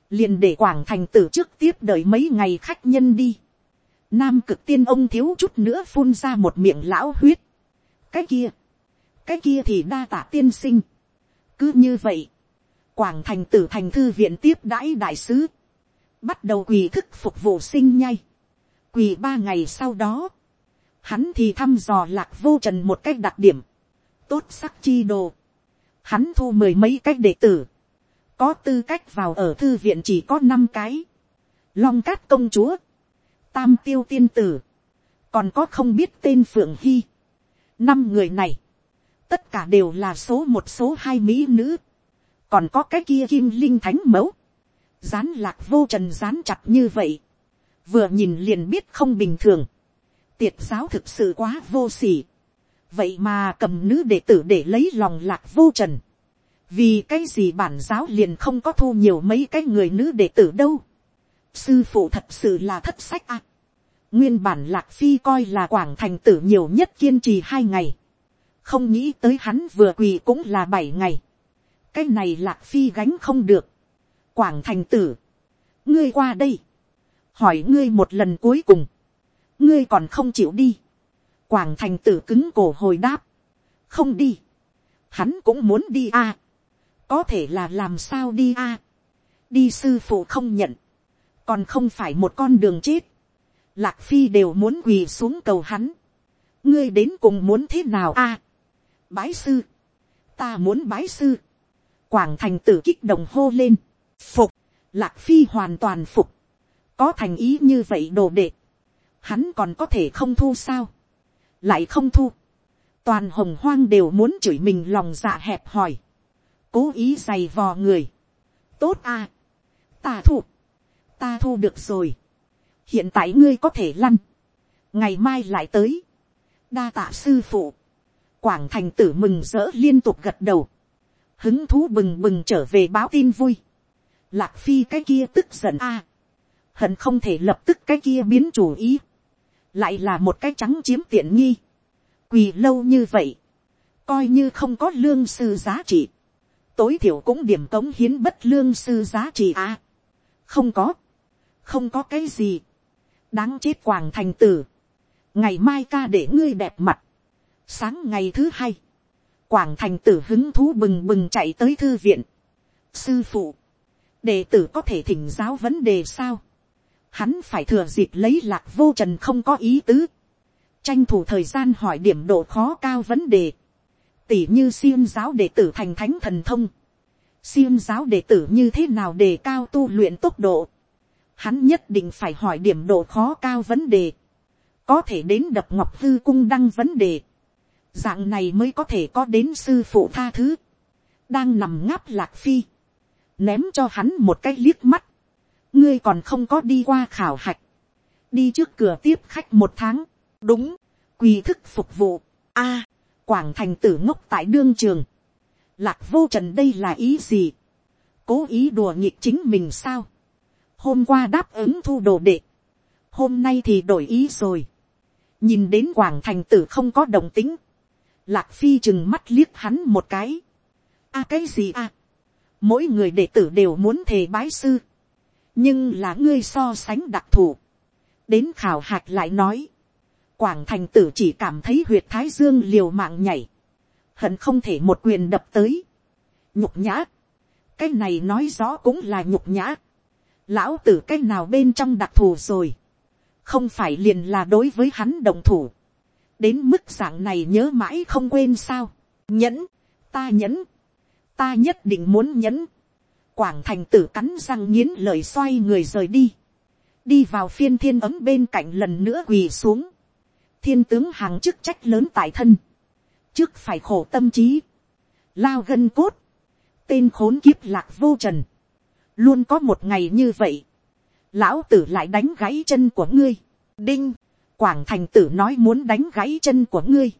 liền để quảng thành tử trước tiếp đợi mấy ngày khách nhân đi. Nam cực tiên ông thiếu chút nữa phun ra một miệng lão huyết. cái kia, cái kia thì đa tạ tiên sinh. cứ như vậy, quảng thành tử thành thư viện tiếp đãi đại sứ, bắt đầu quỳ thức phục vụ sinh nhai. quỳ ba ngày sau đó, hắn thì thăm dò lạc vô trần một cách đặc điểm, tốt sắc chi đồ, hắn thu mười mấy cách đệ tử, có tư cách vào ở thư viện chỉ có năm cái, long cát công chúa, tam tiêu tiên tử, còn có không biết tên phượng hy, năm người này, tất cả đều là số một số hai mỹ nữ, còn có cái kia kim linh thánh mẫu, dán lạc vô trần dán chặt như vậy, vừa nhìn liền biết không bình thường, tiệt giáo thực sự quá vô s ỉ vậy mà cầm nữ đệ tử để lấy lòng lạc vô trần. vì cái gì bản giáo liền không có thu nhiều mấy cái người nữ đệ tử đâu. sư phụ thật sự là thất sách ạ. nguyên bản lạc phi coi là quảng thành tử nhiều nhất kiên trì hai ngày. không nghĩ tới hắn vừa quỳ cũng là bảy ngày. cái này lạc phi gánh không được. quảng thành tử, ngươi qua đây, hỏi ngươi một lần cuối cùng, ngươi còn không chịu đi Quảng thành tử cứng cổ hồi đáp. Không đi. Hắn cũng muốn đi a. Có thể là làm sao đi a. Đi sư phụ không nhận. Còn không phải một con đường chết. Lạc phi đều muốn quỳ xuống cầu hắn. Ngươi đến cùng muốn thế nào a? Bái sư. Ta muốn bái sư. Quảng thành tử kích động hô lên. Phục. Lạc phi hoàn toàn phục. Có thành ý như vậy đồ đệ. Hắn còn có thể không thu sao? Lại không thu, toàn hồng hoang đều muốn chửi mình lòng dạ hẹp hòi, cố ý giày vò người, tốt à, ta thu, ta thu được rồi, hiện tại ngươi có thể lăn, ngày mai lại tới, đa tạ sư phụ, quảng thành tử mừng rỡ liên tục gật đầu, hứng thú bừng bừng trở về báo tin vui, lạc phi cái kia tức giận a, hận không thể lập tức cái kia biến chủ ý, lại là một cái trắng chiếm tiện nghi, quỳ lâu như vậy, coi như không có lương sư giá trị, tối thiểu cũng điểm cống hiến bất lương sư giá trị à. không có, không có cái gì, đáng chết quảng thành tử, ngày mai ca để ngươi đẹp mặt, sáng ngày thứ hai, quảng thành tử hứng thú bừng bừng chạy tới thư viện, sư phụ, đệ tử có thể thỉnh giáo vấn đề sao, hắn phải thừa dịp lấy lạc vô trần không có ý tứ, tranh thủ thời gian hỏi điểm độ khó cao vấn đề, tỉ như xiêm giáo đệ tử thành thánh thần thông, xiêm giáo đệ tử như thế nào đề cao tu luyện tốc độ, hắn nhất định phải hỏi điểm độ khó cao vấn đề, có thể đến đập ngọc thư cung đăng vấn đề, dạng này mới có thể có đến sư phụ tha thứ, đang nằm ngáp lạc phi, ném cho hắn một cái liếc mắt, ngươi còn không có đi qua khảo hạch, đi trước cửa tiếp khách một tháng, đúng, quỳ thức phục vụ, a, quảng thành tử ngốc tại đương trường, lạc vô trần đây là ý gì, cố ý đùa nghịch chính mình sao, hôm qua đáp ứng thu đồ đệ, hôm nay thì đổi ý rồi, nhìn đến quảng thành tử không có đồng tính, lạc phi chừng mắt liếc hắn một cái, a cái gì a, mỗi người đệ tử đều muốn thề bái sư, nhưng là ngươi so sánh đặc thù, đến khảo hạch lại nói, quảng thành tử chỉ cảm thấy huyệt thái dương liều mạng nhảy, hận không thể một quyền đập tới, nhục nhã, cái này nói rõ cũng là nhục nhã, lão tử cái nào bên trong đặc thù rồi, không phải liền là đối với hắn đồng thủ, đến mức dạng này nhớ mãi không quên sao, nhẫn, ta nhẫn, ta nhất định muốn nhẫn, quảng thành tử cắn răng nghiến lời xoay người rời đi, đi vào phiên thiên ấm bên cạnh lần nữa quỳ xuống, thiên tướng hàng chức trách lớn tại thân, trước phải khổ tâm trí, lao gân cốt, tên khốn kiếp lạc vô trần, luôn có một ngày như vậy, lão tử lại đánh gãy chân của ngươi, đinh, quảng thành tử nói muốn đánh gãy chân của ngươi,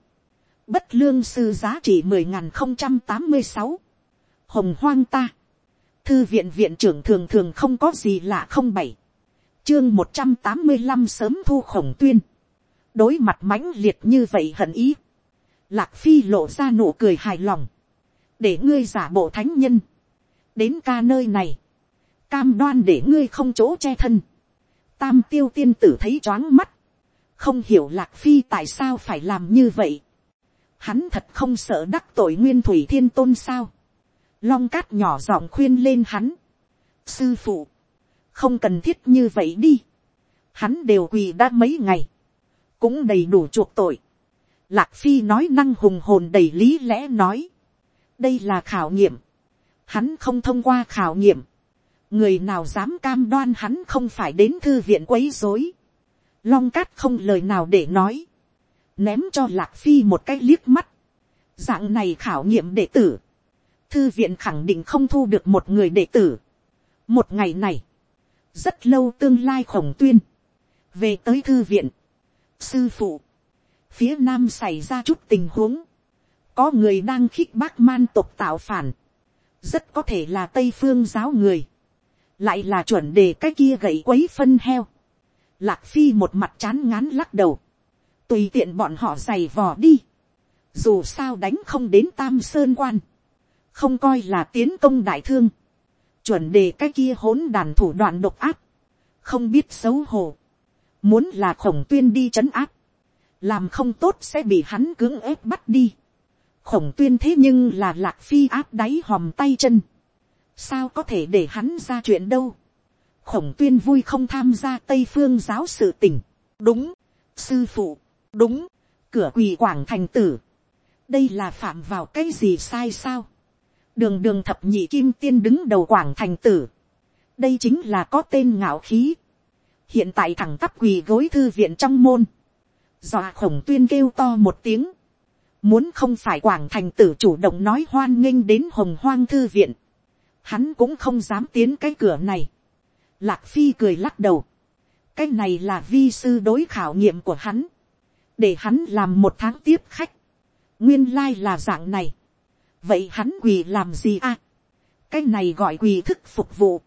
bất lương sư giá trị mười nghìn không trăm tám mươi sáu, hồng hoang ta, thư viện viện trưởng thường thường không có gì lạ không bảy, chương một trăm tám mươi năm sớm thu khổng tuyên, đối mặt mãnh liệt như vậy hận ý, lạc phi lộ ra nụ cười hài lòng, để ngươi giả bộ thánh nhân, đến ca nơi này, cam đoan để ngươi không chỗ che thân, tam tiêu tiên tử thấy choáng mắt, không hiểu lạc phi tại sao phải làm như vậy, hắn thật không sợ đắc tội nguyên thủy thiên tôn sao, long cát nhỏ giọng khuyên lên hắn, sư phụ, không cần thiết như vậy đi, hắn đều quỳ đã mấy ngày, cũng đầy đủ chuộc tội, lạc phi nói năng hùng hồn đầy lý lẽ nói, đây là khảo nghiệm, hắn không thông qua khảo nghiệm, người nào dám cam đoan hắn không phải đến thư viện quấy dối, long cát không lời nào để nói, ném cho lạc phi một cái liếc mắt, dạng này khảo nghiệm đệ tử, thư viện khẳng định không thu được một người đệ tử. một ngày này, rất lâu tương lai khổng tuyên, về tới thư viện, sư phụ, phía nam xảy ra chút tình huống, có người đang khích bác man tộc tạo phản, rất có thể là tây phương giáo người, lại là chuẩn đề cái kia gậy quấy phân heo, lạc phi một mặt chán ngán lắc đầu, tùy tiện bọn họ giày vò đi, dù sao đánh không đến tam sơn quan, không coi là tiến công đại thương, chuẩn đề cái kia hỗn đàn thủ đoạn độc áp, không biết xấu hổ, muốn là khổng tuyên đi c h ấ n áp, làm không tốt sẽ bị hắn cưỡng ép bắt đi, khổng tuyên thế nhưng là lạc phi áp đáy hòm tay chân, sao có thể để hắn ra chuyện đâu, khổng tuyên vui không tham gia tây phương giáo sự tỉnh, đúng, sư phụ, đúng, cửa quỳ quảng thành tử, đây là phạm vào cái gì sai sao, đường đường thập nhị kim tiên đứng đầu quảng thành tử. đây chính là có tên ngạo khí. hiện tại thẳng tắp quỳ gối thư viện trong môn. dọa khổng tuyên kêu to một tiếng. muốn không phải quảng thành tử chủ động nói hoan nghênh đến hồng hoang thư viện. hắn cũng không dám tiến cái cửa này. Lạc phi cười lắc đầu, cái này là vi sư đối khảo nghiệm của hắn, để hắn làm một tháng tiếp khách, nguyên lai là dạng này, vậy hắn quỳ làm gì à, cái này gọi quỳ thức phục vụ,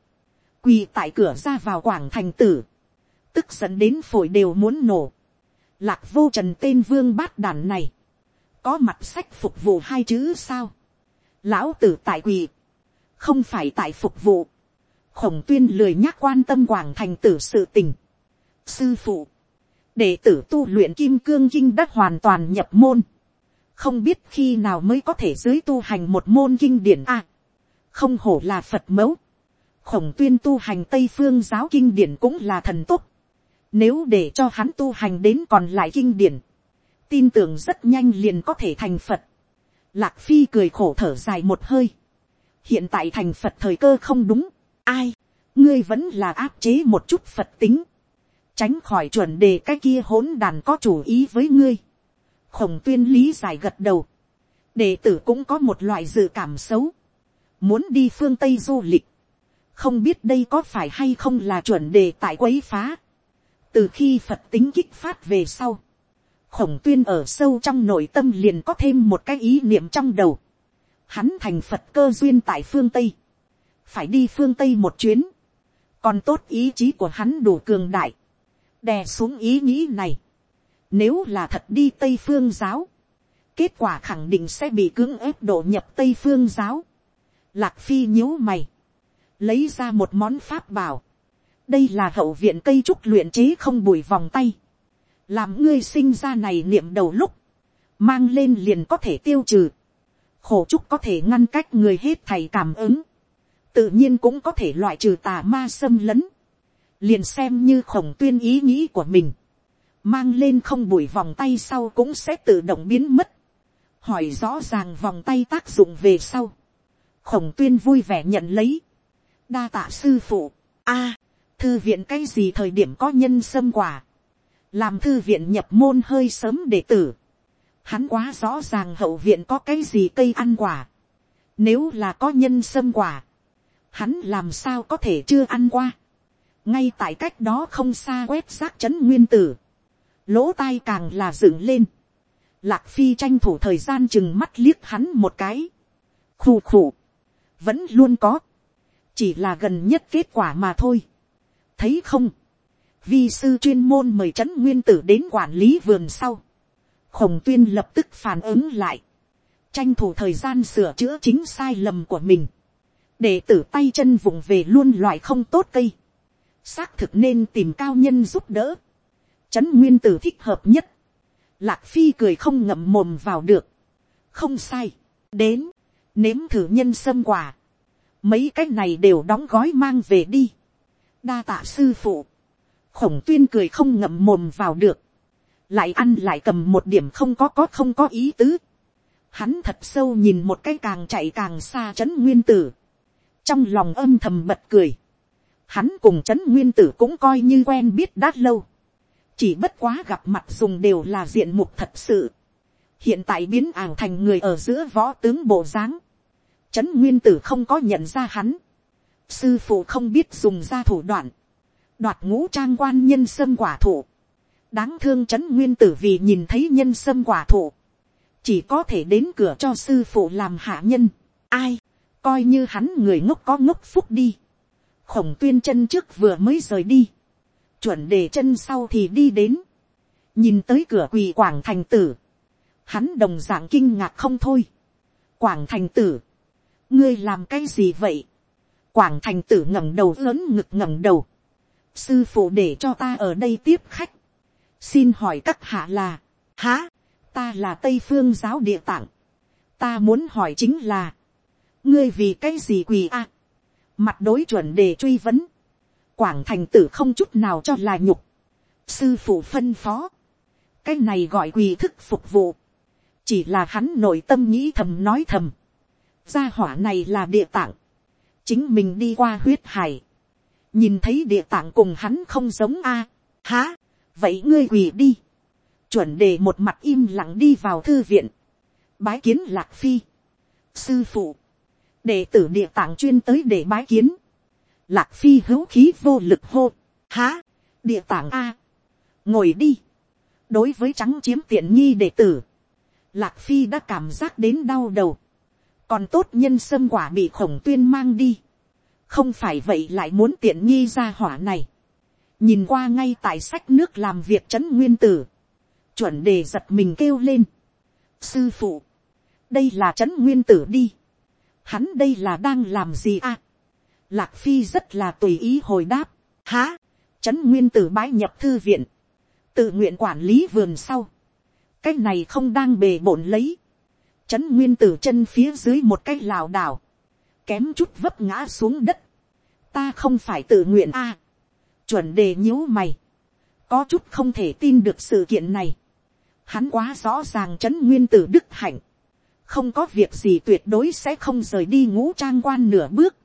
quỳ tại cửa ra vào quảng thành tử, tức dẫn đến phổi đều muốn nổ, lạc vô trần tên vương bát đàn này, có mặt sách phục vụ hai chữ sao, lão tử tại quỳ, không phải tại phục vụ, khổng tuyên lười nhắc quan tâm quảng thành tử sự tình, sư phụ, đệ tử tu luyện kim cương kinh đã hoàn toàn nhập môn, không biết khi nào mới có thể dưới tu hành một môn kinh điển a, không hổ là phật mẫu, khổng tuyên tu hành tây phương giáo kinh điển cũng là thần túc. Nếu để cho hắn tu hành đến còn lại kinh điển, tin tưởng rất nhanh liền có thể thành phật, lạc phi cười khổ thở dài một hơi, hiện tại thành phật thời cơ không đúng, ai, ngươi vẫn là áp chế một chút phật tính, tránh khỏi chuẩn đề cái kia hỗn đàn có chủ ý với ngươi khổng tuyên lý giải gật đầu, đệ tử cũng có một loại dự cảm xấu, muốn đi phương tây du lịch, không biết đây có phải hay không là chuẩn đề tại quấy phá. từ khi phật tính kích phát về sau, khổng tuyên ở sâu trong nội tâm liền có thêm một cái ý niệm trong đầu. hắn thành phật cơ duyên tại phương tây, phải đi phương tây một chuyến, còn tốt ý chí của hắn đủ cường đại, đè xuống ý nghĩ này. Nếu là thật đi Tây Phương giáo, kết quả khẳng định sẽ bị cưỡng ép độ nhập Tây Phương giáo. Lạc Phi nhíu mày, lấy ra một món pháp bảo. Đây là hậu viện cây trúc luyện chế không bùi vòng tay. Làm ngươi sinh ra này niệm đầu lúc, mang lên liền có thể tiêu trừ. Khổ trúc có thể ngăn cách người hết thầy cảm ứng. Tự nhiên cũng có thể loại trừ tà ma xâm lấn liền xem như khổng tuyên ý nghĩ của mình, mang lên không bụi vòng tay sau cũng sẽ tự động biến mất, hỏi rõ ràng vòng tay tác dụng về sau, khổng tuyên vui vẻ nhận lấy, đa tạ sư phụ, a, thư viện cái gì thời điểm có nhân sâm quả, làm thư viện nhập môn hơi sớm để tử, hắn quá rõ ràng hậu viện có cái gì cây ăn quả, nếu là có nhân sâm quả, hắn làm sao có thể chưa ăn qua, ngay tại cách đó không xa quét rác chấn nguyên tử, lỗ tai càng là dựng lên, lạc phi tranh thủ thời gian chừng mắt liếc hắn một cái, khù khù, vẫn luôn có, chỉ là gần nhất kết quả mà thôi, thấy không, vi sư chuyên môn mời trấn nguyên tử đến quản lý vườn sau, khổng tuyên lập tức phản ứng lại, tranh thủ thời gian sửa chữa chính sai lầm của mình, để tử tay chân vùng về luôn loại không tốt cây, xác thực nên tìm cao nhân giúp đỡ, trấn nguyên tử thích hợp nhất, lạc phi cười không ngậm mồm vào được, không sai, đến, nếm thử nhân sâm quả, mấy cái này đều đóng gói mang về đi, đa tạ sư phụ, khổng tuyên cười không ngậm mồm vào được, lại ăn lại cầm một điểm không có có không có ý tứ, hắn thật sâu nhìn một cái càng chạy càng xa trấn nguyên tử, trong lòng âm thầm bật cười, hắn cùng trấn nguyên tử cũng coi như quen biết đã lâu, chỉ bất quá gặp mặt dùng đều là diện mục thật sự, hiện tại biến ảo thành người ở giữa võ tướng bộ dáng, trấn nguyên tử không có nhận ra hắn, sư phụ không biết dùng ra thủ đoạn, đoạt ngũ trang quan nhân sâm quả thụ, đáng thương trấn nguyên tử vì nhìn thấy nhân sâm quả thụ, chỉ có thể đến cửa cho sư phụ làm hạ nhân, ai, coi như hắn người ngốc có ngốc phúc đi, khổng tuyên chân trước vừa mới rời đi, chuẩn đề chân sau thì đi đến, nhìn tới cửa quỳ quảng thành tử, hắn đồng d ạ n g kinh ngạc không thôi, quảng thành tử, ngươi làm cái gì vậy, quảng thành tử ngẩng đầu lớn ngực ngẩng đầu, sư phụ để cho ta ở đây tiếp khách, xin hỏi các hạ là, há, ta là tây phương giáo địa tạng, ta muốn hỏi chính là, ngươi vì cái gì quỳ a, mặt đối chuẩn đề truy vấn, quảng thành tử không chút nào cho là nhục, sư phụ phân phó, cái này gọi quỳ thức phục vụ, chỉ là hắn nội tâm nghĩ thầm nói thầm, gia hỏa này là địa tạng, chính mình đi qua huyết hải, nhìn thấy địa tạng cùng hắn không giống a, há, vậy ngươi quỳ đi, chuẩn đề một mặt im lặng đi vào thư viện, bái kiến lạc phi, sư phụ, đệ tử địa tạng chuyên tới để bái kiến, lạc phi hữu khí vô lực hô, há, địa tạng a, ngồi đi, đối với trắng chiếm tiện nghi đệ tử, lạc phi đã cảm giác đến đau đầu, còn tốt nhân sâm quả bị khổng tuyên mang đi, không phải vậy lại muốn tiện nghi ra hỏa này, nhìn qua ngay tại sách nước làm việc trấn nguyên tử, chuẩn đề giật mình kêu lên, sư phụ, đây là trấn nguyên tử đi, hắn đây là đang làm gì à, lạc phi rất là tùy ý hồi đáp, há, trấn nguyên tử bái nhập thư viện, tự nguyện quản lý vườn sau, cái này không đang bề bổn lấy, trấn nguyên tử chân phía dưới một cái lảo đảo, kém chút vấp ngã xuống đất, ta không phải tự nguyện a, chuẩn đề nhíu mày, có chút không thể tin được sự kiện này, hắn quá rõ ràng trấn nguyên tử đức hạnh, không có việc gì tuyệt đối sẽ không rời đi ngũ trang quan nửa bước,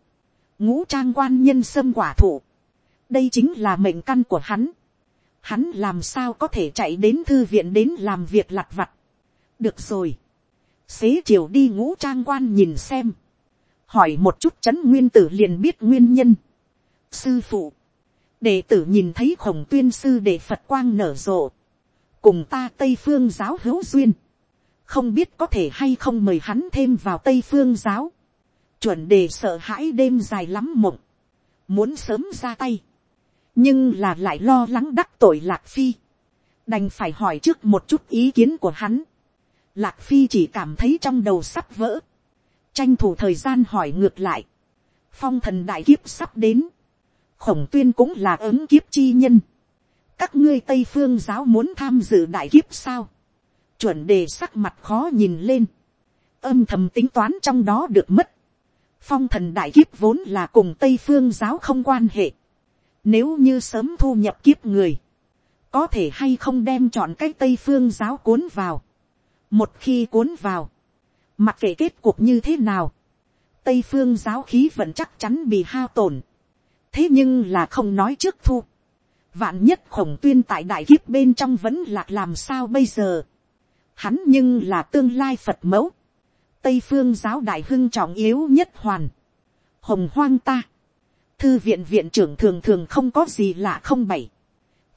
ngũ trang quan nhân sâm quả thụ, đây chính là mệnh căn của hắn, hắn làm sao có thể chạy đến thư viện đến làm việc lặt vặt. được rồi, xế chiều đi ngũ trang quan nhìn xem, hỏi một chút c h ấ n nguyên tử liền biết nguyên nhân. sư phụ, đệ tử nhìn thấy khổng tuyên sư để phật quang nở rộ, cùng ta tây phương giáo hữu duyên, không biết có thể hay không mời hắn thêm vào tây phương giáo, chuẩn đề sợ hãi đêm dài lắm mộng, muốn sớm ra tay, nhưng là lại lo lắng đắc tội lạc phi, đành phải hỏi trước một chút ý kiến của hắn. Lạc phi chỉ cảm thấy trong đầu sắp vỡ, tranh thủ thời gian hỏi ngược lại, phong thần đại kiếp sắp đến, khổng tuyên cũng là ứng kiếp chi nhân, các ngươi tây phương giáo muốn tham dự đại kiếp sao, chuẩn đề sắc mặt khó nhìn lên, âm thầm tính toán trong đó được mất, phong thần đại kiếp vốn là cùng tây phương giáo không quan hệ, nếu như sớm thu nhập kiếp người, có thể hay không đem chọn cái tây phương giáo cuốn vào. Một khi cuốn vào, mặc kệ kết cuộc như thế nào, tây phương giáo khí vẫn chắc chắn bị hao tổn. thế nhưng là không nói trước thu. vạn nhất khổng tuyên tại đại kiếp bên trong vẫn lạc làm sao bây giờ. hắn nhưng là tương lai phật mẫu tây phương giáo đại hưng trọng yếu nhất hoàn. hồng hoang ta. Thư viện viện trưởng thường thường không có gì lạ không bảy,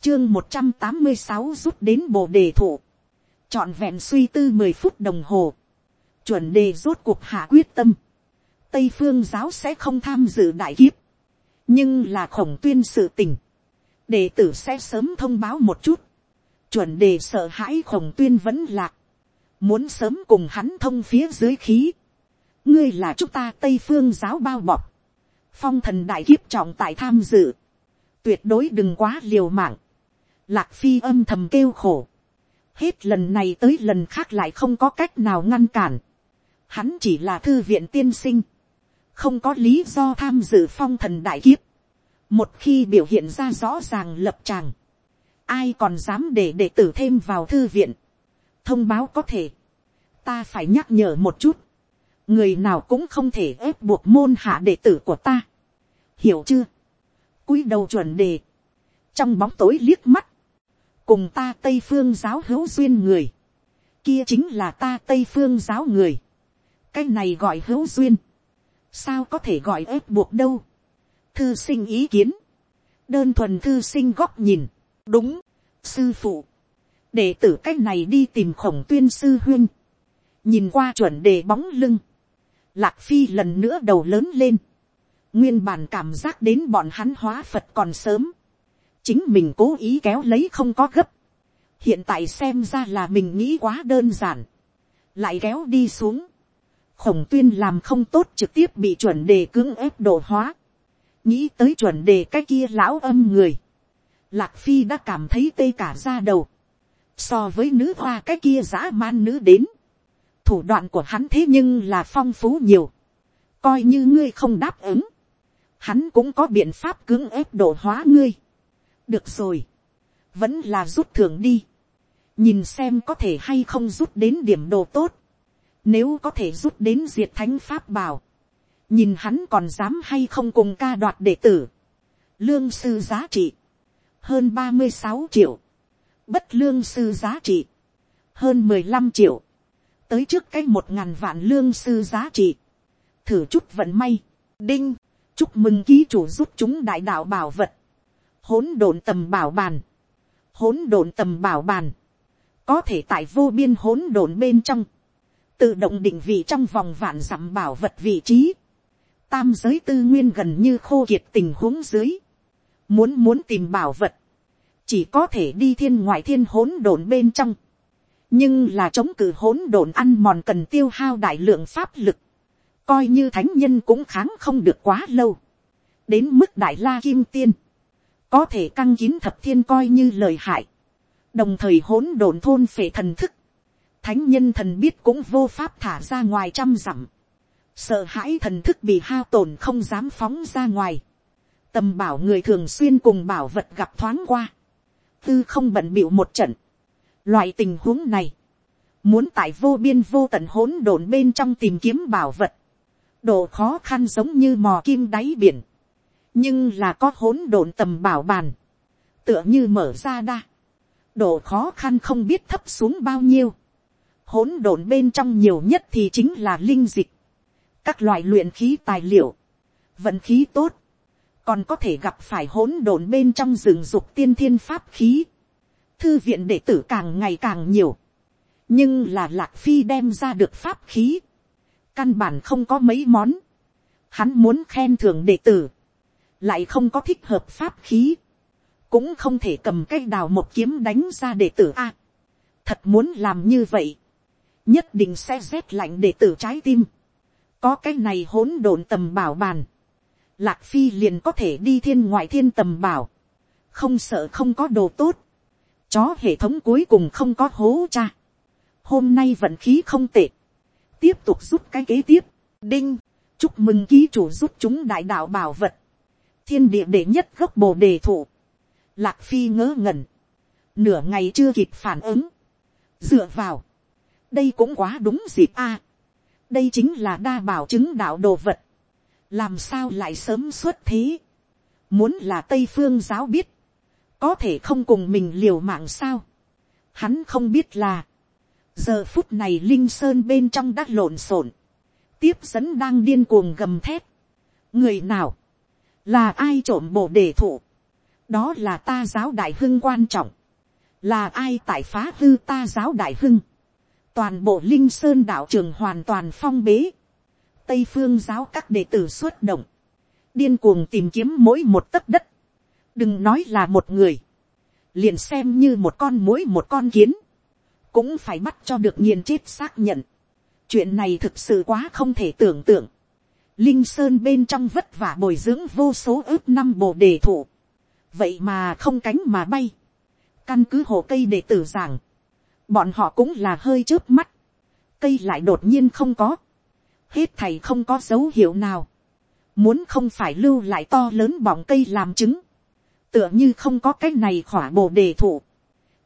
chương một trăm tám mươi sáu rút đến bồ đề thụ, trọn vẹn suy tư mười phút đồng hồ, chuẩn đề rốt cuộc hạ quyết tâm, tây phương giáo sẽ không tham dự đại kiếp, nhưng là khổng tuyên sự tình, đệ tử sẽ sớm thông báo một chút, chuẩn đề sợ hãi khổng tuyên vẫn lạc, muốn sớm cùng hắn thông phía dưới khí, ngươi là chúng ta tây phương giáo bao bọc, phong thần đại kiếp trọng tại tham dự, tuyệt đối đừng quá liều mạng, lạc phi âm thầm kêu khổ, hết lần này tới lần khác lại không có cách nào ngăn cản, hắn chỉ là thư viện tiên sinh, không có lý do tham dự phong thần đại kiếp, một khi biểu hiện ra rõ ràng lập tràng, ai còn dám để đệ tử thêm vào thư viện, thông báo có thể, ta phải nhắc nhở một chút, người nào cũng không thể ép buộc môn hạ đệ tử của ta. hiểu chưa, cúi đầu chuẩn đề, trong bóng tối liếc mắt, cùng ta tây phương giáo hữu duyên người, kia chính là ta tây phương giáo người, cái này gọi hữu duyên, sao có thể gọi ép buộc đâu, thư sinh ý kiến, đơn thuần thư sinh góc nhìn, đúng, sư phụ, để tử cái này đi tìm khổng tuyên sư huyên, nhìn qua chuẩn đề bóng lưng, Lạc Phi lần nữa đầu lớn lên. Nguyên bản cảm giác đến bọn hắn hóa Phật còn sớm. Chính mình cố ý kéo lấy không có gấp. Hiện tại xem ra là mình nghĩ quá đơn giản. Lại kéo đi xuống. Khổng tuyên làm không tốt trực tiếp bị chuẩn đề cưỡng ép độ hóa. Nghĩ tới chuẩn đề cái kia lão âm người. Lạc Phi đã cảm thấy tê cả ra đầu. So với nữ hoa cái kia dã man nữ đến thủ đoạn của hắn thế nhưng là phong phú nhiều. Coi như ngươi không đáp ứng. Hắn cũng có biện pháp cưỡng ép độ hóa ngươi. Được rồi. Vẫn là rút thưởng đi. Nhìn xem có thể hay không rút đến điểm đồ tốt. Nếu có thể rút đến diệt thánh pháp bảo. Nhìn hắn còn dám hay không cùng ca đoạt đệ tử. Lương sư giá trị. Hơn ba mươi sáu triệu. Bất lương sư giá trị. Hơn mười lăm triệu. Tới trước cái một ngàn vạn lương sư giá trị, thử chút vận may, đinh, chúc mừng ký chủ giúp chúng đại đạo bảo vật, hỗn độn tầm bảo bàn, hỗn độn tầm bảo bàn, có thể tại vô biên hỗn độn bên trong, tự động định vị trong vòng vạn dặm bảo vật vị trí, tam giới tư nguyên gần như khô kiệt tình huống dưới, muốn muốn tìm bảo vật, chỉ có thể đi thiên ngoại thiên hỗn độn bên trong, nhưng là chống cự hỗn độn ăn mòn cần tiêu hao đại lượng pháp lực, coi như thánh nhân cũng kháng không được quá lâu, đến mức đại la kim tiên, có thể căng kín thập thiên coi như lời hại, đồng thời hỗn độn thôn phệ thần thức, thánh nhân thần biết cũng vô pháp thả ra ngoài trăm dặm, sợ hãi thần thức bị hao tổn không dám phóng ra ngoài, tầm bảo người thường xuyên cùng bảo vật gặp thoáng qua, tư không bận bịu một trận, loại tình huống này, muốn tại vô biên vô tận hỗn độn bên trong tìm kiếm bảo vật, độ khó khăn giống như mò kim đáy biển, nhưng là có hỗn độn tầm bảo bàn, tựa như mở ra đa, độ khó khăn không biết thấp xuống bao nhiêu, hỗn độn bên trong nhiều nhất thì chính là linh dịch, các loại luyện khí tài liệu, vận khí tốt, còn có thể gặp phải hỗn độn bên trong rừng dục tiên thiên pháp khí, thư viện đệ tử càng ngày càng nhiều, nhưng là lạc phi đem ra được pháp khí, căn bản không có mấy món, hắn muốn khen thưởng đệ tử, lại không có thích hợp pháp khí, cũng không thể cầm cây đào một kiếm đánh ra đệ tử a. thật muốn làm như vậy, nhất định sẽ rét lạnh đệ tử trái tim, có cái này hỗn độn tầm bảo bàn, lạc phi liền có thể đi thiên ngoại thiên tầm bảo, không sợ không có đồ tốt, chó hệ thống cuối cùng không có hố cha, hôm nay vận khí không tệ, tiếp tục giúp cái kế tiếp, đinh, chúc mừng ký chủ giúp chúng đại đạo bảo vật, thiên địa đệ nhất gốc bồ đề thụ, lạc phi ngớ ngẩn, nửa ngày chưa kịp phản ứng, dựa vào, đây cũng quá đúng dịp a, đây chính là đa bảo chứng đạo đồ vật, làm sao lại sớm xuất thế, muốn là tây phương giáo biết, có thể không cùng mình liều mạng sao, hắn không biết là, giờ phút này linh sơn bên trong đã lộn xộn, tiếp dẫn đang điên cuồng gầm thét, người nào, là ai trộm bổ đề thụ, đó là ta giáo đại hưng quan trọng, là ai tại phá hư ta giáo đại hưng, toàn bộ linh sơn đạo trường hoàn toàn phong bế, tây phương giáo các đệ tử xuất động, điên cuồng tìm kiếm mỗi một tấc đất, đừng nói là một người, liền xem như một con mối một con kiến, cũng phải bắt cho được nghiền chết xác nhận. chuyện này thực sự quá không thể tưởng tượng. linh sơn bên trong vất vả bồi dưỡng vô số ước năm bồ đề thụ, vậy mà không cánh mà bay, căn cứ hồ cây để tử giảng, bọn họ cũng là hơi trước mắt, cây lại đột nhiên không có, hết thầy không có dấu hiệu nào, muốn không phải lưu lại to lớn bỏng cây làm chứng, tựa như không có cái này khỏa bồ đề thụ,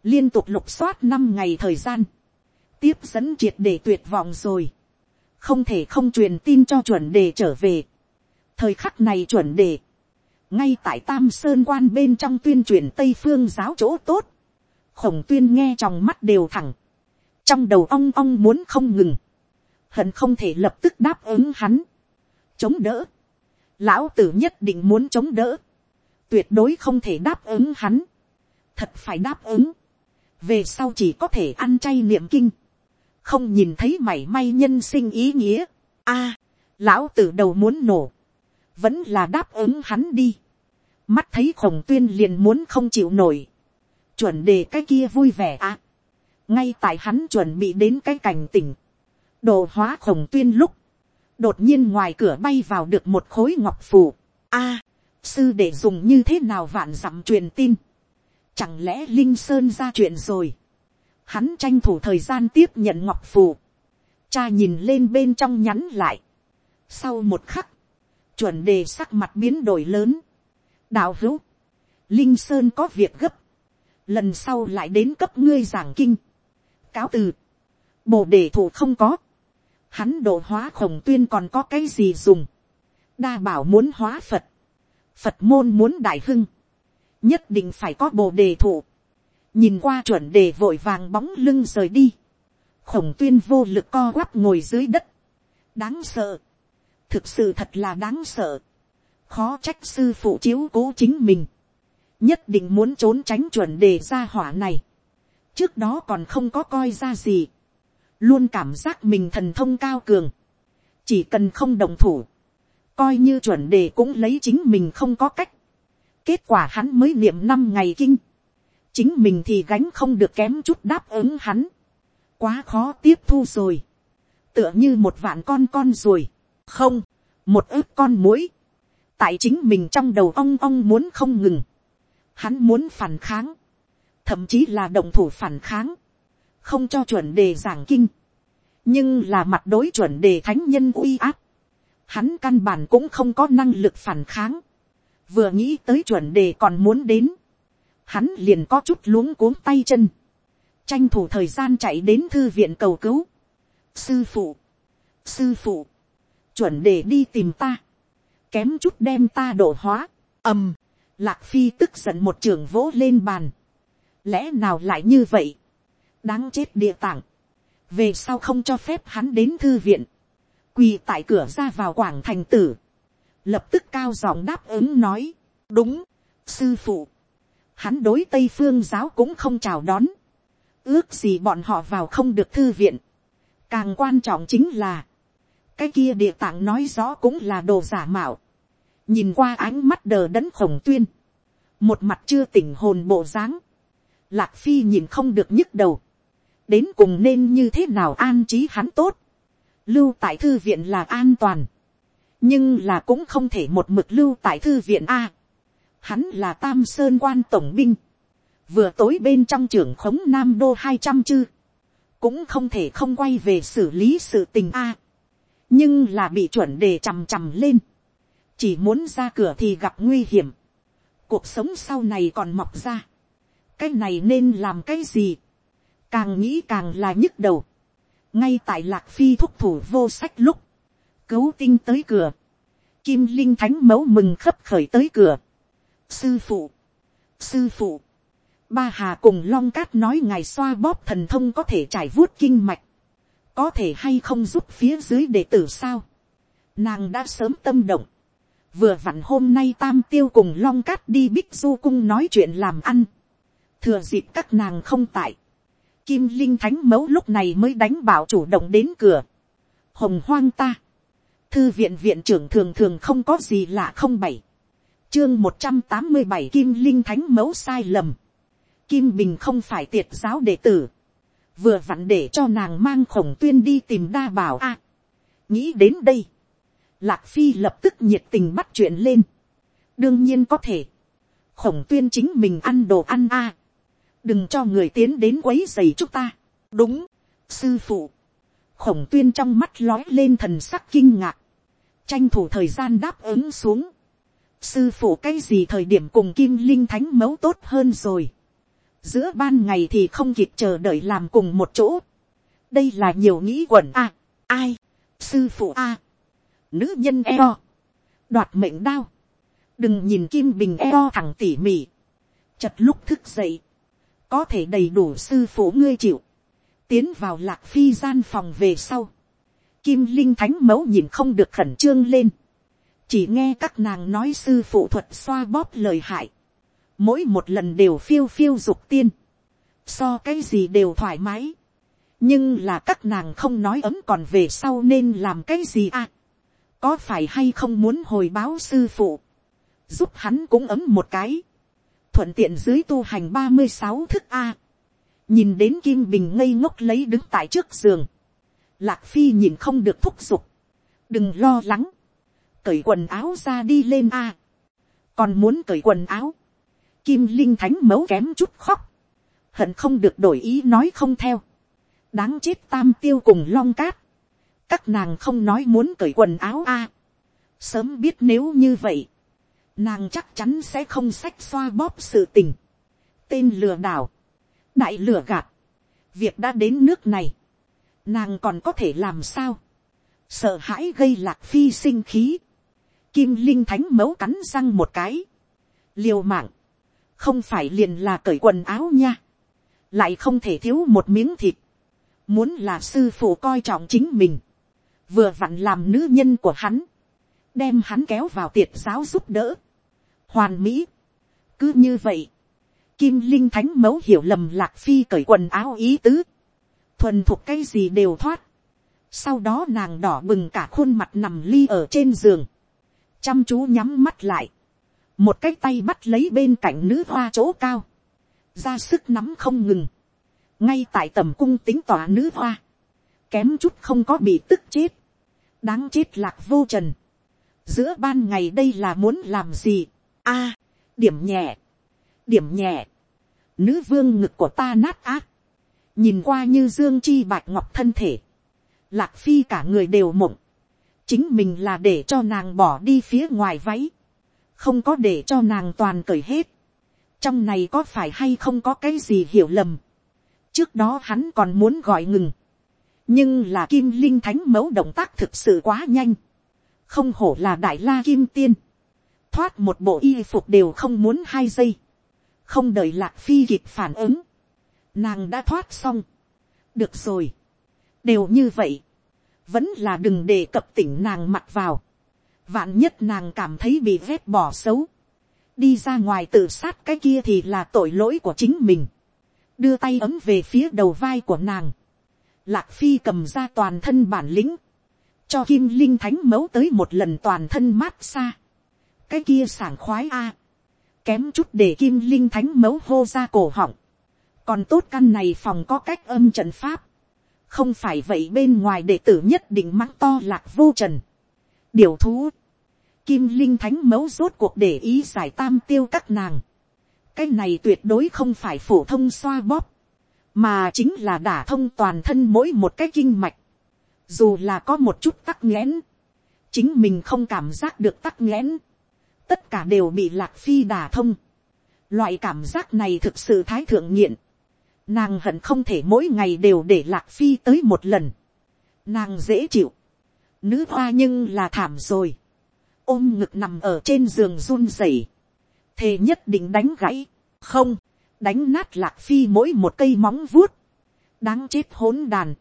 liên tục lục soát năm ngày thời gian, tiếp dẫn triệt để tuyệt vọng rồi, không thể không truyền tin cho chuẩn đề trở về. thời khắc này chuẩn đề, ngay tại tam sơn quan bên trong tuyên truyền tây phương giáo chỗ tốt, khổng tuyên nghe trong mắt đều thẳng, trong đầu ong ong muốn không ngừng, hận không thể lập tức đáp ứng hắn, chống đỡ, lão tử nhất định muốn chống đỡ, tuyệt đối không thể đáp ứng hắn, thật phải đáp ứng, về sau chỉ có thể ăn chay niệm kinh, không nhìn thấy mảy may nhân sinh ý nghĩa. a, lão tử đầu muốn nổ, vẫn là đáp ứng hắn đi. mắt thấy khổng tuyên liền muốn không chịu nổi, chuẩn đề cái kia vui vẻ à. ngay tại hắn chuẩn bị đến cái cảnh tỉnh, đồ hóa khổng tuyên lúc, đột nhiên ngoài cửa bay vào được một khối ngọc phù. a, sư để dùng như thế nào vạn dặm truyền tin, Chẳng lẽ Linh Sơn ra chuyện rồi. Hắn tranh thủ thời gian tiếp nhận ngọc phù. Cha nhìn lên bên trong nhắn lại. Sau một khắc. Chuẩn đề sắc mặt biến đổi lớn. Đạo hữu. Linh Sơn có việc gấp. Lần sau lại đến cấp ngươi giảng kinh. Cáo từ. Bồ đề thủ không có. Hắn độ hóa khổng tuyên còn có cái gì dùng. Đa bảo muốn hóa Phật. Phật môn muốn đại hưng. Nhất định phải có bồ đề thụ, nhìn qua chuẩn đề vội vàng bóng lưng rời đi, khổng tuyên vô lực co quắp ngồi dưới đất, đáng sợ, thực sự thật là đáng sợ, khó trách sư phụ chiếu cố chính mình, nhất định muốn trốn tránh chuẩn đề ra hỏa này, trước đó còn không có coi ra gì, luôn cảm giác mình thần thông cao cường, chỉ cần không đồng thủ, coi như chuẩn đề cũng lấy chính mình không có cách, kết quả hắn mới niệm năm ngày kinh, chính mình thì gánh không được kém chút đáp ứng hắn, quá khó tiếp thu rồi, tựa như một vạn con con rồi, không, một ướp con muỗi, tại chính mình trong đầu ong ong muốn không ngừng, hắn muốn phản kháng, thậm chí là động thủ phản kháng, không cho chuẩn đề giảng kinh, nhưng là mặt đối chuẩn đề thánh nhân uy áp, hắn căn bản cũng không có năng lực phản kháng, vừa nghĩ tới chuẩn đề còn muốn đến, hắn liền có chút luống cuống tay chân, tranh thủ thời gian chạy đến thư viện cầu cứu, sư phụ, sư phụ, chuẩn đề đi tìm ta, kém chút đem ta đổ hóa, ầm, lạc phi tức giận một trường vỗ lên bàn, lẽ nào lại như vậy, đáng chết địa tạng, về sau không cho phép hắn đến thư viện, quỳ tại cửa ra vào quảng thành tử, lập tức cao giọng đáp ứng nói, đúng, sư phụ, hắn đối tây phương giáo cũng không chào đón, ước gì bọn họ vào không được thư viện, càng quan trọng chính là, cái kia địa tạng nói rõ cũng là đồ giả mạo, nhìn qua ánh mắt đờ đẫn khổng tuyên, một mặt chưa tỉnh hồn bộ dáng, lạc phi nhìn không được nhức đầu, đến cùng nên như thế nào an trí hắn tốt, lưu tại thư viện là an toàn, nhưng là cũng không thể một mực lưu tại thư viện a. hắn là tam sơn quan tổng binh, vừa tối bên trong trưởng khống nam đô hai trăm chư, cũng không thể không quay về xử lý sự tình a. nhưng là bị chuẩn đề chằm chằm lên, chỉ muốn ra cửa thì gặp nguy hiểm, cuộc sống sau này còn mọc ra, cái này nên làm cái gì, càng nghĩ càng là nhức đầu, ngay tại lạc phi thúc thủ vô sách lúc, cấu tinh tới cửa, kim linh thánh mẫu mừng khấp khởi tới cửa, sư phụ, sư phụ, ba hà cùng long cát nói ngài xoa bóp thần thông có thể trải vuốt kinh mạch, có thể hay không giúp phía dưới đệ tử sao, nàng đã sớm tâm động, vừa vặn hôm nay tam tiêu cùng long cát đi bích du cung nói chuyện làm ăn, thừa dịp các nàng không tại, kim linh thánh mẫu lúc này mới đánh bảo chủ động đến cửa, hồng hoang ta, thư viện viện trưởng thường thường không có gì lạ không bảy, chương một trăm tám mươi bảy kim linh thánh mẫu sai lầm, kim bình không phải tiệt giáo đệ tử, vừa vặn để cho nàng mang khổng tuyên đi tìm đa bảo a, nghĩ đến đây, lạc phi lập tức nhiệt tình bắt chuyện lên, đương nhiên có thể, khổng tuyên chính mình ăn đồ ăn a, đừng cho người tiến đến quấy dày chúng ta, đúng, sư phụ, khổng tuyên trong mắt lói lên thần sắc kinh ngạc, tranh thủ thời gian đáp ứng xuống, sư phụ cái gì thời điểm cùng kim linh thánh mấu tốt hơn rồi, giữa ban ngày thì không kịp chờ đợi làm cùng một chỗ, đây là nhiều nghĩ quẩn a, ai, sư phụ a, nữ nhân eo, đoạt mệnh đao, đừng nhìn kim bình eo thẳng tỉ mỉ, chật lúc thức dậy, có thể đầy đủ sư phụ ngươi chịu, tiến vào lạc phi gian phòng về sau, kim linh thánh mẫu nhìn không được khẩn trương lên, chỉ nghe các nàng nói sư phụ thuật xoa bóp lời hại, mỗi một lần đều phiêu phiêu dục tiên, so cái gì đều thoải mái, nhưng là các nàng không nói ấm còn về sau nên làm cái gì à, có phải hay không muốn hồi báo sư phụ, giúp hắn cũng ấm một cái, thuận tiện dưới tu hành ba mươi sáu thức a, nhìn đến kim bình ngây ngốc lấy đứng tại trước giường, lạc phi nhìn không được thúc giục, đừng lo lắng, cởi quần áo ra đi lên a, còn muốn cởi quần áo, kim linh thánh mấu kém chút khóc, hận không được đổi ý nói không theo, đáng chết tam tiêu cùng long cát, các nàng không nói muốn cởi quần áo a, sớm biết nếu như vậy, nàng chắc chắn sẽ không sách xoa bóp sự tình, tên lừa đảo, đại lừa gạt, việc đã đến nước này, nàng còn có thể làm sao, sợ hãi gây lạc phi sinh khí, kim linh thánh mấu cắn răng một cái, liều mạng, không phải liền là cởi quần áo nha, lại không thể thiếu một miếng thịt, muốn là sư phụ coi trọng chính mình, vừa vặn làm nữ nhân của hắn, đem hắn kéo vào tiệt giáo giúp đỡ, hoàn mỹ, cứ như vậy, kim linh thánh mẫu hiểu lầm lạc phi cởi quần áo ý tứ, thuần thuộc cái gì đều thoát, sau đó nàng đỏ bừng cả khuôn mặt nằm ly ở trên giường, chăm chú nhắm mắt lại, một cái tay bắt lấy bên cạnh nữ hoa chỗ cao, ra sức nắm không ngừng, ngay tại tầm cung tính tỏa nữ hoa, kém chút không có bị tức chết, đáng chết lạc vô trần, giữa ban ngày đây là muốn làm gì, a, điểm nhẹ, điểm nhẹ, nữ vương ngực của ta nát ác, nhìn qua như dương chi bạch ngọc thân thể, lạc phi cả người đều mộng, chính mình là để cho nàng bỏ đi phía ngoài váy, không có để cho nàng toàn cởi hết, trong này có phải hay không có cái gì hiểu lầm, trước đó hắn còn muốn gọi ngừng, nhưng là kim linh thánh mẫu động tác thực sự quá nhanh, không hổ là đại la kim tiên, thoát một bộ y phục đều không muốn hai giây, không đợi lạc phi kịp phản ứng, nàng đã thoát xong, được rồi, đều như vậy, vẫn là đừng để cập tỉnh nàng mặt vào, vạn nhất nàng cảm thấy bị vét bỏ xấu, đi ra ngoài tự sát cái kia thì là tội lỗi của chính mình, đưa tay ấm về phía đầu vai của nàng, lạc phi cầm ra toàn thân bản lĩnh, cho kim linh thánh mẫu tới một lần toàn thân mát xa, cái kia sảng khoái a, kém chút để kim linh thánh mẫu hô ra cổ họng, còn tốt căn này phòng có cách âm trận pháp, không phải vậy bên ngoài đệ tử nhất định mắng to lạc vô trần. điều thú, kim linh thánh mẫu rốt cuộc để ý giải tam tiêu các nàng. cái này tuyệt đối không phải phổ thông xoa bóp, mà chính là đả thông toàn thân mỗi một cái kinh mạch. dù là có một chút tắc nghẽn, chính mình không cảm giác được tắc nghẽn, tất cả đều bị lạc phi đả thông. loại cảm giác này thực sự thái thượng nghiện Nàng hận không thể mỗi ngày đều để lạc phi tới một lần. Nàng dễ chịu. Nữ hoa nhưng là thảm rồi. Ôm ngực nằm ở trên giường run rẩy. Thề nhất định đánh gãy. Không. Đánh nát lạc phi mỗi một cây móng vuốt. Đáng chết hỗn đàn.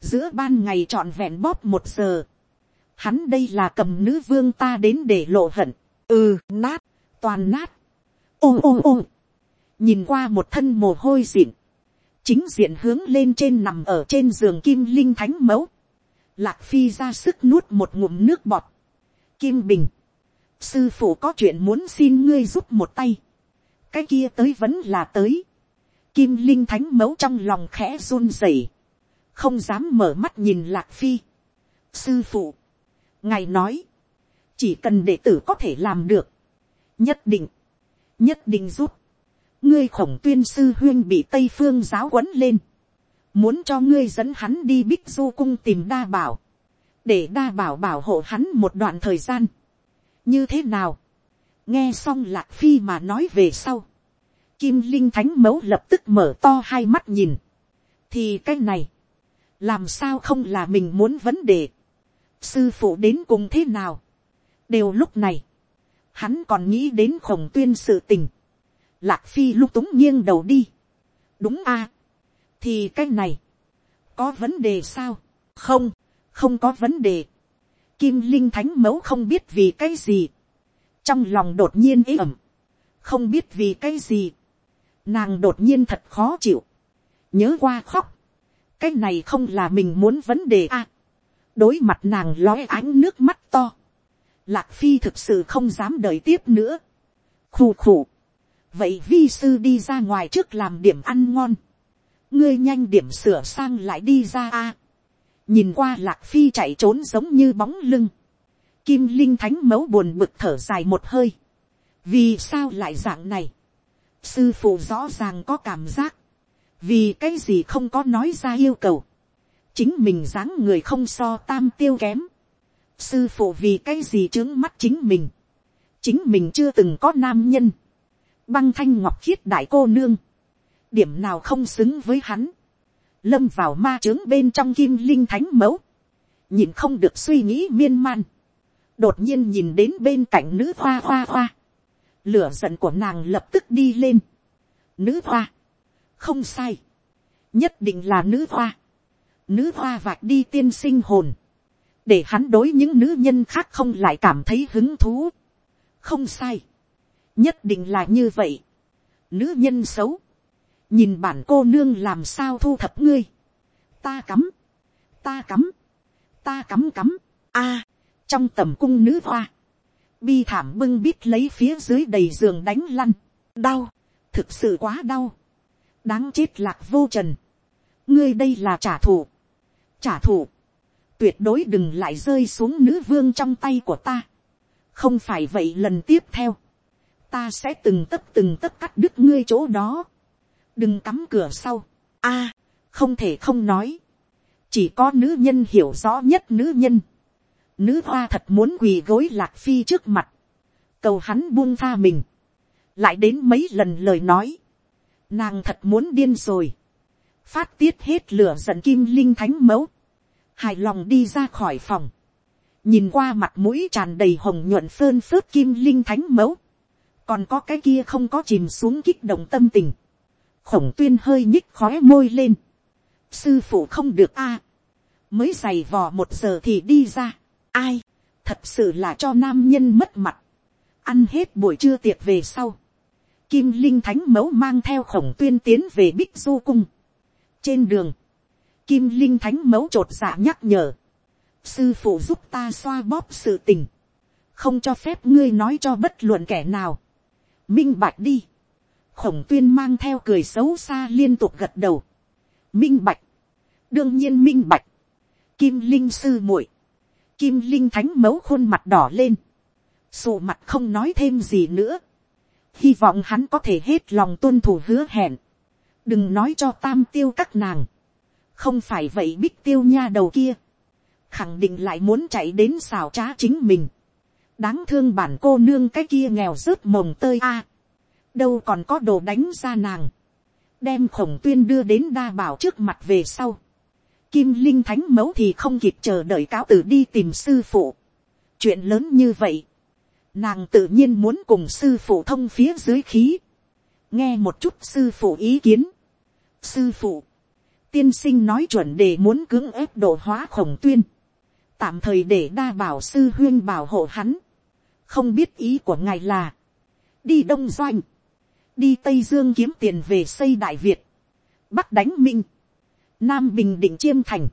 Giữa ban ngày trọn vẹn bóp một giờ. Hắn đây là cầm nữ vương ta đến để lộ hận. Ừ, nát. Toàn nát. Ôm ôm ôm. Nhìn qua một thân mồ hôi dịn. Chính diện hướng lên trên nằm ở trên giường kim linh thánh mẫu, lạc phi ra sức nuốt một ngụm nước bọt, kim bình, sư phụ có chuyện muốn xin ngươi giúp một tay, cái kia tới vẫn là tới, kim linh thánh mẫu trong lòng khẽ run rẩy, không dám mở mắt nhìn lạc phi, sư phụ, ngài nói, chỉ cần đệ tử có thể làm được, nhất định, nhất định giúp, ngươi khổng tuyên sư huyên bị tây phương giáo quấn lên, muốn cho ngươi dẫn hắn đi bích du cung tìm đa bảo, để đa bảo bảo hộ hắn một đoạn thời gian. như thế nào, nghe xong lạc phi mà nói về sau, kim linh thánh mẫu lập tức mở to hai mắt nhìn, thì cái này, làm sao không là mình muốn vấn đề, sư phụ đến cùng thế nào, đều lúc này, hắn còn nghĩ đến khổng tuyên sự tình, Lạc phi lúc túng nghiêng đầu đi. đúng a. thì cái này, có vấn đề sao, không, không có vấn đề. Kim linh thánh mẫu không biết vì cái gì. trong lòng đột nhiên ế ẩm, không biết vì cái gì. nàng đột nhiên thật khó chịu, nhớ qua khóc. cái này không là mình muốn vấn đề a. đối mặt nàng lói ánh nước mắt. Lạc phi thực sự không dám đợi tiếp nữa. khù khù. Vậy vi sư đi ra ngoài trước làm điểm ăn ngon, ngươi nhanh điểm sửa sang lại đi ra a. nhìn qua lạc phi chạy trốn giống như bóng lưng, kim linh thánh mấu buồn bực thở dài một hơi, vì sao lại dạng này, sư phụ rõ ràng có cảm giác, vì cái gì không có nói ra yêu cầu, chính mình dáng người không so tam tiêu kém, sư phụ vì cái gì trướng mắt chính mình, chính mình chưa từng có nam nhân, băng thanh ngọc khiết đại cô nương, điểm nào không xứng với hắn, lâm vào ma trướng bên trong kim linh thánh mẫu, nhìn không được suy nghĩ miên man, đột nhiên nhìn đến bên cạnh nữ hoa hoa hoa, lửa giận của nàng lập tức đi lên, nữ hoa, không sai, nhất định là nữ hoa, nữ hoa vạch đi tiên sinh hồn, để hắn đối những nữ nhân khác không lại cảm thấy hứng thú. không sai, nhất định là như vậy. nữ nhân xấu, nhìn bản cô nương làm sao thu thập ngươi, ta cắm, ta cắm, ta cắm cắm, a, trong tầm cung nữ hoa, bi thảm bưng bít lấy phía dưới đầy giường đánh lăn, đau, thực sự quá đau, đáng chết lạc vô trần, ngươi đây là trả thù, trả thù, tuyệt đối đừng lại rơi xuống nữ vương trong tay của ta, không phải vậy lần tiếp theo, ta sẽ từng tấc từng tấc cắt đứt ngươi chỗ đó, đừng cắm cửa sau, a, không thể không nói, chỉ có nữ nhân hiểu rõ nhất nữ nhân, nữ hoa thật muốn quỳ gối lạc phi trước mặt, cầu hắn buông tha mình, lại đến mấy lần lời nói, nàng thật muốn điên rồi, phát tiết hết lửa giận kim linh thánh mẫu, hài lòng đi ra khỏi phòng, nhìn qua mặt mũi tràn đầy hồng nhuận phơn phớt kim linh thánh mẫu, còn có cái kia không có chìm xuống kích động tâm tình, khổng tuyên hơi nhích khói môi lên, sư phụ không được a, mới giày vò một giờ thì đi ra, ai, thật sự là cho nam nhân mất mặt, ăn hết buổi trưa tiệc về sau, kim linh thánh mẫu mang theo khổng tuyên tiến về bích du cung, trên đường, kim linh thánh mẫu t r ộ t dạ nhắc nhở, sư phụ giúp ta xoa bóp sự tình, không cho phép ngươi nói cho bất luận kẻ nào, minh bạch đi, khổng tuyên mang theo cười xấu xa liên tục gật đầu, minh bạch, đương nhiên minh bạch, kim linh sư muội, kim linh thánh mẫu khuôn mặt đỏ lên, sụ mặt không nói thêm gì nữa, hy vọng hắn có thể hết lòng tuân thủ hứa hẹn, đừng nói cho tam tiêu các nàng, không phải vậy bích tiêu nha đầu kia, khẳng định lại muốn chạy đến xào trá chính mình, đáng thương bản cô nương cái kia nghèo rớt mồng tơi a, đâu còn có đồ đánh ra nàng, đem khổng tuyên đưa đến đa bảo trước mặt về sau, kim linh thánh mẫu thì không kịp chờ đợi cáo tử đi tìm sư phụ, chuyện lớn như vậy, nàng tự nhiên muốn cùng sư phụ thông phía dưới khí, nghe một chút sư phụ ý kiến, sư phụ, tiên sinh nói chuẩn để muốn cưỡng ép độ hóa khổng tuyên, tạm thời để đa bảo sư huyên bảo hộ hắn, không biết ý của ngài là, đi đông doanh, đi tây dương kiếm tiền về xây đại việt, bắc đánh minh, nam bình định chiêm thành,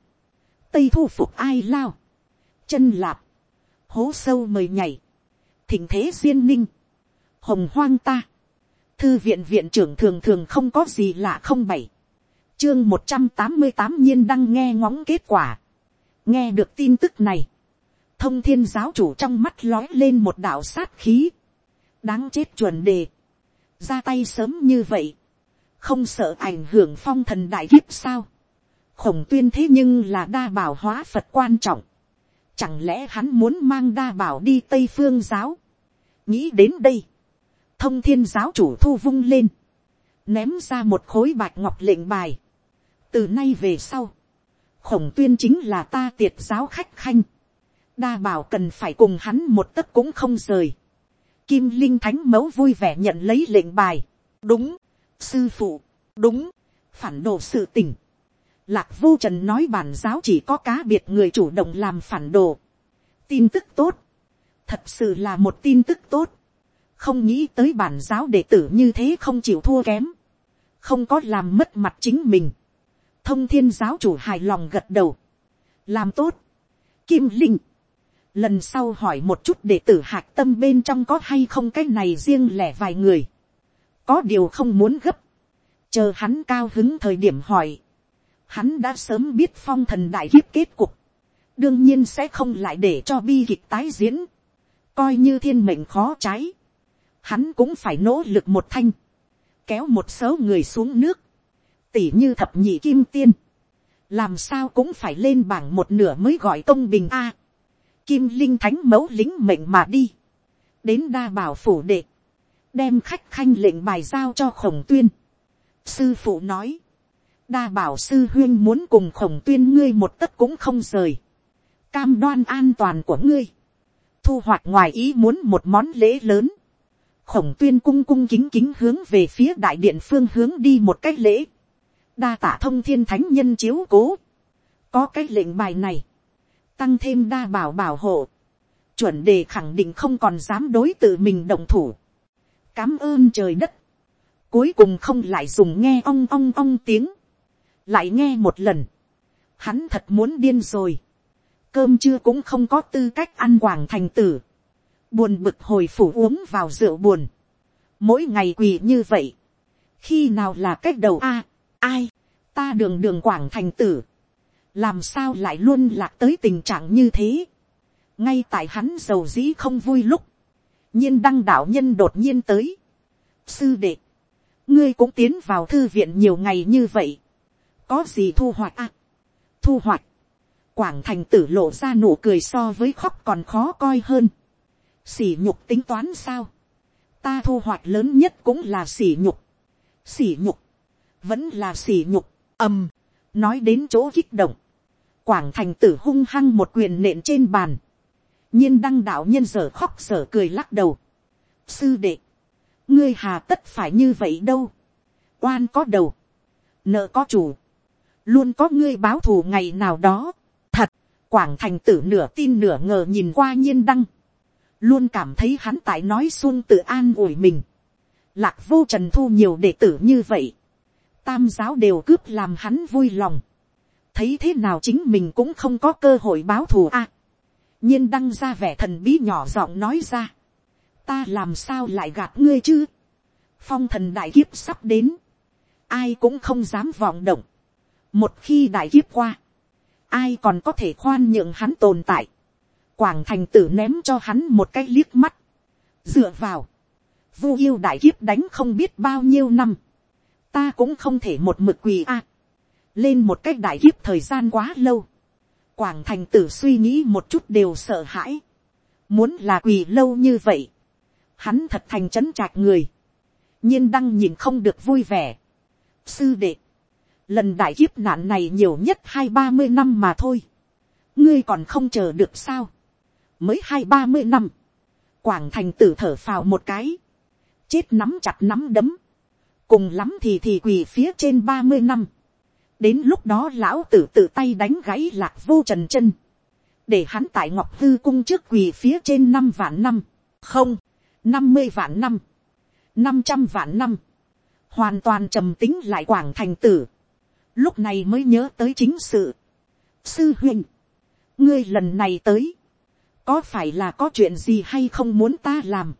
tây thu phục ai lao, chân lạp, hố sâu mời nhảy, thỉnh thế duyên ninh, hồng hoang ta, thư viện viện trưởng thường thường không có gì lạ không bảy, chương một trăm tám mươi tám nhiên đang nghe ngóng kết quả. nghe được tin tức này, thông thiên giáo chủ trong mắt lói lên một đạo sát khí. đáng chết chuẩn đề. ra tay sớm như vậy. không sợ ảnh hưởng phong thần đại kiếp sao. khổng tuyên thế nhưng là đa bảo hóa phật quan trọng. chẳng lẽ hắn muốn mang đa bảo đi tây phương giáo. nghĩ đến đây. thông thiên giáo chủ thu vung lên ném ra một khối bạch ngọc lệnh bài từ nay về sau, khổng tuyên chính là ta tiệt giáo khách khanh, đa bảo cần phải cùng hắn một tấc cũng không rời, kim linh thánh mẫu vui vẻ nhận lấy lệnh bài, đúng, sư phụ, đúng, phản đồ sự tình, lạc vô trần nói bản giáo chỉ có cá biệt người chủ động làm phản đồ, tin tức tốt, thật sự là một tin tức tốt, không nghĩ tới bản giáo đệ tử như thế không chịu thua kém, không có làm mất mặt chính mình, thông thiên giáo chủ hài lòng gật đầu, làm tốt, kim linh, lần sau hỏi một chút để tử hạc tâm bên trong có hay không cái này riêng lẻ vài người, có điều không muốn gấp, chờ hắn cao hứng thời điểm hỏi, hắn đã sớm biết phong thần đại kiếp kết cục, đương nhiên sẽ không lại để cho bi kịch tái diễn, coi như thiên mệnh khó trái, hắn cũng phải nỗ lực một thanh, kéo một số người xuống nước, tỷ như thập nhị kim tiên, làm sao cũng phải lên bảng một nửa mới gọi công bình a. kim linh thánh mẫu lính mệnh mà đi, đến đa bảo phủ đệ, đem khách khanh lệnh bài giao cho khổng tuyên. sư phụ nói, đa bảo sư huyên muốn cùng khổng tuyên ngươi một tấc cũng không rời, cam đoan an toàn của ngươi, thu hoạch ngoài ý muốn một món lễ lớn, khổng tuyên cung cung kính kính hướng về phía đại điện phương hướng đi một cách lễ, đa tả thông thiên thánh nhân chiếu cố. có cái lệnh bài này, tăng thêm đa bảo bảo hộ, chuẩn đề khẳng định không còn dám đối tự mình động thủ. cám ơn trời đất, cuối cùng không lại dùng nghe ong ong ong tiếng, lại nghe một lần, hắn thật muốn điên rồi, cơm trưa cũng không có tư cách ăn quảng thành tử, buồn bực hồi phủ uống vào rượu buồn, mỗi ngày quỳ như vậy, khi nào là cách đầu a, ai, ta đường đường quảng thành tử, làm sao lại luôn lạc tới tình trạng như thế, ngay tại hắn giàu dĩ không vui lúc, nhiên đăng đạo nhân đột nhiên tới, sư đệ, ngươi cũng tiến vào thư viện nhiều ngày như vậy, có gì thu hoạch à, thu hoạch, quảng thành tử lộ ra nụ cười so với khóc còn khó coi hơn, sỉ nhục tính toán sao, ta thu hoạch lớn nhất cũng là sỉ nhục, sỉ nhục, vẫn là sỉ nhục, ầm, nói đến chỗ kích động, quảng thành tử hung hăng một quyền nện trên bàn, nhiên đăng đạo nhân sở khóc sở cười lắc đầu, sư đệ, ngươi hà tất phải như vậy đâu, oan có đầu, nợ có chủ, luôn có ngươi báo thù ngày nào đó, thật, quảng thành tử nửa tin nửa ngờ nhìn qua nhiên đăng, luôn cảm thấy hắn tại nói xuân tự an ủi mình, lạc vô trần thu nhiều đệ tử như vậy, tam giáo đều cướp làm hắn vui lòng, thấy thế nào chính mình cũng không có cơ hội báo thù a, nhiên đăng ra vẻ thần bí nhỏ giọng nói ra, ta làm sao lại gạt ngươi chứ, phong thần đại kiếp sắp đến, ai cũng không dám vọng động, một khi đại kiếp qua, ai còn có thể khoan nhượng hắn tồn tại, quảng thành tử ném cho hắn một cái liếc mắt, dựa vào, vu yêu đại kiếp đánh không biết bao nhiêu năm, ta cũng không thể một mực quỳ a, lên một cách đại kiếp thời gian quá lâu, quảng thành tử suy nghĩ một chút đều sợ hãi, muốn là quỳ lâu như vậy, hắn thật thành c trạc người, nhiên đăng nhìn không được vui vẻ. sư đệ, lần đại kiếp nạn này nhiều nhất hai ba mươi năm mà thôi, ngươi còn không chờ được sao, mới hai ba mươi năm, quảng thành tử thở phào một cái, chết nắm chặt nắm đấm, cùng lắm thì thì quỳ phía trên ba mươi năm, đến lúc đó lão tử tự tay đánh gãy lạc vô trần chân, để hắn tại ngọc hư cung trước quỳ phía trên năm vạn năm, không, năm mươi vạn năm, năm trăm vạn năm, hoàn toàn trầm tính lại quảng thành tử, lúc này mới nhớ tới chính sự. sư huynh, ngươi lần này tới, có phải là có chuyện gì hay không muốn ta làm,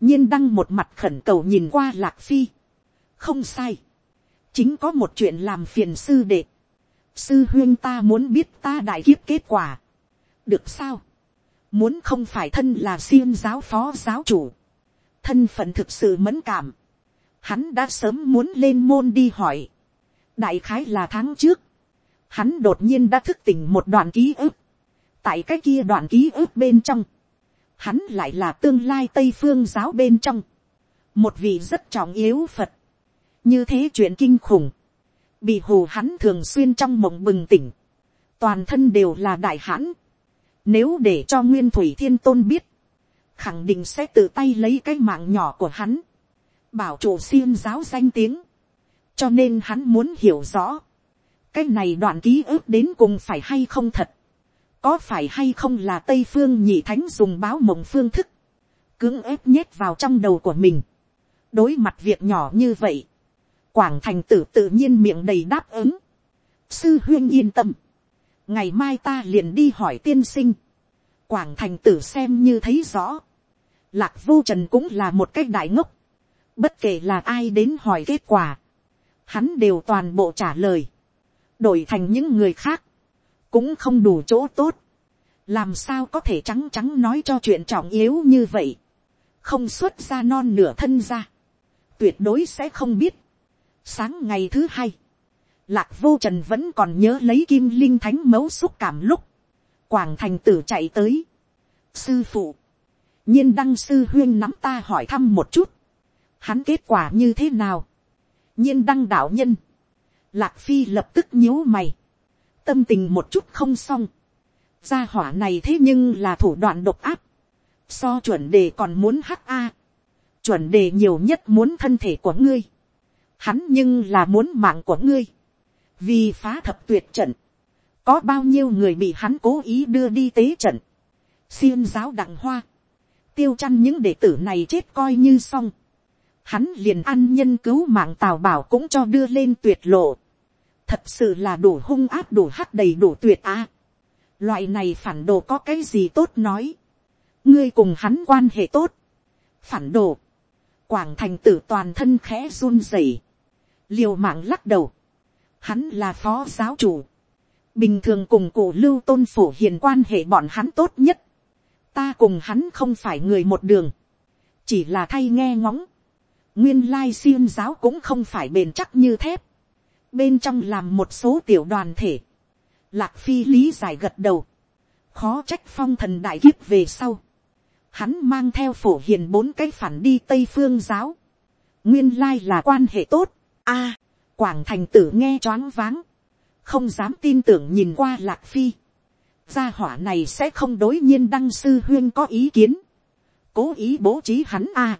nhiên đăng một mặt khẩn cầu nhìn qua lạc phi, không sai, chính có một chuyện làm phiền sư đệ, sư huyên ta muốn biết ta đại kiếp kết quả, được sao, muốn không phải thân là siêng giáo phó giáo chủ, thân phận thực sự mẫn cảm, hắn đã sớm muốn lên môn đi hỏi, đại khái là tháng trước, hắn đột nhiên đã thức tỉnh một đoạn ký ức, tại cái kia đoạn ký ức bên trong, hắn lại là tương lai tây phương giáo bên trong, một vị rất trọng yếu phật, như thế chuyện kinh khủng, bị hù hắn thường xuyên trong mộng bừng tỉnh, toàn thân đều là đại hãn, nếu để cho nguyên thủy thiên tôn biết, khẳng định sẽ tự tay lấy cái mạng nhỏ của hắn, bảo chủ xiêm giáo danh tiếng, cho nên hắn muốn hiểu rõ, cái này đoạn ký ức đến cùng phải hay không thật, có phải hay không là tây phương nhị thánh dùng báo mộng phương thức, cưỡng ép nhét vào trong đầu của mình, đối mặt việc nhỏ như vậy, quảng thành tử tự nhiên miệng đầy đáp ứng, sư huyên yên tâm, ngày mai ta liền đi hỏi tiên sinh, quảng thành tử xem như thấy rõ, lạc vô trần cũng là một cách đại ngốc, bất kể là ai đến hỏi kết quả, hắn đều toàn bộ trả lời, đổi thành những người khác, cũng không đủ chỗ tốt, làm sao có thể trắng trắng nói cho chuyện trọng yếu như vậy, không xuất ra non nửa thân ra, tuyệt đối sẽ không biết. Sáng ngày thứ hai, lạc vô trần vẫn còn nhớ lấy kim linh thánh mấu xúc cảm lúc, quảng thành tử chạy tới. sư phụ, nhiên đăng sư huyên nắm ta hỏi thăm một chút, hắn kết quả như thế nào, nhiên đăng đạo nhân, lạc phi lập tức nhíu mày, tâm tình một chút không xong, gia hỏa này thế nhưng là thủ đoạn độc áp, so chuẩn đề còn muốn hắc a, chuẩn đề nhiều nhất muốn thân thể của ngươi, hắn nhưng là muốn mạng của ngươi, vì phá thập tuyệt trận, có bao nhiêu người bị hắn cố ý đưa đi tế trận, xiêm giáo đặng hoa, tiêu chăn những đệ tử này chết coi như xong, hắn liền ăn nhân cứu mạng tào bảo cũng cho đưa lên tuyệt lộ, thật sự là đủ hung áp đủ hắc đầy đủ tuyệt a. loại này phản đồ có cái gì tốt nói, ngươi cùng hắn quan hệ tốt, phản đồ, quảng thành tử toàn thân khẽ run rẩy, liều mạng lắc đầu, hắn là phó giáo chủ, bình thường cùng cổ lưu tôn phổ hiền quan hệ bọn hắn tốt nhất, ta cùng hắn không phải người một đường, chỉ là thay nghe ngóng, nguyên lai xiêm giáo cũng không phải bền chắc như thép, bên trong làm một số tiểu đoàn thể, lạc phi lý giải gật đầu, khó trách phong thần đại kiếp về sau, hắn mang theo phổ hiền bốn cái phản đi tây phương giáo, nguyên lai là quan hệ tốt, a, quảng thành tử nghe choáng váng, không dám tin tưởng nhìn qua lạc phi, gia hỏa này sẽ không đối nhiên đăng sư huyên có ý kiến, cố ý bố trí hắn a,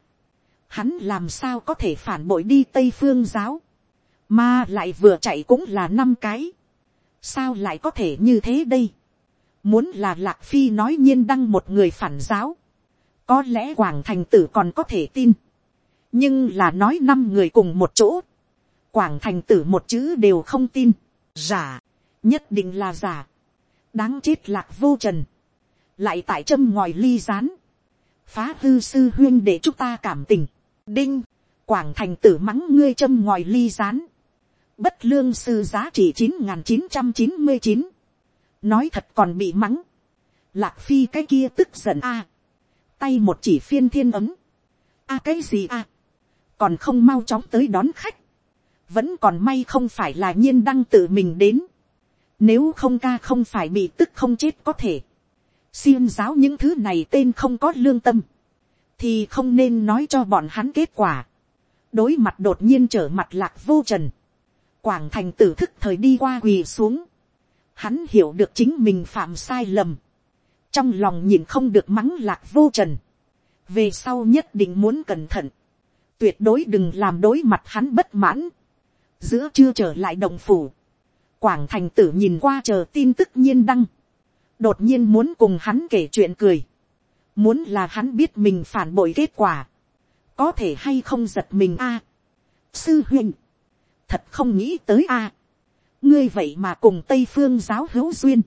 hắn làm sao có thể phản bội đi tây phương giáo, mà lại vừa chạy cũng là năm cái, sao lại có thể như thế đây, muốn là lạc phi nói nhiên đăng một người phản giáo, có lẽ quảng thành tử còn có thể tin, nhưng là nói năm người cùng một chỗ, quảng thành tử một chữ đều không tin, giả, nhất định là giả, đáng chết lạc vô trần, lại tại châm ngòi ly rán, phá hư sư huyên để chúng ta cảm tình, đinh, quảng thành tử mắng ngươi châm ngòi ly rán, bất lương sư giá trị chín n g h n chín trăm chín mươi chín, nói thật còn bị mắng, lạc phi cái kia tức giận a, tay một chỉ phiên thiên ấm, a cái gì a, còn không mau chóng tới đón khách, vẫn còn may không phải là nhiên đăng tự mình đến, nếu không ca không phải bị tức không chết có thể, xiêm giáo những thứ này tên không có lương tâm, thì không nên nói cho bọn hắn kết quả, đối mặt đột nhiên trở mặt lạc vô trần, Quảng thành tử thức thời đi qua quỳ xuống. Hắn hiểu được chính mình phạm sai lầm. Trong lòng nhìn không được mắng lạc vô trần. Về sau nhất định muốn cẩn thận. Tuyệt đối đừng làm đối mặt hắn bất mãn. Giữa chưa trở lại đồng phủ. Quảng thành tử nhìn qua chờ tin tức nhiên đăng. Đột nhiên muốn cùng hắn kể chuyện cười. Muốn là hắn biết mình phản bội kết quả. Có thể hay không giật mình a Sư huynh thật không nghĩ tới a. ngươi vậy mà cùng tây phương giáo hữu duyên.